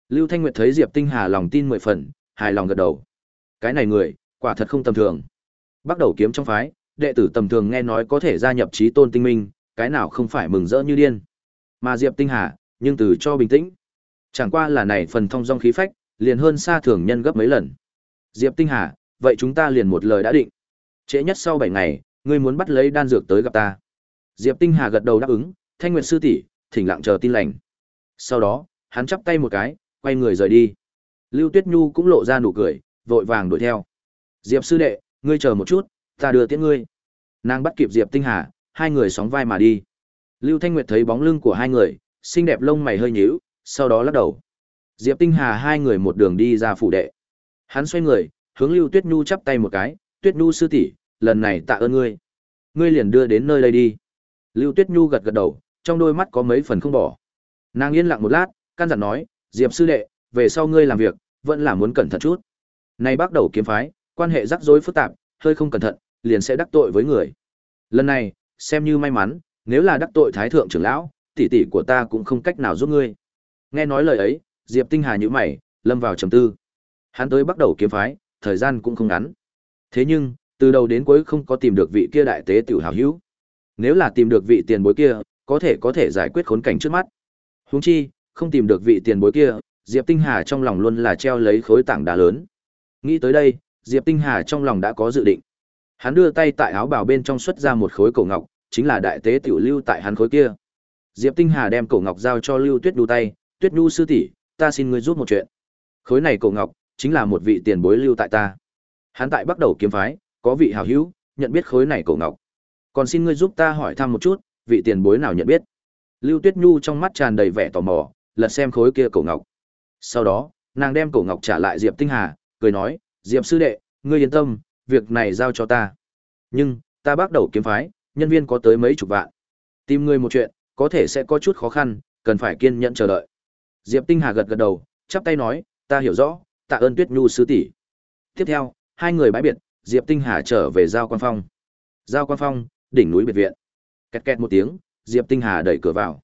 Lưu Thanh Nguyệt thấy Diệp Tinh Hà lòng tin mười phần, hài lòng gật đầu. Cái này người, quả thật không tầm thường. Bắt đầu kiếm trong phái, đệ tử tầm thường nghe nói có thể gia nhập trí tôn tinh minh, cái nào không phải mừng rỡ như điên. Mà Diệp Tinh Hà, nhưng từ cho bình tĩnh. Chẳng qua là này phần thông dong khí phách, liền hơn xa thường nhân gấp mấy lần. Diệp Tinh Hà, vậy chúng ta liền một lời đã định. Trễ nhất sau 7 ngày, ngươi muốn bắt lấy đan dược tới gặp ta. Diệp Tinh Hà gật đầu đáp ứng, Thanh Nguyệt sư tỷ, thỉnh lặng chờ tin lành. Sau đó, hắn chắp tay một cái, quay người rời đi. Lưu Tuyết Nhu cũng lộ ra nụ cười, vội vàng đuổi theo. Diệp sư đệ, ngươi chờ một chút, ta đưa tiễn ngươi. Nàng bắt kịp Diệp Tinh Hà, hai người sóng vai mà đi. Lưu Thanh Nguyệt thấy bóng lưng của hai người, xinh đẹp lông mày hơi nhíu, sau đó lắc đầu. Diệp Tinh Hà hai người một đường đi ra phủ đệ. Hắn xoay người, hướng Lưu Tuyết Nhu chắp tay một cái, "Tuyết Nhu sư tỷ, lần này tạ ơn ngươi. Ngươi liền đưa đến nơi đây đi." Lưu Tuyết Nhu gật gật đầu, trong đôi mắt có mấy phần không bỏ. Nàng yên lặng một lát, căn dặn nói, "Diệp sư đệ, về sau ngươi làm việc, vẫn là muốn cẩn thận chút. Này bắt đầu kiếm phái, quan hệ rắc rối phức tạp, hơi không cẩn thận, liền sẽ đắc tội với người. Lần này, xem như may mắn, nếu là đắc tội thái thượng trưởng lão, tỷ tỷ của ta cũng không cách nào giúp ngươi." Nghe nói lời ấy, Diệp Tinh Hà nhíu mày, lâm vào trầm tư. Hắn tới bắt đầu kiếm phái, thời gian cũng không ngắn. Thế nhưng, từ đầu đến cuối không có tìm được vị kia đại tế tiểu hảo hữu. Nếu là tìm được vị tiền bối kia, có thể có thể giải quyết khốn cảnh trước mắt. Huống chi, không tìm được vị tiền bối kia, Diệp Tinh Hà trong lòng luôn là treo lấy khối tảng đá lớn. Nghĩ tới đây, Diệp Tinh Hà trong lòng đã có dự định. Hắn đưa tay tại áo bào bên trong xuất ra một khối cổ ngọc, chính là đại tế tiểu lưu tại hắn khối kia. Diệp Tinh Hà đem cổ ngọc giao cho Lưu Tuyết du tay, "Tuyết Nhu sư tỷ, ta xin ngươi giúp một chuyện." Khối này cổ ngọc chính là một vị tiền bối lưu tại ta. Hắn tại bắt đầu kiếm phái, có vị hảo hữu, nhận biết khối này cổ ngọc. Còn xin ngươi giúp ta hỏi thăm một chút, vị tiền bối nào nhận biết? Lưu Tuyết Nhu trong mắt tràn đầy vẻ tò mò, lật xem khối kia cổ ngọc. Sau đó, nàng đem cổ ngọc trả lại Diệp Tinh Hà, cười nói, "Diệp sư đệ, ngươi yên tâm, việc này giao cho ta. Nhưng, ta bắt đầu kiếm phái, nhân viên có tới mấy chục vạn. Tìm ngươi một chuyện, có thể sẽ có chút khó khăn, cần phải kiên nhẫn chờ đợi." Diệp Tinh Hà gật gật đầu, chắp tay nói, "Ta hiểu rõ, tạ ơn Tuyết Nhu sư tỷ." Tiếp theo, hai người bãi biệt, Diệp Tinh Hà trở về giao quan phong. Giao quan phong, đỉnh núi biệt viện. Kẹt kẹt một tiếng, Diệp Tinh Hà đẩy cửa vào.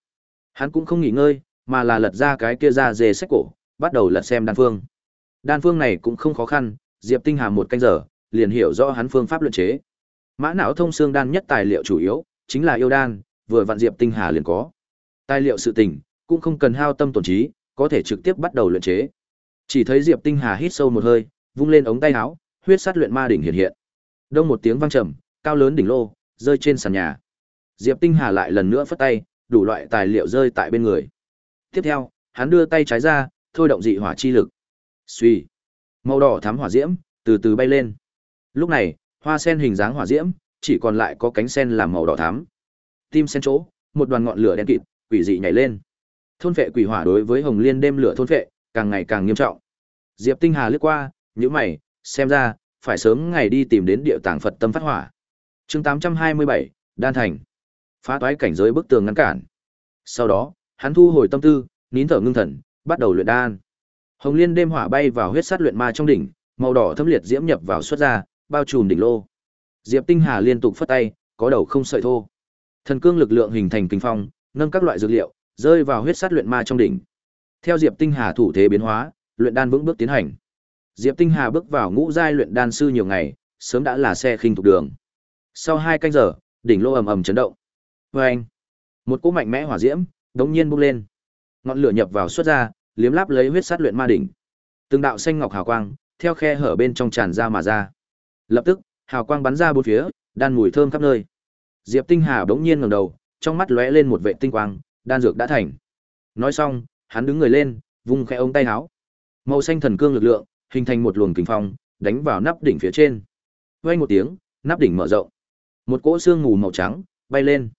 Hắn cũng không nghỉ ngơi, mà là lật ra cái kia ra dề sách cổ, bắt đầu lật xem đan phương. Đan phương này cũng không khó khăn, Diệp Tinh Hà một canh giờ, liền hiểu rõ hắn phương pháp luyện chế. Mã não thông xương đan nhất tài liệu chủ yếu, chính là yêu đan, vừa vặn Diệp Tinh Hà liền có. Tài liệu sự tình, cũng không cần hao tâm tổn trí, có thể trực tiếp bắt đầu luyện chế. Chỉ thấy Diệp Tinh Hà hít sâu một hơi, vung lên ống tay áo, huyết sát luyện ma đỉnh hiện hiện. Đông một tiếng vang trầm, cao lớn đỉnh lô, rơi trên sàn nhà. Diệp Tinh Hà lại lần nữa phất tay, đủ loại tài liệu rơi tại bên người. Tiếp theo, hắn đưa tay trái ra, thôi động dị hỏa chi lực. Suy, màu đỏ thắm hỏa diễm từ từ bay lên. Lúc này, hoa sen hình dáng hỏa diễm chỉ còn lại có cánh sen làm màu đỏ thắm. Tim sen chỗ, một đoàn ngọn lửa đen kịt, quỷ dị nhảy lên. Thôn vệ quỷ hỏa đối với Hồng Liên đêm lửa thôn vệ, càng ngày càng nghiêm trọng. Diệp Tinh Hà lướt qua, nhíu mày, xem ra phải sớm ngày đi tìm đến địa tàng Phật tâm phát hỏa. Chương 827, Đan Thành. Phá toái cảnh giới bức tường ngăn cản. Sau đó, hắn thu hồi tâm tư, nín thở ngưng thần, bắt đầu luyện đan. Hồng Liên đêm hỏa bay vào huyết sát luyện ma trong đỉnh, màu đỏ thâm liệt diễm nhập vào xuất ra, bao trùm đỉnh lô. Diệp Tinh Hà liên tục phất tay, có đầu không sợi thô. Thần cương lực lượng hình thành kinh phong, nâng các loại dược liệu, rơi vào huyết sát luyện ma trong đỉnh. Theo Diệp Tinh Hà thủ thế biến hóa, luyện đan vững bước tiến hành. Diệp Tinh Hà bước vào ngũ giai luyện đan sư nhiều ngày, sớm đã là xe khinh thuộc đường. Sau hai canh giờ, đỉnh lô ầm ầm chấn động. Oeng! Một cỗ mạnh mẽ hỏa diễm đống nhiên bốc lên. Ngọn lửa nhập vào xuất ra, liếm láp lấy huyết sát luyện ma đỉnh. Từng đạo xanh ngọc hào quang theo khe hở bên trong tràn ra mà ra. Lập tức, hào quang bắn ra bốn phía, đan mùi thơm khắp nơi. Diệp Tinh Hà bỗng nhiên ngẩng đầu, trong mắt lóe lên một vệ tinh quang, đan dược đã thành. Nói xong, hắn đứng người lên, vung khẽ ống tay áo. Màu xanh thần cương lực lượng, hình thành một luồng kình phong, đánh vào nắp đỉnh phía trên. Vang một tiếng, nắp đỉnh mở rộng. Một cỗ xương mù màu trắng bay lên.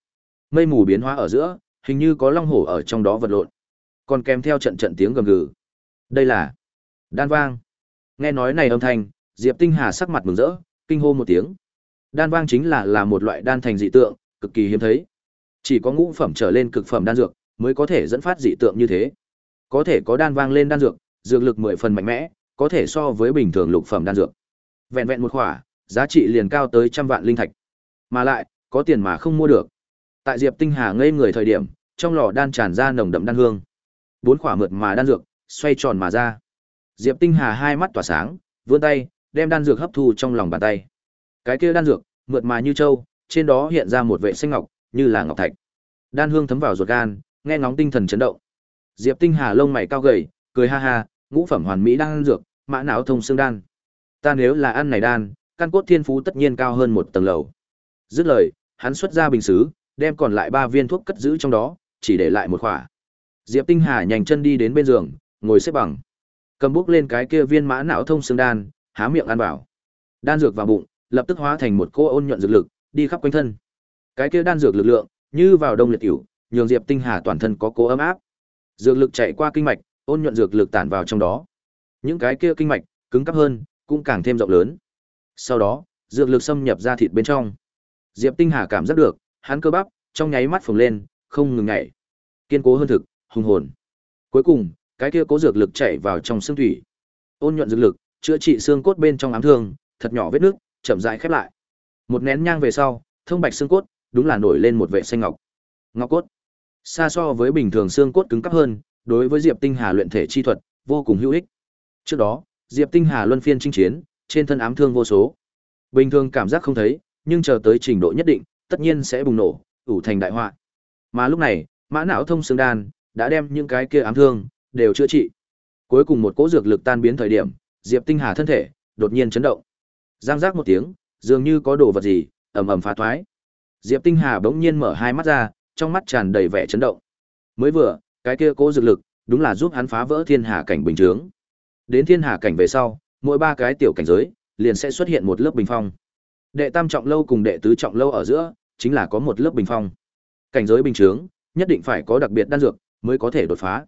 Mây mù biến hóa ở giữa, hình như có long hổ ở trong đó vật lộn. Còn kèm theo trận trận tiếng gầm gừ. Đây là đan vang. Nghe nói này âm thanh, Diệp Tinh Hà sắc mặt mừng rỡ, kinh hô một tiếng. Đan vang chính là là một loại đan thành dị tượng, cực kỳ hiếm thấy. Chỉ có ngũ phẩm trở lên cực phẩm đan dược mới có thể dẫn phát dị tượng như thế. Có thể có đan vang lên đan dược, dược lực mười phần mạnh mẽ, có thể so với bình thường lục phẩm đan dược. Vẹn vẹn một khỏa, giá trị liền cao tới trăm vạn linh thạch. Mà lại, có tiền mà không mua được. Tại Diệp Tinh Hà ngây người thời điểm, trong lò đan tràn ra nồng đậm đan hương. Bốn khỏa mượt mà đan dược, xoay tròn mà ra. Diệp Tinh Hà hai mắt tỏa sáng, vươn tay, đem đan dược hấp thu trong lòng bàn tay. Cái kia đan dược, mượt mà như châu, trên đó hiện ra một vệ xanh ngọc, như là ngọc thạch. Đan hương thấm vào ruột gan, nghe ngóng tinh thần chấn động. Diệp Tinh Hà lông mày cao gầy, cười ha ha, ngũ phẩm hoàn mỹ đan dược, mã não thông xương đan. Ta nếu là ăn này đan, căn cốt thiên phú tất nhiên cao hơn một tầng lầu. Dứt lời, hắn xuất ra bình sứ, đem còn lại ba viên thuốc cất giữ trong đó, chỉ để lại một khỏa. Diệp Tinh Hà nhanh chân đi đến bên giường, ngồi xếp bằng. Cầm bút lên cái kia viên mã não thông xương đan, há miệng ăn vào. Đan dược vào bụng, lập tức hóa thành một cô ôn nhuận dược lực, đi khắp quanh thân. Cái kia đan dược lực lượng, như vào đông liệt tiểu, nhường Diệp Tinh Hà toàn thân có cố ấm áp. Dược lực chạy qua kinh mạch, ôn nhuận dược lực tản vào trong đó. Những cái kia kinh mạch, cứng cắp hơn, cũng càng thêm rộng lớn. Sau đó, dược lực xâm nhập ra thịt bên trong. Diệp Tinh Hà cảm giác được, hắn cơ bắp trong nháy mắt phồng lên, không ngừng nhảy. Kiên cố hơn thực, hùng hồn. Cuối cùng, cái kia cố dược lực chảy vào trong xương thủy. Ôn nhuận dược lực, chữa trị xương cốt bên trong ám thương, thật nhỏ vết nước, chậm rãi khép lại. Một nén nhang về sau, thông bạch xương cốt, đúng là nổi lên một vệ xanh ngọc. Ngọc cốt. Xa so với bình thường xương cốt cứng cáp hơn, đối với Diệp Tinh Hà luyện thể chi thuật, vô cùng hữu ích. Trước đó, Diệp Tinh Hà luân phiên chinh chiến, trên thân ám thương vô số. Bình thường cảm giác không thấy, nhưng chờ tới trình độ nhất định, tất nhiên sẽ bùng nổ, ủ thành đại họa. Mà lúc này, Mã não thông xương đan đã đem những cái kia ám thương đều chữa trị. Cuối cùng một cỗ dược lực tan biến thời điểm, Diệp Tinh Hà thân thể đột nhiên chấn động. Giang giác một tiếng, dường như có đồ vật gì ầm ầm phá thoái. Diệp Tinh Hà bỗng nhiên mở hai mắt ra, trong mắt tràn đầy vẻ chấn động. Mới vừa, cái kia cố dược lực, đúng là giúp hắn phá vỡ thiên hà cảnh bình thường Đến thiên hà cảnh về sau, mỗi ba cái tiểu cảnh giới, liền sẽ xuất hiện một lớp bình phong. Đệ tam trọng lâu cùng đệ tứ trọng lâu ở giữa, chính là có một lớp bình phong. Cảnh giới bình chướng, nhất định phải có đặc biệt đan dược mới có thể đột phá.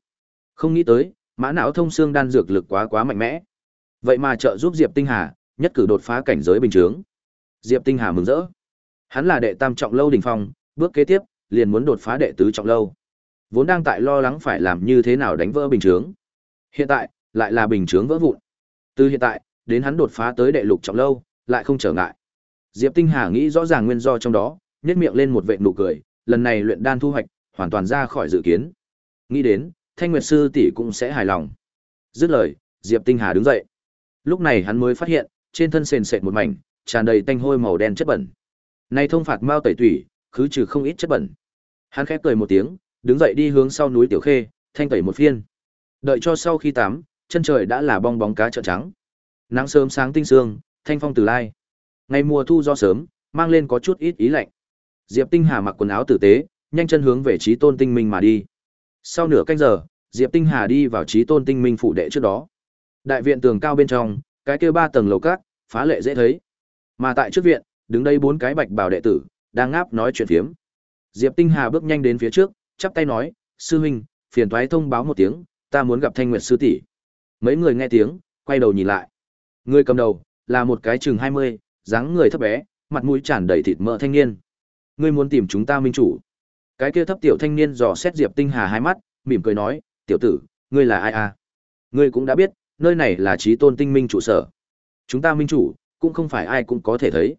Không nghĩ tới, mã não thông xương đan dược lực quá quá mạnh mẽ. Vậy mà trợ giúp Diệp Tinh Hà nhất cử đột phá cảnh giới bình chướng. Diệp Tinh Hà mừng rỡ. Hắn là đệ tam trọng lâu đỉnh phong, bước kế tiếp liền muốn đột phá đệ tứ trọng lâu. Vốn đang tại lo lắng phải làm như thế nào đánh vỡ bình chướng. Hiện tại, lại là bình chướng vỡ vụn. Từ hiện tại, đến hắn đột phá tới đệ lục trọng lâu, lại không trở ngại. Diệp Tinh Hà nghĩ rõ ràng nguyên do trong đó, nhếch miệng lên một vệt nụ cười, lần này luyện đan thu hoạch, hoàn toàn ra khỏi dự kiến. Nghĩ đến, Thanh Nguyệt sư tỷ cũng sẽ hài lòng. Dứt lời, Diệp Tinh Hà đứng dậy. Lúc này hắn mới phát hiện, trên thân sền sệt một mảnh, tràn đầy tanh hôi màu đen chất bẩn. Nay thông phạt mao tẩy tủy, khứ trừ không ít chất bẩn. Hắn khẽ cười một tiếng, đứng dậy đi hướng sau núi Tiểu Khê, thanh tẩy một phiên. Đợi cho sau khi tắm, chân trời đã là bong bóng cá trợn trắng. Nắng sớm sáng tinh sương, thanh phong từ lai. Ngày mùa thu do sớm, mang lên có chút ít ý lạnh. Diệp Tinh Hà mặc quần áo tử tế, nhanh chân hướng về Chí Tôn Tinh Minh mà đi. Sau nửa canh giờ, Diệp Tinh Hà đi vào Chí Tôn Tinh Minh phụ đệ trước đó. Đại viện tường cao bên trong, cái kia ba tầng lầu các, phá lệ dễ thấy. Mà tại trước viện, đứng đây bốn cái bạch bào đệ tử, đang ngáp nói chuyện phiếm. Diệp Tinh Hà bước nhanh đến phía trước, chắp tay nói, sư huynh, phiền toái thông báo một tiếng, ta muốn gặp Thanh Nguyệt sư tỷ. Mấy người nghe tiếng, quay đầu nhìn lại. Người cầm đầu là một cái chừng 20, dáng người thấp bé, mặt mũi tràn đầy thịt mỡ thanh niên. Ngươi muốn tìm chúng ta minh chủ? Cái kia thấp tiểu thanh niên dò xét Diệp Tinh Hà hai mắt, mỉm cười nói, "Tiểu tử, ngươi là ai à? Ngươi cũng đã biết, nơi này là Chí Tôn Tinh Minh trụ sở. Chúng ta minh chủ, cũng không phải ai cũng có thể thấy."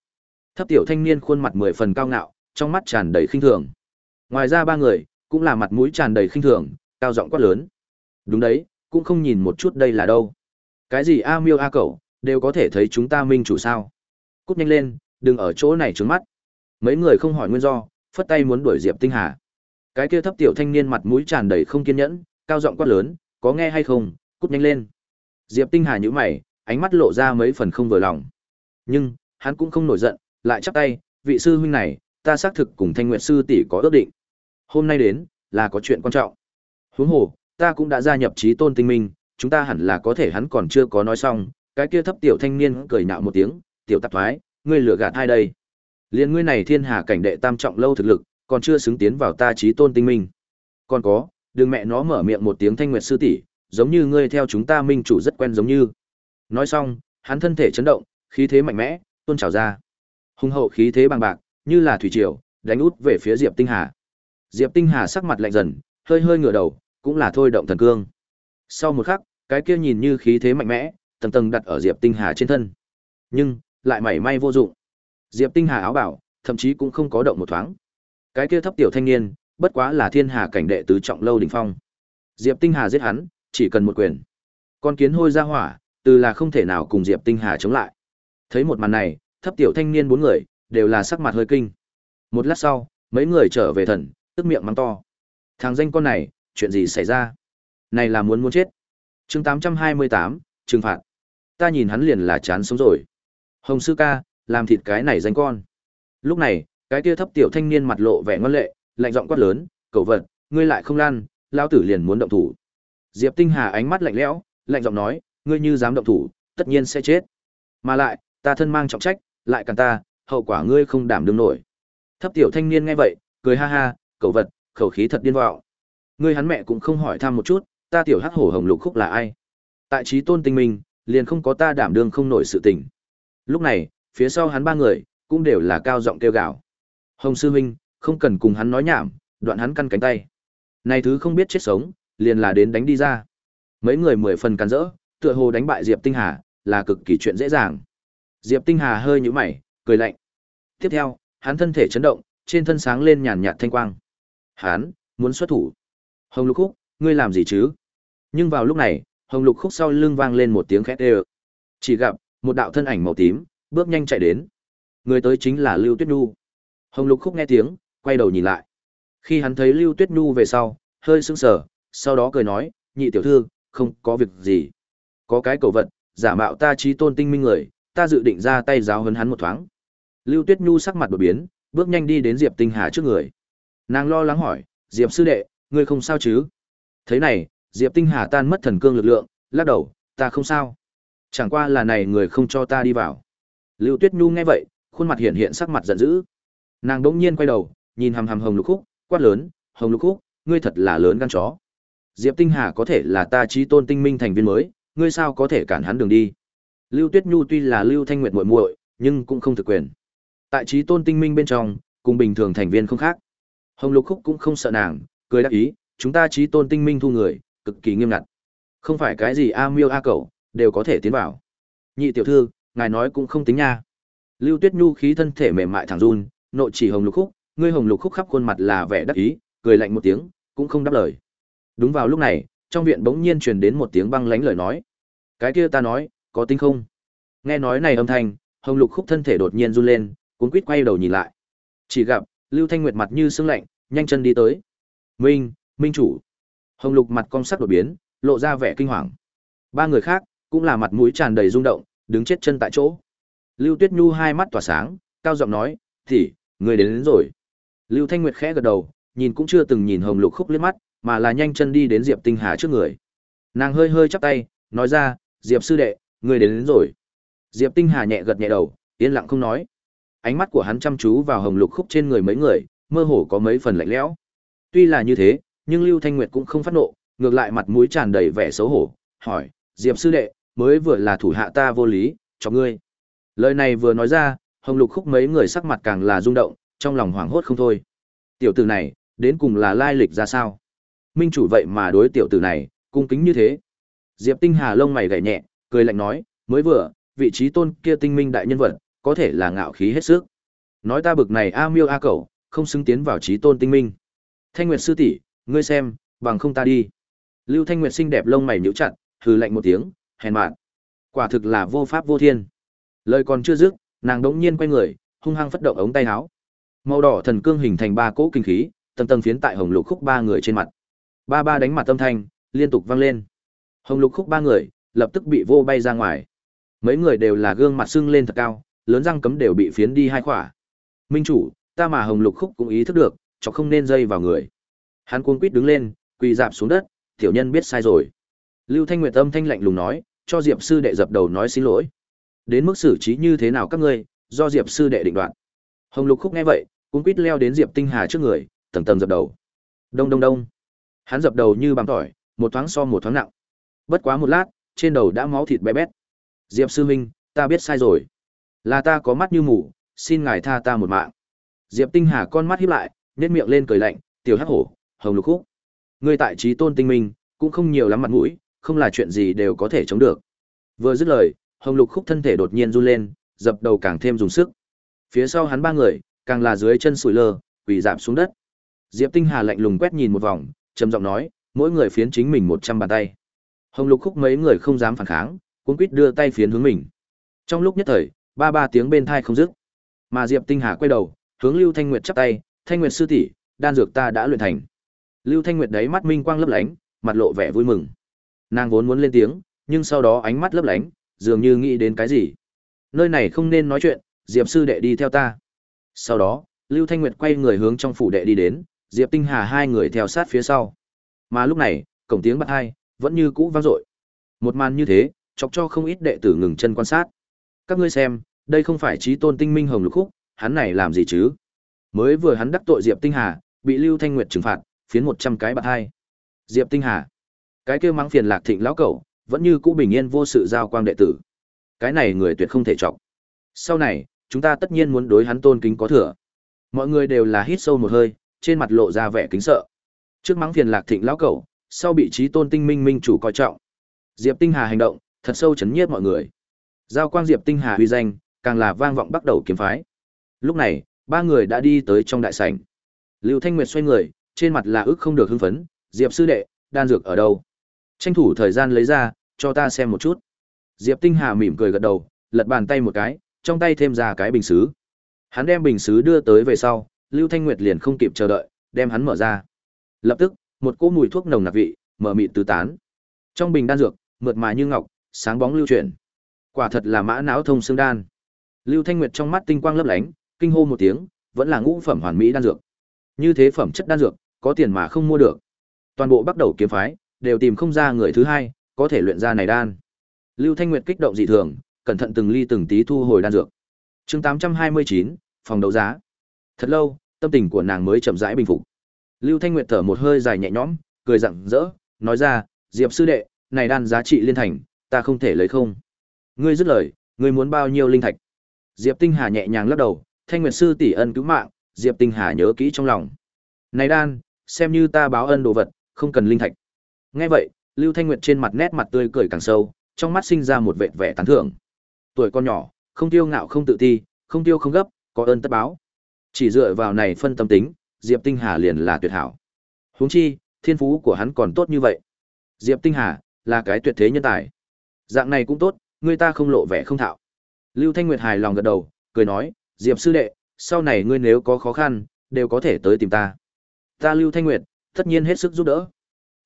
Thấp tiểu thanh niên khuôn mặt mười phần cao ngạo, trong mắt tràn đầy khinh thường. Ngoài ra ba người, cũng là mặt mũi tràn đầy khinh thường, cao giọng quát lớn. Đúng đấy, cũng không nhìn một chút đây là đâu. Cái gì A Miêu A Cẩu, đều có thể thấy chúng ta minh chủ sao? Cút nhanh lên, đừng ở chỗ này trướng mắt. Mấy người không hỏi nguyên do, phất tay muốn đuổi Diệp Tinh Hà. Cái kia thấp tiểu thanh niên mặt mũi tràn đầy không kiên nhẫn, cao giọng quát lớn, có nghe hay không, cút nhanh lên. Diệp Tinh Hà nhíu mày, ánh mắt lộ ra mấy phần không vừa lòng. Nhưng, hắn cũng không nổi giận, lại chắp tay, vị sư huynh này, ta xác thực cùng Thanh Nguyệt sư tỷ có ước định. Hôm nay đến, là có chuyện quan trọng. Huống hồ, ta cũng đã gia nhập trí tôn tinh minh, chúng ta hẳn là có thể hắn còn chưa có nói xong, cái kia thấp tiểu thanh niên cười nạo một tiếng, tiểu tạp thoái, ngươi lừa gạt ai đây? Liên ngươi này thiên hà cảnh đệ tam trọng lâu thực lực, còn chưa xứng tiến vào ta trí tôn tinh minh. Còn có, đừng mẹ nó mở miệng một tiếng thanh nguyệt sư tỷ, giống như ngươi theo chúng ta minh chủ rất quen giống như. Nói xong, hắn thân thể chấn động, khí thế mạnh mẽ, tuôn trào ra. Hùng hậu khí thế bằng bạc, như là thủy triều, đánh út về phía Diệp Tinh Hà. Diệp Tinh Hà sắc mặt lạnh dần, hơi hơi ngửa đầu, cũng là thôi động thần cương. Sau một khắc, cái kia nhìn như khí thế mạnh mẽ, tầng tầng đặt ở Diệp Tinh Hà trên thân. Nhưng, lại mảy may vô dụng. Diệp Tinh Hà áo bảo, thậm chí cũng không có động một thoáng. Cái kia thấp tiểu thanh niên, bất quá là thiên hà cảnh đệ tứ trọng lâu đỉnh phong. Diệp Tinh Hà giết hắn, chỉ cần một quyền. Con kiến hôi ra hỏa, từ là không thể nào cùng Diệp Tinh Hà chống lại. Thấy một màn này, thấp tiểu thanh niên bốn người đều là sắc mặt hơi kinh. Một lát sau, mấy người trở về thần, tức miệng mắng to. Thằng danh con này, chuyện gì xảy ra? Này là muốn muốn chết. Chương 828, trừng phạt. Ta nhìn hắn liền là chán sống rồi. Hồng sư ca, làm thịt cái này danh con. Lúc này, cái kia thấp tiểu thanh niên mặt lộ vẻ ngoan lệ, lạnh giọng quát lớn, "Cậu vật, ngươi lại không lan, lão tử liền muốn động thủ." Diệp Tinh Hà ánh mắt lạnh lẽo, lạnh giọng nói, "Ngươi như dám động thủ, tất nhiên sẽ chết. Mà lại, ta thân mang trọng trách, lại càng ta, hậu quả ngươi không đảm đương nổi." Thấp tiểu thanh niên nghe vậy, cười ha ha, "Cậu vật, khẩu khí thật điên vọng. Ngươi hắn mẹ cũng không hỏi thăm một chút, ta tiểu hắc hổ hồng lục khúc là ai?" Tại trí tôn tinh minh, liền không có ta đảm đương không nổi sự tình. Lúc này, phía sau hắn ba người, cũng đều là cao giọng kêu gào. Hồng sư huynh, không cần cùng hắn nói nhảm, đoạn hắn căn cánh tay. Này thứ không biết chết sống, liền là đến đánh đi ra. Mấy người mười phần cắn rỡ, tựa hồ đánh bại Diệp Tinh Hà, là cực kỳ chuyện dễ dàng. Diệp Tinh Hà hơi nhíu mày, cười lạnh. Tiếp theo, hắn thân thể chấn động, trên thân sáng lên nhàn nhạt thanh quang. Hắn muốn xuất thủ. Hồng Lục Khúc, ngươi làm gì chứ? Nhưng vào lúc này, Hồng Lục Khúc sau lưng vang lên một tiếng khét đều. Chỉ gặp một đạo thân ảnh màu tím, bước nhanh chạy đến. Người tới chính là Lưu Tuyết Nhu. Hồng Lục Khúc nghe tiếng, quay đầu nhìn lại. Khi hắn thấy Lưu Tuyết Nhu về sau, hơi sững sờ, sau đó cười nói, "Nhị tiểu thư, không có việc gì. Có cái cầu vật, giả mạo ta trí tôn tinh minh người, ta dự định ra tay giáo huấn hắn một thoáng." Lưu Tuyết Nhu sắc mặt đột biến, bước nhanh đi đến Diệp Tinh Hà trước người. Nàng lo lắng hỏi, "Diệp sư đệ, ngươi không sao chứ?" Thế này, Diệp Tinh Hà tan mất thần cương lực lượng, lắc đầu, "Ta không sao. Chẳng qua là này người không cho ta đi vào." Lưu Tuyết Nhu nghe vậy, khuôn mặt hiện hiện sắc mặt giận dữ. Nàng đỗng nhiên quay đầu, nhìn hằm hằm Hồng Lục Khúc, quát lớn, "Hồng Lục Khúc, ngươi thật là lớn gan chó. Diệp Tinh Hà có thể là ta trí tôn tinh minh thành viên mới, ngươi sao có thể cản hắn đường đi?" Lưu Tuyết Nhu tuy là Lưu Thanh Nguyệt muội muội, nhưng cũng không thực quyền. Tại trí tôn tinh minh bên trong, cùng bình thường thành viên không khác. Hồng Lục Khúc cũng không sợ nàng, cười đáp ý, chúng ta trí tôn tinh minh thu người, cực kỳ nghiêm ngặt. Không phải cái gì a miêu a cẩu, đều có thể tiến vào. Nhị tiểu thư, ngài nói cũng không tính nha. Lưu Tuyết Nhu khí thân thể mềm mại thẳng run, nội chỉ Hồng Lục Khúc, ngươi Hồng Lục Khúc khắp khuôn mặt là vẻ đắc ý, cười lạnh một tiếng, cũng không đáp lời. Đúng vào lúc này, trong viện bỗng nhiên truyền đến một tiếng băng lãnh lời nói. Cái kia ta nói, có tính không? Nghe nói này âm thanh, Hồng Lục Khúc thân thể đột nhiên run lên, cuốn quýt quay đầu nhìn lại. Chỉ gặp, Lưu Thanh Nguyệt mặt như sương lạnh, nhanh chân đi tới. "Minh, Minh chủ." Hồng Lục mặt cong sắc đột biến, lộ ra vẻ kinh hoàng. Ba người khác cũng là mặt mũi tràn đầy rung động, đứng chết chân tại chỗ. Lưu Tuyết Nhu hai mắt tỏa sáng, cao giọng nói, "Thì, người đến, đến rồi." Lưu Thanh Nguyệt khẽ gật đầu, nhìn cũng chưa từng nhìn Hồng Lục Khúc liếc mắt, mà là nhanh chân đi đến Diệp Tinh Hà trước người. Nàng hơi hơi chắp tay, nói ra, "Diệp sư đệ, người đến, đến rồi." Diệp Tinh Hà nhẹ gật nhẹ đầu, yên lặng không nói. Ánh mắt của hắn chăm chú vào Hồng Lục Khúc trên người mấy người, mơ hồ có mấy phần lạnh lẽo. Tuy là như thế, nhưng Lưu Thanh Nguyệt cũng không phát nộ, ngược lại mặt mũi tràn đầy vẻ xấu hổ, hỏi, "Diệp sư đệ, mới vừa là thủ hạ ta vô lý, cho ngươi." Lời này vừa nói ra, Hồng Lục Khúc mấy người sắc mặt càng là rung động, trong lòng hoảng hốt không thôi. Tiểu tử này, đến cùng là lai lịch ra sao? Minh chủ vậy mà đối tiểu tử này, cung kính như thế. Diệp Tinh Hà lông mày gảy nhẹ, cười lạnh nói, mới vừa, vị trí tôn kia tinh minh đại nhân vật, có thể là ngạo khí hết sức. Nói ta bực này a miêu a cẩu, không xứng tiến vào trí tôn tinh minh. Thanh Nguyệt sư tỷ, ngươi xem, bằng không ta đi. Lưu Thanh Nguyệt xinh đẹp lông mày nhíu chặt, hừ lạnh một tiếng, hèn mạn. Quả thực là vô pháp vô thiên. Lời còn chưa dứt, nàng đống nhiên quay người, hung hăng phất động ống tay áo. Màu đỏ thần cương hình thành ba cỗ kinh khí, tầng tầng phiến tại Hồng Lục Khúc ba người trên mặt. Ba ba đánh mặt âm thanh, liên tục vang lên. Hồng Lục Khúc ba người lập tức bị vô bay ra ngoài. Mấy người đều là gương mặt sưng lên thật cao, lớn răng cấm đều bị phiến đi hai khỏa. Minh chủ, ta mà Hồng Lục Khúc cũng ý thức được, cho không nên dây vào người. Hắn cuống quýt đứng lên, quỳ dạp xuống đất, tiểu nhân biết sai rồi. Lưu Thanh Nguyệt âm thanh lạnh lùng nói, cho Diệp sư đệ dập đầu nói xin lỗi. Đến mức xử trí như thế nào các ngươi, do Diệp sư đệ định đoạt. Hồng Lục Khúc nghe vậy, cuống quýt leo đến Diệp Tinh Hà trước người, tầng tầng dập đầu. Đông đông đông. Hắn dập đầu như bằng tỏi, một thoáng so một thoáng nặng. Bất quá một lát, trên đầu đã máu thịt bé bét. Diệp sư huynh, ta biết sai rồi. Là ta có mắt như mù, xin ngài tha ta một mạng. Diệp Tinh Hà con mắt híp lại, nhếch miệng lên cười lạnh, "Tiểu Hắc Hổ, Hồng Lục Khúc, ngươi tại trí tôn tinh minh, cũng không nhiều lắm mặt mũi, không là chuyện gì đều có thể chống được." Vừa dứt lời, Hồng Lục Khúc thân thể đột nhiên run lên, dập đầu càng thêm dùng sức. Phía sau hắn ba người, càng là dưới chân sủi lơ, quỳ rạp xuống đất. Diệp Tinh Hà lạnh lùng quét nhìn một vòng, trầm giọng nói, mỗi người phiến chính mình một trăm bàn tay. Hồng Lục Khúc mấy người không dám phản kháng, cuống quýt đưa tay phiến hướng mình. Trong lúc nhất thời, ba ba tiếng bên thai không dứt. Mà Diệp Tinh Hà quay đầu, hướng Lưu Thanh Nguyệt chắp tay, "Thanh Nguyệt sư tỷ, đan dược ta đã luyện thành." Lưu Thanh Nguyệt đấy mắt minh quang lấp lánh, mặt lộ vẻ vui mừng. Nàng vốn muốn lên tiếng, nhưng sau đó ánh mắt lấp lánh, dường như nghĩ đến cái gì. Nơi này không nên nói chuyện, Diệp sư đệ đi theo ta. Sau đó, Lưu Thanh Nguyệt quay người hướng trong phủ đệ đi đến, Diệp Tinh Hà hai người theo sát phía sau. Mà lúc này, cổng tiếng bắt hai, vẫn như cũ vang dội. Một màn như thế, chọc cho không ít đệ tử ngừng chân quan sát. Các ngươi xem, đây không phải trí tôn tinh minh hồng lục khúc, hắn này làm gì chứ? Mới vừa hắn đắc tội Diệp Tinh Hà, bị Lưu Thanh Nguyệt trừng phạt, phiến một trăm cái bạc hai. Diệp Tinh Hà, cái kêu mắng phiền lạc thịnh lão cẩu, vẫn như cũ bình yên vô sự giao quang đệ tử. Cái này người tuyệt không thể trọng. Sau này, chúng ta tất nhiên muốn đối hắn tôn kính có thừa. Mọi người đều là hít sâu một hơi, trên mặt lộ ra vẻ kính sợ. Trước mắng phiền lạc thịnh lão cẩu, sau bị trí tôn tinh minh minh chủ coi trọng. Diệp Tinh Hà hành động, thật sâu chấn nhiếp mọi người. Giao quang Diệp Tinh Hà uy danh, càng là vang vọng bắt đầu kiếm phái. Lúc này, ba người đã đi tới trong đại sảnh. Lưu Thanh Nguyệt xoay người, trên mặt là ức không được hưng phấn, "Diệp sư đệ, đan dược ở đâu?" Tranh thủ thời gian lấy ra, cho ta xem một chút. Diệp Tinh Hà mỉm cười gật đầu, lật bàn tay một cái, trong tay thêm ra cái bình sứ. Hắn đem bình sứ đưa tới về sau, Lưu Thanh Nguyệt liền không kịp chờ đợi, đem hắn mở ra. Lập tức, một cỗ mùi thuốc nồng nặc vị, mở mịt tứ tán. Trong bình đan dược, mượt mà như ngọc, sáng bóng lưu chuyển. Quả thật là mã não thông xương đan. Lưu Thanh Nguyệt trong mắt tinh quang lấp lánh, kinh hô một tiếng, vẫn là ngũ phẩm hoàn mỹ đan dược. Như thế phẩm chất đan dược, có tiền mà không mua được. Toàn bộ bắt đầu kiếm phái, đều tìm không ra người thứ hai, có thể luyện ra này đan. Lưu Thanh Nguyệt kích động dị thường, cẩn thận từng ly từng tí thu hồi đan dược. Chương 829, phòng đấu giá. Thật lâu, tâm tình của nàng mới chậm rãi bình phục. Lưu Thanh Nguyệt thở một hơi dài nhẹ nhõm, cười rạng rỡ, nói ra, "Diệp sư đệ, này đan giá trị liên thành, ta không thể lấy không." Ngươi dứt lời, ngươi muốn bao nhiêu linh thạch? Diệp Tinh Hà nhẹ nhàng lắc đầu, Thanh Nguyệt sư tỷ ân cứu mạng, Diệp Tinh Hà nhớ kỹ trong lòng. Này đan, xem như ta báo ân đồ vật, không cần linh thạch. Nghe vậy, Lưu Thanh Nguyệt trên mặt nét mặt tươi cười càng sâu, trong mắt sinh ra một vẻ vẻ tán thưởng. Tuổi con nhỏ, không tiêu ngạo không tự ti, không tiêu không gấp, có ơn tất báo. Chỉ dựa vào này phân tâm tính, Diệp Tinh Hà liền là tuyệt hảo. Huống chi, thiên phú của hắn còn tốt như vậy. Diệp Tinh Hà là cái tuyệt thế nhân tài. Dạng này cũng tốt, người ta không lộ vẻ không thạo. Lưu Thanh Nguyệt hài lòng gật đầu, cười nói, Diệp sư đệ, sau này ngươi nếu có khó khăn, đều có thể tới tìm ta. Ta Lưu Thanh Nguyệt, tất nhiên hết sức giúp đỡ.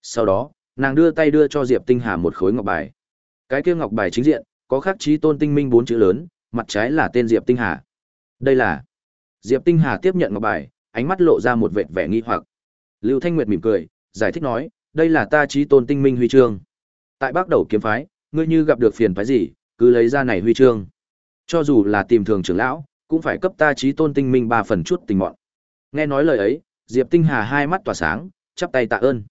Sau đó, nàng đưa tay đưa cho Diệp Tinh Hà một khối ngọc bài. Cái kia ngọc bài chính diện, có khắc chí tôn tinh minh bốn chữ lớn, mặt trái là tên Diệp Tinh Hà. Đây là Diệp Tinh Hà tiếp nhận ngọc bài, ánh mắt lộ ra một vệt vẻ nghi hoặc. Lưu Thanh Nguyệt mỉm cười, giải thích nói, đây là ta chí tôn tinh minh huy chương. Tại Bắc Đầu kiếm phái, ngươi như gặp được phiền phái gì, cứ lấy ra này huy chương. Cho dù là tìm thường trưởng lão, cũng phải cấp ta trí tôn tinh minh ba phần chút tình mọn. Nghe nói lời ấy, Diệp Tinh Hà hai mắt tỏa sáng, chắp tay tạ ơn.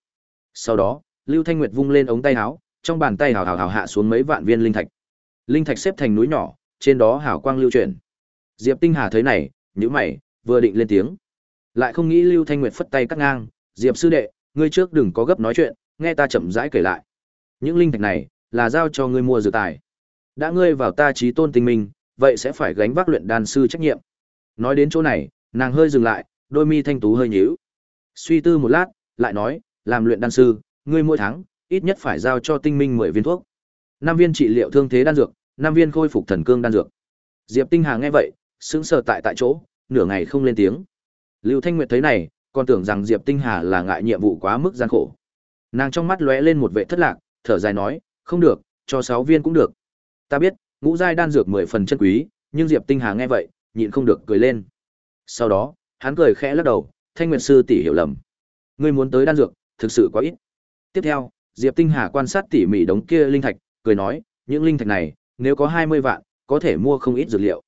Sau đó, Lưu Thanh Nguyệt vung lên ống tay áo, trong bàn tay hào hào hào hạ xuống mấy vạn viên linh thạch. Linh thạch xếp thành núi nhỏ, trên đó hào quang lưu chuyển. Diệp Tinh Hà thấy này, nhíu mày, vừa định lên tiếng. Lại không nghĩ Lưu Thanh Nguyệt phất tay cắt ngang, "Diệp sư đệ, ngươi trước đừng có gấp nói chuyện, nghe ta chậm rãi kể lại. Những linh thạch này là giao cho ngươi mua dược tài. Đã ngươi vào ta trí tôn tinh minh, vậy sẽ phải gánh vác luyện đan sư trách nhiệm." Nói đến chỗ này, nàng hơi dừng lại, đôi mi thanh tú hơi nhíu. Suy tư một lát, lại nói, "Làm luyện đan sư, ngươi mỗi tháng ít nhất phải giao cho tinh minh mười viên thuốc. Năm viên trị liệu thương thế đan dược năm viên khôi phục thần cương đan dược. Diệp tinh hà nghe vậy sững sờ tại tại chỗ nửa ngày không lên tiếng. Lưu thanh nguyệt thấy này còn tưởng rằng diệp tinh hà là ngại nhiệm vụ quá mức gian khổ. Nàng trong mắt lóe lên một vẻ thất lạc thở dài nói không được cho sáu viên cũng được. Ta biết ngũ giai đan dược mười phần chân quý nhưng diệp tinh hà nghe vậy nhịn không được cười lên sau đó hắn cười khẽ lắc đầu thanh nguyệt sư tỷ hiểu lầm ngươi muốn tới đan dược thực sự quá ít Tiếp theo, Diệp Tinh Hà quan sát tỉ mỉ đống kia linh thạch, cười nói, những linh thạch này, nếu có 20 vạn, có thể mua không ít dược liệu.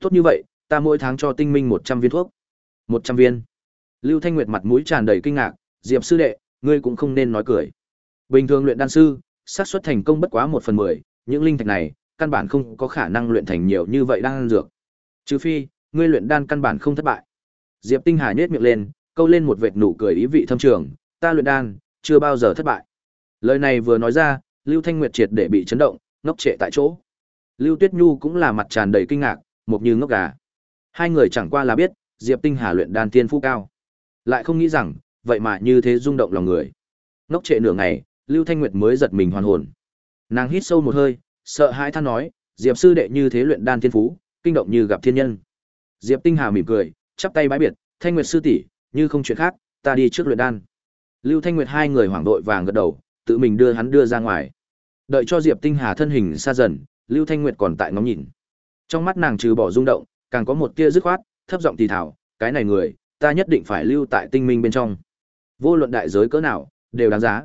Tốt như vậy, ta mỗi tháng cho tinh minh 100 viên thuốc. 100 viên. Lưu Thanh Nguyệt mặt mũi tràn đầy kinh ngạc, Diệp sư đệ, ngươi cũng không nên nói cười. Bình thường luyện đan sư, xác suất thành công bất quá 1 phần 10, những linh thạch này, căn bản không có khả năng luyện thành nhiều như vậy đan dược. Trừ phi, ngươi luyện đan căn bản không thất bại. Diệp Tinh Hà nhếch miệng lên, câu lên một vệt nụ cười ý vị thâm trường, ta luyện đan, chưa bao giờ thất bại. Lời này vừa nói ra, Lưu Thanh Nguyệt triệt để bị chấn động, ngốc trệ tại chỗ. Lưu Tuyết Nhu cũng là mặt tràn đầy kinh ngạc, một như ngốc gà. Hai người chẳng qua là biết, Diệp Tinh Hà luyện đan tiên phú cao, lại không nghĩ rằng, vậy mà như thế rung động lòng người. Ngốc trệ nửa ngày, Lưu Thanh Nguyệt mới giật mình hoàn hồn. Nàng hít sâu một hơi, sợ hãi than nói, Diệp sư đệ như thế luyện đan thiên phú, kinh động như gặp thiên nhân. Diệp Tinh Hà mỉm cười, chắp tay bái biệt, Thanh Nguyệt sư tỷ, như không chuyện khác, ta đi trước luyện đan. Lưu Thanh Nguyệt hai người hoảng đội vàng gật đầu, tự mình đưa hắn đưa ra ngoài. Đợi cho Diệp Tinh Hà thân hình xa dần, Lưu Thanh Nguyệt còn tại ngóng nhìn. Trong mắt nàng trừ bỏ rung động, càng có một tia dứt khoát, thấp giọng thì thào, cái này người, ta nhất định phải lưu tại tinh minh bên trong. Vô luận đại giới cỡ nào, đều đáng giá.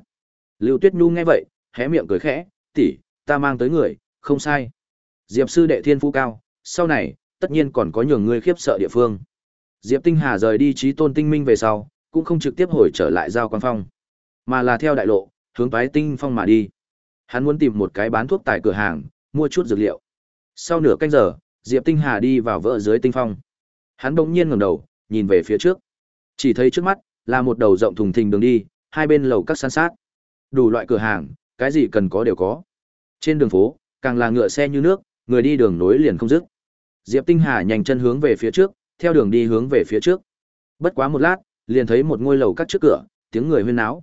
Lưu Tuyết Nhu nghe vậy, hé miệng cười khẽ, tỷ, ta mang tới người, không sai. Diệp sư đệ thiên phú cao, sau này, tất nhiên còn có nhường ngươi khiếp sợ địa phương. Diệp Tinh Hà rời đi trí tôn tinh minh về sau, cũng không trực tiếp hồi trở lại giao quan phong, mà là theo đại lộ, hướng toái tinh phong mà đi. Hắn muốn tìm một cái bán thuốc tại cửa hàng, mua chút dược liệu. Sau nửa canh giờ, Diệp Tinh Hà đi vào vỡ dưới tinh phong. Hắn bỗng nhiên ngẩng đầu, nhìn về phía trước. Chỉ thấy trước mắt là một đầu rộng thùng thình đường đi, hai bên lầu các san sát. Đủ loại cửa hàng, cái gì cần có đều có. Trên đường phố, càng là ngựa xe như nước, người đi đường nối liền không dứt. Diệp Tinh Hà nhanh chân hướng về phía trước, theo đường đi hướng về phía trước. Bất quá một lát, liền thấy một ngôi lầu các trước cửa, tiếng người huyên náo.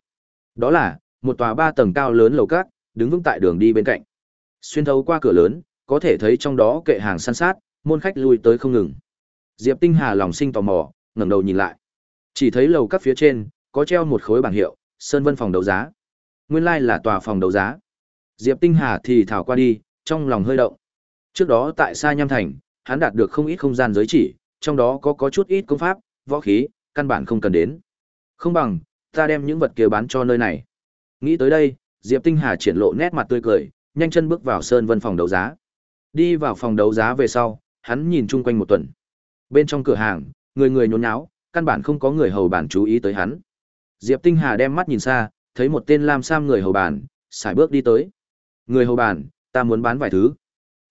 Đó là một tòa ba tầng cao lớn lầu các, đứng vững tại đường đi bên cạnh. Xuyên thấu qua cửa lớn, có thể thấy trong đó kệ hàng san sát, môn khách lui tới không ngừng. Diệp Tinh Hà lòng sinh tò mò, ngẩng đầu nhìn lại. Chỉ thấy lầu các phía trên có treo một khối bảng hiệu, Sơn Vân phòng đấu giá. Nguyên lai like là tòa phòng đấu giá. Diệp Tinh Hà thì thảo qua đi, trong lòng hơi động. Trước đó tại Sa Nham Thành, hắn đạt được không ít không gian giới chỉ, trong đó có có chút ít công pháp, võ khí, căn bản không cần đến. Không bằng, ta đem những vật kia bán cho nơi này. Nghĩ tới đây, Diệp Tinh Hà triển lộ nét mặt tươi cười, nhanh chân bước vào Sơn Vân phòng đấu giá. Đi vào phòng đấu giá về sau, hắn nhìn chung quanh một tuần. Bên trong cửa hàng, người người nhốn nháo, căn bản không có người hầu bản chú ý tới hắn. Diệp Tinh Hà đem mắt nhìn xa, thấy một tên lam sam người hầu bản, xài bước đi tới. Người hầu bàn, ta muốn bán vài thứ.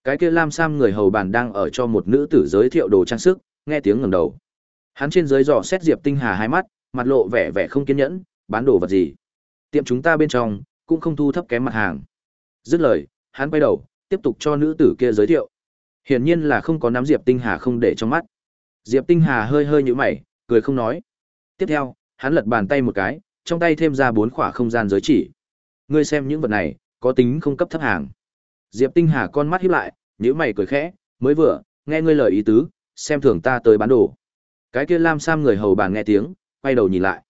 Cái kia lam sam người hầu bàn đang ở cho một nữ tử giới thiệu đồ trang sức, nghe tiếng ngầm đầu. Hắn trên dưới dò xét Diệp Tinh Hà hai mắt, mặt lộ vẻ vẻ không kiên nhẫn, bán đồ vật gì? Tiệm chúng ta bên trong cũng không thu thấp kém mặt hàng. Dứt lời, hắn quay đầu, tiếp tục cho nữ tử kia giới thiệu. Hiển nhiên là không có nắm Diệp Tinh Hà không để trong mắt. Diệp Tinh Hà hơi hơi nhũ mày, cười không nói. Tiếp theo, hắn lật bàn tay một cái, trong tay thêm ra bốn khỏa không gian giới chỉ. Ngươi xem những vật này, có tính không cấp thấp hàng. Diệp Tinh Hà con mắt híp lại, nhíu mày cười khẽ, mới vừa, nghe ngươi lời ý tứ, xem thường ta tới bán đồ. Cái kia Lam Sam người hầu bàn nghe tiếng, quay đầu nhìn lại.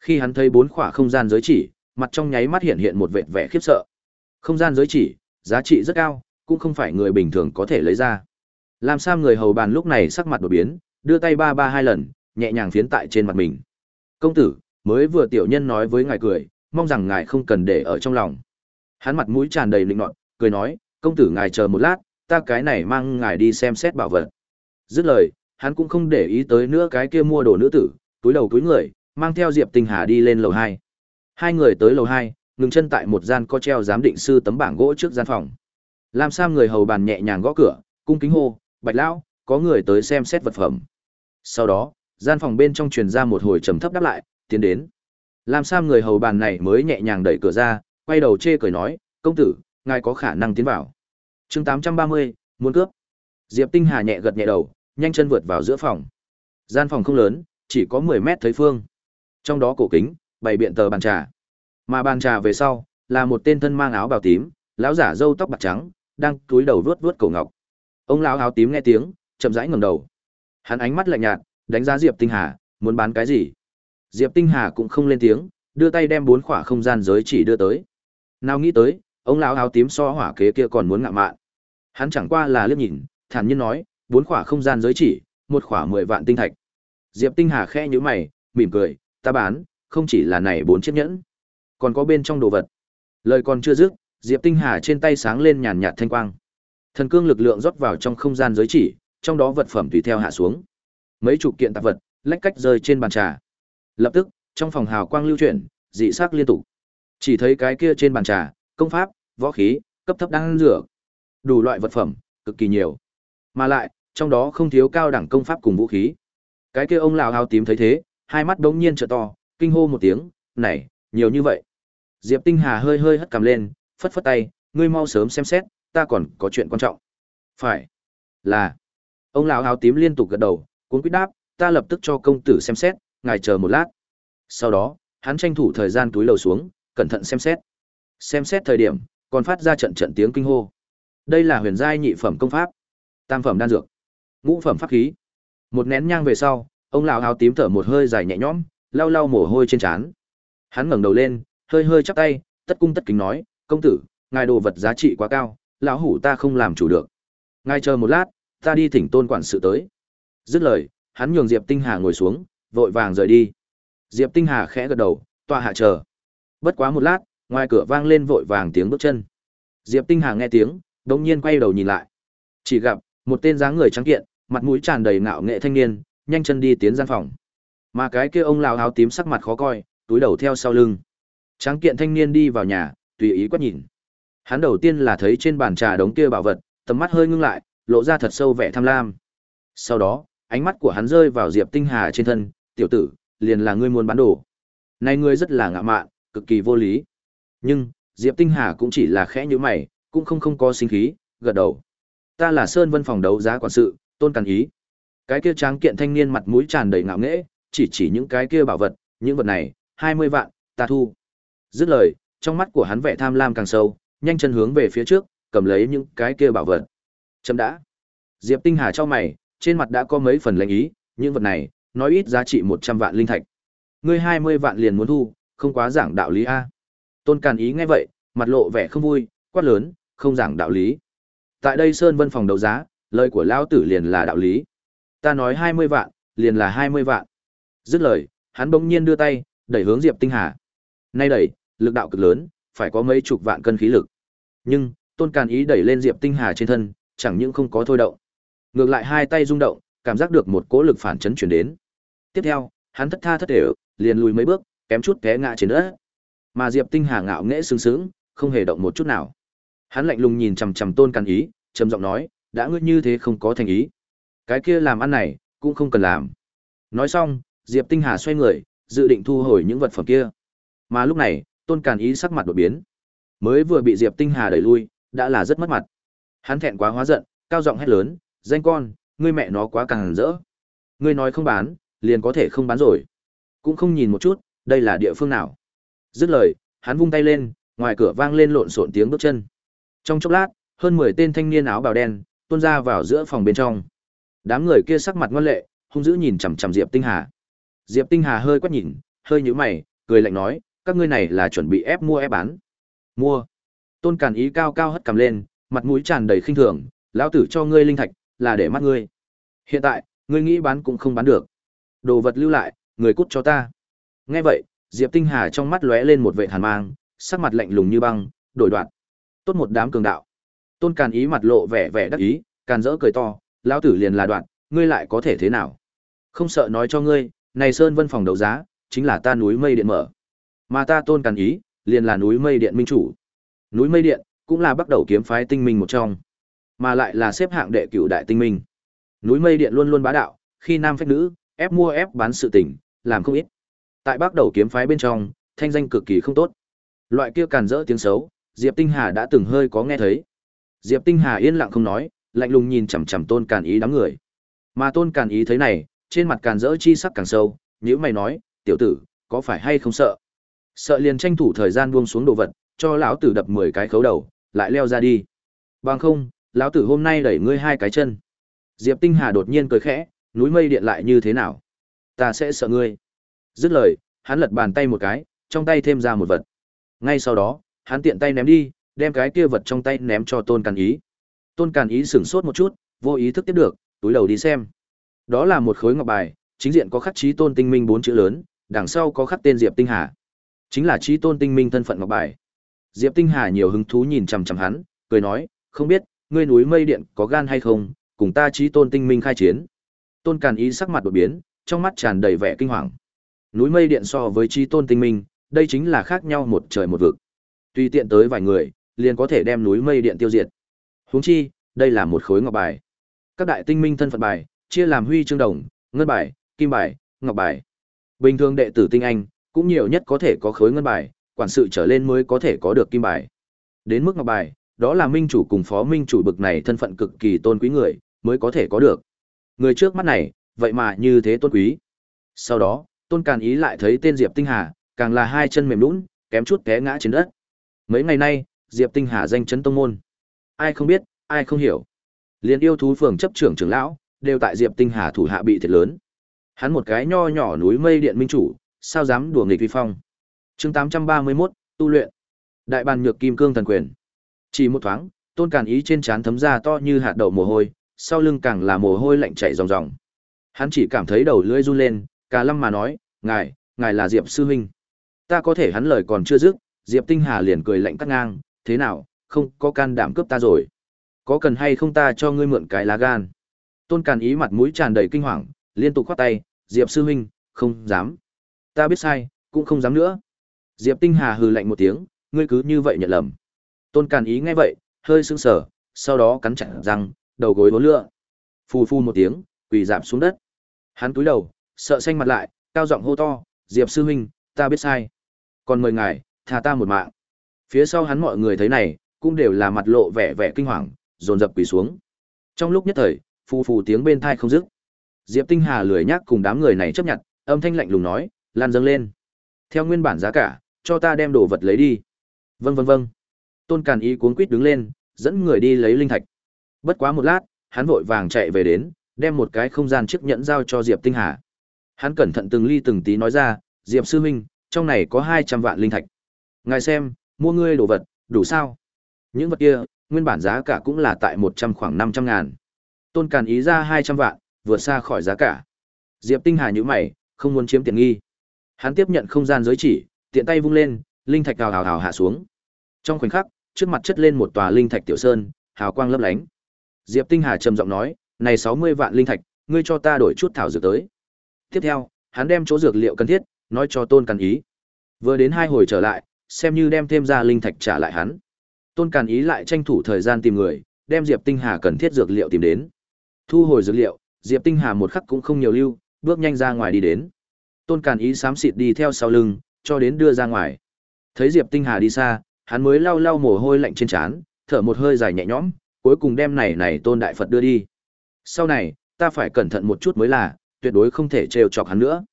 Khi hắn thấy bốn khỏa không gian giới chỉ, mặt trong nháy mắt hiện hiện một vệt vẻ khiếp sợ. Không gian giới chỉ, giá trị rất cao, cũng không phải người bình thường có thể lấy ra. Lam Sam người hầu bàn lúc này sắc mặt đổi biến, đưa tay ba ba hai lần, nhẹ nhàng phiến tại trên mặt mình. Công tử, mới vừa tiểu nhân nói với ngài cười, mong rằng ngài không cần để ở trong lòng. Hắn mặt mũi tràn đầy lịnh nọt, cười nói, công tử ngài chờ một lát, ta cái này mang ngài đi xem xét bảo vật. Dứt lời, hắn cũng không để ý tới nữa cái kia mua đồ nữ tử, túi đầu túi người, mang theo Diệp Tinh Hà đi lên lầu 2. Hai người tới lầu 2, ngừng chân tại một gian có treo giám định sư tấm bảng gỗ trước gian phòng. Lam Sam người hầu bàn nhẹ nhàng gõ cửa, cung kính hô, "Bạch lão, có người tới xem xét vật phẩm." Sau đó, gian phòng bên trong truyền ra một hồi trầm thấp đáp lại, tiến đến. Lam Sam người hầu bàn này mới nhẹ nhàng đẩy cửa ra, quay đầu chê cười nói, "Công tử, ngài có khả năng tiến vào." Chương 830, muốn cướp. Diệp Tinh Hà nhẹ gật nhẹ đầu, nhanh chân vượt vào giữa phòng. Gian phòng không lớn, chỉ có 10 mét thấy phương. Trong đó cổ kính, bày biện tờ bàn trà. Mà bàn trà về sau, là một tên thân mang áo bào tím, lão giả râu tóc bạc trắng, đang cúi đầu vuốt vuốt cổ ngọc. Ông lão áo tím nghe tiếng, chậm rãi ngẩng đầu. Hắn ánh mắt lạnh nhạt, đánh giá Diệp Tinh Hà, muốn bán cái gì? Diệp Tinh Hà cũng không lên tiếng, đưa tay đem bốn khỏa không gian giới chỉ đưa tới. Nào nghĩ tới, ông lão áo tím so hỏa kế kia còn muốn ngạ mạn. Hắn chẳng qua là liếc nhìn, thản nhiên nói, bốn khỏa không gian giới chỉ, một khỏa mười vạn tinh thạch. Diệp Tinh Hà khẽ nhíu mày, mỉm cười, ta bán, không chỉ là này bốn chiếc nhẫn, còn có bên trong đồ vật. Lời còn chưa dứt, Diệp Tinh Hà trên tay sáng lên nhàn nhạt thanh quang. Thần cương lực lượng rót vào trong không gian giới chỉ, trong đó vật phẩm tùy theo hạ xuống. Mấy chục kiện tạp vật lách cách rơi trên bàn trà. Lập tức, trong phòng hào quang lưu chuyển, dị sắc liên tục. Chỉ thấy cái kia trên bàn trà, công pháp, võ khí, cấp thấp đang rửa. Đủ loại vật phẩm, cực kỳ nhiều. Mà lại, trong đó không thiếu cao đẳng công pháp cùng vũ khí. Cái kia ông lão hào tím thấy thế, hai mắt đống nhiên trợ to, kinh hô một tiếng, "Này, nhiều như vậy!" Diệp Tinh Hà hơi hơi hất cằm lên, phất phất tay, "Ngươi mau sớm xem xét, ta còn có chuyện quan trọng." "Phải." "Là." Ông lão hào tím liên tục gật đầu, cuốn quyết đáp, "Ta lập tức cho công tử xem xét, ngài chờ một lát." Sau đó, hắn tranh thủ thời gian túi lầu xuống, cẩn thận xem xét. Xem xét thời điểm, còn phát ra trận trận tiếng kinh hô. Đây là huyền giai nhị phẩm công pháp, tam phẩm đan dược, ngũ phẩm pháp khí. Một nén nhang về sau, ông lão áo tím thở một hơi dài nhẹ nhõm, lau lau mồ hôi trên trán. Hắn ngẩng đầu lên, hơi hơi chắp tay, tất cung tất kính nói, công tử, ngài đồ vật giá trị quá cao, lão hủ ta không làm chủ được. Ngài chờ một lát, ta đi thỉnh tôn quản sự tới. Dứt lời, hắn nhường Diệp Tinh Hà ngồi xuống, vội vàng rời đi. Diệp Tinh Hà khẽ gật đầu, tọa hạ chờ. Bất quá một lát, ngoài cửa vang lên vội vàng tiếng bước chân. Diệp Tinh Hà nghe tiếng, đột nhiên quay đầu nhìn lại. Chỉ gặp một tên dáng người trắng kiện, mặt mũi tràn đầy ngạo nghệ thanh niên, nhanh chân đi tiến gian phòng. Mà cái kia ông lão áo tím sắc mặt khó coi, túi đầu theo sau lưng. Tráng kiện thanh niên đi vào nhà, tùy ý quét nhìn. Hắn đầu tiên là thấy trên bàn trà đống kia bảo vật, tầm mắt hơi ngưng lại, lộ ra thật sâu vẻ tham lam. Sau đó, ánh mắt của hắn rơi vào Diệp Tinh Hà trên thân, "Tiểu tử, liền là ngươi muốn bán đồ." Này ngươi rất là ngạ mạn, cực kỳ vô lý. Nhưng, Diệp Tinh Hà cũng chỉ là khẽ nhíu mày, cũng không không có sinh khí, gật đầu. "Ta là Sơn Vân phòng đấu giá quản sự, Tôn Càn Ý." Cái kia tráng kiện thanh niên mặt mũi tràn đầy ngạo nghễ, chỉ chỉ những cái kia bảo vật, những vật này, 20 vạn, ta thu. Dứt lời, trong mắt của hắn vẻ tham lam càng sâu, nhanh chân hướng về phía trước, cầm lấy những cái kia bảo vật. Chấm đã. Diệp Tinh Hà cho mày, trên mặt đã có mấy phần lãnh ý, những vật này, nói ít giá trị 100 vạn linh thạch. Ngươi 20 vạn liền muốn thu, không quá giảng đạo lý a. Tôn Càn Ý nghe vậy, mặt lộ vẻ không vui, quát lớn, không giảng đạo lý. Tại đây Sơn Vân phòng đấu giá, lời của lão tử liền là đạo lý. Ta nói 20 vạn, liền là 20 vạn. Dứt lời, hắn bỗng nhiên đưa tay, đẩy hướng Diệp Tinh Hà. Nay đẩy, lực đạo cực lớn, phải có mấy chục vạn cân khí lực. Nhưng, Tôn Càn Ý đẩy lên Diệp Tinh Hà trên thân, chẳng những không có thôi động. Ngược lại hai tay rung động, cảm giác được một cỗ lực phản chấn chuyển đến. Tiếp theo, hắn thất tha thất để, liền lùi mấy bước, kém chút té ngã trên đất. Mà Diệp Tinh Hà ngạo nghễ sướng sướng, không hề động một chút nào. Hắn lạnh lùng nhìn chằm chằm Tôn Càn Ý, trầm giọng nói, đã ngươi như thế không có thành ý. Cái kia làm ăn này, cũng không cần làm. Nói xong, Diệp Tinh Hà xoay người, dự định thu hồi những vật phẩm kia. Mà lúc này, Tôn Càn Ý sắc mặt đột biến. Mới vừa bị Diệp Tinh Hà đẩy lui, đã là rất mất mặt. Hắn thẹn quá hóa giận, cao giọng hét lớn, "Danh con, ngươi mẹ nó quá càng rỡ. Ngươi nói không bán, liền có thể không bán rồi." Cũng không nhìn một chút, đây là địa phương nào. Dứt lời, hắn vung tay lên, ngoài cửa vang lên lộn xộn tiếng bước chân. Trong chốc lát, hơn 10 tên thanh niên áo bào đen tuôn ra vào giữa phòng bên trong. Đám người kia sắc mặt ngoan lệ, hung dữ nhìn chằm chằm Diệp Tinh Hà. Diệp Tinh Hà hơi quát nhìn, hơi nhíu mày, cười lạnh nói, các ngươi này là chuẩn bị ép mua ép bán. Mua. Tôn Càn Ý cao cao hất cầm lên, mặt mũi tràn đầy khinh thường, lão tử cho ngươi linh thạch, là để mắt ngươi. Hiện tại, ngươi nghĩ bán cũng không bán được. Đồ vật lưu lại, người cút cho ta. Nghe vậy, Diệp Tinh Hà trong mắt lóe lên một vẻ hàn mang, sắc mặt lạnh lùng như băng, đổi đoạn. Tốt một đám cường đạo. Tôn Càn Ý mặt lộ vẻ vẻ đắc ý, càn rỡ cười to, lão tử liền là đoạn, ngươi lại có thể thế nào? Không sợ nói cho ngươi, này Sơn Vân phòng đấu giá, chính là ta núi mây điện mở. Mà ta Tôn Càn Ý, liền là núi mây điện minh chủ. Núi mây điện, cũng là bắt đầu kiếm phái tinh minh một trong, mà lại là xếp hạng đệ cửu đại tinh minh. Núi mây điện luôn luôn bá đạo, khi nam phách nữ, ép mua ép bán sự tình, làm không ít. Tại bắt đầu kiếm phái bên trong, thanh danh cực kỳ không tốt. Loại kia càn rỡ tiếng xấu, Diệp Tinh Hà đã từng hơi có nghe thấy. Diệp Tinh Hà yên lặng không nói, lạnh lùng nhìn chằm chằm Tôn Càn Ý đám người. Mà Tôn Càn Ý thấy này, trên mặt càn rỡ chi sắc càng sâu, nếu mày nói, "Tiểu tử, có phải hay không sợ?" Sợ liền tranh thủ thời gian buông xuống đồ vật, cho lão tử đập 10 cái khấu đầu, lại leo ra đi. Bằng không, lão tử hôm nay đẩy ngươi hai cái chân. Diệp Tinh Hà đột nhiên cười khẽ, núi mây điện lại như thế nào? Ta sẽ sợ ngươi. Dứt lời, hắn lật bàn tay một cái, trong tay thêm ra một vật. Ngay sau đó, hắn tiện tay ném đi, đem cái kia vật trong tay ném cho Tôn Càn Ý. Tôn Càn Ý sửng sốt một chút, vô ý thức tiếp được, túi đầu đi xem. Đó là một khối ngọc bài, chính diện có khắc chí tôn tinh minh bốn chữ lớn, đằng sau có khắc tên Diệp Tinh Hà. Chính là chí tôn tinh minh thân phận ngọc bài. Diệp Tinh Hà nhiều hứng thú nhìn chằm chằm hắn, cười nói, không biết, ngươi núi mây điện có gan hay không, cùng ta chí tôn tinh minh khai chiến. Tôn Càn Ý sắc mặt đột biến, trong mắt tràn đầy vẻ kinh hoàng. Núi mây điện so với chi tôn tinh minh, đây chính là khác nhau một trời một vực. Tùy tiện tới vài người, liền có thể đem núi mây điện tiêu diệt. Huống chi, đây là một khối ngọc bài. Các đại tinh minh thân phận bài, chia làm huy chương đồng, ngân bài, kim bài, ngọc bài. Bình thường đệ tử tinh anh, cũng nhiều nhất có thể có khối ngân bài, quản sự trở lên mới có thể có được kim bài. Đến mức ngọc bài, đó là minh chủ cùng phó minh chủ bực này thân phận cực kỳ tôn quý người, mới có thể có được. Người trước mắt này, vậy mà như thế tôn quý. Sau đó, tôn càn ý lại thấy tên Diệp Tinh Hà, càng là hai chân mềm lún, kém chút té ngã trên đất. Mấy ngày nay, Diệp Tinh Hà danh chấn tông môn. Ai không biết, ai không hiểu. liền yêu thú phường chấp trưởng trưởng lão, đều tại Diệp Tinh Hà thủ hạ bị thiệt lớn. Hắn một cái nho nhỏ núi mây điện minh chủ, sao dám đùa nghịch vi phong. Chương 831, tu luyện. Đại bàn nhược kim cương thần quyền. Chỉ một thoáng, Tôn Càn Ý trên trán thấm ra to như hạt đậu mồ hôi, sau lưng càng là mồ hôi lạnh chảy ròng ròng. Hắn chỉ cảm thấy đầu lưỡi run lên, cả lâm mà nói, "Ngài, ngài là Diệp sư huynh." Ta có thể hắn lời còn chưa dứt, Diệp Tinh Hà liền cười lạnh cắt ngang, "Thế nào, không có can đảm cướp ta rồi? Có cần hay không ta cho ngươi mượn cái lá gan?" Tôn Càn Ý mặt mũi tràn đầy kinh hoàng, liên tục khoát tay, "Diệp sư huynh, không dám. Ta biết sai, cũng không dám nữa." Diệp Tinh Hà hừ lạnh một tiếng, "Ngươi cứ như vậy nhận lầm." Tôn Càn Ý nghe vậy, hơi sững sờ, sau đó cắn chặt răng, đầu gối vốn lựa. Phù phu một tiếng, quỳ giảm xuống đất. Hắn cúi đầu, sợ xanh mặt lại, cao giọng hô to, "Diệp sư huynh, ta biết sai. Còn mời ngài, tha ta một mạng." Phía sau hắn mọi người thấy này, cũng đều là mặt lộ vẻ vẻ kinh hoàng, dồn dập quỳ xuống. Trong lúc nhất thời, phù phù tiếng bên tai không dứt. Diệp Tinh Hà lười nhắc cùng đám người này chấp nhận, âm thanh lạnh lùng nói, "Lan dâng lên. Theo nguyên bản giá cả, cho ta đem đồ vật lấy đi." "Vâng vâng vâng." Tôn Càn Ý cuống quýt đứng lên, dẫn người đi lấy linh thạch. Bất quá một lát, hắn vội vàng chạy về đến, đem một cái không gian chiếc nhẫn giao cho Diệp Tinh Hà. Hắn cẩn thận từng ly từng tí nói ra, "Diệp sư huynh, trong này có 200 vạn linh thạch. Ngài xem, mua ngươi đồ vật, đủ sao?" Những vật kia, nguyên bản giá cả cũng là tại 100 khoảng 500 ngàn. Tôn Càn ý ra 200 vạn, vượt xa khỏi giá cả. Diệp Tinh Hà nhíu mày, không muốn chiếm tiện nghi. Hắn tiếp nhận không gian giới chỉ, tiện tay vung lên, linh thạch hào hào hào hạ xuống. Trong khoảnh khắc, trước mặt chất lên một tòa linh thạch tiểu sơn, hào quang lấp lánh. Diệp Tinh Hà trầm giọng nói, "Này 60 vạn linh thạch, ngươi cho ta đổi chút thảo dược tới." Tiếp theo, hắn đem chỗ dược liệu cần thiết, nói cho Tôn Càn Ý. Vừa đến hai hồi trở lại, xem như đem thêm ra linh thạch trả lại hắn. Tôn Càn Ý lại tranh thủ thời gian tìm người, đem Diệp Tinh Hà cần thiết dược liệu tìm đến. Thu hồi dược liệu, Diệp Tinh Hà một khắc cũng không nhiều lưu, bước nhanh ra ngoài đi đến. Tôn Càn Ý xám xịt đi theo sau lưng, cho đến đưa ra ngoài. Thấy Diệp Tinh Hà đi xa, hắn mới lau lau mồ hôi lạnh trên trán, thở một hơi dài nhẹ nhõm, cuối cùng đem này này Tôn Đại Phật đưa đi. Sau này, ta phải cẩn thận một chút mới là, tuyệt đối không thể trêu chọc hắn nữa.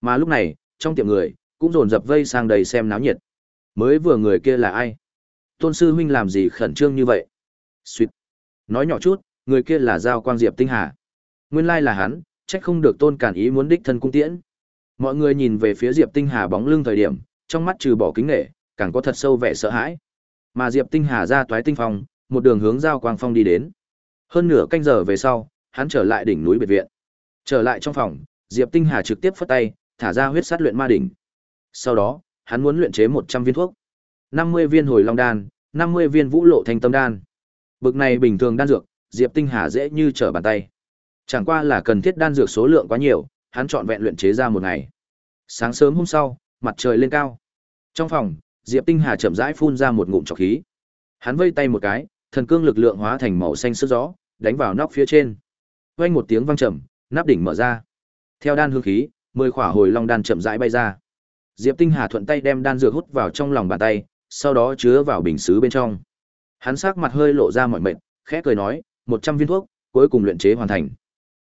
Mà lúc này, trong tiệm người, cũng dồn dập vây sang đầy xem náo nhiệt. Mới vừa người kia là ai? Tôn sư huynh làm gì khẩn trương như vậy? Xuyệt. Nói nhỏ chút, người kia là Giao Quang Diệp Tinh Hà. Nguyên lai là hắn, trách không được Tôn Cản ý muốn đích thân cung tiễn. Mọi người nhìn về phía Diệp Tinh Hà bóng lưng thời điểm, trong mắt trừ bỏ kính nể, càng có thật sâu vẻ sợ hãi. Mà Diệp Tinh Hà ra toái tinh phòng, một đường hướng Giao Quang Phong đi đến. Hơn nửa canh giờ về sau, hắn trở lại đỉnh núi biệt viện. Trở lại trong phòng, Diệp Tinh Hà trực tiếp phất tay, thả ra huyết sát luyện ma đỉnh. Sau đó, hắn muốn luyện chế 100 viên thuốc. 50 viên hồi long đan, 50 viên vũ lộ thanh tâm đan. Bực này bình thường đan dược, Diệp Tinh Hà dễ như trở bàn tay. Chẳng qua là cần thiết đan dược số lượng quá nhiều, hắn chọn vẹn luyện chế ra một ngày. Sáng sớm hôm sau, mặt trời lên cao. Trong phòng, Diệp Tinh Hà chậm rãi phun ra một ngụm trọc khí. Hắn vây tay một cái, thần cương lực lượng hóa thành màu xanh sương gió, đánh vào nóc phía trên. Vang một tiếng vang trầm, nắp đỉnh mở ra. Theo đan hương khí, mười khỏa hồi long đan chậm rãi bay ra. Diệp Tinh Hà thuận tay đem đan dược hút vào trong lòng bàn tay, sau đó chứa vào bình sứ bên trong. Hắn sắc mặt hơi lộ ra mọi mệt, khẽ cười nói, một trăm viên thuốc, cuối cùng luyện chế hoàn thành.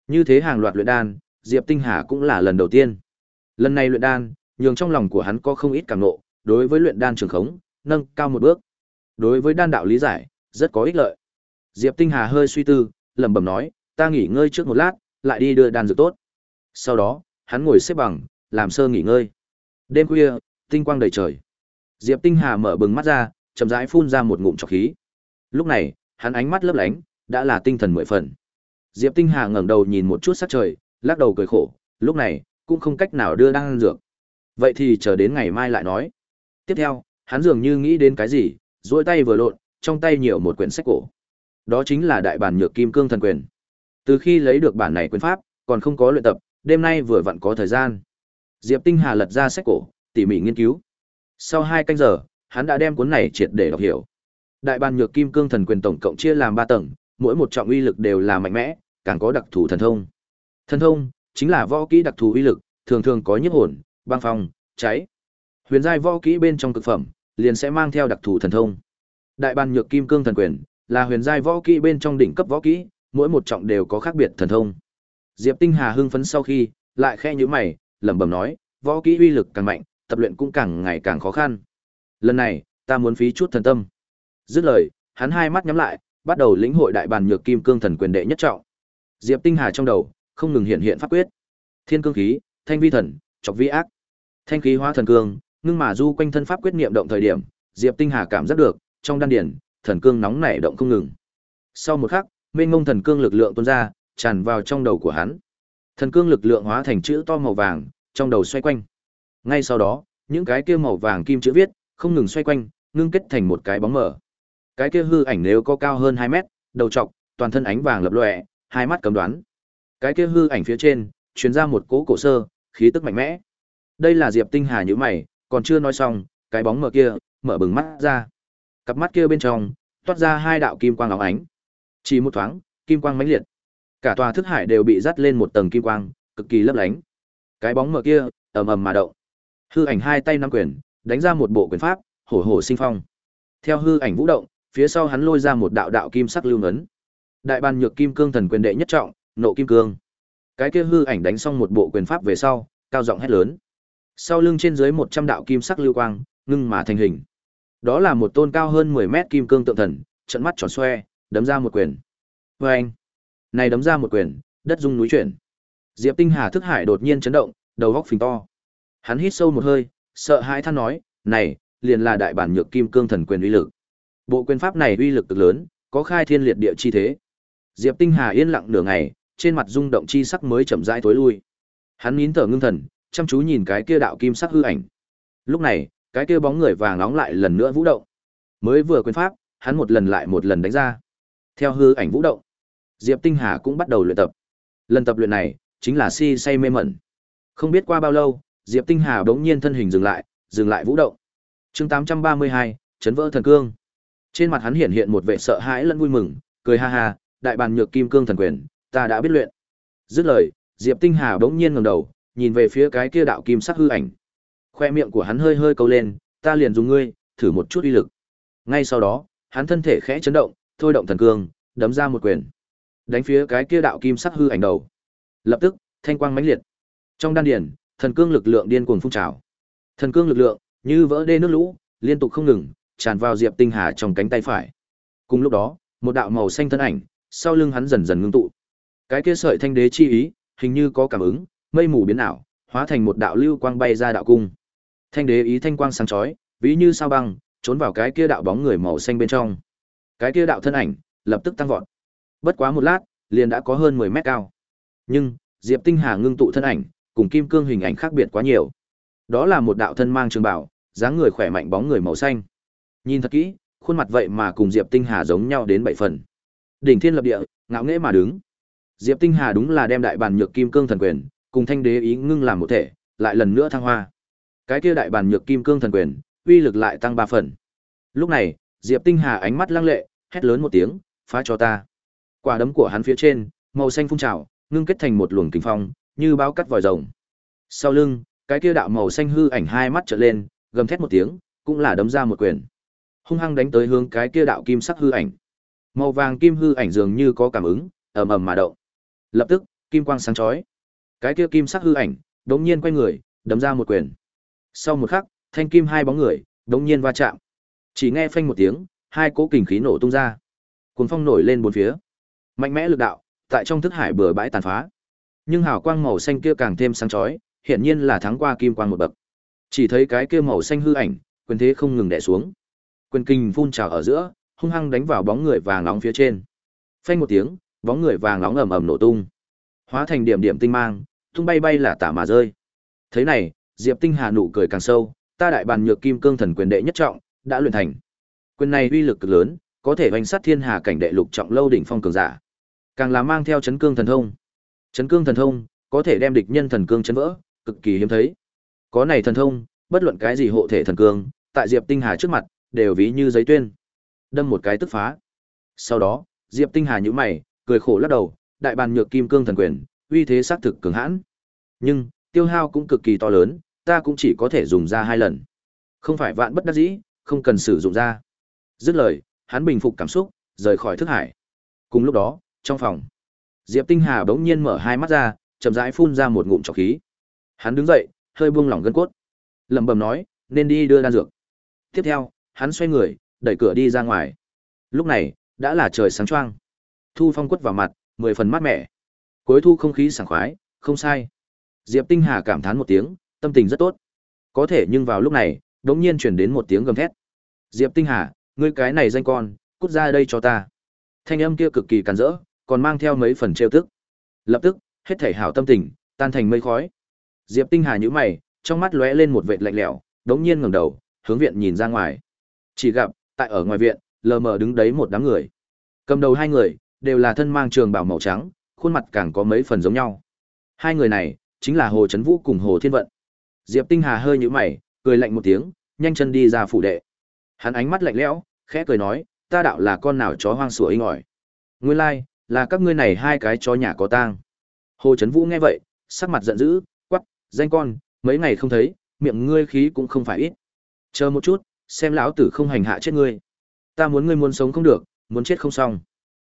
Như thế hàng loạt luyện đan, Diệp Tinh Hà cũng là lần đầu tiên. Lần này luyện đan, nhường trong lòng của hắn có không ít cảm ngộ, đối với luyện đan trường khống, nâng cao một bước. Đối với đan đạo lý giải, rất có ích lợi. Diệp Tinh Hà hơi suy tư, lẩm bẩm nói, ta nghỉ ngơi trước một lát, lại đi đưa đan dược tốt. Sau đó, hắn ngồi xếp bằng, làm sơ nghỉ ngơi. Đêm khuya, tinh quang đầy trời. Diệp Tinh Hà mở bừng mắt ra, chậm rãi phun ra một ngụm trọc khí. Lúc này, hắn ánh mắt lấp lánh, đã là tinh thần mười phần. Diệp Tinh Hà ngẩng đầu nhìn một chút sắc trời, lắc đầu cười khổ, lúc này cũng không cách nào đưa đan dược. Vậy thì chờ đến ngày mai lại nói. Tiếp theo, hắn dường như nghĩ đến cái gì, duỗi tay vừa lộn, trong tay nhiều một quyển sách cổ. Đó chính là Đại bản Nhược Kim Cương Thần Quyền. Từ khi lấy được bản này quyền pháp, còn không có luyện tập, đêm nay vừa vặn có thời gian. Diệp Tinh Hà lật ra sách cổ, tỉ mỉ nghiên cứu. Sau hai canh giờ, hắn đã đem cuốn này triệt để đọc hiểu. Đại bàn nhược kim cương thần quyền tổng cộng chia làm ba tầng, mỗi một trọng uy lực đều là mạnh mẽ, càng có đặc thù thần thông. Thần thông chính là võ kỹ đặc thù uy lực, thường thường có nhiếp hồn, băng phong, cháy. Huyền giai võ kỹ bên trong cực phẩm, liền sẽ mang theo đặc thù thần thông. Đại bàn nhược kim cương thần quyền là huyền giai võ kỹ bên trong đỉnh cấp võ kỹ, mỗi một trọng đều có khác biệt thần thông. Diệp Tinh Hà hưng phấn sau khi, lại khe nhíu mày, lẩm bẩm nói, võ kỹ uy lực càng mạnh, tập luyện cũng càng ngày càng khó khăn. Lần này, ta muốn phí chút thần tâm. Dứt lời, hắn hai mắt nhắm lại, bắt đầu lĩnh hội đại bàn nhược kim cương thần quyền đệ nhất trọng. Diệp Tinh Hà trong đầu không ngừng hiện hiện pháp quyết. Thiên cương khí, thanh vi thần, chọc vi ác. Thanh khí hóa thần cương, ngưng mà du quanh thân pháp quyết niệm động thời điểm, Diệp Tinh Hà cảm giác được, trong đan điền, thần cương nóng nảy động không ngừng. Sau một khắc, mênh ngông thần cương lực lượng tuôn ra, tràn vào trong đầu của hắn. Thần cương lực lượng hóa thành chữ to màu vàng, trong đầu xoay quanh. Ngay sau đó, những cái kia màu vàng kim chữ viết, không ngừng xoay quanh, ngưng kết thành một cái bóng mờ. Cái kia hư ảnh nếu có cao hơn 2 mét, đầu trọc, toàn thân ánh vàng lập lòe, hai mắt cấm đoán. Cái kia hư ảnh phía trên, truyền ra một cỗ cổ sơ, khí tức mạnh mẽ. Đây là Diệp Tinh Hà như mày, còn chưa nói xong, cái bóng mờ kia mở bừng mắt ra. Cặp mắt kia bên trong toát ra hai đạo kim quang óng ánh. Chỉ một thoáng, kim quang mãnh liệt. Cả tòa thức hải đều bị dắt lên một tầng kim quang, cực kỳ lấp lánh. Cái bóng mờ kia ầm ầm mà động. Hư ảnh hai tay nắm quyền, đánh ra một bộ quyền pháp, hổ hổ sinh phong. Theo hư ảnh vũ động, phía sau hắn lôi ra một đạo đạo kim sắc lưu ngấn. Đại ban nhược kim cương thần quyền đệ nhất trọng, nộ kim cương. Cái kia hư ảnh đánh xong một bộ quyền pháp về sau, cao giọng hét lớn. Sau lưng trên dưới 100 đạo kim sắc lưu quang, ngưng mà thành hình. Đó là một tôn cao hơn 10 mét kim cương tượng thần, trận mắt tròn xoe, đấm ra một quyền. Oeng! Này đấm ra một quyền, đất rung núi chuyển. Diệp Tinh Hà thức hải đột nhiên chấn động, đầu góc phình to. Hắn hít sâu một hơi, sợ hãi than nói, "Này, liền là đại bản nhược kim cương thần quyền uy lực." Bộ quyền pháp này uy lực cực lớn, có khai thiên liệt địa chi thế. Diệp Tinh Hà yên lặng nửa ngày, trên mặt rung động chi sắc mới chậm rãi tối lui. Hắn nín thở ngưng thần, chăm chú nhìn cái kia đạo kim sắc hư ảnh. Lúc này, cái kia bóng người vàng nóng lại lần nữa vũ động. Mới vừa quyền pháp, hắn một lần lại một lần đánh ra. Theo hư ảnh vũ động, Diệp Tinh Hà cũng bắt đầu luyện tập. Lần tập luyện này chính là si say mê mẩn. Không biết qua bao lâu, Diệp Tinh Hà bỗng nhiên thân hình dừng lại, dừng lại vũ động. Chương 832, chấn vỡ thần cương. Trên mặt hắn hiện hiện một vẻ sợ hãi lẫn vui mừng, cười ha ha, đại bàn nhược kim cương thần quyền, ta đã biết luyện. Dứt lời, Diệp Tinh Hà bỗng nhiên ngẩng đầu, nhìn về phía cái kia đạo kim sắc hư ảnh. Khoe miệng của hắn hơi hơi câu lên, ta liền dùng ngươi, thử một chút uy lực. Ngay sau đó, hắn thân thể khẽ chấn động, thôi động thần cương, đấm ra một quyền. Đánh phía cái kia đạo kim sắc hư ảnh đầu. Lập tức, thanh quang mãnh liệt. Trong đan điền, thần cương lực lượng điên cuồng phun trào. Thần cương lực lượng như vỡ đê nước lũ, liên tục không ngừng, tràn vào Diệp Tinh Hà trong cánh tay phải. Cùng lúc đó, một đạo màu xanh thân ảnh, sau lưng hắn dần dần ngưng tụ. Cái kia sợi thanh đế chi ý, hình như có cảm ứng, mây mù biến ảo, hóa thành một đạo lưu quang bay ra đạo cung. Thanh đế ý thanh quang sáng chói, ví như sao băng, trốn vào cái kia đạo bóng người màu xanh bên trong. Cái kia đạo thân ảnh lập tức tăng vọt. Bất quá một lát, liền đã có hơn 10 mét cao. Nhưng, Diệp Tinh Hà ngưng tụ thân ảnh, cùng kim cương hình ảnh khác biệt quá nhiều. Đó là một đạo thân mang trường bảo, dáng người khỏe mạnh bóng người màu xanh. Nhìn thật kỹ, khuôn mặt vậy mà cùng Diệp Tinh Hà giống nhau đến bảy phần. Đỉnh thiên lập địa, ngạo nghễ mà đứng. Diệp Tinh Hà đúng là đem đại bàn nhược kim cương thần quyền, cùng thanh đế ý ngưng làm một thể, lại lần nữa thăng hoa. Cái kia đại bàn nhược kim cương thần quyền, uy lực lại tăng ba phần. Lúc này, Diệp Tinh Hà ánh mắt lăng lệ, hét lớn một tiếng, phá cho ta. Quả đấm của hắn phía trên, màu xanh phun trào, ngưng kết thành một luồng kinh phong, như báo cắt vòi rồng. Sau lưng, cái kia đạo màu xanh hư ảnh hai mắt trợn lên, gầm thét một tiếng, cũng là đấm ra một quyền. Hung hăng đánh tới hướng cái kia đạo kim sắc hư ảnh. Màu vàng kim hư ảnh dường như có cảm ứng, ầm ầm mà động. Lập tức, kim quang sáng chói. Cái kia kim sắc hư ảnh, đột nhiên quay người, đấm ra một quyền. Sau một khắc, thanh kim hai bóng người, đột nhiên va chạm. Chỉ nghe phanh một tiếng, hai cỗ kình khí nổ tung ra. Cuồng phong nổi lên bốn phía. Mạnh mẽ lực đạo, tại trong thức hải bừa bãi tàn phá. Nhưng hào quang màu xanh kia càng thêm sáng chói, hiển nhiên là thắng qua kim quang một bậc. Chỉ thấy cái kia màu xanh hư ảnh, quyền thế không ngừng đè xuống. Quyền kinh phun trào ở giữa, hung hăng đánh vào bóng người vàng nóng phía trên. Phanh một tiếng, bóng người vàng nóng ầm ầm nổ tung, hóa thành điểm điểm tinh mang, tung bay bay là tả mà rơi. Thế này, Diệp Tinh Hà nụ cười càng sâu, ta đại bàn nhược kim cương thần quyền đệ nhất trọng, đã luyện thành. Quyền này uy lực cực lớn, có thể hoành sát thiên hà cảnh đệ lục trọng lâu đỉnh phong cường giả. Càng là mang theo chấn cương thần thông. Chấn cương thần thông có thể đem địch nhân thần cương chấn vỡ, cực kỳ hiếm thấy. Có này thần thông, bất luận cái gì hộ thể thần cương, tại Diệp Tinh Hà trước mặt, đều ví như giấy tuyên. Đâm một cái tức phá. Sau đó, Diệp Tinh Hà nhíu mày, cười khổ lắc đầu, đại bàn nhược kim cương thần quyền, uy thế xác thực cường hãn. Nhưng, tiêu hao cũng cực kỳ to lớn, ta cũng chỉ có thể dùng ra hai lần. Không phải vạn bất đắc dĩ, không cần sử dụng ra. Dứt lời, hắn bình phục cảm xúc, rời khỏi thức hải. Cùng lúc đó, trong phòng, Diệp Tinh Hà bỗng nhiên mở hai mắt ra, chậm rãi phun ra một ngụm trọc khí. Hắn đứng dậy, hơi buông lỏng gân cốt. Lẩm bẩm nói, nên đi đưa đan dược. Tiếp theo, hắn xoay người, đẩy cửa đi ra ngoài. Lúc này, đã là trời sáng choang. Thu phong quất vào mặt, mười phần mát mẻ. Cuối thu không khí sảng khoái, không sai. Diệp Tinh Hà cảm thán một tiếng, tâm tình rất tốt. Có thể nhưng vào lúc này, đống nhiên chuyển đến một tiếng gầm thét. Diệp Tinh Hà, ngươi cái này danh con, cút ra đây cho ta. Thanh âm kia cực kỳ càn rỡ, còn mang theo mấy phần trêu tức. Lập tức, hết thể hảo tâm tình, tan thành mây khói. Diệp Tinh Hà nhíu mày, trong mắt lóe lên một vệt lạnh lẽo, đống nhiên ngẩng đầu, hướng viện nhìn ra ngoài. Chỉ gặp, tại ở ngoài viện, lờ mờ đứng đấy một đám người. Cầm đầu hai người, đều là thân mang trường bào màu trắng, khuôn mặt càng có mấy phần giống nhau. Hai người này, chính là Hồ Trấn Vũ cùng Hồ Thiên Vận. Diệp Tinh Hà hơi nhíu mày, cười lạnh một tiếng, nhanh chân đi ra phủ đệ. Hắn ánh mắt lạnh lẽo, khẽ cười nói, ta đạo là con nào chó hoang sủa inh ỏi. Nguyên lai, like, là các ngươi này hai cái chó nhà có tang. Hồ Chấn Vũ nghe vậy, sắc mặt giận dữ, quắc, danh con, mấy ngày không thấy, miệng ngươi khí cũng không phải ít. Chờ một chút, xem lão tử không hành hạ chết ngươi. Ta muốn ngươi muốn sống không được, muốn chết không xong.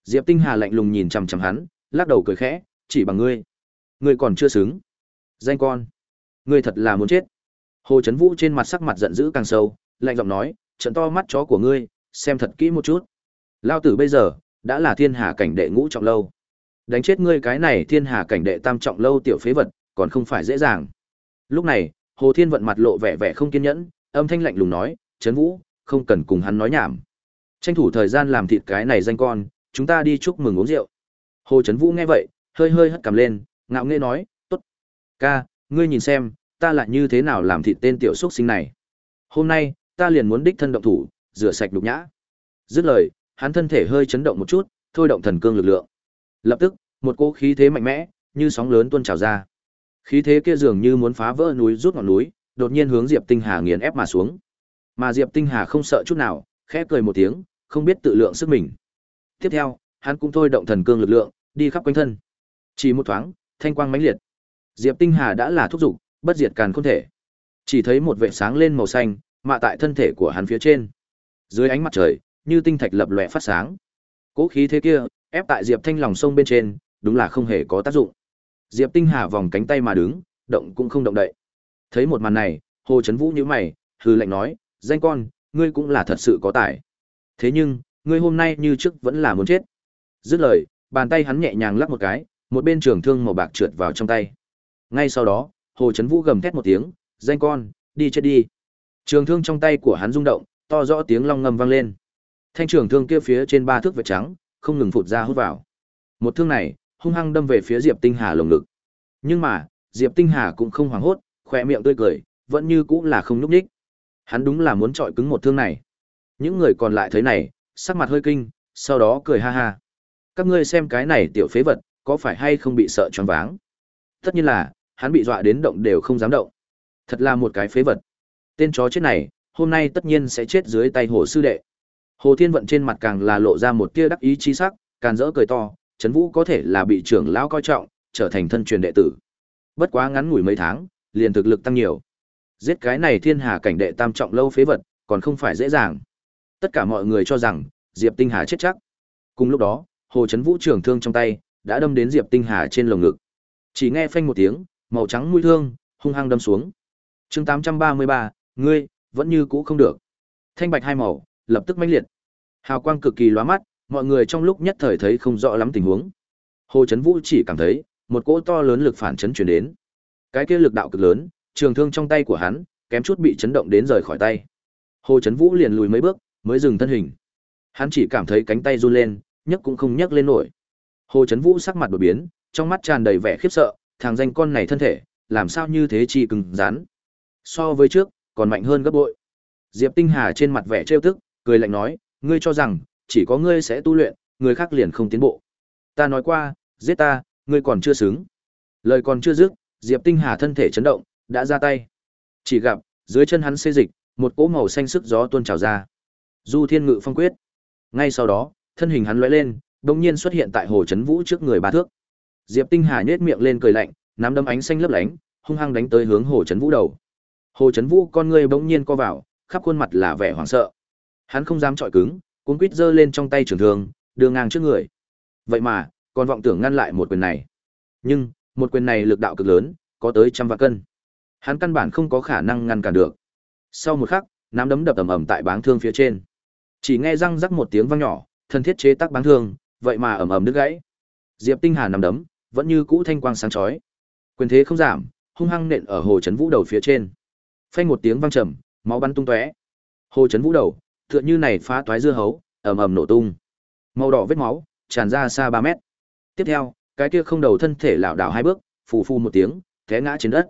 Diệp Tinh Hà lạnh lùng nhìn chằm chằm hắn, lắc đầu cười khẽ, chỉ bằng ngươi, ngươi còn chưa xứng. Danh con, ngươi thật là muốn chết. Hồ Chấn Vũ trên mặt sắc mặt giận dữ càng sâu, lạnh giọng nói, trận to mắt chó của ngươi, xem thật kỹ một chút. Lão tử bây giờ đã là thiên hà cảnh đệ ngũ trọng lâu. Đánh chết ngươi cái này thiên hà cảnh đệ tam trọng lâu tiểu phế vật, còn không phải dễ dàng. Lúc này, Hồ Thiên vận mặt lộ vẻ vẻ không kiên nhẫn, âm thanh lạnh lùng nói, "Trấn Vũ, không cần cùng hắn nói nhảm. Tranh thủ thời gian làm thịt cái này danh con, chúng ta đi chúc mừng uống rượu." Hồ Trấn Vũ nghe vậy, hơi hơi hất cằm lên, ngạo nghễ nói, "Tốt. Ca, ngươi nhìn xem, ta lại như thế nào làm thịt tên tiểu xuất sinh này. Hôm nay, ta liền muốn đích thân động thủ, rửa sạch đục nhã." Dứt lời, hắn thân thể hơi chấn động một chút, thôi động thần cương lực lượng. Lập tức, một cỗ khí thế mạnh mẽ, như sóng lớn tuôn trào ra. Khí thế kia dường như muốn phá vỡ núi rút ngọn núi, đột nhiên hướng Diệp Tinh Hà nghiền ép mà xuống. Mà Diệp Tinh Hà không sợ chút nào, khẽ cười một tiếng, không biết tự lượng sức mình. Tiếp theo, hắn cũng thôi động thần cương lực lượng, đi khắp quanh thân. Chỉ một thoáng, thanh quang mãnh liệt. Diệp Tinh Hà đã là thúc dục, bất diệt càn khôn thể. Chỉ thấy một vệ sáng lên màu xanh, mạ tại thân thể của hắn phía trên. Dưới ánh mặt trời, như tinh thạch lập lòe phát sáng. Cố khí thế kia, ép tại Diệp Thanh lòng sông bên trên, đúng là không hề có tác dụng. Diệp Tinh Hà vòng cánh tay mà đứng, động cũng không động đậy. Thấy một màn này, Hồ Chấn Vũ nhíu mày, hừ lạnh nói, "Danh con, ngươi cũng là thật sự có tài. Thế nhưng, ngươi hôm nay như trước vẫn là muốn chết." Dứt lời, bàn tay hắn nhẹ nhàng lắc một cái, một bên trường thương màu bạc trượt vào trong tay. Ngay sau đó, Hồ Chấn Vũ gầm thét một tiếng, "Danh con, đi chết đi." Trường thương trong tay của hắn rung động, to rõ tiếng long ngâm vang lên. Thanh trường thương kia phía trên ba thước vệt trắng, không ngừng phụt ra hút vào. Một thương này, hung hăng đâm về phía Diệp Tinh Hà lồng ngực. Nhưng mà, Diệp Tinh Hà cũng không hoảng hốt, khỏe miệng tươi cười, vẫn như cũng là không nhúc nhích. Hắn đúng là muốn trọi cứng một thương này. Những người còn lại thấy này, sắc mặt hơi kinh, sau đó cười ha ha. Các ngươi xem cái này tiểu phế vật, có phải hay không bị sợ choáng váng? Tất nhiên là, hắn bị dọa đến động đều không dám động. Thật là một cái phế vật. Tên chó chết này, hôm nay tất nhiên sẽ chết dưới tay hồ sư đệ. Hồ Thiên Vận trên mặt càng là lộ ra một tia đắc ý chi sắc, càng rỡ cười to, Trấn Vũ có thể là bị trưởng lão coi trọng, trở thành thân truyền đệ tử. Bất quá ngắn ngủi mấy tháng, liền thực lực tăng nhiều. Giết cái này thiên hà cảnh đệ tam trọng lâu phế vật, còn không phải dễ dàng. Tất cả mọi người cho rằng, Diệp Tinh Hà chết chắc. Cùng lúc đó, Hồ Trấn Vũ trường thương trong tay, đã đâm đến Diệp Tinh Hà trên lồng ngực. Chỉ nghe phanh một tiếng, màu trắng mũi thương, hung hăng đâm xuống. chương 833, ngươi, vẫn như cũ không được. Thanh bạch hai màu, lập tức mãnh liệt. Hào quang cực kỳ lóa mắt, mọi người trong lúc nhất thời thấy không rõ lắm tình huống. Hồ Chấn Vũ chỉ cảm thấy, một cỗ to lớn lực phản chấn truyền đến. Cái kia lực đạo cực lớn, trường thương trong tay của hắn, kém chút bị chấn động đến rời khỏi tay. Hồ Chấn Vũ liền lùi mấy bước, mới dừng thân hình. Hắn chỉ cảm thấy cánh tay run lên, nhấc cũng không nhấc lên nổi. Hồ Chấn Vũ sắc mặt đổi biến, trong mắt tràn đầy vẻ khiếp sợ, thằng danh con này thân thể, làm sao như thế chi cứng rắn. So với trước, còn mạnh hơn gấp bội. Diệp Tinh Hà trên mặt vẻ trêu tức, cười lạnh nói, ngươi cho rằng, chỉ có ngươi sẽ tu luyện, người khác liền không tiến bộ. Ta nói qua, giết ta, ngươi còn chưa xứng. Lời còn chưa dứt, Diệp Tinh Hà thân thể chấn động, đã ra tay. Chỉ gặp, dưới chân hắn xê dịch, một cỗ màu xanh sức gió tuôn trào ra. Du Thiên Ngự Phong Quyết. Ngay sau đó, thân hình hắn lóe lên, đột nhiên xuất hiện tại hồ chấn vũ trước người ba thước. Diệp Tinh Hà nhếch miệng lên cười lạnh, nắm đấm ánh xanh lấp lánh, hung hăng đánh tới hướng hồ chấn vũ đầu. Hồ chấn vũ con ngươi bỗng nhiên co vào, khắp khuôn mặt là vẻ hoảng sợ. Hắn không dám chọi cứng, cuống quít giơ lên trong tay trường thương, đưa ngang trước người. Vậy mà, còn vọng tưởng ngăn lại một quyền này. Nhưng, một quyền này lực đạo cực lớn, có tới trăm vạn cân. Hắn căn bản không có khả năng ngăn cản được. Sau một khắc, nắm đấm đập ầm ầm tại báng thương phía trên. Chỉ nghe răng rắc một tiếng vang nhỏ, thân thiết chế tác báng thương, vậy mà ầm ầm đứt gãy. Diệp Tinh Hà nắm đấm, vẫn như cũ thanh quang sáng chói. Quyền thế không giảm, hung hăng nện ở hồ chấn vũ đầu phía trên. Phanh một tiếng vang trầm, máu bắn tung tóe. Hồ chấn vũ đầu, tựa như này phá toái dưa hấu, ầm ầm nổ tung. Màu đỏ vết máu tràn ra xa 3 mét. Tiếp theo, cái kia không đầu thân thể lảo đảo hai bước, phù phù một tiếng, té ngã trên đất.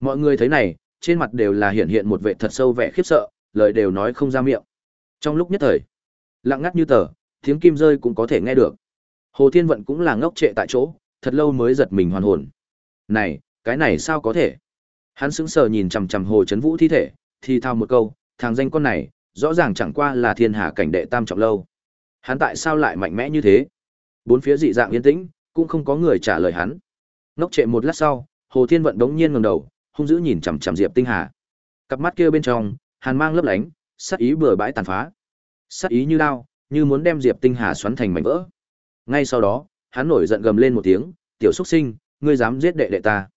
Mọi người thấy này, trên mặt đều là hiện hiện một vẻ thật sâu vẻ khiếp sợ, lời đều nói không ra miệng. Trong lúc nhất thời, lặng ngắt như tờ, tiếng kim rơi cũng có thể nghe được. Hồ Thiên Vận cũng là ngốc trệ tại chỗ, thật lâu mới giật mình hoàn hồn. Này, cái này sao có thể? Hắn sững sờ nhìn chằm chằm Hồ Chấn Vũ thi thể, thì thao một câu, thằng danh con này, rõ ràng chẳng qua là thiên hà cảnh đệ tam trọng lâu. Hắn tại sao lại mạnh mẽ như thế? Bốn phía dị dạng yên tĩnh, cũng không có người trả lời hắn. Ngốc trệ một lát sau, Hồ Thiên Vận đống nhiên ngẩng đầu, hung dữ nhìn chằm chằm Diệp Tinh Hà. Cặp mắt kia bên trong, hàn mang lấp lánh, sát ý bừa bãi tàn phá. Sát ý như đao, như muốn đem Diệp Tinh Hà xoắn thành mảnh vỡ. Ngay sau đó, hắn nổi giận gầm lên một tiếng, "Tiểu xuất sinh, ngươi dám giết đệ đệ ta?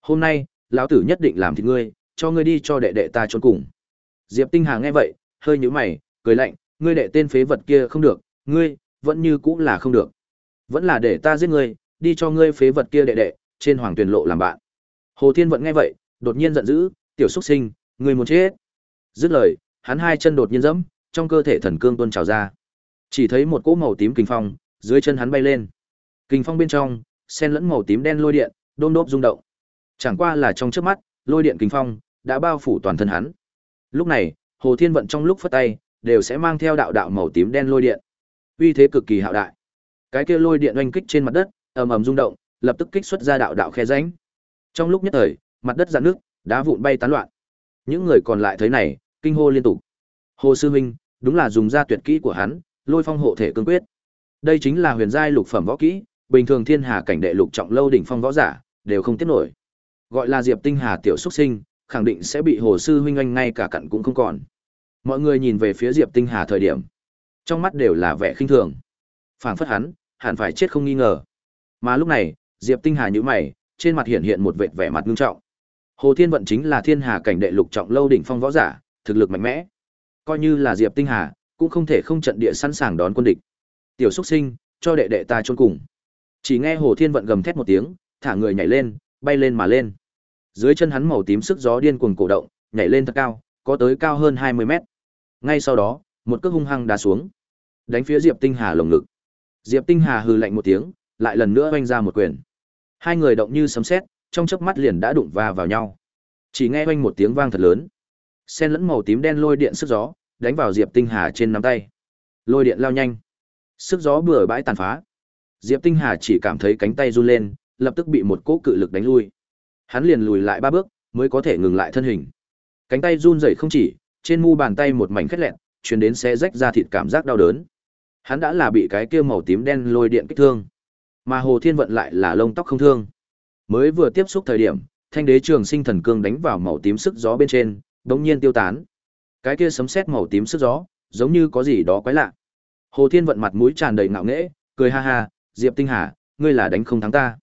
Hôm nay, lão tử nhất định làm thịt ngươi, cho ngươi đi cho đệ đệ ta chôn cùng." Diệp Tinh Hà nghe vậy, hơi nhíu mày, cười lạnh, "Ngươi đệ tên phế vật kia không được, ngươi vẫn như cũng là không được. Vẫn là để ta giết ngươi, đi cho ngươi phế vật kia đệ đệ, trên hoàng tuyển lộ làm bạn." Hồ Thiên Vận nghe vậy, đột nhiên giận dữ, "Tiểu xuất sinh, ngươi muốn chết?" Dứt lời, hắn hai chân đột nhiên dẫm, trong cơ thể thần cương tuôn trào ra. Chỉ thấy một cỗ màu tím kinh phong, dưới chân hắn bay lên. Kinh phong bên trong, xen lẫn màu tím đen lôi điện, đôm đốp rung động. Chẳng qua là trong chớp mắt, lôi điện kinh phong đã bao phủ toàn thân hắn. Lúc này, Hồ Thiên vận trong lúc phất tay, đều sẽ mang theo đạo đạo màu tím đen lôi điện. Uy thế cực kỳ hạo đại. Cái kia lôi điện oanh kích trên mặt đất, ầm ầm rung động, lập tức kích xuất ra đạo đạo khe rãnh. Trong lúc nhất thời, mặt đất rạn nước, đá vụn bay tán loạn. Những người còn lại thấy này, kinh hô liên tục. Hồ sư huynh, đúng là dùng ra tuyệt kỹ của hắn, Lôi Phong hộ thể cương quyết. Đây chính là huyền giai lục phẩm võ kỹ, bình thường thiên hà cảnh đệ lục trọng lâu đỉnh phong võ giả đều không tiếp nổi. Gọi là Diệp Tinh Hà tiểu xuất sinh, khẳng định sẽ bị Hồ sư huynh anh ngay cả cặn cũng không còn. Mọi người nhìn về phía Diệp Tinh Hà thời điểm, trong mắt đều là vẻ khinh thường. Phảng phất hắn, hẳn phải chết không nghi ngờ. Mà lúc này, Diệp Tinh Hà nhíu mày, trên mặt hiện hiện một vệt vẻ mặt nghiêm trọng. Hồ Thiên Vận chính là thiên hà cảnh đệ lục trọng lâu đỉnh phong võ giả, thực lực mạnh mẽ. Coi như là Diệp Tinh Hà, cũng không thể không trận địa sẵn sàng đón quân địch. Tiểu Súc Sinh, cho đệ đệ ta chôn cùng. Chỉ nghe Hồ Thiên Vận gầm thét một tiếng, thả người nhảy lên, bay lên mà lên. Dưới chân hắn màu tím sức gió điên cuồng cổ động, nhảy lên thật cao, có tới cao hơn 20 mét. Ngay sau đó, một cước hung hăng đá xuống, đánh phía Diệp Tinh Hà lồng ngực. Diệp Tinh Hà hừ lạnh một tiếng, lại lần nữa oanh ra một quyền. Hai người động như sấm sét, trong chớp mắt liền đã đụng va vào nhau. Chỉ nghe oanh một tiếng vang thật lớn. Xen lẫn màu tím đen lôi điện sức gió, đánh vào Diệp Tinh Hà trên nắm tay. Lôi điện lao nhanh, sức gió bừa bãi tàn phá. Diệp Tinh Hà chỉ cảm thấy cánh tay run lên, lập tức bị một cỗ cự lực đánh lui. Hắn liền lùi lại ba bước, mới có thể ngừng lại thân hình. Cánh tay run rẩy không chỉ, trên mu bàn tay một mảnh khét lẹn, truyền đến xe rách ra thịt cảm giác đau đớn. Hắn đã là bị cái kia màu tím đen lôi điện kích thương, mà Hồ Thiên vận lại là lông tóc không thương. Mới vừa tiếp xúc thời điểm, thanh đế trường sinh thần cương đánh vào màu tím sức gió bên trên, đống nhiên tiêu tán. Cái kia sấm sét màu tím sức gió, giống như có gì đó quái lạ. Hồ Thiên vận mặt mũi tràn đầy ngạo nghễ, cười ha ha, Diệp Tinh Hà, ngươi là đánh không thắng ta.